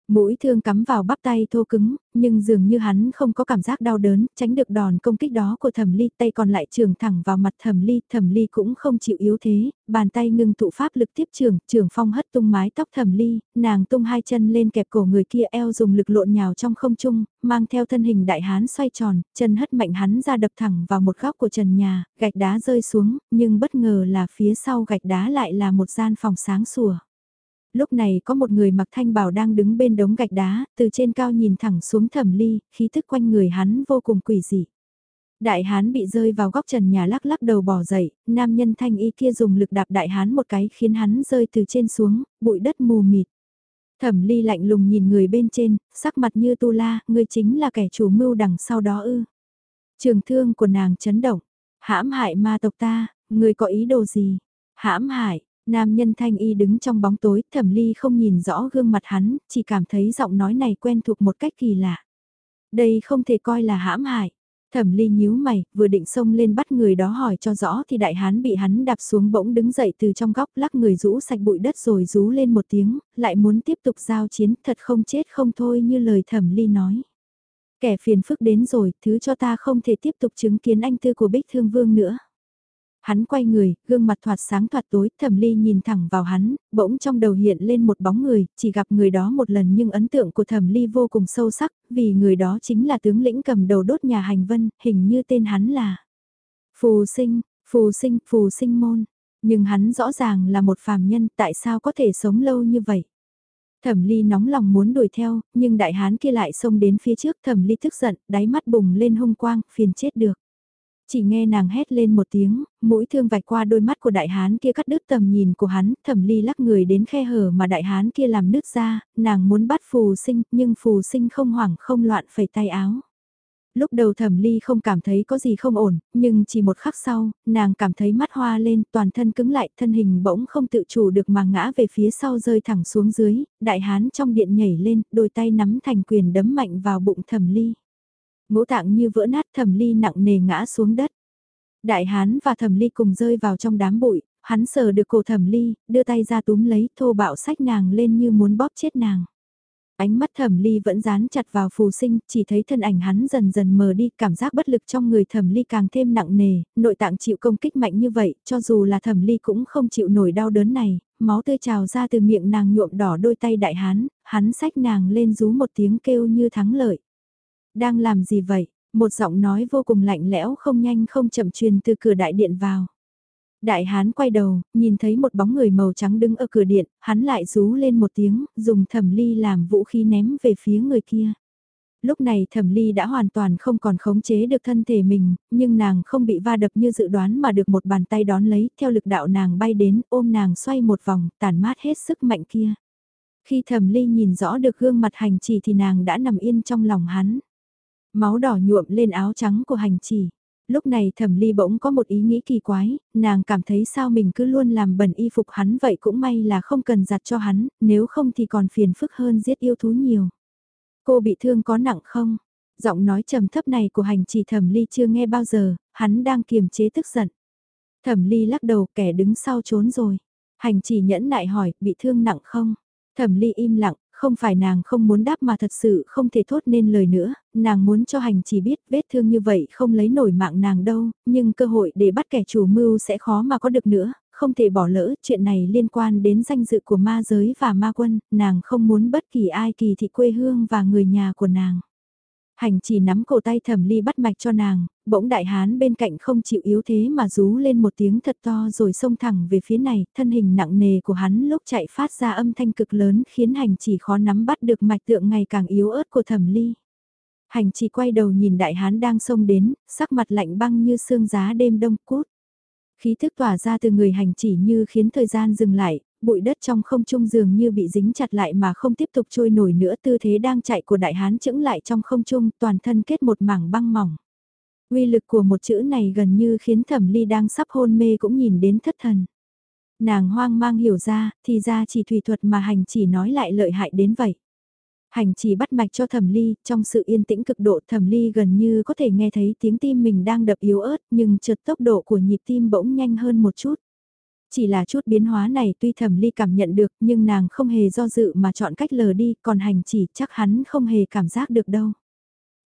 Mũi thương cắm vào bắp tay thô cứng, nhưng dường như hắn không có cảm giác đau đớn, tránh được đòn công kích đó của thẩm ly, tay còn lại trường thẳng vào mặt thẩm ly, thẩm ly cũng không chịu yếu thế, bàn tay ngưng tụ pháp lực tiếp trường, trường phong hất tung mái tóc thẩm ly, nàng tung hai chân lên kẹp cổ người kia eo dùng lực lộn nhào trong không trung, mang theo thân hình đại hán xoay tròn, chân hất mạnh hắn ra đập thẳng vào một góc của trần nhà, gạch đá rơi xuống, nhưng bất ngờ là phía sau gạch đá lại là một gian phòng sáng sủa lúc này có một người mặc thanh bào đang đứng bên đống gạch đá, từ trên cao nhìn thẳng xuống thẩm ly, khí thức quanh người hắn vô cùng quỷ dị. Đại hán bị rơi vào góc trần nhà lắc lắc đầu bỏ dậy, nam nhân thanh y kia dùng lực đạp đại hán một cái khiến hắn rơi từ trên xuống, bụi đất mù mịt. Thẩm ly lạnh lùng nhìn người bên trên, sắc mặt như tu la, người chính là kẻ chủ mưu đằng sau đó ư. Trường thương của nàng chấn động, hãm hại ma tộc ta, người có ý đồ gì? Hãm hại, Nam nhân thanh y đứng trong bóng tối, thẩm ly không nhìn rõ gương mặt hắn, chỉ cảm thấy giọng nói này quen thuộc một cách kỳ lạ. Đây không thể coi là hãm hại. Thẩm ly nhíu mày, vừa định xông lên bắt người đó hỏi cho rõ thì đại hán bị hắn đạp xuống bỗng đứng dậy từ trong góc lắc người rũ sạch bụi đất rồi rú lên một tiếng, lại muốn tiếp tục giao chiến thật không chết không thôi như lời thẩm ly nói. Kẻ phiền phức đến rồi, thứ cho ta không thể tiếp tục chứng kiến anh tư của Bích Thương Vương nữa. Hắn quay người, gương mặt thoạt sáng thoạt tối, thẩm ly nhìn thẳng vào hắn, bỗng trong đầu hiện lên một bóng người, chỉ gặp người đó một lần nhưng ấn tượng của thẩm ly vô cùng sâu sắc, vì người đó chính là tướng lĩnh cầm đầu đốt nhà hành vân, hình như tên hắn là Phù sinh, phù sinh, phù sinh môn. Nhưng hắn rõ ràng là một phàm nhân, tại sao có thể sống lâu như vậy? Thẩm ly nóng lòng muốn đuổi theo, nhưng đại hán kia lại xông đến phía trước thẩm ly tức giận, đáy mắt bùng lên hung quang, phiền chết được. Chỉ nghe nàng hét lên một tiếng, mũi thương vạch qua đôi mắt của đại hán kia cắt đứt tầm nhìn của hắn, thẩm ly lắc người đến khe hở mà đại hán kia làm nứt ra, nàng muốn bắt phù sinh, nhưng phù sinh không hoảng không loạn phẩy tay áo. Lúc đầu thẩm ly không cảm thấy có gì không ổn, nhưng chỉ một khắc sau, nàng cảm thấy mắt hoa lên, toàn thân cứng lại, thân hình bỗng không tự chủ được mà ngã về phía sau rơi thẳng xuống dưới, đại hán trong điện nhảy lên, đôi tay nắm thành quyền đấm mạnh vào bụng thẩm ly ngũ tạng như vỡ nát thẩm ly nặng nề ngã xuống đất. Đại hán và thẩm ly cùng rơi vào trong đám bụi, hắn sờ được cổ thẩm ly, đưa tay ra túm lấy thô bạo sách nàng lên như muốn bóp chết nàng. Ánh mắt thẩm ly vẫn dán chặt vào phù sinh, chỉ thấy thân ảnh hắn dần dần mờ đi, cảm giác bất lực trong người thẩm ly càng thêm nặng nề, nội tạng chịu công kích mạnh như vậy, cho dù là thẩm ly cũng không chịu nổi đau đớn này, máu tươi trào ra từ miệng nàng nhuộm đỏ đôi tay đại hán, hắn sách nàng lên rú một tiếng kêu như thắng lợi. Đang làm gì vậy? Một giọng nói vô cùng lạnh lẽo không nhanh không chậm truyền từ cửa đại điện vào. Đại hán quay đầu, nhìn thấy một bóng người màu trắng đứng ở cửa điện, hắn lại rú lên một tiếng, dùng thẩm ly làm vũ khí ném về phía người kia. Lúc này thẩm ly đã hoàn toàn không còn khống chế được thân thể mình, nhưng nàng không bị va đập như dự đoán mà được một bàn tay đón lấy, theo lực đạo nàng bay đến, ôm nàng xoay một vòng, tàn mát hết sức mạnh kia. Khi thẩm ly nhìn rõ được gương mặt hành chỉ thì nàng đã nằm yên trong lòng hắn. Máu đỏ nhuộm lên áo trắng của hành chỉ. Lúc này thẩm ly bỗng có một ý nghĩ kỳ quái, nàng cảm thấy sao mình cứ luôn làm bẩn y phục hắn vậy cũng may là không cần giặt cho hắn, nếu không thì còn phiền phức hơn giết yêu thú nhiều. Cô bị thương có nặng không? Giọng nói trầm thấp này của hành chỉ thẩm ly chưa nghe bao giờ, hắn đang kiềm chế tức giận. Thẩm ly lắc đầu kẻ đứng sau trốn rồi. Hành chỉ nhẫn nại hỏi, bị thương nặng không? Thẩm ly im lặng, không phải nàng không muốn đáp mà thật sự không thể thốt nên lời nữa, nàng muốn cho hành chỉ biết vết thương như vậy không lấy nổi mạng nàng đâu, nhưng cơ hội để bắt kẻ chủ mưu sẽ khó mà có được nữa, không thể bỏ lỡ, chuyện này liên quan đến danh dự của ma giới và ma quân, nàng không muốn bất kỳ ai kỳ thị quê hương và người nhà của nàng. Hành chỉ nắm cổ tay thẩm ly bắt mạch cho nàng, bỗng đại hán bên cạnh không chịu yếu thế mà rú lên một tiếng thật to rồi xông thẳng về phía này, thân hình nặng nề của hắn lúc chạy phát ra âm thanh cực lớn khiến hành chỉ khó nắm bắt được mạch tượng ngày càng yếu ớt của thẩm ly. Hành chỉ quay đầu nhìn đại hán đang xông đến, sắc mặt lạnh băng như sương giá đêm đông cút. Khí thức tỏa ra từ người hành chỉ như khiến thời gian dừng lại, bụi đất trong không trung dường như bị dính chặt lại mà không tiếp tục trôi nổi nữa tư thế đang chạy của đại hán chững lại trong không trung toàn thân kết một mảng băng mỏng. Uy lực của một chữ này gần như khiến thẩm ly đang sắp hôn mê cũng nhìn đến thất thần. Nàng hoang mang hiểu ra, thì ra chỉ thủy thuật mà hành chỉ nói lại lợi hại đến vậy. Hành chỉ bắt mạch cho thẩm ly, trong sự yên tĩnh cực độ thẩm ly gần như có thể nghe thấy tiếng tim mình đang đập yếu ớt nhưng chợt tốc độ của nhịp tim bỗng nhanh hơn một chút. Chỉ là chút biến hóa này tuy thẩm ly cảm nhận được nhưng nàng không hề do dự mà chọn cách lờ đi còn hành chỉ chắc hắn không hề cảm giác được đâu.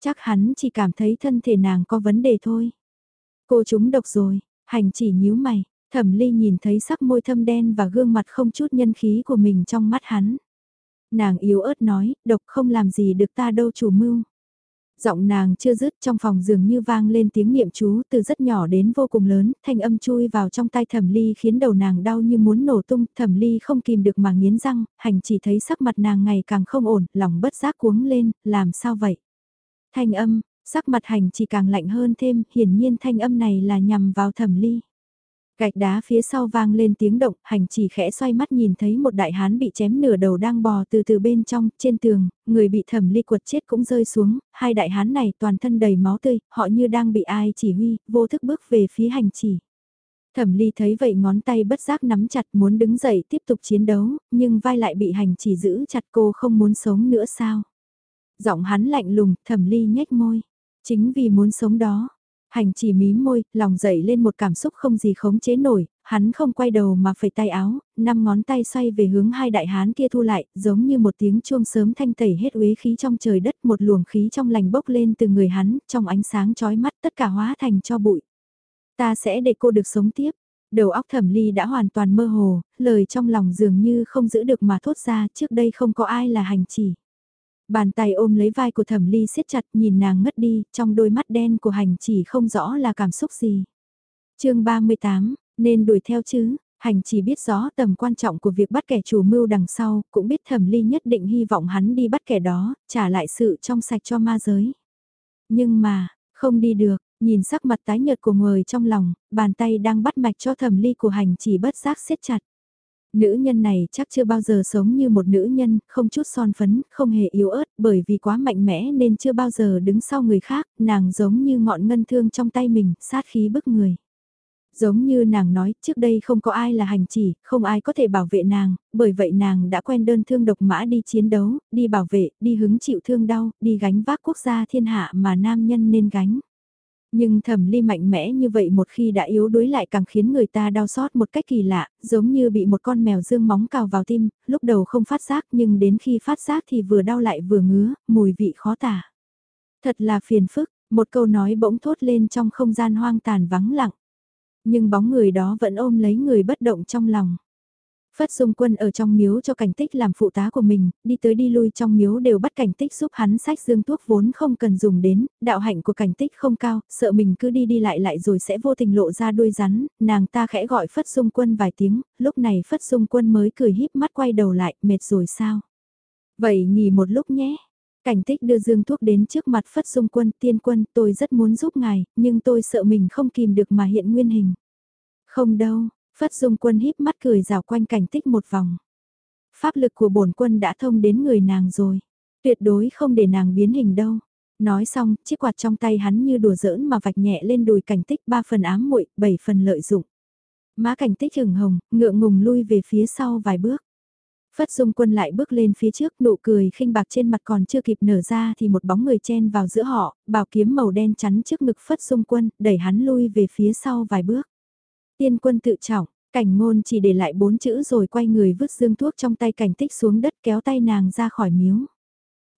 Chắc hắn chỉ cảm thấy thân thể nàng có vấn đề thôi. Cô chúng độc rồi, hành chỉ nhíu mày, thẩm ly nhìn thấy sắc môi thâm đen và gương mặt không chút nhân khí của mình trong mắt hắn. Nàng yếu ớt nói, độc không làm gì được ta đâu chủ mưu. Giọng nàng chưa dứt trong phòng dường như vang lên tiếng niệm chú từ rất nhỏ đến vô cùng lớn, thanh âm chui vào trong tai thẩm ly khiến đầu nàng đau như muốn nổ tung, thẩm ly không kìm được mà nghiến răng, hành chỉ thấy sắc mặt nàng ngày càng không ổn, lòng bất giác cuống lên, làm sao vậy? Thanh âm, sắc mặt hành chỉ càng lạnh hơn thêm, hiển nhiên thanh âm này là nhằm vào thẩm ly. Gạch đá phía sau vang lên tiếng động, hành chỉ khẽ xoay mắt nhìn thấy một đại hán bị chém nửa đầu đang bò từ từ bên trong, trên tường, người bị thẩm ly quật chết cũng rơi xuống, hai đại hán này toàn thân đầy máu tươi, họ như đang bị ai chỉ huy, vô thức bước về phía hành chỉ. Thẩm ly thấy vậy ngón tay bất giác nắm chặt muốn đứng dậy tiếp tục chiến đấu, nhưng vai lại bị hành chỉ giữ chặt cô không muốn sống nữa sao. Giọng hắn lạnh lùng, thẩm ly nhếch môi. Chính vì muốn sống đó, Hành chỉ mí môi, lòng dậy lên một cảm xúc không gì khống chế nổi, hắn không quay đầu mà phẩy tay áo, năm ngón tay xoay về hướng hai đại hán kia thu lại, giống như một tiếng chuông sớm thanh tẩy hết uế khí trong trời đất, một luồng khí trong lành bốc lên từ người hắn, trong ánh sáng chói mắt tất cả hóa thành cho bụi. Ta sẽ để cô được sống tiếp. Đầu óc thẩm ly đã hoàn toàn mơ hồ, lời trong lòng dường như không giữ được mà thốt ra trước đây không có ai là hành chỉ. Bàn tay ôm lấy vai của thẩm ly siết chặt nhìn nàng ngất đi, trong đôi mắt đen của hành chỉ không rõ là cảm xúc gì. chương 38, nên đuổi theo chứ, hành chỉ biết rõ tầm quan trọng của việc bắt kẻ chủ mưu đằng sau, cũng biết thẩm ly nhất định hy vọng hắn đi bắt kẻ đó, trả lại sự trong sạch cho ma giới. Nhưng mà, không đi được, nhìn sắc mặt tái nhợt của người trong lòng, bàn tay đang bắt mạch cho thẩm ly của hành chỉ bất giác siết chặt. Nữ nhân này chắc chưa bao giờ sống như một nữ nhân, không chút son phấn, không hề yếu ớt, bởi vì quá mạnh mẽ nên chưa bao giờ đứng sau người khác, nàng giống như ngọn ngân thương trong tay mình, sát khí bức người. Giống như nàng nói, trước đây không có ai là hành chỉ, không ai có thể bảo vệ nàng, bởi vậy nàng đã quen đơn thương độc mã đi chiến đấu, đi bảo vệ, đi hứng chịu thương đau, đi gánh vác quốc gia thiên hạ mà nam nhân nên gánh. Nhưng thẩm ly mạnh mẽ như vậy một khi đã yếu đuối lại càng khiến người ta đau xót một cách kỳ lạ, giống như bị một con mèo dương móng cào vào tim, lúc đầu không phát giác nhưng đến khi phát giác thì vừa đau lại vừa ngứa, mùi vị khó tả. Thật là phiền phức, một câu nói bỗng thốt lên trong không gian hoang tàn vắng lặng. Nhưng bóng người đó vẫn ôm lấy người bất động trong lòng. Phất Dung Quân ở trong miếu cho cảnh tích làm phụ tá của mình, đi tới đi lui trong miếu đều bắt cảnh tích giúp hắn sách dương thuốc vốn không cần dùng đến, đạo hạnh của cảnh tích không cao, sợ mình cứ đi đi lại lại rồi sẽ vô tình lộ ra đuôi rắn, nàng ta khẽ gọi Phất Dung Quân vài tiếng, lúc này Phất Dung Quân mới cười híp mắt quay đầu lại, mệt rồi sao? Vậy nghỉ một lúc nhé. Cảnh tích đưa dương thuốc đến trước mặt Phất Dung Quân, tiên quân, tôi rất muốn giúp ngài, nhưng tôi sợ mình không kìm được mà hiện nguyên hình. Không đâu, Phất Dung Quân híp mắt cười rào quanh cảnh tích một vòng. Pháp lực của bổn quân đã thông đến người nàng rồi, tuyệt đối không để nàng biến hình đâu. Nói xong, chiếc quạt trong tay hắn như đùa giỡn mà vạch nhẹ lên đùi cảnh tích ba phần ám muội, bảy phần lợi dụng. Má cảnh tích hừng hồng, ngượng ngùng lui về phía sau vài bước. Phất Dung Quân lại bước lên phía trước, nụ cười khinh bạc trên mặt còn chưa kịp nở ra thì một bóng người chen vào giữa họ, bảo kiếm màu đen chắn trước ngực Phất Dung Quân, đẩy hắn lui về phía sau vài bước. Tiên quân tự trọng, cảnh ngôn chỉ để lại bốn chữ rồi quay người vứt dương thuốc trong tay cảnh tích xuống đất kéo tay nàng ra khỏi miếu.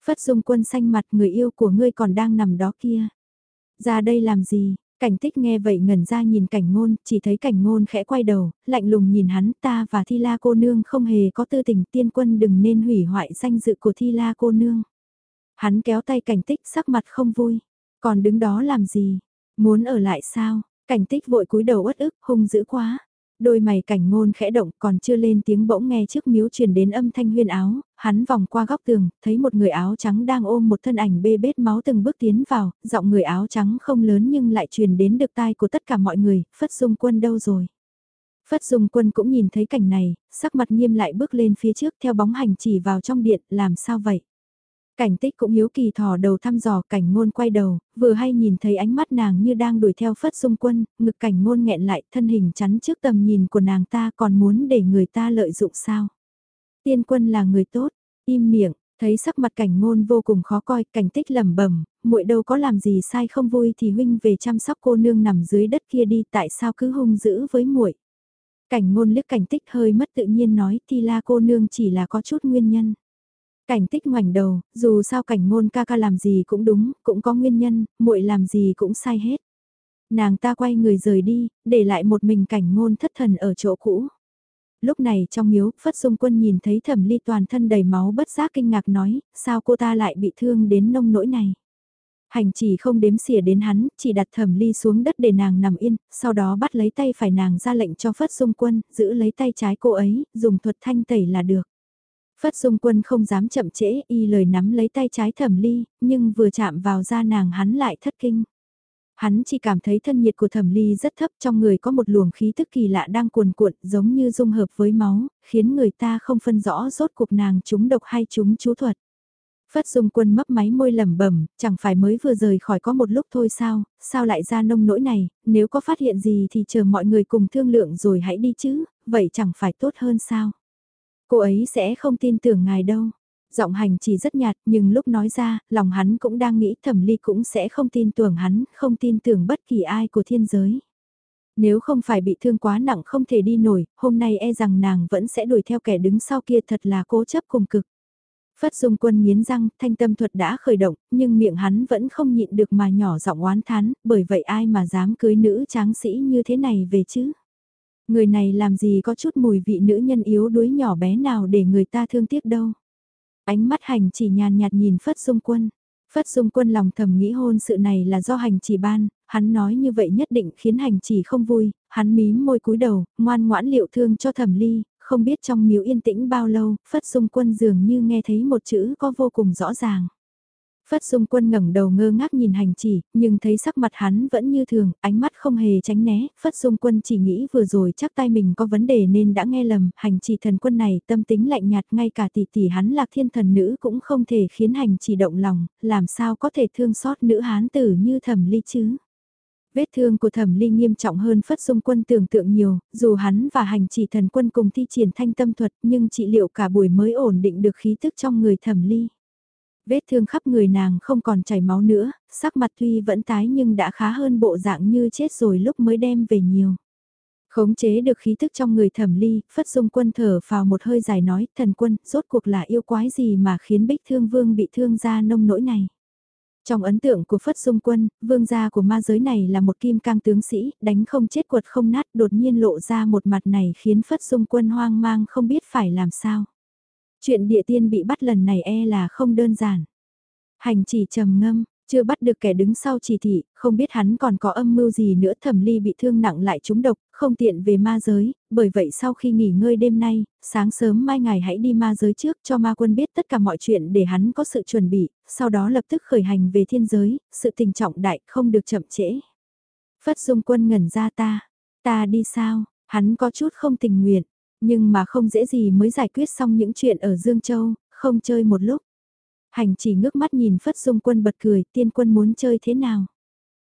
Phất dung quân xanh mặt người yêu của ngươi còn đang nằm đó kia. Ra đây làm gì? Cảnh tích nghe vậy ngẩn ra nhìn cảnh ngôn, chỉ thấy cảnh ngôn khẽ quay đầu, lạnh lùng nhìn hắn ta và thi la cô nương không hề có tư tình tiên quân đừng nên hủy hoại danh dự của thi la cô nương. Hắn kéo tay cảnh tích sắc mặt không vui, còn đứng đó làm gì? Muốn ở lại sao? Cảnh tích vội cúi đầu uất ức, hung dữ quá. Đôi mày cảnh ngôn khẽ động còn chưa lên tiếng bỗng nghe trước miếu truyền đến âm thanh huyên áo, hắn vòng qua góc tường, thấy một người áo trắng đang ôm một thân ảnh bê bết máu từng bước tiến vào, giọng người áo trắng không lớn nhưng lại truyền đến được tai của tất cả mọi người, Phất Dung Quân đâu rồi. Phất Dung Quân cũng nhìn thấy cảnh này, sắc mặt nghiêm lại bước lên phía trước theo bóng hành chỉ vào trong điện, làm sao vậy? Cảnh tích cũng hiếu kỳ thò đầu thăm dò cảnh ngôn quay đầu, vừa hay nhìn thấy ánh mắt nàng như đang đuổi theo phất dung quân, ngực cảnh ngôn nghẹn lại thân hình chắn trước tầm nhìn của nàng ta còn muốn để người ta lợi dụng sao. Tiên quân là người tốt, im miệng, thấy sắc mặt cảnh ngôn vô cùng khó coi, cảnh tích lẩm bẩm, muội đâu có làm gì sai không vui thì huynh về chăm sóc cô nương nằm dưới đất kia đi, tại sao cứ hung dữ với muội? Cảnh ngôn liếc cảnh tích hơi mất tự nhiên nói, thì la cô nương chỉ là có chút nguyên nhân. Cảnh tích ngoảnh đầu, dù sao cảnh ngôn ca ca làm gì cũng đúng, cũng có nguyên nhân, muội làm gì cũng sai hết. Nàng ta quay người rời đi, để lại một mình cảnh ngôn thất thần ở chỗ cũ. Lúc này trong miếu, Phất Dung Quân nhìn thấy thẩm ly toàn thân đầy máu bất giác kinh ngạc nói, sao cô ta lại bị thương đến nông nỗi này. Hành chỉ không đếm xỉa đến hắn, chỉ đặt thẩm ly xuống đất để nàng nằm yên, sau đó bắt lấy tay phải nàng ra lệnh cho Phất Dung Quân, giữ lấy tay trái cô ấy, dùng thuật thanh tẩy là được. Phất Dung Quân không dám chậm trễ y lời nắm lấy tay trái thẩm ly, nhưng vừa chạm vào da nàng hắn lại thất kinh. Hắn chỉ cảm thấy thân nhiệt của thẩm ly rất thấp trong người có một luồng khí tức kỳ lạ đang cuồn cuộn giống như dung hợp với máu, khiến người ta không phân rõ rốt cuộc nàng chúng độc hay chúng chú thuật. Phất Dung Quân mấp máy môi lẩm bẩm, chẳng phải mới vừa rời khỏi có một lúc thôi sao, sao lại ra nông nỗi này, nếu có phát hiện gì thì chờ mọi người cùng thương lượng rồi hãy đi chứ, vậy chẳng phải tốt hơn sao. Cô ấy sẽ không tin tưởng ngài đâu. Giọng hành chỉ rất nhạt nhưng lúc nói ra, lòng hắn cũng đang nghĩ thẩm ly cũng sẽ không tin tưởng hắn, không tin tưởng bất kỳ ai của thiên giới. Nếu không phải bị thương quá nặng không thể đi nổi, hôm nay e rằng nàng vẫn sẽ đuổi theo kẻ đứng sau kia thật là cố chấp cùng cực. Phất Dung Quân nghiến răng, thanh tâm thuật đã khởi động, nhưng miệng hắn vẫn không nhịn được mà nhỏ giọng oán thán, bởi vậy ai mà dám cưới nữ tráng sĩ như thế này về chứ? Người này làm gì có chút mùi vị nữ nhân yếu đuối nhỏ bé nào để người ta thương tiếc đâu. Ánh mắt hành chỉ nhàn nhạt nhìn Phất Dung Quân. Phất Dung Quân lòng thầm nghĩ hôn sự này là do hành chỉ ban, hắn nói như vậy nhất định khiến hành chỉ không vui, hắn mím môi cúi đầu, ngoan ngoãn liệu thương cho thẩm ly, không biết trong miếu yên tĩnh bao lâu, Phất Dung Quân dường như nghe thấy một chữ có vô cùng rõ ràng. Phất Dung Quân ngẩng đầu ngơ ngác nhìn hành chỉ, nhưng thấy sắc mặt hắn vẫn như thường, ánh mắt không hề tránh né, Phất Dung Quân chỉ nghĩ vừa rồi chắc tay mình có vấn đề nên đã nghe lầm, hành chỉ thần quân này tâm tính lạnh nhạt ngay cả tỷ tỷ hắn lạc thiên thần nữ cũng không thể khiến hành chỉ động lòng, làm sao có thể thương xót nữ hán tử như thẩm ly chứ. Vết thương của thẩm ly nghiêm trọng hơn Phất Dung Quân tưởng tượng nhiều, dù hắn và hành chỉ thần quân cùng thi triển thanh tâm thuật nhưng trị liệu cả buổi mới ổn định được khí tức trong người thẩm ly. Vết thương khắp người nàng không còn chảy máu nữa, sắc mặt tuy vẫn tái nhưng đã khá hơn bộ dạng như chết rồi lúc mới đem về nhiều. Khống chế được khí thức trong người thẩm ly, phất dung quân thở vào một hơi dài nói, thần quân, rốt cuộc là yêu quái gì mà khiến bích thương vương bị thương ra nông nỗi này. Trong ấn tượng của Phất Dung Quân, vương gia của ma giới này là một kim cang tướng sĩ, đánh không chết quật không nát, đột nhiên lộ ra một mặt này khiến Phất Dung Quân hoang mang không biết phải làm sao. Chuyện địa tiên bị bắt lần này e là không đơn giản. Hành chỉ trầm ngâm, chưa bắt được kẻ đứng sau chỉ thị, không biết hắn còn có âm mưu gì nữa thẩm ly bị thương nặng lại trúng độc, không tiện về ma giới, bởi vậy sau khi nghỉ ngơi đêm nay, sáng sớm mai ngày hãy đi ma giới trước cho ma quân biết tất cả mọi chuyện để hắn có sự chuẩn bị, sau đó lập tức khởi hành về thiên giới, sự tình trọng đại không được chậm trễ. Phất dung quân ngẩn ra ta, ta đi sao, hắn có chút không tình nguyện, nhưng mà không dễ gì mới giải quyết xong những chuyện ở Dương Châu, không chơi một lúc. Hành chỉ ngước mắt nhìn Phất Dung Quân bật cười, tiên quân muốn chơi thế nào?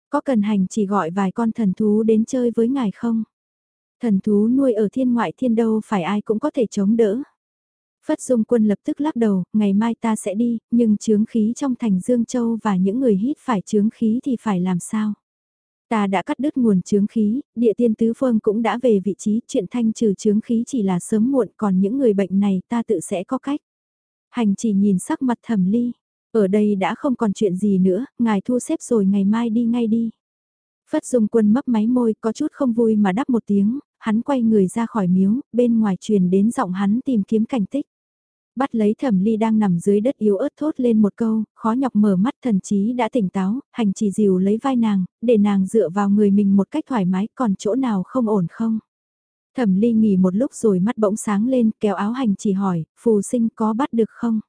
Có cần hành chỉ gọi vài con thần thú đến chơi với ngài không? Thần thú nuôi ở thiên ngoại thiên đâu phải ai cũng có thể chống đỡ. Phất Dung Quân lập tức lắc đầu, ngày mai ta sẽ đi, nhưng chướng khí trong thành Dương Châu và những người hít phải chướng khí thì phải làm sao? Ta đã cắt đứt nguồn chướng khí, địa tiên tứ phương cũng đã về vị trí, chuyện thanh trừ chướng khí chỉ là sớm muộn, còn những người bệnh này ta tự sẽ có cách. Hành chỉ nhìn sắc mặt thẩm ly, ở đây đã không còn chuyện gì nữa, ngài thu xếp rồi ngày mai đi ngay đi. Phất Dung Quân mấp máy môi có chút không vui mà đáp một tiếng, hắn quay người ra khỏi miếu, bên ngoài truyền đến giọng hắn tìm kiếm cảnh tích bắt lấy thẩm ly đang nằm dưới đất yếu ớt thốt lên một câu, khó nhọc mở mắt thần chí đã tỉnh táo, hành chỉ dìu lấy vai nàng, để nàng dựa vào người mình một cách thoải mái, còn chỗ nào không ổn không? Thẩm ly nghỉ một lúc rồi mắt bỗng sáng lên, kéo áo hành chỉ hỏi, phù sinh có bắt được không?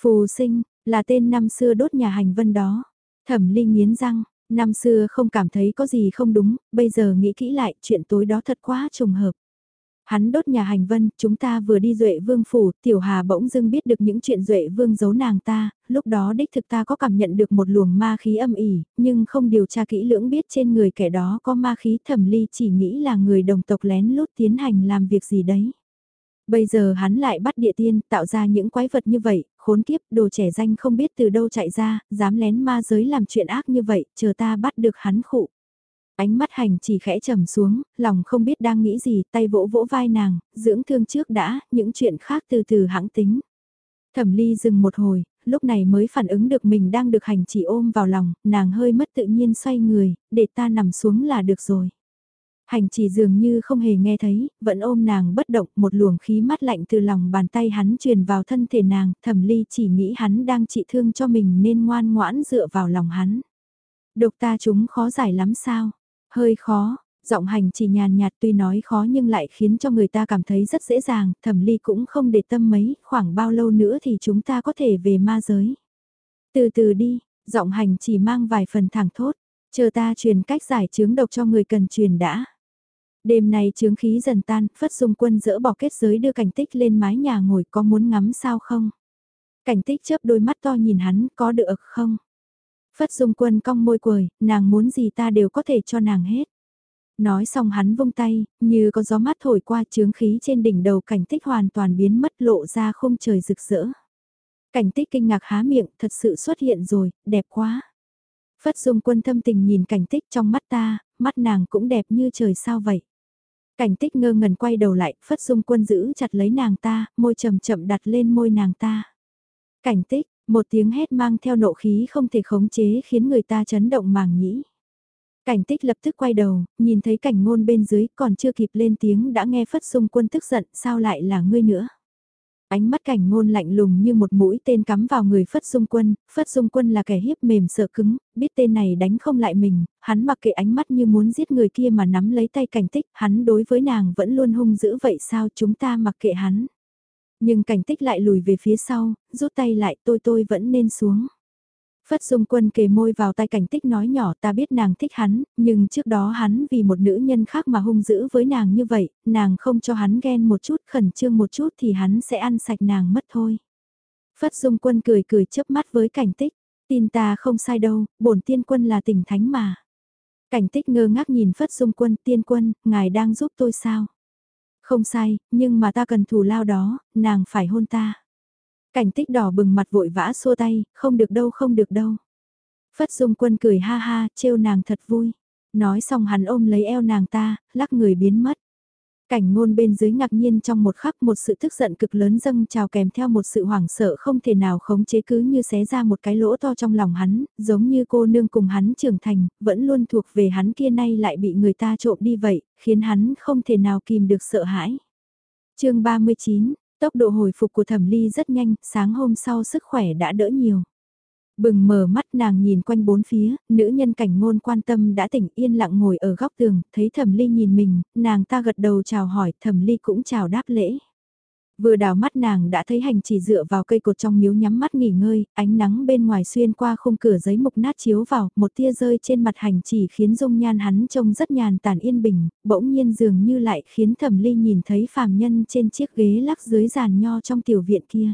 Phù sinh, là tên năm xưa đốt nhà hành vân đó. Thẩm ly nghiến răng, năm xưa không cảm thấy có gì không đúng, bây giờ nghĩ kỹ lại, chuyện tối đó thật quá trùng hợp. Hắn đốt nhà hành vân, chúng ta vừa đi Duệ Vương phủ, Tiểu Hà bỗng dưng biết được những chuyện Duệ Vương giấu nàng ta, lúc đó đích thực ta có cảm nhận được một luồng ma khí âm ỉ, nhưng không điều tra kỹ lưỡng biết trên người kẻ đó có ma khí thẩm ly chỉ nghĩ là người đồng tộc lén lút tiến hành làm việc gì đấy. Bây giờ hắn lại bắt địa tiên tạo ra những quái vật như vậy, khốn kiếp đồ trẻ danh không biết từ đâu chạy ra, dám lén ma giới làm chuyện ác như vậy, chờ ta bắt được hắn khụ. Ánh mắt hành chỉ khẽ trầm xuống, lòng không biết đang nghĩ gì, tay vỗ vỗ vai nàng, dưỡng thương trước đã, những chuyện khác từ từ hãng tính. Thẩm ly dừng một hồi, lúc này mới phản ứng được mình đang được hành chỉ ôm vào lòng, nàng hơi mất tự nhiên xoay người, để ta nằm xuống là được rồi. Hành chỉ dường như không hề nghe thấy, vẫn ôm nàng bất động một luồng khí mát lạnh từ lòng bàn tay hắn truyền vào thân thể nàng, thẩm ly chỉ nghĩ hắn đang trị thương cho mình nên ngoan ngoãn dựa vào lòng hắn. Độc ta chúng khó giải lắm sao? Hơi khó, giọng hành chỉ nhàn nhạt tuy nói khó nhưng lại khiến cho người ta cảm thấy rất dễ dàng, thẩm ly cũng không để tâm mấy, khoảng bao lâu nữa thì chúng ta có thể về ma giới. Từ từ đi, giọng hành chỉ mang vài phần thẳng thốt, chờ ta truyền cách giải chứng độc cho người cần truyền đã. Đêm nay chướng khí dần tan, Phất Dung Quân dỡ bỏ kết giới đưa cảnh tích lên mái nhà ngồi có muốn ngắm sao không? Cảnh tích chớp đôi mắt to nhìn hắn, có được không? Phất Dung Quân cong môi quời, nàng muốn gì ta đều có thể cho nàng hết. Nói xong hắn vung tay, như có gió mát thổi qua chướng khí trên đỉnh đầu cảnh tích hoàn toàn biến mất lộ ra không trời rực rỡ. Cảnh tích kinh ngạc há miệng, thật sự xuất hiện rồi, đẹp quá. Phất Dung Quân thâm tình nhìn cảnh tích trong mắt ta, mắt nàng cũng đẹp như trời sao vậy. Cảnh tích ngơ ngẩn quay đầu lại, Phất Dung Quân giữ chặt lấy nàng ta, môi chậm chậm đặt lên môi nàng ta. Cảnh tích, một tiếng hét mang theo nộ khí không thể khống chế khiến người ta chấn động màng nhĩ. Cảnh tích lập tức quay đầu, nhìn thấy cảnh ngôn bên dưới còn chưa kịp lên tiếng đã nghe Phất Dung Quân tức giận, sao lại là ngươi nữa. Ánh mắt cảnh ngôn lạnh lùng như một mũi tên cắm vào người Phất Dung Quân, Phất Dung Quân là kẻ hiếp mềm sợ cứng, biết tên này đánh không lại mình, hắn mặc kệ ánh mắt như muốn giết người kia mà nắm lấy tay cảnh tích, hắn đối với nàng vẫn luôn hung dữ vậy sao chúng ta mặc kệ hắn. Nhưng cảnh tích lại lùi về phía sau, rút tay lại tôi tôi vẫn nên xuống. Phất Dung Quân kề môi vào tay cảnh tích nói nhỏ ta biết nàng thích hắn, nhưng trước đó hắn vì một nữ nhân khác mà hung dữ với nàng như vậy, nàng không cho hắn ghen một chút khẩn trương một chút thì hắn sẽ ăn sạch nàng mất thôi. Phất Dung Quân cười cười chớp mắt với cảnh tích, tin ta không sai đâu, bổn tiên quân là tỉnh thánh mà. Cảnh tích ngơ ngác nhìn Phất Dung Quân tiên quân, ngài đang giúp tôi sao? Không sai, nhưng mà ta cần thù lao đó, nàng phải hôn ta. Cảnh tích đỏ bừng mặt vội vã xua tay, không được đâu không được đâu. Phất Dung Quân cười ha ha, trêu nàng thật vui. Nói xong hắn ôm lấy eo nàng ta, lắc người biến mất. Cảnh ngôn bên dưới ngạc nhiên trong một khắc một sự tức giận cực lớn dâng trào kèm theo một sự hoảng sợ không thể nào khống chế cứ như xé ra một cái lỗ to trong lòng hắn, giống như cô nương cùng hắn trưởng thành, vẫn luôn thuộc về hắn kia nay lại bị người ta trộm đi vậy, khiến hắn không thể nào kìm được sợ hãi. chương 39, tốc độ hồi phục của thẩm ly rất nhanh, sáng hôm sau sức khỏe đã đỡ nhiều. Bừng mở mắt nàng nhìn quanh bốn phía, nữ nhân cảnh ngôn quan tâm đã tỉnh yên lặng ngồi ở góc tường, thấy thẩm ly nhìn mình, nàng ta gật đầu chào hỏi, thẩm ly cũng chào đáp lễ. Vừa đào mắt nàng đã thấy hành chỉ dựa vào cây cột trong miếu nhắm mắt nghỉ ngơi, ánh nắng bên ngoài xuyên qua khung cửa giấy mục nát chiếu vào, một tia rơi trên mặt hành chỉ khiến dung nhan hắn trông rất nhàn tản yên bình, bỗng nhiên dường như lại khiến thẩm ly nhìn thấy phàm nhân trên chiếc ghế lắc dưới giàn nho trong tiểu viện kia.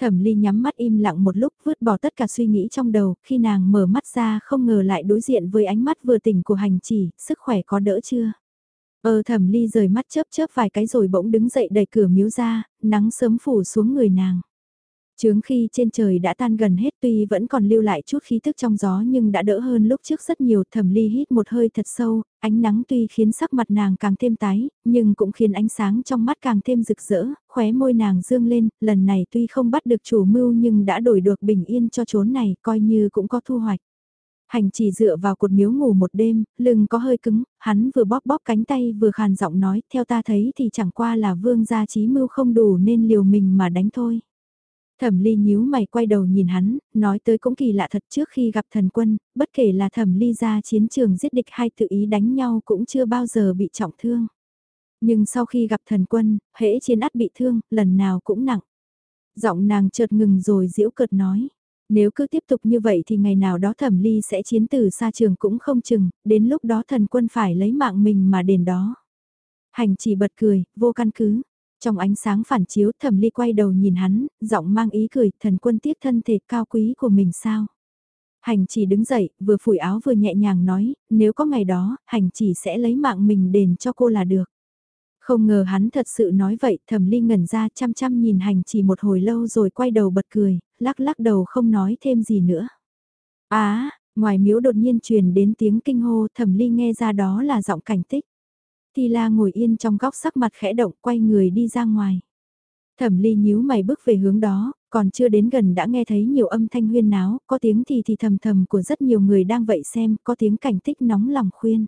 Thẩm ly nhắm mắt im lặng một lúc vứt bỏ tất cả suy nghĩ trong đầu, khi nàng mở mắt ra không ngờ lại đối diện với ánh mắt vừa tỉnh của hành chỉ, sức khỏe có đỡ chưa? Ờ thẩm ly rời mắt chớp chớp vài cái rồi bỗng đứng dậy đẩy cửa miếu ra, nắng sớm phủ xuống người nàng. Trướng khi trên trời đã tan gần hết tuy vẫn còn lưu lại chút khí thức trong gió nhưng đã đỡ hơn lúc trước rất nhiều thẩm ly hít một hơi thật sâu, ánh nắng tuy khiến sắc mặt nàng càng thêm tái, nhưng cũng khiến ánh sáng trong mắt càng thêm rực rỡ, khóe môi nàng dương lên, lần này tuy không bắt được chủ mưu nhưng đã đổi được bình yên cho chốn này, coi như cũng có thu hoạch. Hành chỉ dựa vào cột miếu ngủ một đêm, lưng có hơi cứng, hắn vừa bóp bóp cánh tay vừa khàn giọng nói, theo ta thấy thì chẳng qua là vương gia trí mưu không đủ nên liều mình mà đánh thôi. Thẩm ly nhíu mày quay đầu nhìn hắn, nói tới cũng kỳ lạ thật trước khi gặp thần quân, bất kể là thẩm ly ra chiến trường giết địch hay tự ý đánh nhau cũng chưa bao giờ bị trọng thương. Nhưng sau khi gặp thần quân, hễ chiến át bị thương, lần nào cũng nặng. Giọng nàng chợt ngừng rồi diễu cợt nói. Nếu cứ tiếp tục như vậy thì ngày nào đó thẩm ly sẽ chiến từ xa trường cũng không chừng, đến lúc đó thần quân phải lấy mạng mình mà đền đó. Hành chỉ bật cười, vô căn cứ. Trong ánh sáng phản chiếu thẩm ly quay đầu nhìn hắn, giọng mang ý cười, thần quân tiếc thân thể cao quý của mình sao. Hành chỉ đứng dậy, vừa phủi áo vừa nhẹ nhàng nói, nếu có ngày đó, hành chỉ sẽ lấy mạng mình đền cho cô là được. Không ngờ hắn thật sự nói vậy, thẩm ly ngẩn ra chăm chăm nhìn hành chỉ một hồi lâu rồi quay đầu bật cười, lắc lắc đầu không nói thêm gì nữa. Á, ngoài miếu đột nhiên truyền đến tiếng kinh hô thẩm ly nghe ra đó là giọng cảnh tích. Thi la ngồi yên trong góc sắc mặt khẽ động quay người đi ra ngoài. Thẩm ly nhíu mày bước về hướng đó, còn chưa đến gần đã nghe thấy nhiều âm thanh huyên náo, có tiếng thì thì thầm thầm của rất nhiều người đang vậy xem, có tiếng cảnh tích nóng lòng khuyên.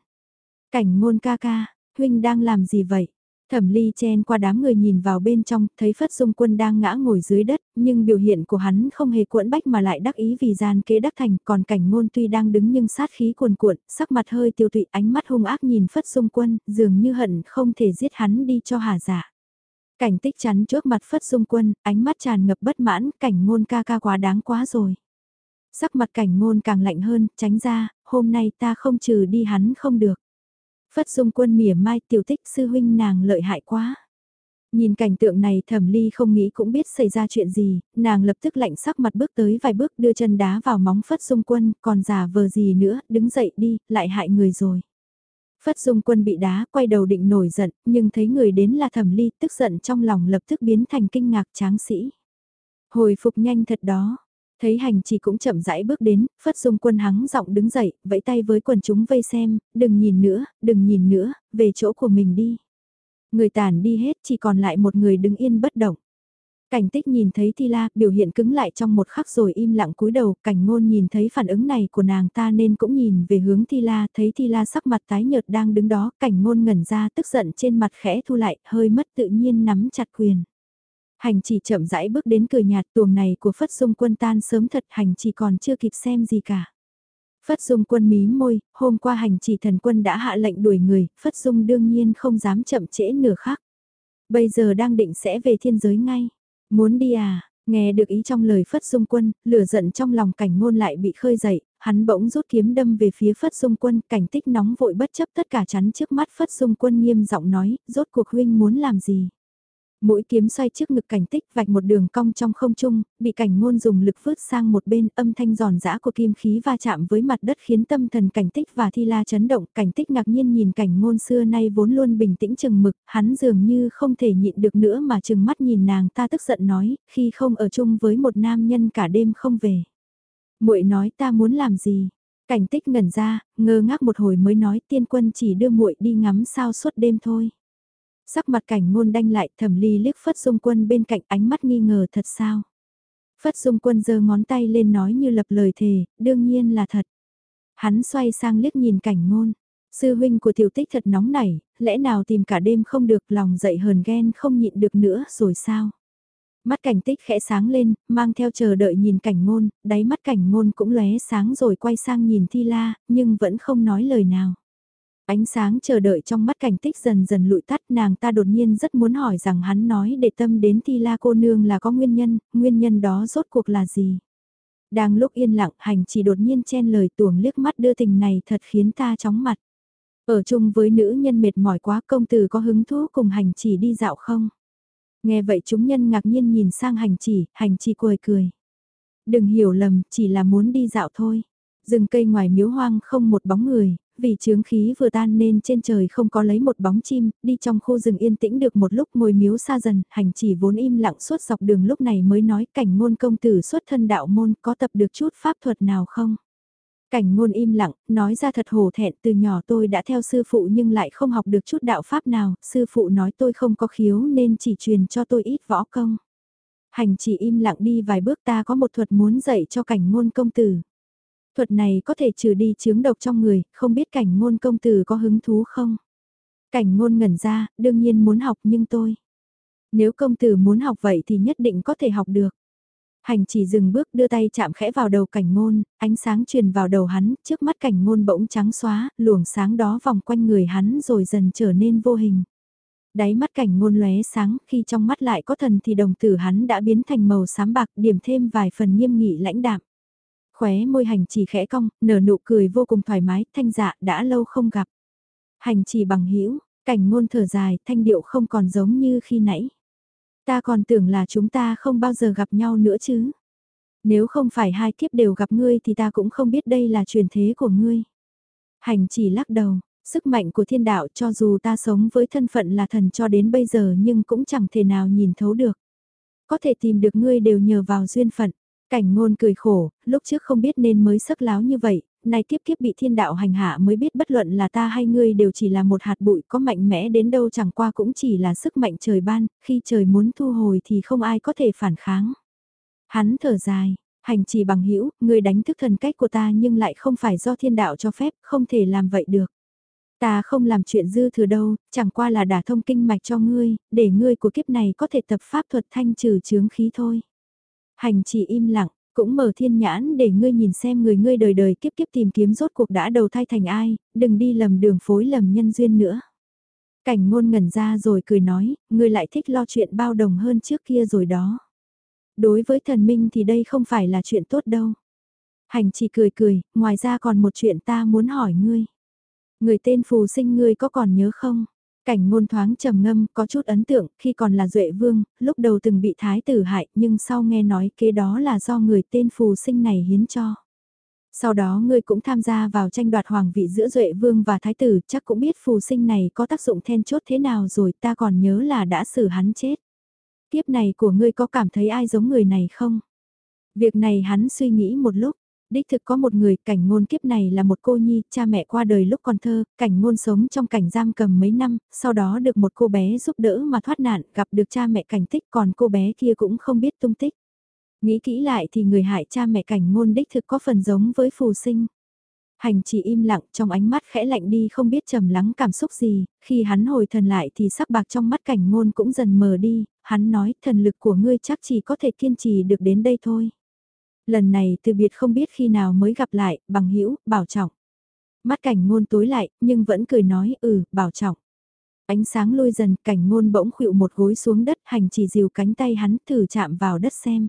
Cảnh ngôn ca ca, huynh đang làm gì vậy? Thẩm ly chen qua đám người nhìn vào bên trong, thấy Phất Dung Quân đang ngã ngồi dưới đất, nhưng biểu hiện của hắn không hề cuộn bách mà lại đắc ý vì gian kế đắc thành, còn cảnh ngôn tuy đang đứng nhưng sát khí cuồn cuộn, sắc mặt hơi tiêu tụy ánh mắt hung ác nhìn Phất Dung Quân, dường như hận không thể giết hắn đi cho hà giả. Cảnh tích chắn trước mặt Phất Dung Quân, ánh mắt tràn ngập bất mãn, cảnh ngôn ca ca quá đáng quá rồi. Sắc mặt cảnh ngôn càng lạnh hơn, tránh ra, hôm nay ta không trừ đi hắn không được. Phất dung quân mỉa mai tiểu tích sư huynh nàng lợi hại quá. Nhìn cảnh tượng này thẩm ly không nghĩ cũng biết xảy ra chuyện gì, nàng lập tức lạnh sắc mặt bước tới vài bước đưa chân đá vào móng phất dung quân, còn giả vờ gì nữa, đứng dậy đi, lại hại người rồi. Phất dung quân bị đá, quay đầu định nổi giận, nhưng thấy người đến là thẩm ly, tức giận trong lòng lập tức biến thành kinh ngạc tráng sĩ. Hồi phục nhanh thật đó, Thấy hành chỉ cũng chậm rãi bước đến, phất dung quân hắng giọng đứng dậy, vẫy tay với quần chúng vây xem, đừng nhìn nữa, đừng nhìn nữa, về chỗ của mình đi. Người tàn đi hết, chỉ còn lại một người đứng yên bất động. Cảnh tích nhìn thấy Thi La biểu hiện cứng lại trong một khắc rồi im lặng cúi đầu, cảnh ngôn nhìn thấy phản ứng này của nàng ta nên cũng nhìn về hướng Thi La, thấy Thi La sắc mặt tái nhợt đang đứng đó, cảnh ngôn ngẩn ra tức giận trên mặt khẽ thu lại, hơi mất tự nhiên nắm chặt quyền. Hành chỉ chậm rãi bước đến cửa nhạt tuồng này của Phất Dung quân tan sớm thật hành chỉ còn chưa kịp xem gì cả. Phất Dung quân mí môi, hôm qua hành chỉ thần quân đã hạ lệnh đuổi người, Phất Dung đương nhiên không dám chậm trễ nửa khắc. Bây giờ đang định sẽ về thiên giới ngay. Muốn đi à, nghe được ý trong lời Phất Dung quân, lửa giận trong lòng cảnh ngôn lại bị khơi dậy, hắn bỗng rút kiếm đâm về phía Phất Dung quân, cảnh tích nóng vội bất chấp tất cả chắn trước mắt Phất Dung quân nghiêm giọng nói, rốt cuộc huynh muốn làm gì. Mũi kiếm xoay trước ngực cảnh tích vạch một đường cong trong không trung, bị cảnh ngôn dùng lực vứt sang một bên âm thanh giòn giã của kim khí va chạm với mặt đất khiến tâm thần cảnh tích và thi la chấn động. Cảnh tích ngạc nhiên nhìn cảnh ngôn xưa nay vốn luôn bình tĩnh chừng mực, hắn dường như không thể nhịn được nữa mà chừng mắt nhìn nàng ta tức giận nói, khi không ở chung với một nam nhân cả đêm không về. muội nói ta muốn làm gì? Cảnh tích ngẩn ra, ngơ ngác một hồi mới nói tiên quân chỉ đưa muội đi ngắm sao suốt đêm thôi. Sắc mặt cảnh ngôn đanh lại thẩm ly liếc Phất Dung Quân bên cạnh ánh mắt nghi ngờ thật sao. Phất Dung Quân giơ ngón tay lên nói như lập lời thề, đương nhiên là thật. Hắn xoay sang liếc nhìn cảnh ngôn. Sư huynh của tiểu tích thật nóng nảy, lẽ nào tìm cả đêm không được lòng dậy hờn ghen không nhịn được nữa rồi sao? Mắt cảnh tích khẽ sáng lên, mang theo chờ đợi nhìn cảnh ngôn, đáy mắt cảnh ngôn cũng lóe sáng rồi quay sang nhìn thi la, nhưng vẫn không nói lời nào. Ánh sáng chờ đợi trong mắt cảnh tích dần dần lụi tắt nàng ta đột nhiên rất muốn hỏi rằng hắn nói để tâm đến thi la cô nương là có nguyên nhân, nguyên nhân đó rốt cuộc là gì. Đang lúc yên lặng hành chỉ đột nhiên chen lời tuồng liếc mắt đưa tình này thật khiến ta chóng mặt. Ở chung với nữ nhân mệt mỏi quá công tử có hứng thú cùng hành chỉ đi dạo không? Nghe vậy chúng nhân ngạc nhiên nhìn sang hành chỉ, hành chỉ cười cười. Đừng hiểu lầm, chỉ là muốn đi dạo thôi. Rừng cây ngoài miếu hoang không một bóng người, vì chướng khí vừa tan nên trên trời không có lấy một bóng chim, đi trong khu rừng yên tĩnh được một lúc ngồi miếu xa dần, hành chỉ vốn im lặng suốt dọc đường lúc này mới nói cảnh ngôn công tử xuất thân đạo môn có tập được chút pháp thuật nào không? Cảnh ngôn im lặng, nói ra thật hổ thẹn từ nhỏ tôi đã theo sư phụ nhưng lại không học được chút đạo pháp nào, sư phụ nói tôi không có khiếu nên chỉ truyền cho tôi ít võ công. Hành chỉ im lặng đi vài bước ta có một thuật muốn dạy cho cảnh ngôn công tử. Thuật này có thể trừ đi chướng độc trong người, không biết cảnh ngôn công tử có hứng thú không? Cảnh ngôn ngẩn ra, đương nhiên muốn học nhưng tôi. Nếu công tử muốn học vậy thì nhất định có thể học được. Hành chỉ dừng bước đưa tay chạm khẽ vào đầu cảnh ngôn, ánh sáng truyền vào đầu hắn, trước mắt cảnh ngôn bỗng trắng xóa, luồng sáng đó vòng quanh người hắn rồi dần trở nên vô hình. Đáy mắt cảnh ngôn lóe sáng, khi trong mắt lại có thần thì đồng tử hắn đã biến thành màu xám bạc, điểm thêm vài phần nghiêm nghị lãnh đạm. Khóe môi hành chỉ khẽ cong, nở nụ cười vô cùng thoải mái, thanh dạ đã lâu không gặp. Hành chỉ bằng hữu cảnh ngôn thở dài, thanh điệu không còn giống như khi nãy. Ta còn tưởng là chúng ta không bao giờ gặp nhau nữa chứ. Nếu không phải hai kiếp đều gặp ngươi thì ta cũng không biết đây là truyền thế của ngươi. Hành chỉ lắc đầu, sức mạnh của thiên đạo cho dù ta sống với thân phận là thần cho đến bây giờ nhưng cũng chẳng thể nào nhìn thấu được. Có thể tìm được ngươi đều nhờ vào duyên phận. Cảnh ngôn cười khổ, lúc trước không biết nên mới sắc láo như vậy, nay tiếp kiếp bị thiên đạo hành hạ mới biết bất luận là ta hay ngươi đều chỉ là một hạt bụi có mạnh mẽ đến đâu chẳng qua cũng chỉ là sức mạnh trời ban, khi trời muốn thu hồi thì không ai có thể phản kháng. Hắn thở dài, hành chỉ bằng hữu ngươi đánh thức thần cách của ta nhưng lại không phải do thiên đạo cho phép, không thể làm vậy được. Ta không làm chuyện dư thừa đâu, chẳng qua là đả thông kinh mạch cho ngươi, để ngươi của kiếp này có thể tập pháp thuật thanh trừ chướng khí thôi. Hành chỉ im lặng, cũng mở thiên nhãn để ngươi nhìn xem người ngươi đời đời kiếp kiếp tìm kiếm rốt cuộc đã đầu thai thành ai, đừng đi lầm đường phối lầm nhân duyên nữa. Cảnh ngôn ngẩn ra rồi cười nói, ngươi lại thích lo chuyện bao đồng hơn trước kia rồi đó. Đối với thần minh thì đây không phải là chuyện tốt đâu. Hành chỉ cười cười, ngoài ra còn một chuyện ta muốn hỏi ngươi. Người tên phù sinh ngươi có còn nhớ không? Cảnh ngôn thoáng trầm ngâm, có chút ấn tượng, khi còn là Duệ Vương, lúc đầu từng bị thái tử hại, nhưng sau nghe nói kế đó là do người tên phù sinh này hiến cho. Sau đó ngươi cũng tham gia vào tranh đoạt hoàng vị giữa Duệ Vương và Thái tử, chắc cũng biết phù sinh này có tác dụng then chốt thế nào rồi, ta còn nhớ là đã xử hắn chết. Kiếp này của ngươi có cảm thấy ai giống người này không? Việc này hắn suy nghĩ một lúc, Đích thực có một người, cảnh ngôn kiếp này là một cô nhi, cha mẹ qua đời lúc còn thơ, cảnh ngôn sống trong cảnh giam cầm mấy năm, sau đó được một cô bé giúp đỡ mà thoát nạn, gặp được cha mẹ cảnh tích còn cô bé kia cũng không biết tung tích. Nghĩ kỹ lại thì người hại cha mẹ cảnh ngôn đích thực có phần giống với phù sinh. Hành chỉ im lặng trong ánh mắt khẽ lạnh đi không biết trầm lắng cảm xúc gì, khi hắn hồi thần lại thì sắc bạc trong mắt cảnh ngôn cũng dần mờ đi, hắn nói thần lực của ngươi chắc chỉ có thể kiên trì được đến đây thôi. Lần này từ biệt không biết khi nào mới gặp lại, bằng hữu bảo trọng. Mắt cảnh ngôn tối lại, nhưng vẫn cười nói ừ, bảo trọng. Ánh sáng lôi dần, cảnh ngôn bỗng khuỵu một gối xuống đất, hành chỉ dìu cánh tay hắn thử chạm vào đất xem.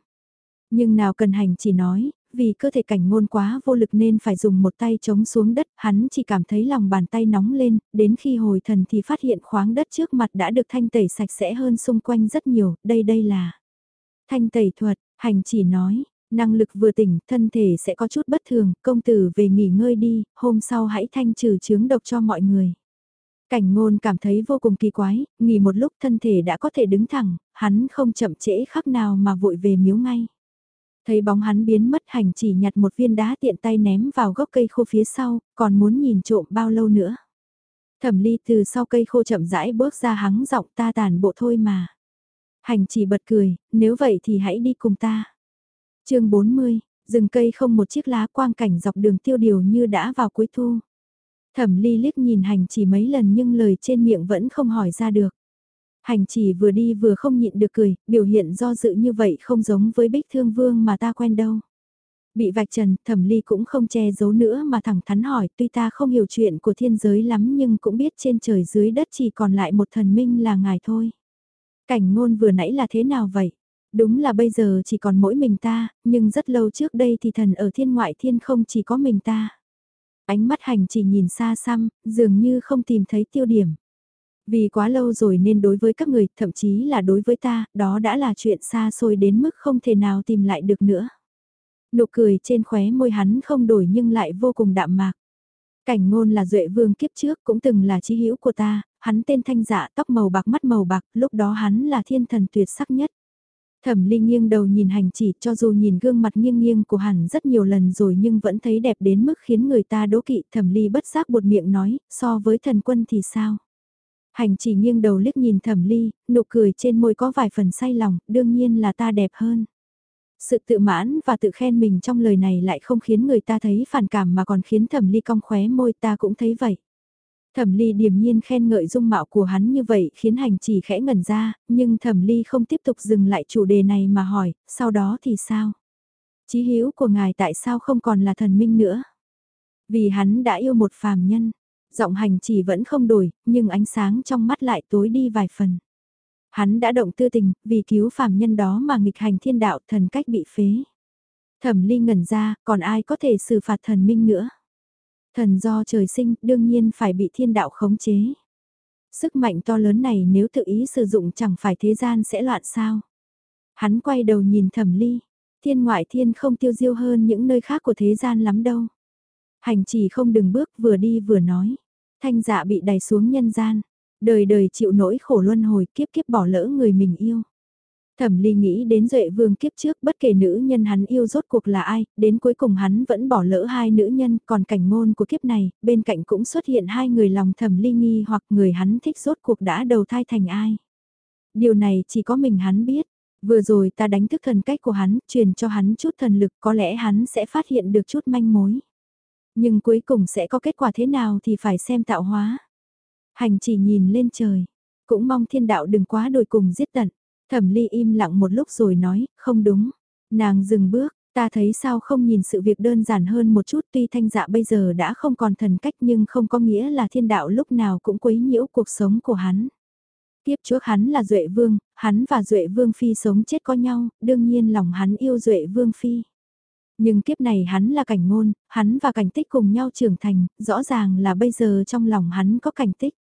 Nhưng nào cần hành chỉ nói, vì cơ thể cảnh ngôn quá vô lực nên phải dùng một tay chống xuống đất, hắn chỉ cảm thấy lòng bàn tay nóng lên, đến khi hồi thần thì phát hiện khoáng đất trước mặt đã được thanh tẩy sạch sẽ hơn xung quanh rất nhiều, đây đây là thanh tẩy thuật, hành chỉ nói, Năng lực vừa tỉnh, thân thể sẽ có chút bất thường, công tử về nghỉ ngơi đi, hôm sau hãy thanh trừ chướng độc cho mọi người. Cảnh ngôn cảm thấy vô cùng kỳ quái, nghỉ một lúc thân thể đã có thể đứng thẳng, hắn không chậm trễ khắc nào mà vội về miếu ngay. Thấy bóng hắn biến mất hành chỉ nhặt một viên đá tiện tay ném vào gốc cây khô phía sau, còn muốn nhìn trộm bao lâu nữa. Thẩm ly từ sau cây khô chậm rãi bước ra hắng giọng ta tàn bộ thôi mà. Hành chỉ bật cười, nếu vậy thì hãy đi cùng ta chương 40, rừng cây không một chiếc lá quang cảnh dọc đường tiêu điều như đã vào cuối thu. Thẩm ly liếc nhìn hành chỉ mấy lần nhưng lời trên miệng vẫn không hỏi ra được. Hành chỉ vừa đi vừa không nhịn được cười, biểu hiện do dự như vậy không giống với bích thương vương mà ta quen đâu. Bị vạch trần, thẩm ly cũng không che giấu nữa mà thẳng thắn hỏi tuy ta không hiểu chuyện của thiên giới lắm nhưng cũng biết trên trời dưới đất chỉ còn lại một thần minh là ngài thôi. Cảnh ngôn vừa nãy là thế nào vậy? Đúng là bây giờ chỉ còn mỗi mình ta, nhưng rất lâu trước đây thì thần ở thiên ngoại thiên không chỉ có mình ta. Ánh mắt hành chỉ nhìn xa xăm, dường như không tìm thấy tiêu điểm. Vì quá lâu rồi nên đối với các người, thậm chí là đối với ta, đó đã là chuyện xa xôi đến mức không thể nào tìm lại được nữa. Nụ cười trên khóe môi hắn không đổi nhưng lại vô cùng đạm mạc. Cảnh ngôn là duệ vương kiếp trước cũng từng là chí hữu của ta, hắn tên thanh dạ tóc màu bạc mắt màu bạc, lúc đó hắn là thiên thần tuyệt sắc nhất. Thẩm Ly nghiêng đầu nhìn hành chỉ cho dù nhìn gương mặt nghiêng nghiêng của hắn rất nhiều lần rồi nhưng vẫn thấy đẹp đến mức khiến người ta đố kỵ thẩm ly bất giác buột miệng nói, so với thần quân thì sao? Hành chỉ nghiêng đầu liếc nhìn thẩm ly, nụ cười trên môi có vài phần say lòng, đương nhiên là ta đẹp hơn. Sự tự mãn và tự khen mình trong lời này lại không khiến người ta thấy phản cảm mà còn khiến thẩm ly cong khóe môi ta cũng thấy vậy. Thẩm Ly điềm nhiên khen ngợi dung mạo của hắn như vậy khiến hành chỉ khẽ ngẩn ra, nhưng Thẩm Ly không tiếp tục dừng lại chủ đề này mà hỏi, sau đó thì sao? Chí hiếu của ngài tại sao không còn là thần minh nữa? Vì hắn đã yêu một phàm nhân. Giọng hành chỉ vẫn không đổi, nhưng ánh sáng trong mắt lại tối đi vài phần. Hắn đã động tư tình, vì cứu phàm nhân đó mà nghịch hành thiên đạo thần cách bị phế. Thẩm ly ngẩn ra, còn ai có thể xử phạt thần minh nữa. Thần do trời sinh, đương nhiên phải bị thiên đạo khống chế. Sức mạnh to lớn này nếu tự ý sử dụng chẳng phải thế gian sẽ loạn sao. Hắn quay đầu nhìn thẩm ly, thiên ngoại thiên không tiêu diêu hơn những nơi khác của thế gian lắm đâu. Hành chỉ không đừng bước vừa đi vừa nói. Thanh dạ bị đày xuống nhân gian. Đời đời chịu nỗi khổ luân hồi kiếp kiếp bỏ lỡ người mình yêu. Thẩm ly nghĩ đến Duệ Vương kiếp trước bất kể nữ nhân hắn yêu rốt cuộc là ai, đến cuối cùng hắn vẫn bỏ lỡ hai nữ nhân, còn cảnh ngôn của kiếp này, bên cạnh cũng xuất hiện hai người lòng thẩm ly nghi hoặc người hắn thích rốt cuộc đã đầu thai thành ai. Điều này chỉ có mình hắn biết, vừa rồi ta đánh thức thần cách của hắn, truyền cho hắn chút thần lực có lẽ hắn sẽ phát hiện được chút manh mối. Nhưng cuối cùng sẽ có kết quả thế nào thì phải xem tạo hóa. Hành chỉ nhìn lên trời, cũng mong thiên đạo đừng quá đồi cùng giết tận. Thẩm ly im lặng một lúc rồi nói, không đúng. Nàng dừng bước, ta thấy sao không nhìn sự việc đơn giản hơn một chút tuy thanh dạ bây giờ đã không còn thần cách nhưng không có nghĩa là thiên đạo lúc nào cũng quấy nhiễu cuộc sống của hắn. Tiếp trước hắn là Duệ Vương, hắn và Duệ Vương Phi sống chết có nhau, đương nhiên lòng hắn yêu Duệ Vương Phi. Nhưng kiếp này hắn là cảnh ngôn, hắn và cảnh tích cùng nhau trưởng thành, rõ ràng là bây giờ trong lòng hắn có cảnh tích.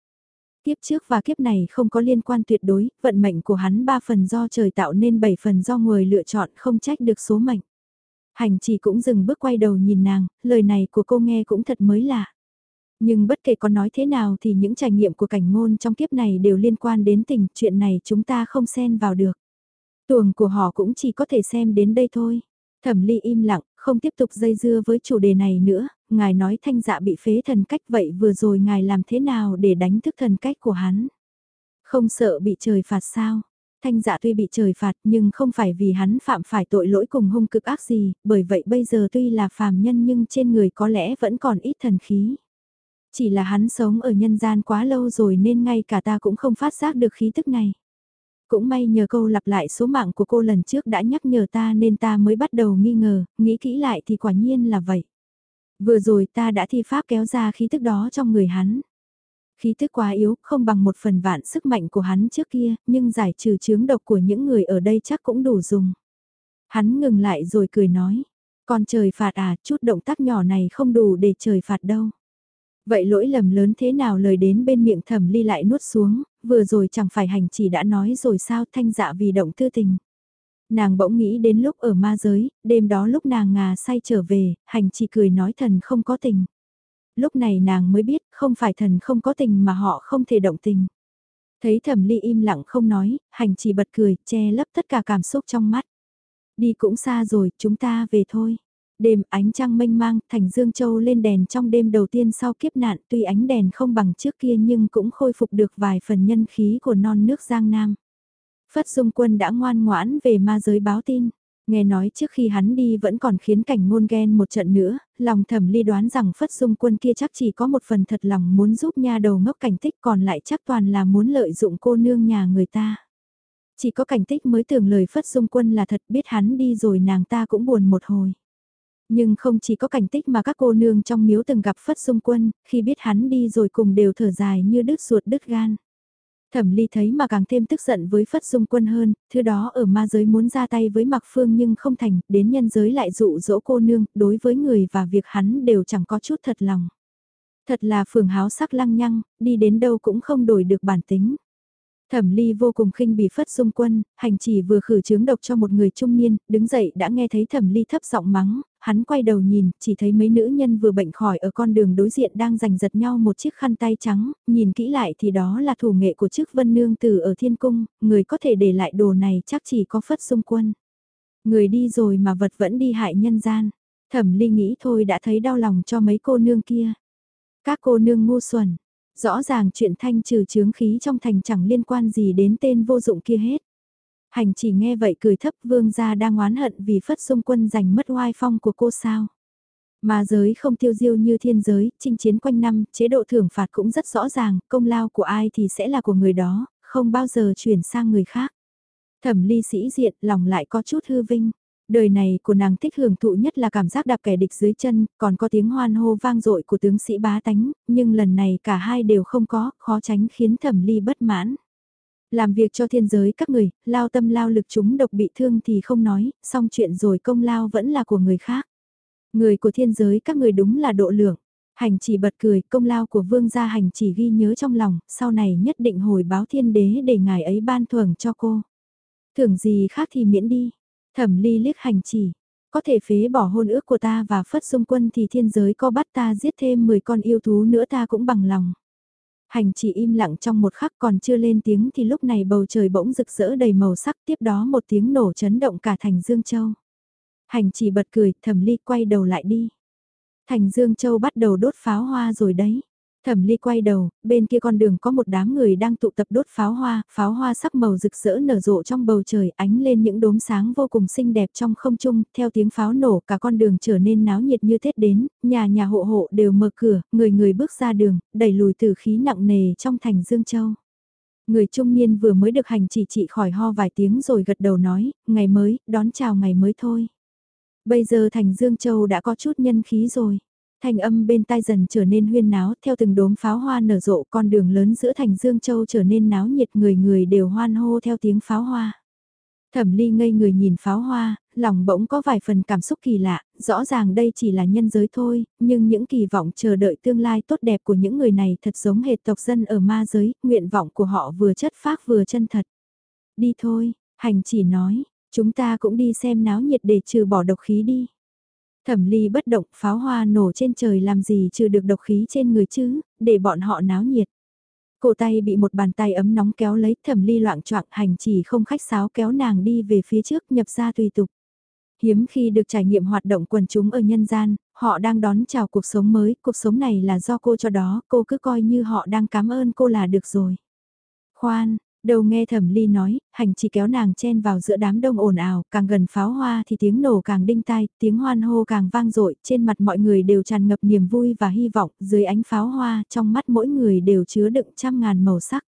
Kiếp trước và kiếp này không có liên quan tuyệt đối, vận mệnh của hắn ba phần do trời tạo nên bảy phần do người lựa chọn không trách được số mệnh. Hành chỉ cũng dừng bước quay đầu nhìn nàng, lời này của cô nghe cũng thật mới lạ. Nhưng bất kể có nói thế nào thì những trải nghiệm của cảnh ngôn trong kiếp này đều liên quan đến tình, chuyện này chúng ta không xen vào được. Tuồng của họ cũng chỉ có thể xem đến đây thôi. Thẩm ly im lặng, không tiếp tục dây dưa với chủ đề này nữa, ngài nói thanh dạ bị phế thần cách vậy vừa rồi ngài làm thế nào để đánh thức thần cách của hắn? Không sợ bị trời phạt sao? Thanh dạ tuy bị trời phạt nhưng không phải vì hắn phạm phải tội lỗi cùng hung cực ác gì, bởi vậy bây giờ tuy là phàm nhân nhưng trên người có lẽ vẫn còn ít thần khí. Chỉ là hắn sống ở nhân gian quá lâu rồi nên ngay cả ta cũng không phát giác được khí tức này. Cũng may nhờ câu lặp lại số mạng của cô lần trước đã nhắc nhở ta nên ta mới bắt đầu nghi ngờ, nghĩ kỹ lại thì quả nhiên là vậy. Vừa rồi ta đã thi pháp kéo ra khí tức đó trong người hắn. Khí tức quá yếu, không bằng một phần vạn sức mạnh của hắn trước kia, nhưng giải trừ chướng độc của những người ở đây chắc cũng đủ dùng. Hắn ngừng lại rồi cười nói, còn trời phạt à, chút động tác nhỏ này không đủ để trời phạt đâu. Vậy lỗi lầm lớn thế nào lời đến bên miệng thẩm ly lại nuốt xuống, vừa rồi chẳng phải hành chỉ đã nói rồi sao thanh dạ vì động tư tình. Nàng bỗng nghĩ đến lúc ở ma giới, đêm đó lúc nàng ngà say trở về, hành chỉ cười nói thần không có tình. Lúc này nàng mới biết không phải thần không có tình mà họ không thể động tình. Thấy thẩm ly im lặng không nói, hành chỉ bật cười, che lấp tất cả cảm xúc trong mắt. Đi cũng xa rồi, chúng ta về thôi. Đêm ánh trăng mênh mang, thành Dương Châu lên đèn trong đêm đầu tiên sau kiếp nạn tuy ánh đèn không bằng trước kia nhưng cũng khôi phục được vài phần nhân khí của non nước Giang Nam. Phất Dung Quân đã ngoan ngoãn về ma giới báo tin. Nghe nói trước khi hắn đi vẫn còn khiến cảnh ngôn ghen một trận nữa, lòng thẩm ly đoán rằng Phất Dung Quân kia chắc chỉ có một phần thật lòng muốn giúp nha đầu ngốc cảnh tích còn lại chắc toàn là muốn lợi dụng cô nương nhà người ta. Chỉ có cảnh tích mới tưởng lời Phất Dung Quân là thật biết hắn đi rồi nàng ta cũng buồn một hồi. Nhưng không chỉ có cảnh tích mà các cô nương trong miếu từng gặp Phất Dung Quân, khi biết hắn đi rồi cùng đều thở dài như đứt ruột đứt gan. Thẩm ly thấy mà càng thêm tức giận với Phất Dung Quân hơn, thứ đó ở ma giới muốn ra tay với Mạc Phương nhưng không thành, đến nhân giới lại dụ dỗ cô nương, đối với người và việc hắn đều chẳng có chút thật lòng. Thật là phường háo sắc lăng nhăng, đi đến đâu cũng không đổi được bản tính. Thẩm Ly vô cùng khinh bỉ phất dung quân, hành chỉ vừa khử chướng độc cho một người trung niên, đứng dậy đã nghe thấy Thẩm Ly thấp giọng mắng, hắn quay đầu nhìn, chỉ thấy mấy nữ nhân vừa bệnh khỏi ở con đường đối diện đang giành giật nhau một chiếc khăn tay trắng, nhìn kỹ lại thì đó là thủ nghệ của chức vân nương tử ở thiên cung, người có thể để lại đồ này chắc chỉ có phất dung quân. Người đi rồi mà vật vẫn đi hại nhân gian. Thẩm Ly nghĩ thôi đã thấy đau lòng cho mấy cô nương kia. Các cô nương ngu xuẩn, Rõ ràng chuyện thanh trừ chướng khí trong thành chẳng liên quan gì đến tên vô dụng kia hết. Hành chỉ nghe vậy cười thấp vương gia đang oán hận vì phất xung quân giành mất oai phong của cô sao. Mà giới không tiêu diêu như thiên giới, chinh chiến quanh năm, chế độ thưởng phạt cũng rất rõ ràng, công lao của ai thì sẽ là của người đó, không bao giờ chuyển sang người khác. Thẩm ly sĩ diện, lòng lại có chút hư vinh. Đời này của nàng thích hưởng thụ nhất là cảm giác đạp kẻ địch dưới chân, còn có tiếng hoan hô vang dội của tướng sĩ bá tánh, nhưng lần này cả hai đều không có, khó tránh khiến thẩm ly bất mãn. Làm việc cho thiên giới các người, lao tâm lao lực chúng độc bị thương thì không nói, xong chuyện rồi công lao vẫn là của người khác. Người của thiên giới các người đúng là độ lượng. Hành chỉ bật cười, công lao của vương gia hành chỉ ghi nhớ trong lòng, sau này nhất định hồi báo thiên đế để ngài ấy ban thưởng cho cô. Thưởng gì khác thì miễn đi. Thẩm ly liếc hành chỉ. Có thể phế bỏ hôn ước của ta và phất dung quân thì thiên giới có bắt ta giết thêm 10 con yêu thú nữa ta cũng bằng lòng. Hành chỉ im lặng trong một khắc còn chưa lên tiếng thì lúc này bầu trời bỗng rực rỡ đầy màu sắc tiếp đó một tiếng nổ chấn động cả thành Dương Châu. Hành chỉ bật cười, thẩm ly quay đầu lại đi. Thành Dương Châu bắt đầu đốt pháo hoa rồi đấy. Thẩm Ly quay đầu, bên kia con đường có một đám người đang tụ tập đốt pháo hoa, pháo hoa sắc màu rực rỡ nở rộ trong bầu trời, ánh lên những đốm sáng vô cùng xinh đẹp trong không trung, theo tiếng pháo nổ cả con đường trở nên náo nhiệt như Tết đến, nhà nhà hộ hộ đều mở cửa, người người bước ra đường, đẩy lùi từ khí nặng nề trong thành Dương Châu. Người trung niên vừa mới được hành chỉ trị khỏi ho vài tiếng rồi gật đầu nói, ngày mới, đón chào ngày mới thôi. Bây giờ thành Dương Châu đã có chút nhân khí rồi. Thanh âm bên tai dần trở nên huyên náo, theo từng đốm pháo hoa nở rộ con đường lớn giữa thành Dương Châu trở nên náo nhiệt người người đều hoan hô theo tiếng pháo hoa. Thẩm ly ngây người nhìn pháo hoa, lòng bỗng có vài phần cảm xúc kỳ lạ, rõ ràng đây chỉ là nhân giới thôi, nhưng những kỳ vọng chờ đợi tương lai tốt đẹp của những người này thật giống hệt tộc dân ở ma giới, nguyện vọng của họ vừa chất phác vừa chân thật. Đi thôi, hành chỉ nói, chúng ta cũng đi xem náo nhiệt để trừ bỏ độc khí đi. Thẩm ly bất động pháo hoa nổ trên trời làm gì trừ được độc khí trên người chứ, để bọn họ náo nhiệt. Cổ tay bị một bàn tay ấm nóng kéo lấy thẩm ly loạn choạng hành chỉ không khách sáo kéo nàng đi về phía trước nhập ra tùy tục. Hiếm khi được trải nghiệm hoạt động quần chúng ở nhân gian, họ đang đón chào cuộc sống mới, cuộc sống này là do cô cho đó, cô cứ coi như họ đang cảm ơn cô là được rồi. Khoan, Đầu nghe thẩm ly nói, hành chỉ kéo nàng chen vào giữa đám đông ồn ào, càng gần pháo hoa thì tiếng nổ càng đinh tai, tiếng hoan hô càng vang dội trên mặt mọi người đều tràn ngập niềm vui và hy vọng, dưới ánh pháo hoa, trong mắt mỗi người đều chứa đựng trăm ngàn màu sắc.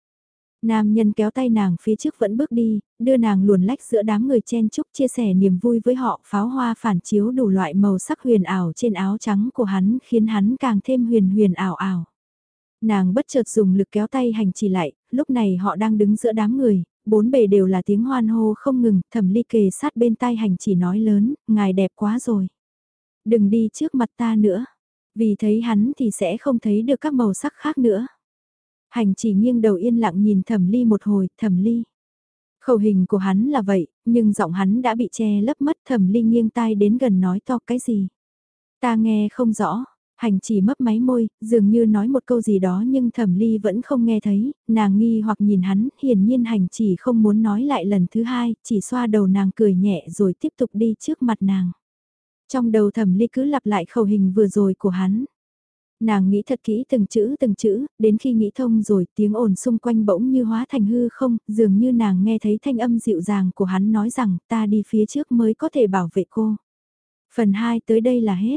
Nam nhân kéo tay nàng phía trước vẫn bước đi, đưa nàng luồn lách giữa đám người chen chúc chia sẻ niềm vui với họ. Pháo hoa phản chiếu đủ loại màu sắc huyền ảo trên áo trắng của hắn khiến hắn càng thêm huyền huyền ảo ảo. Nàng bất chợt dùng lực kéo tay hành chỉ lại, lúc này họ đang đứng giữa đám người, bốn bề đều là tiếng hoan hô không ngừng, thẩm ly kề sát bên tai hành chỉ nói lớn, ngài đẹp quá rồi. Đừng đi trước mặt ta nữa, vì thấy hắn thì sẽ không thấy được các màu sắc khác nữa. Hành chỉ nghiêng đầu yên lặng nhìn thẩm ly một hồi, thẩm ly. Khẩu hình của hắn là vậy, nhưng giọng hắn đã bị che lấp mất thẩm ly nghiêng tai đến gần nói to cái gì. Ta nghe không rõ, Hành chỉ mấp máy môi, dường như nói một câu gì đó nhưng thẩm ly vẫn không nghe thấy, nàng nghi hoặc nhìn hắn, hiển nhiên hành chỉ không muốn nói lại lần thứ hai, chỉ xoa đầu nàng cười nhẹ rồi tiếp tục đi trước mặt nàng. Trong đầu thẩm ly cứ lặp lại khẩu hình vừa rồi của hắn. Nàng nghĩ thật kỹ từng chữ từng chữ, đến khi nghĩ thông rồi tiếng ồn xung quanh bỗng như hóa thành hư không, dường như nàng nghe thấy thanh âm dịu dàng của hắn nói rằng ta đi phía trước mới có thể bảo vệ cô. Phần 2 tới đây là hết.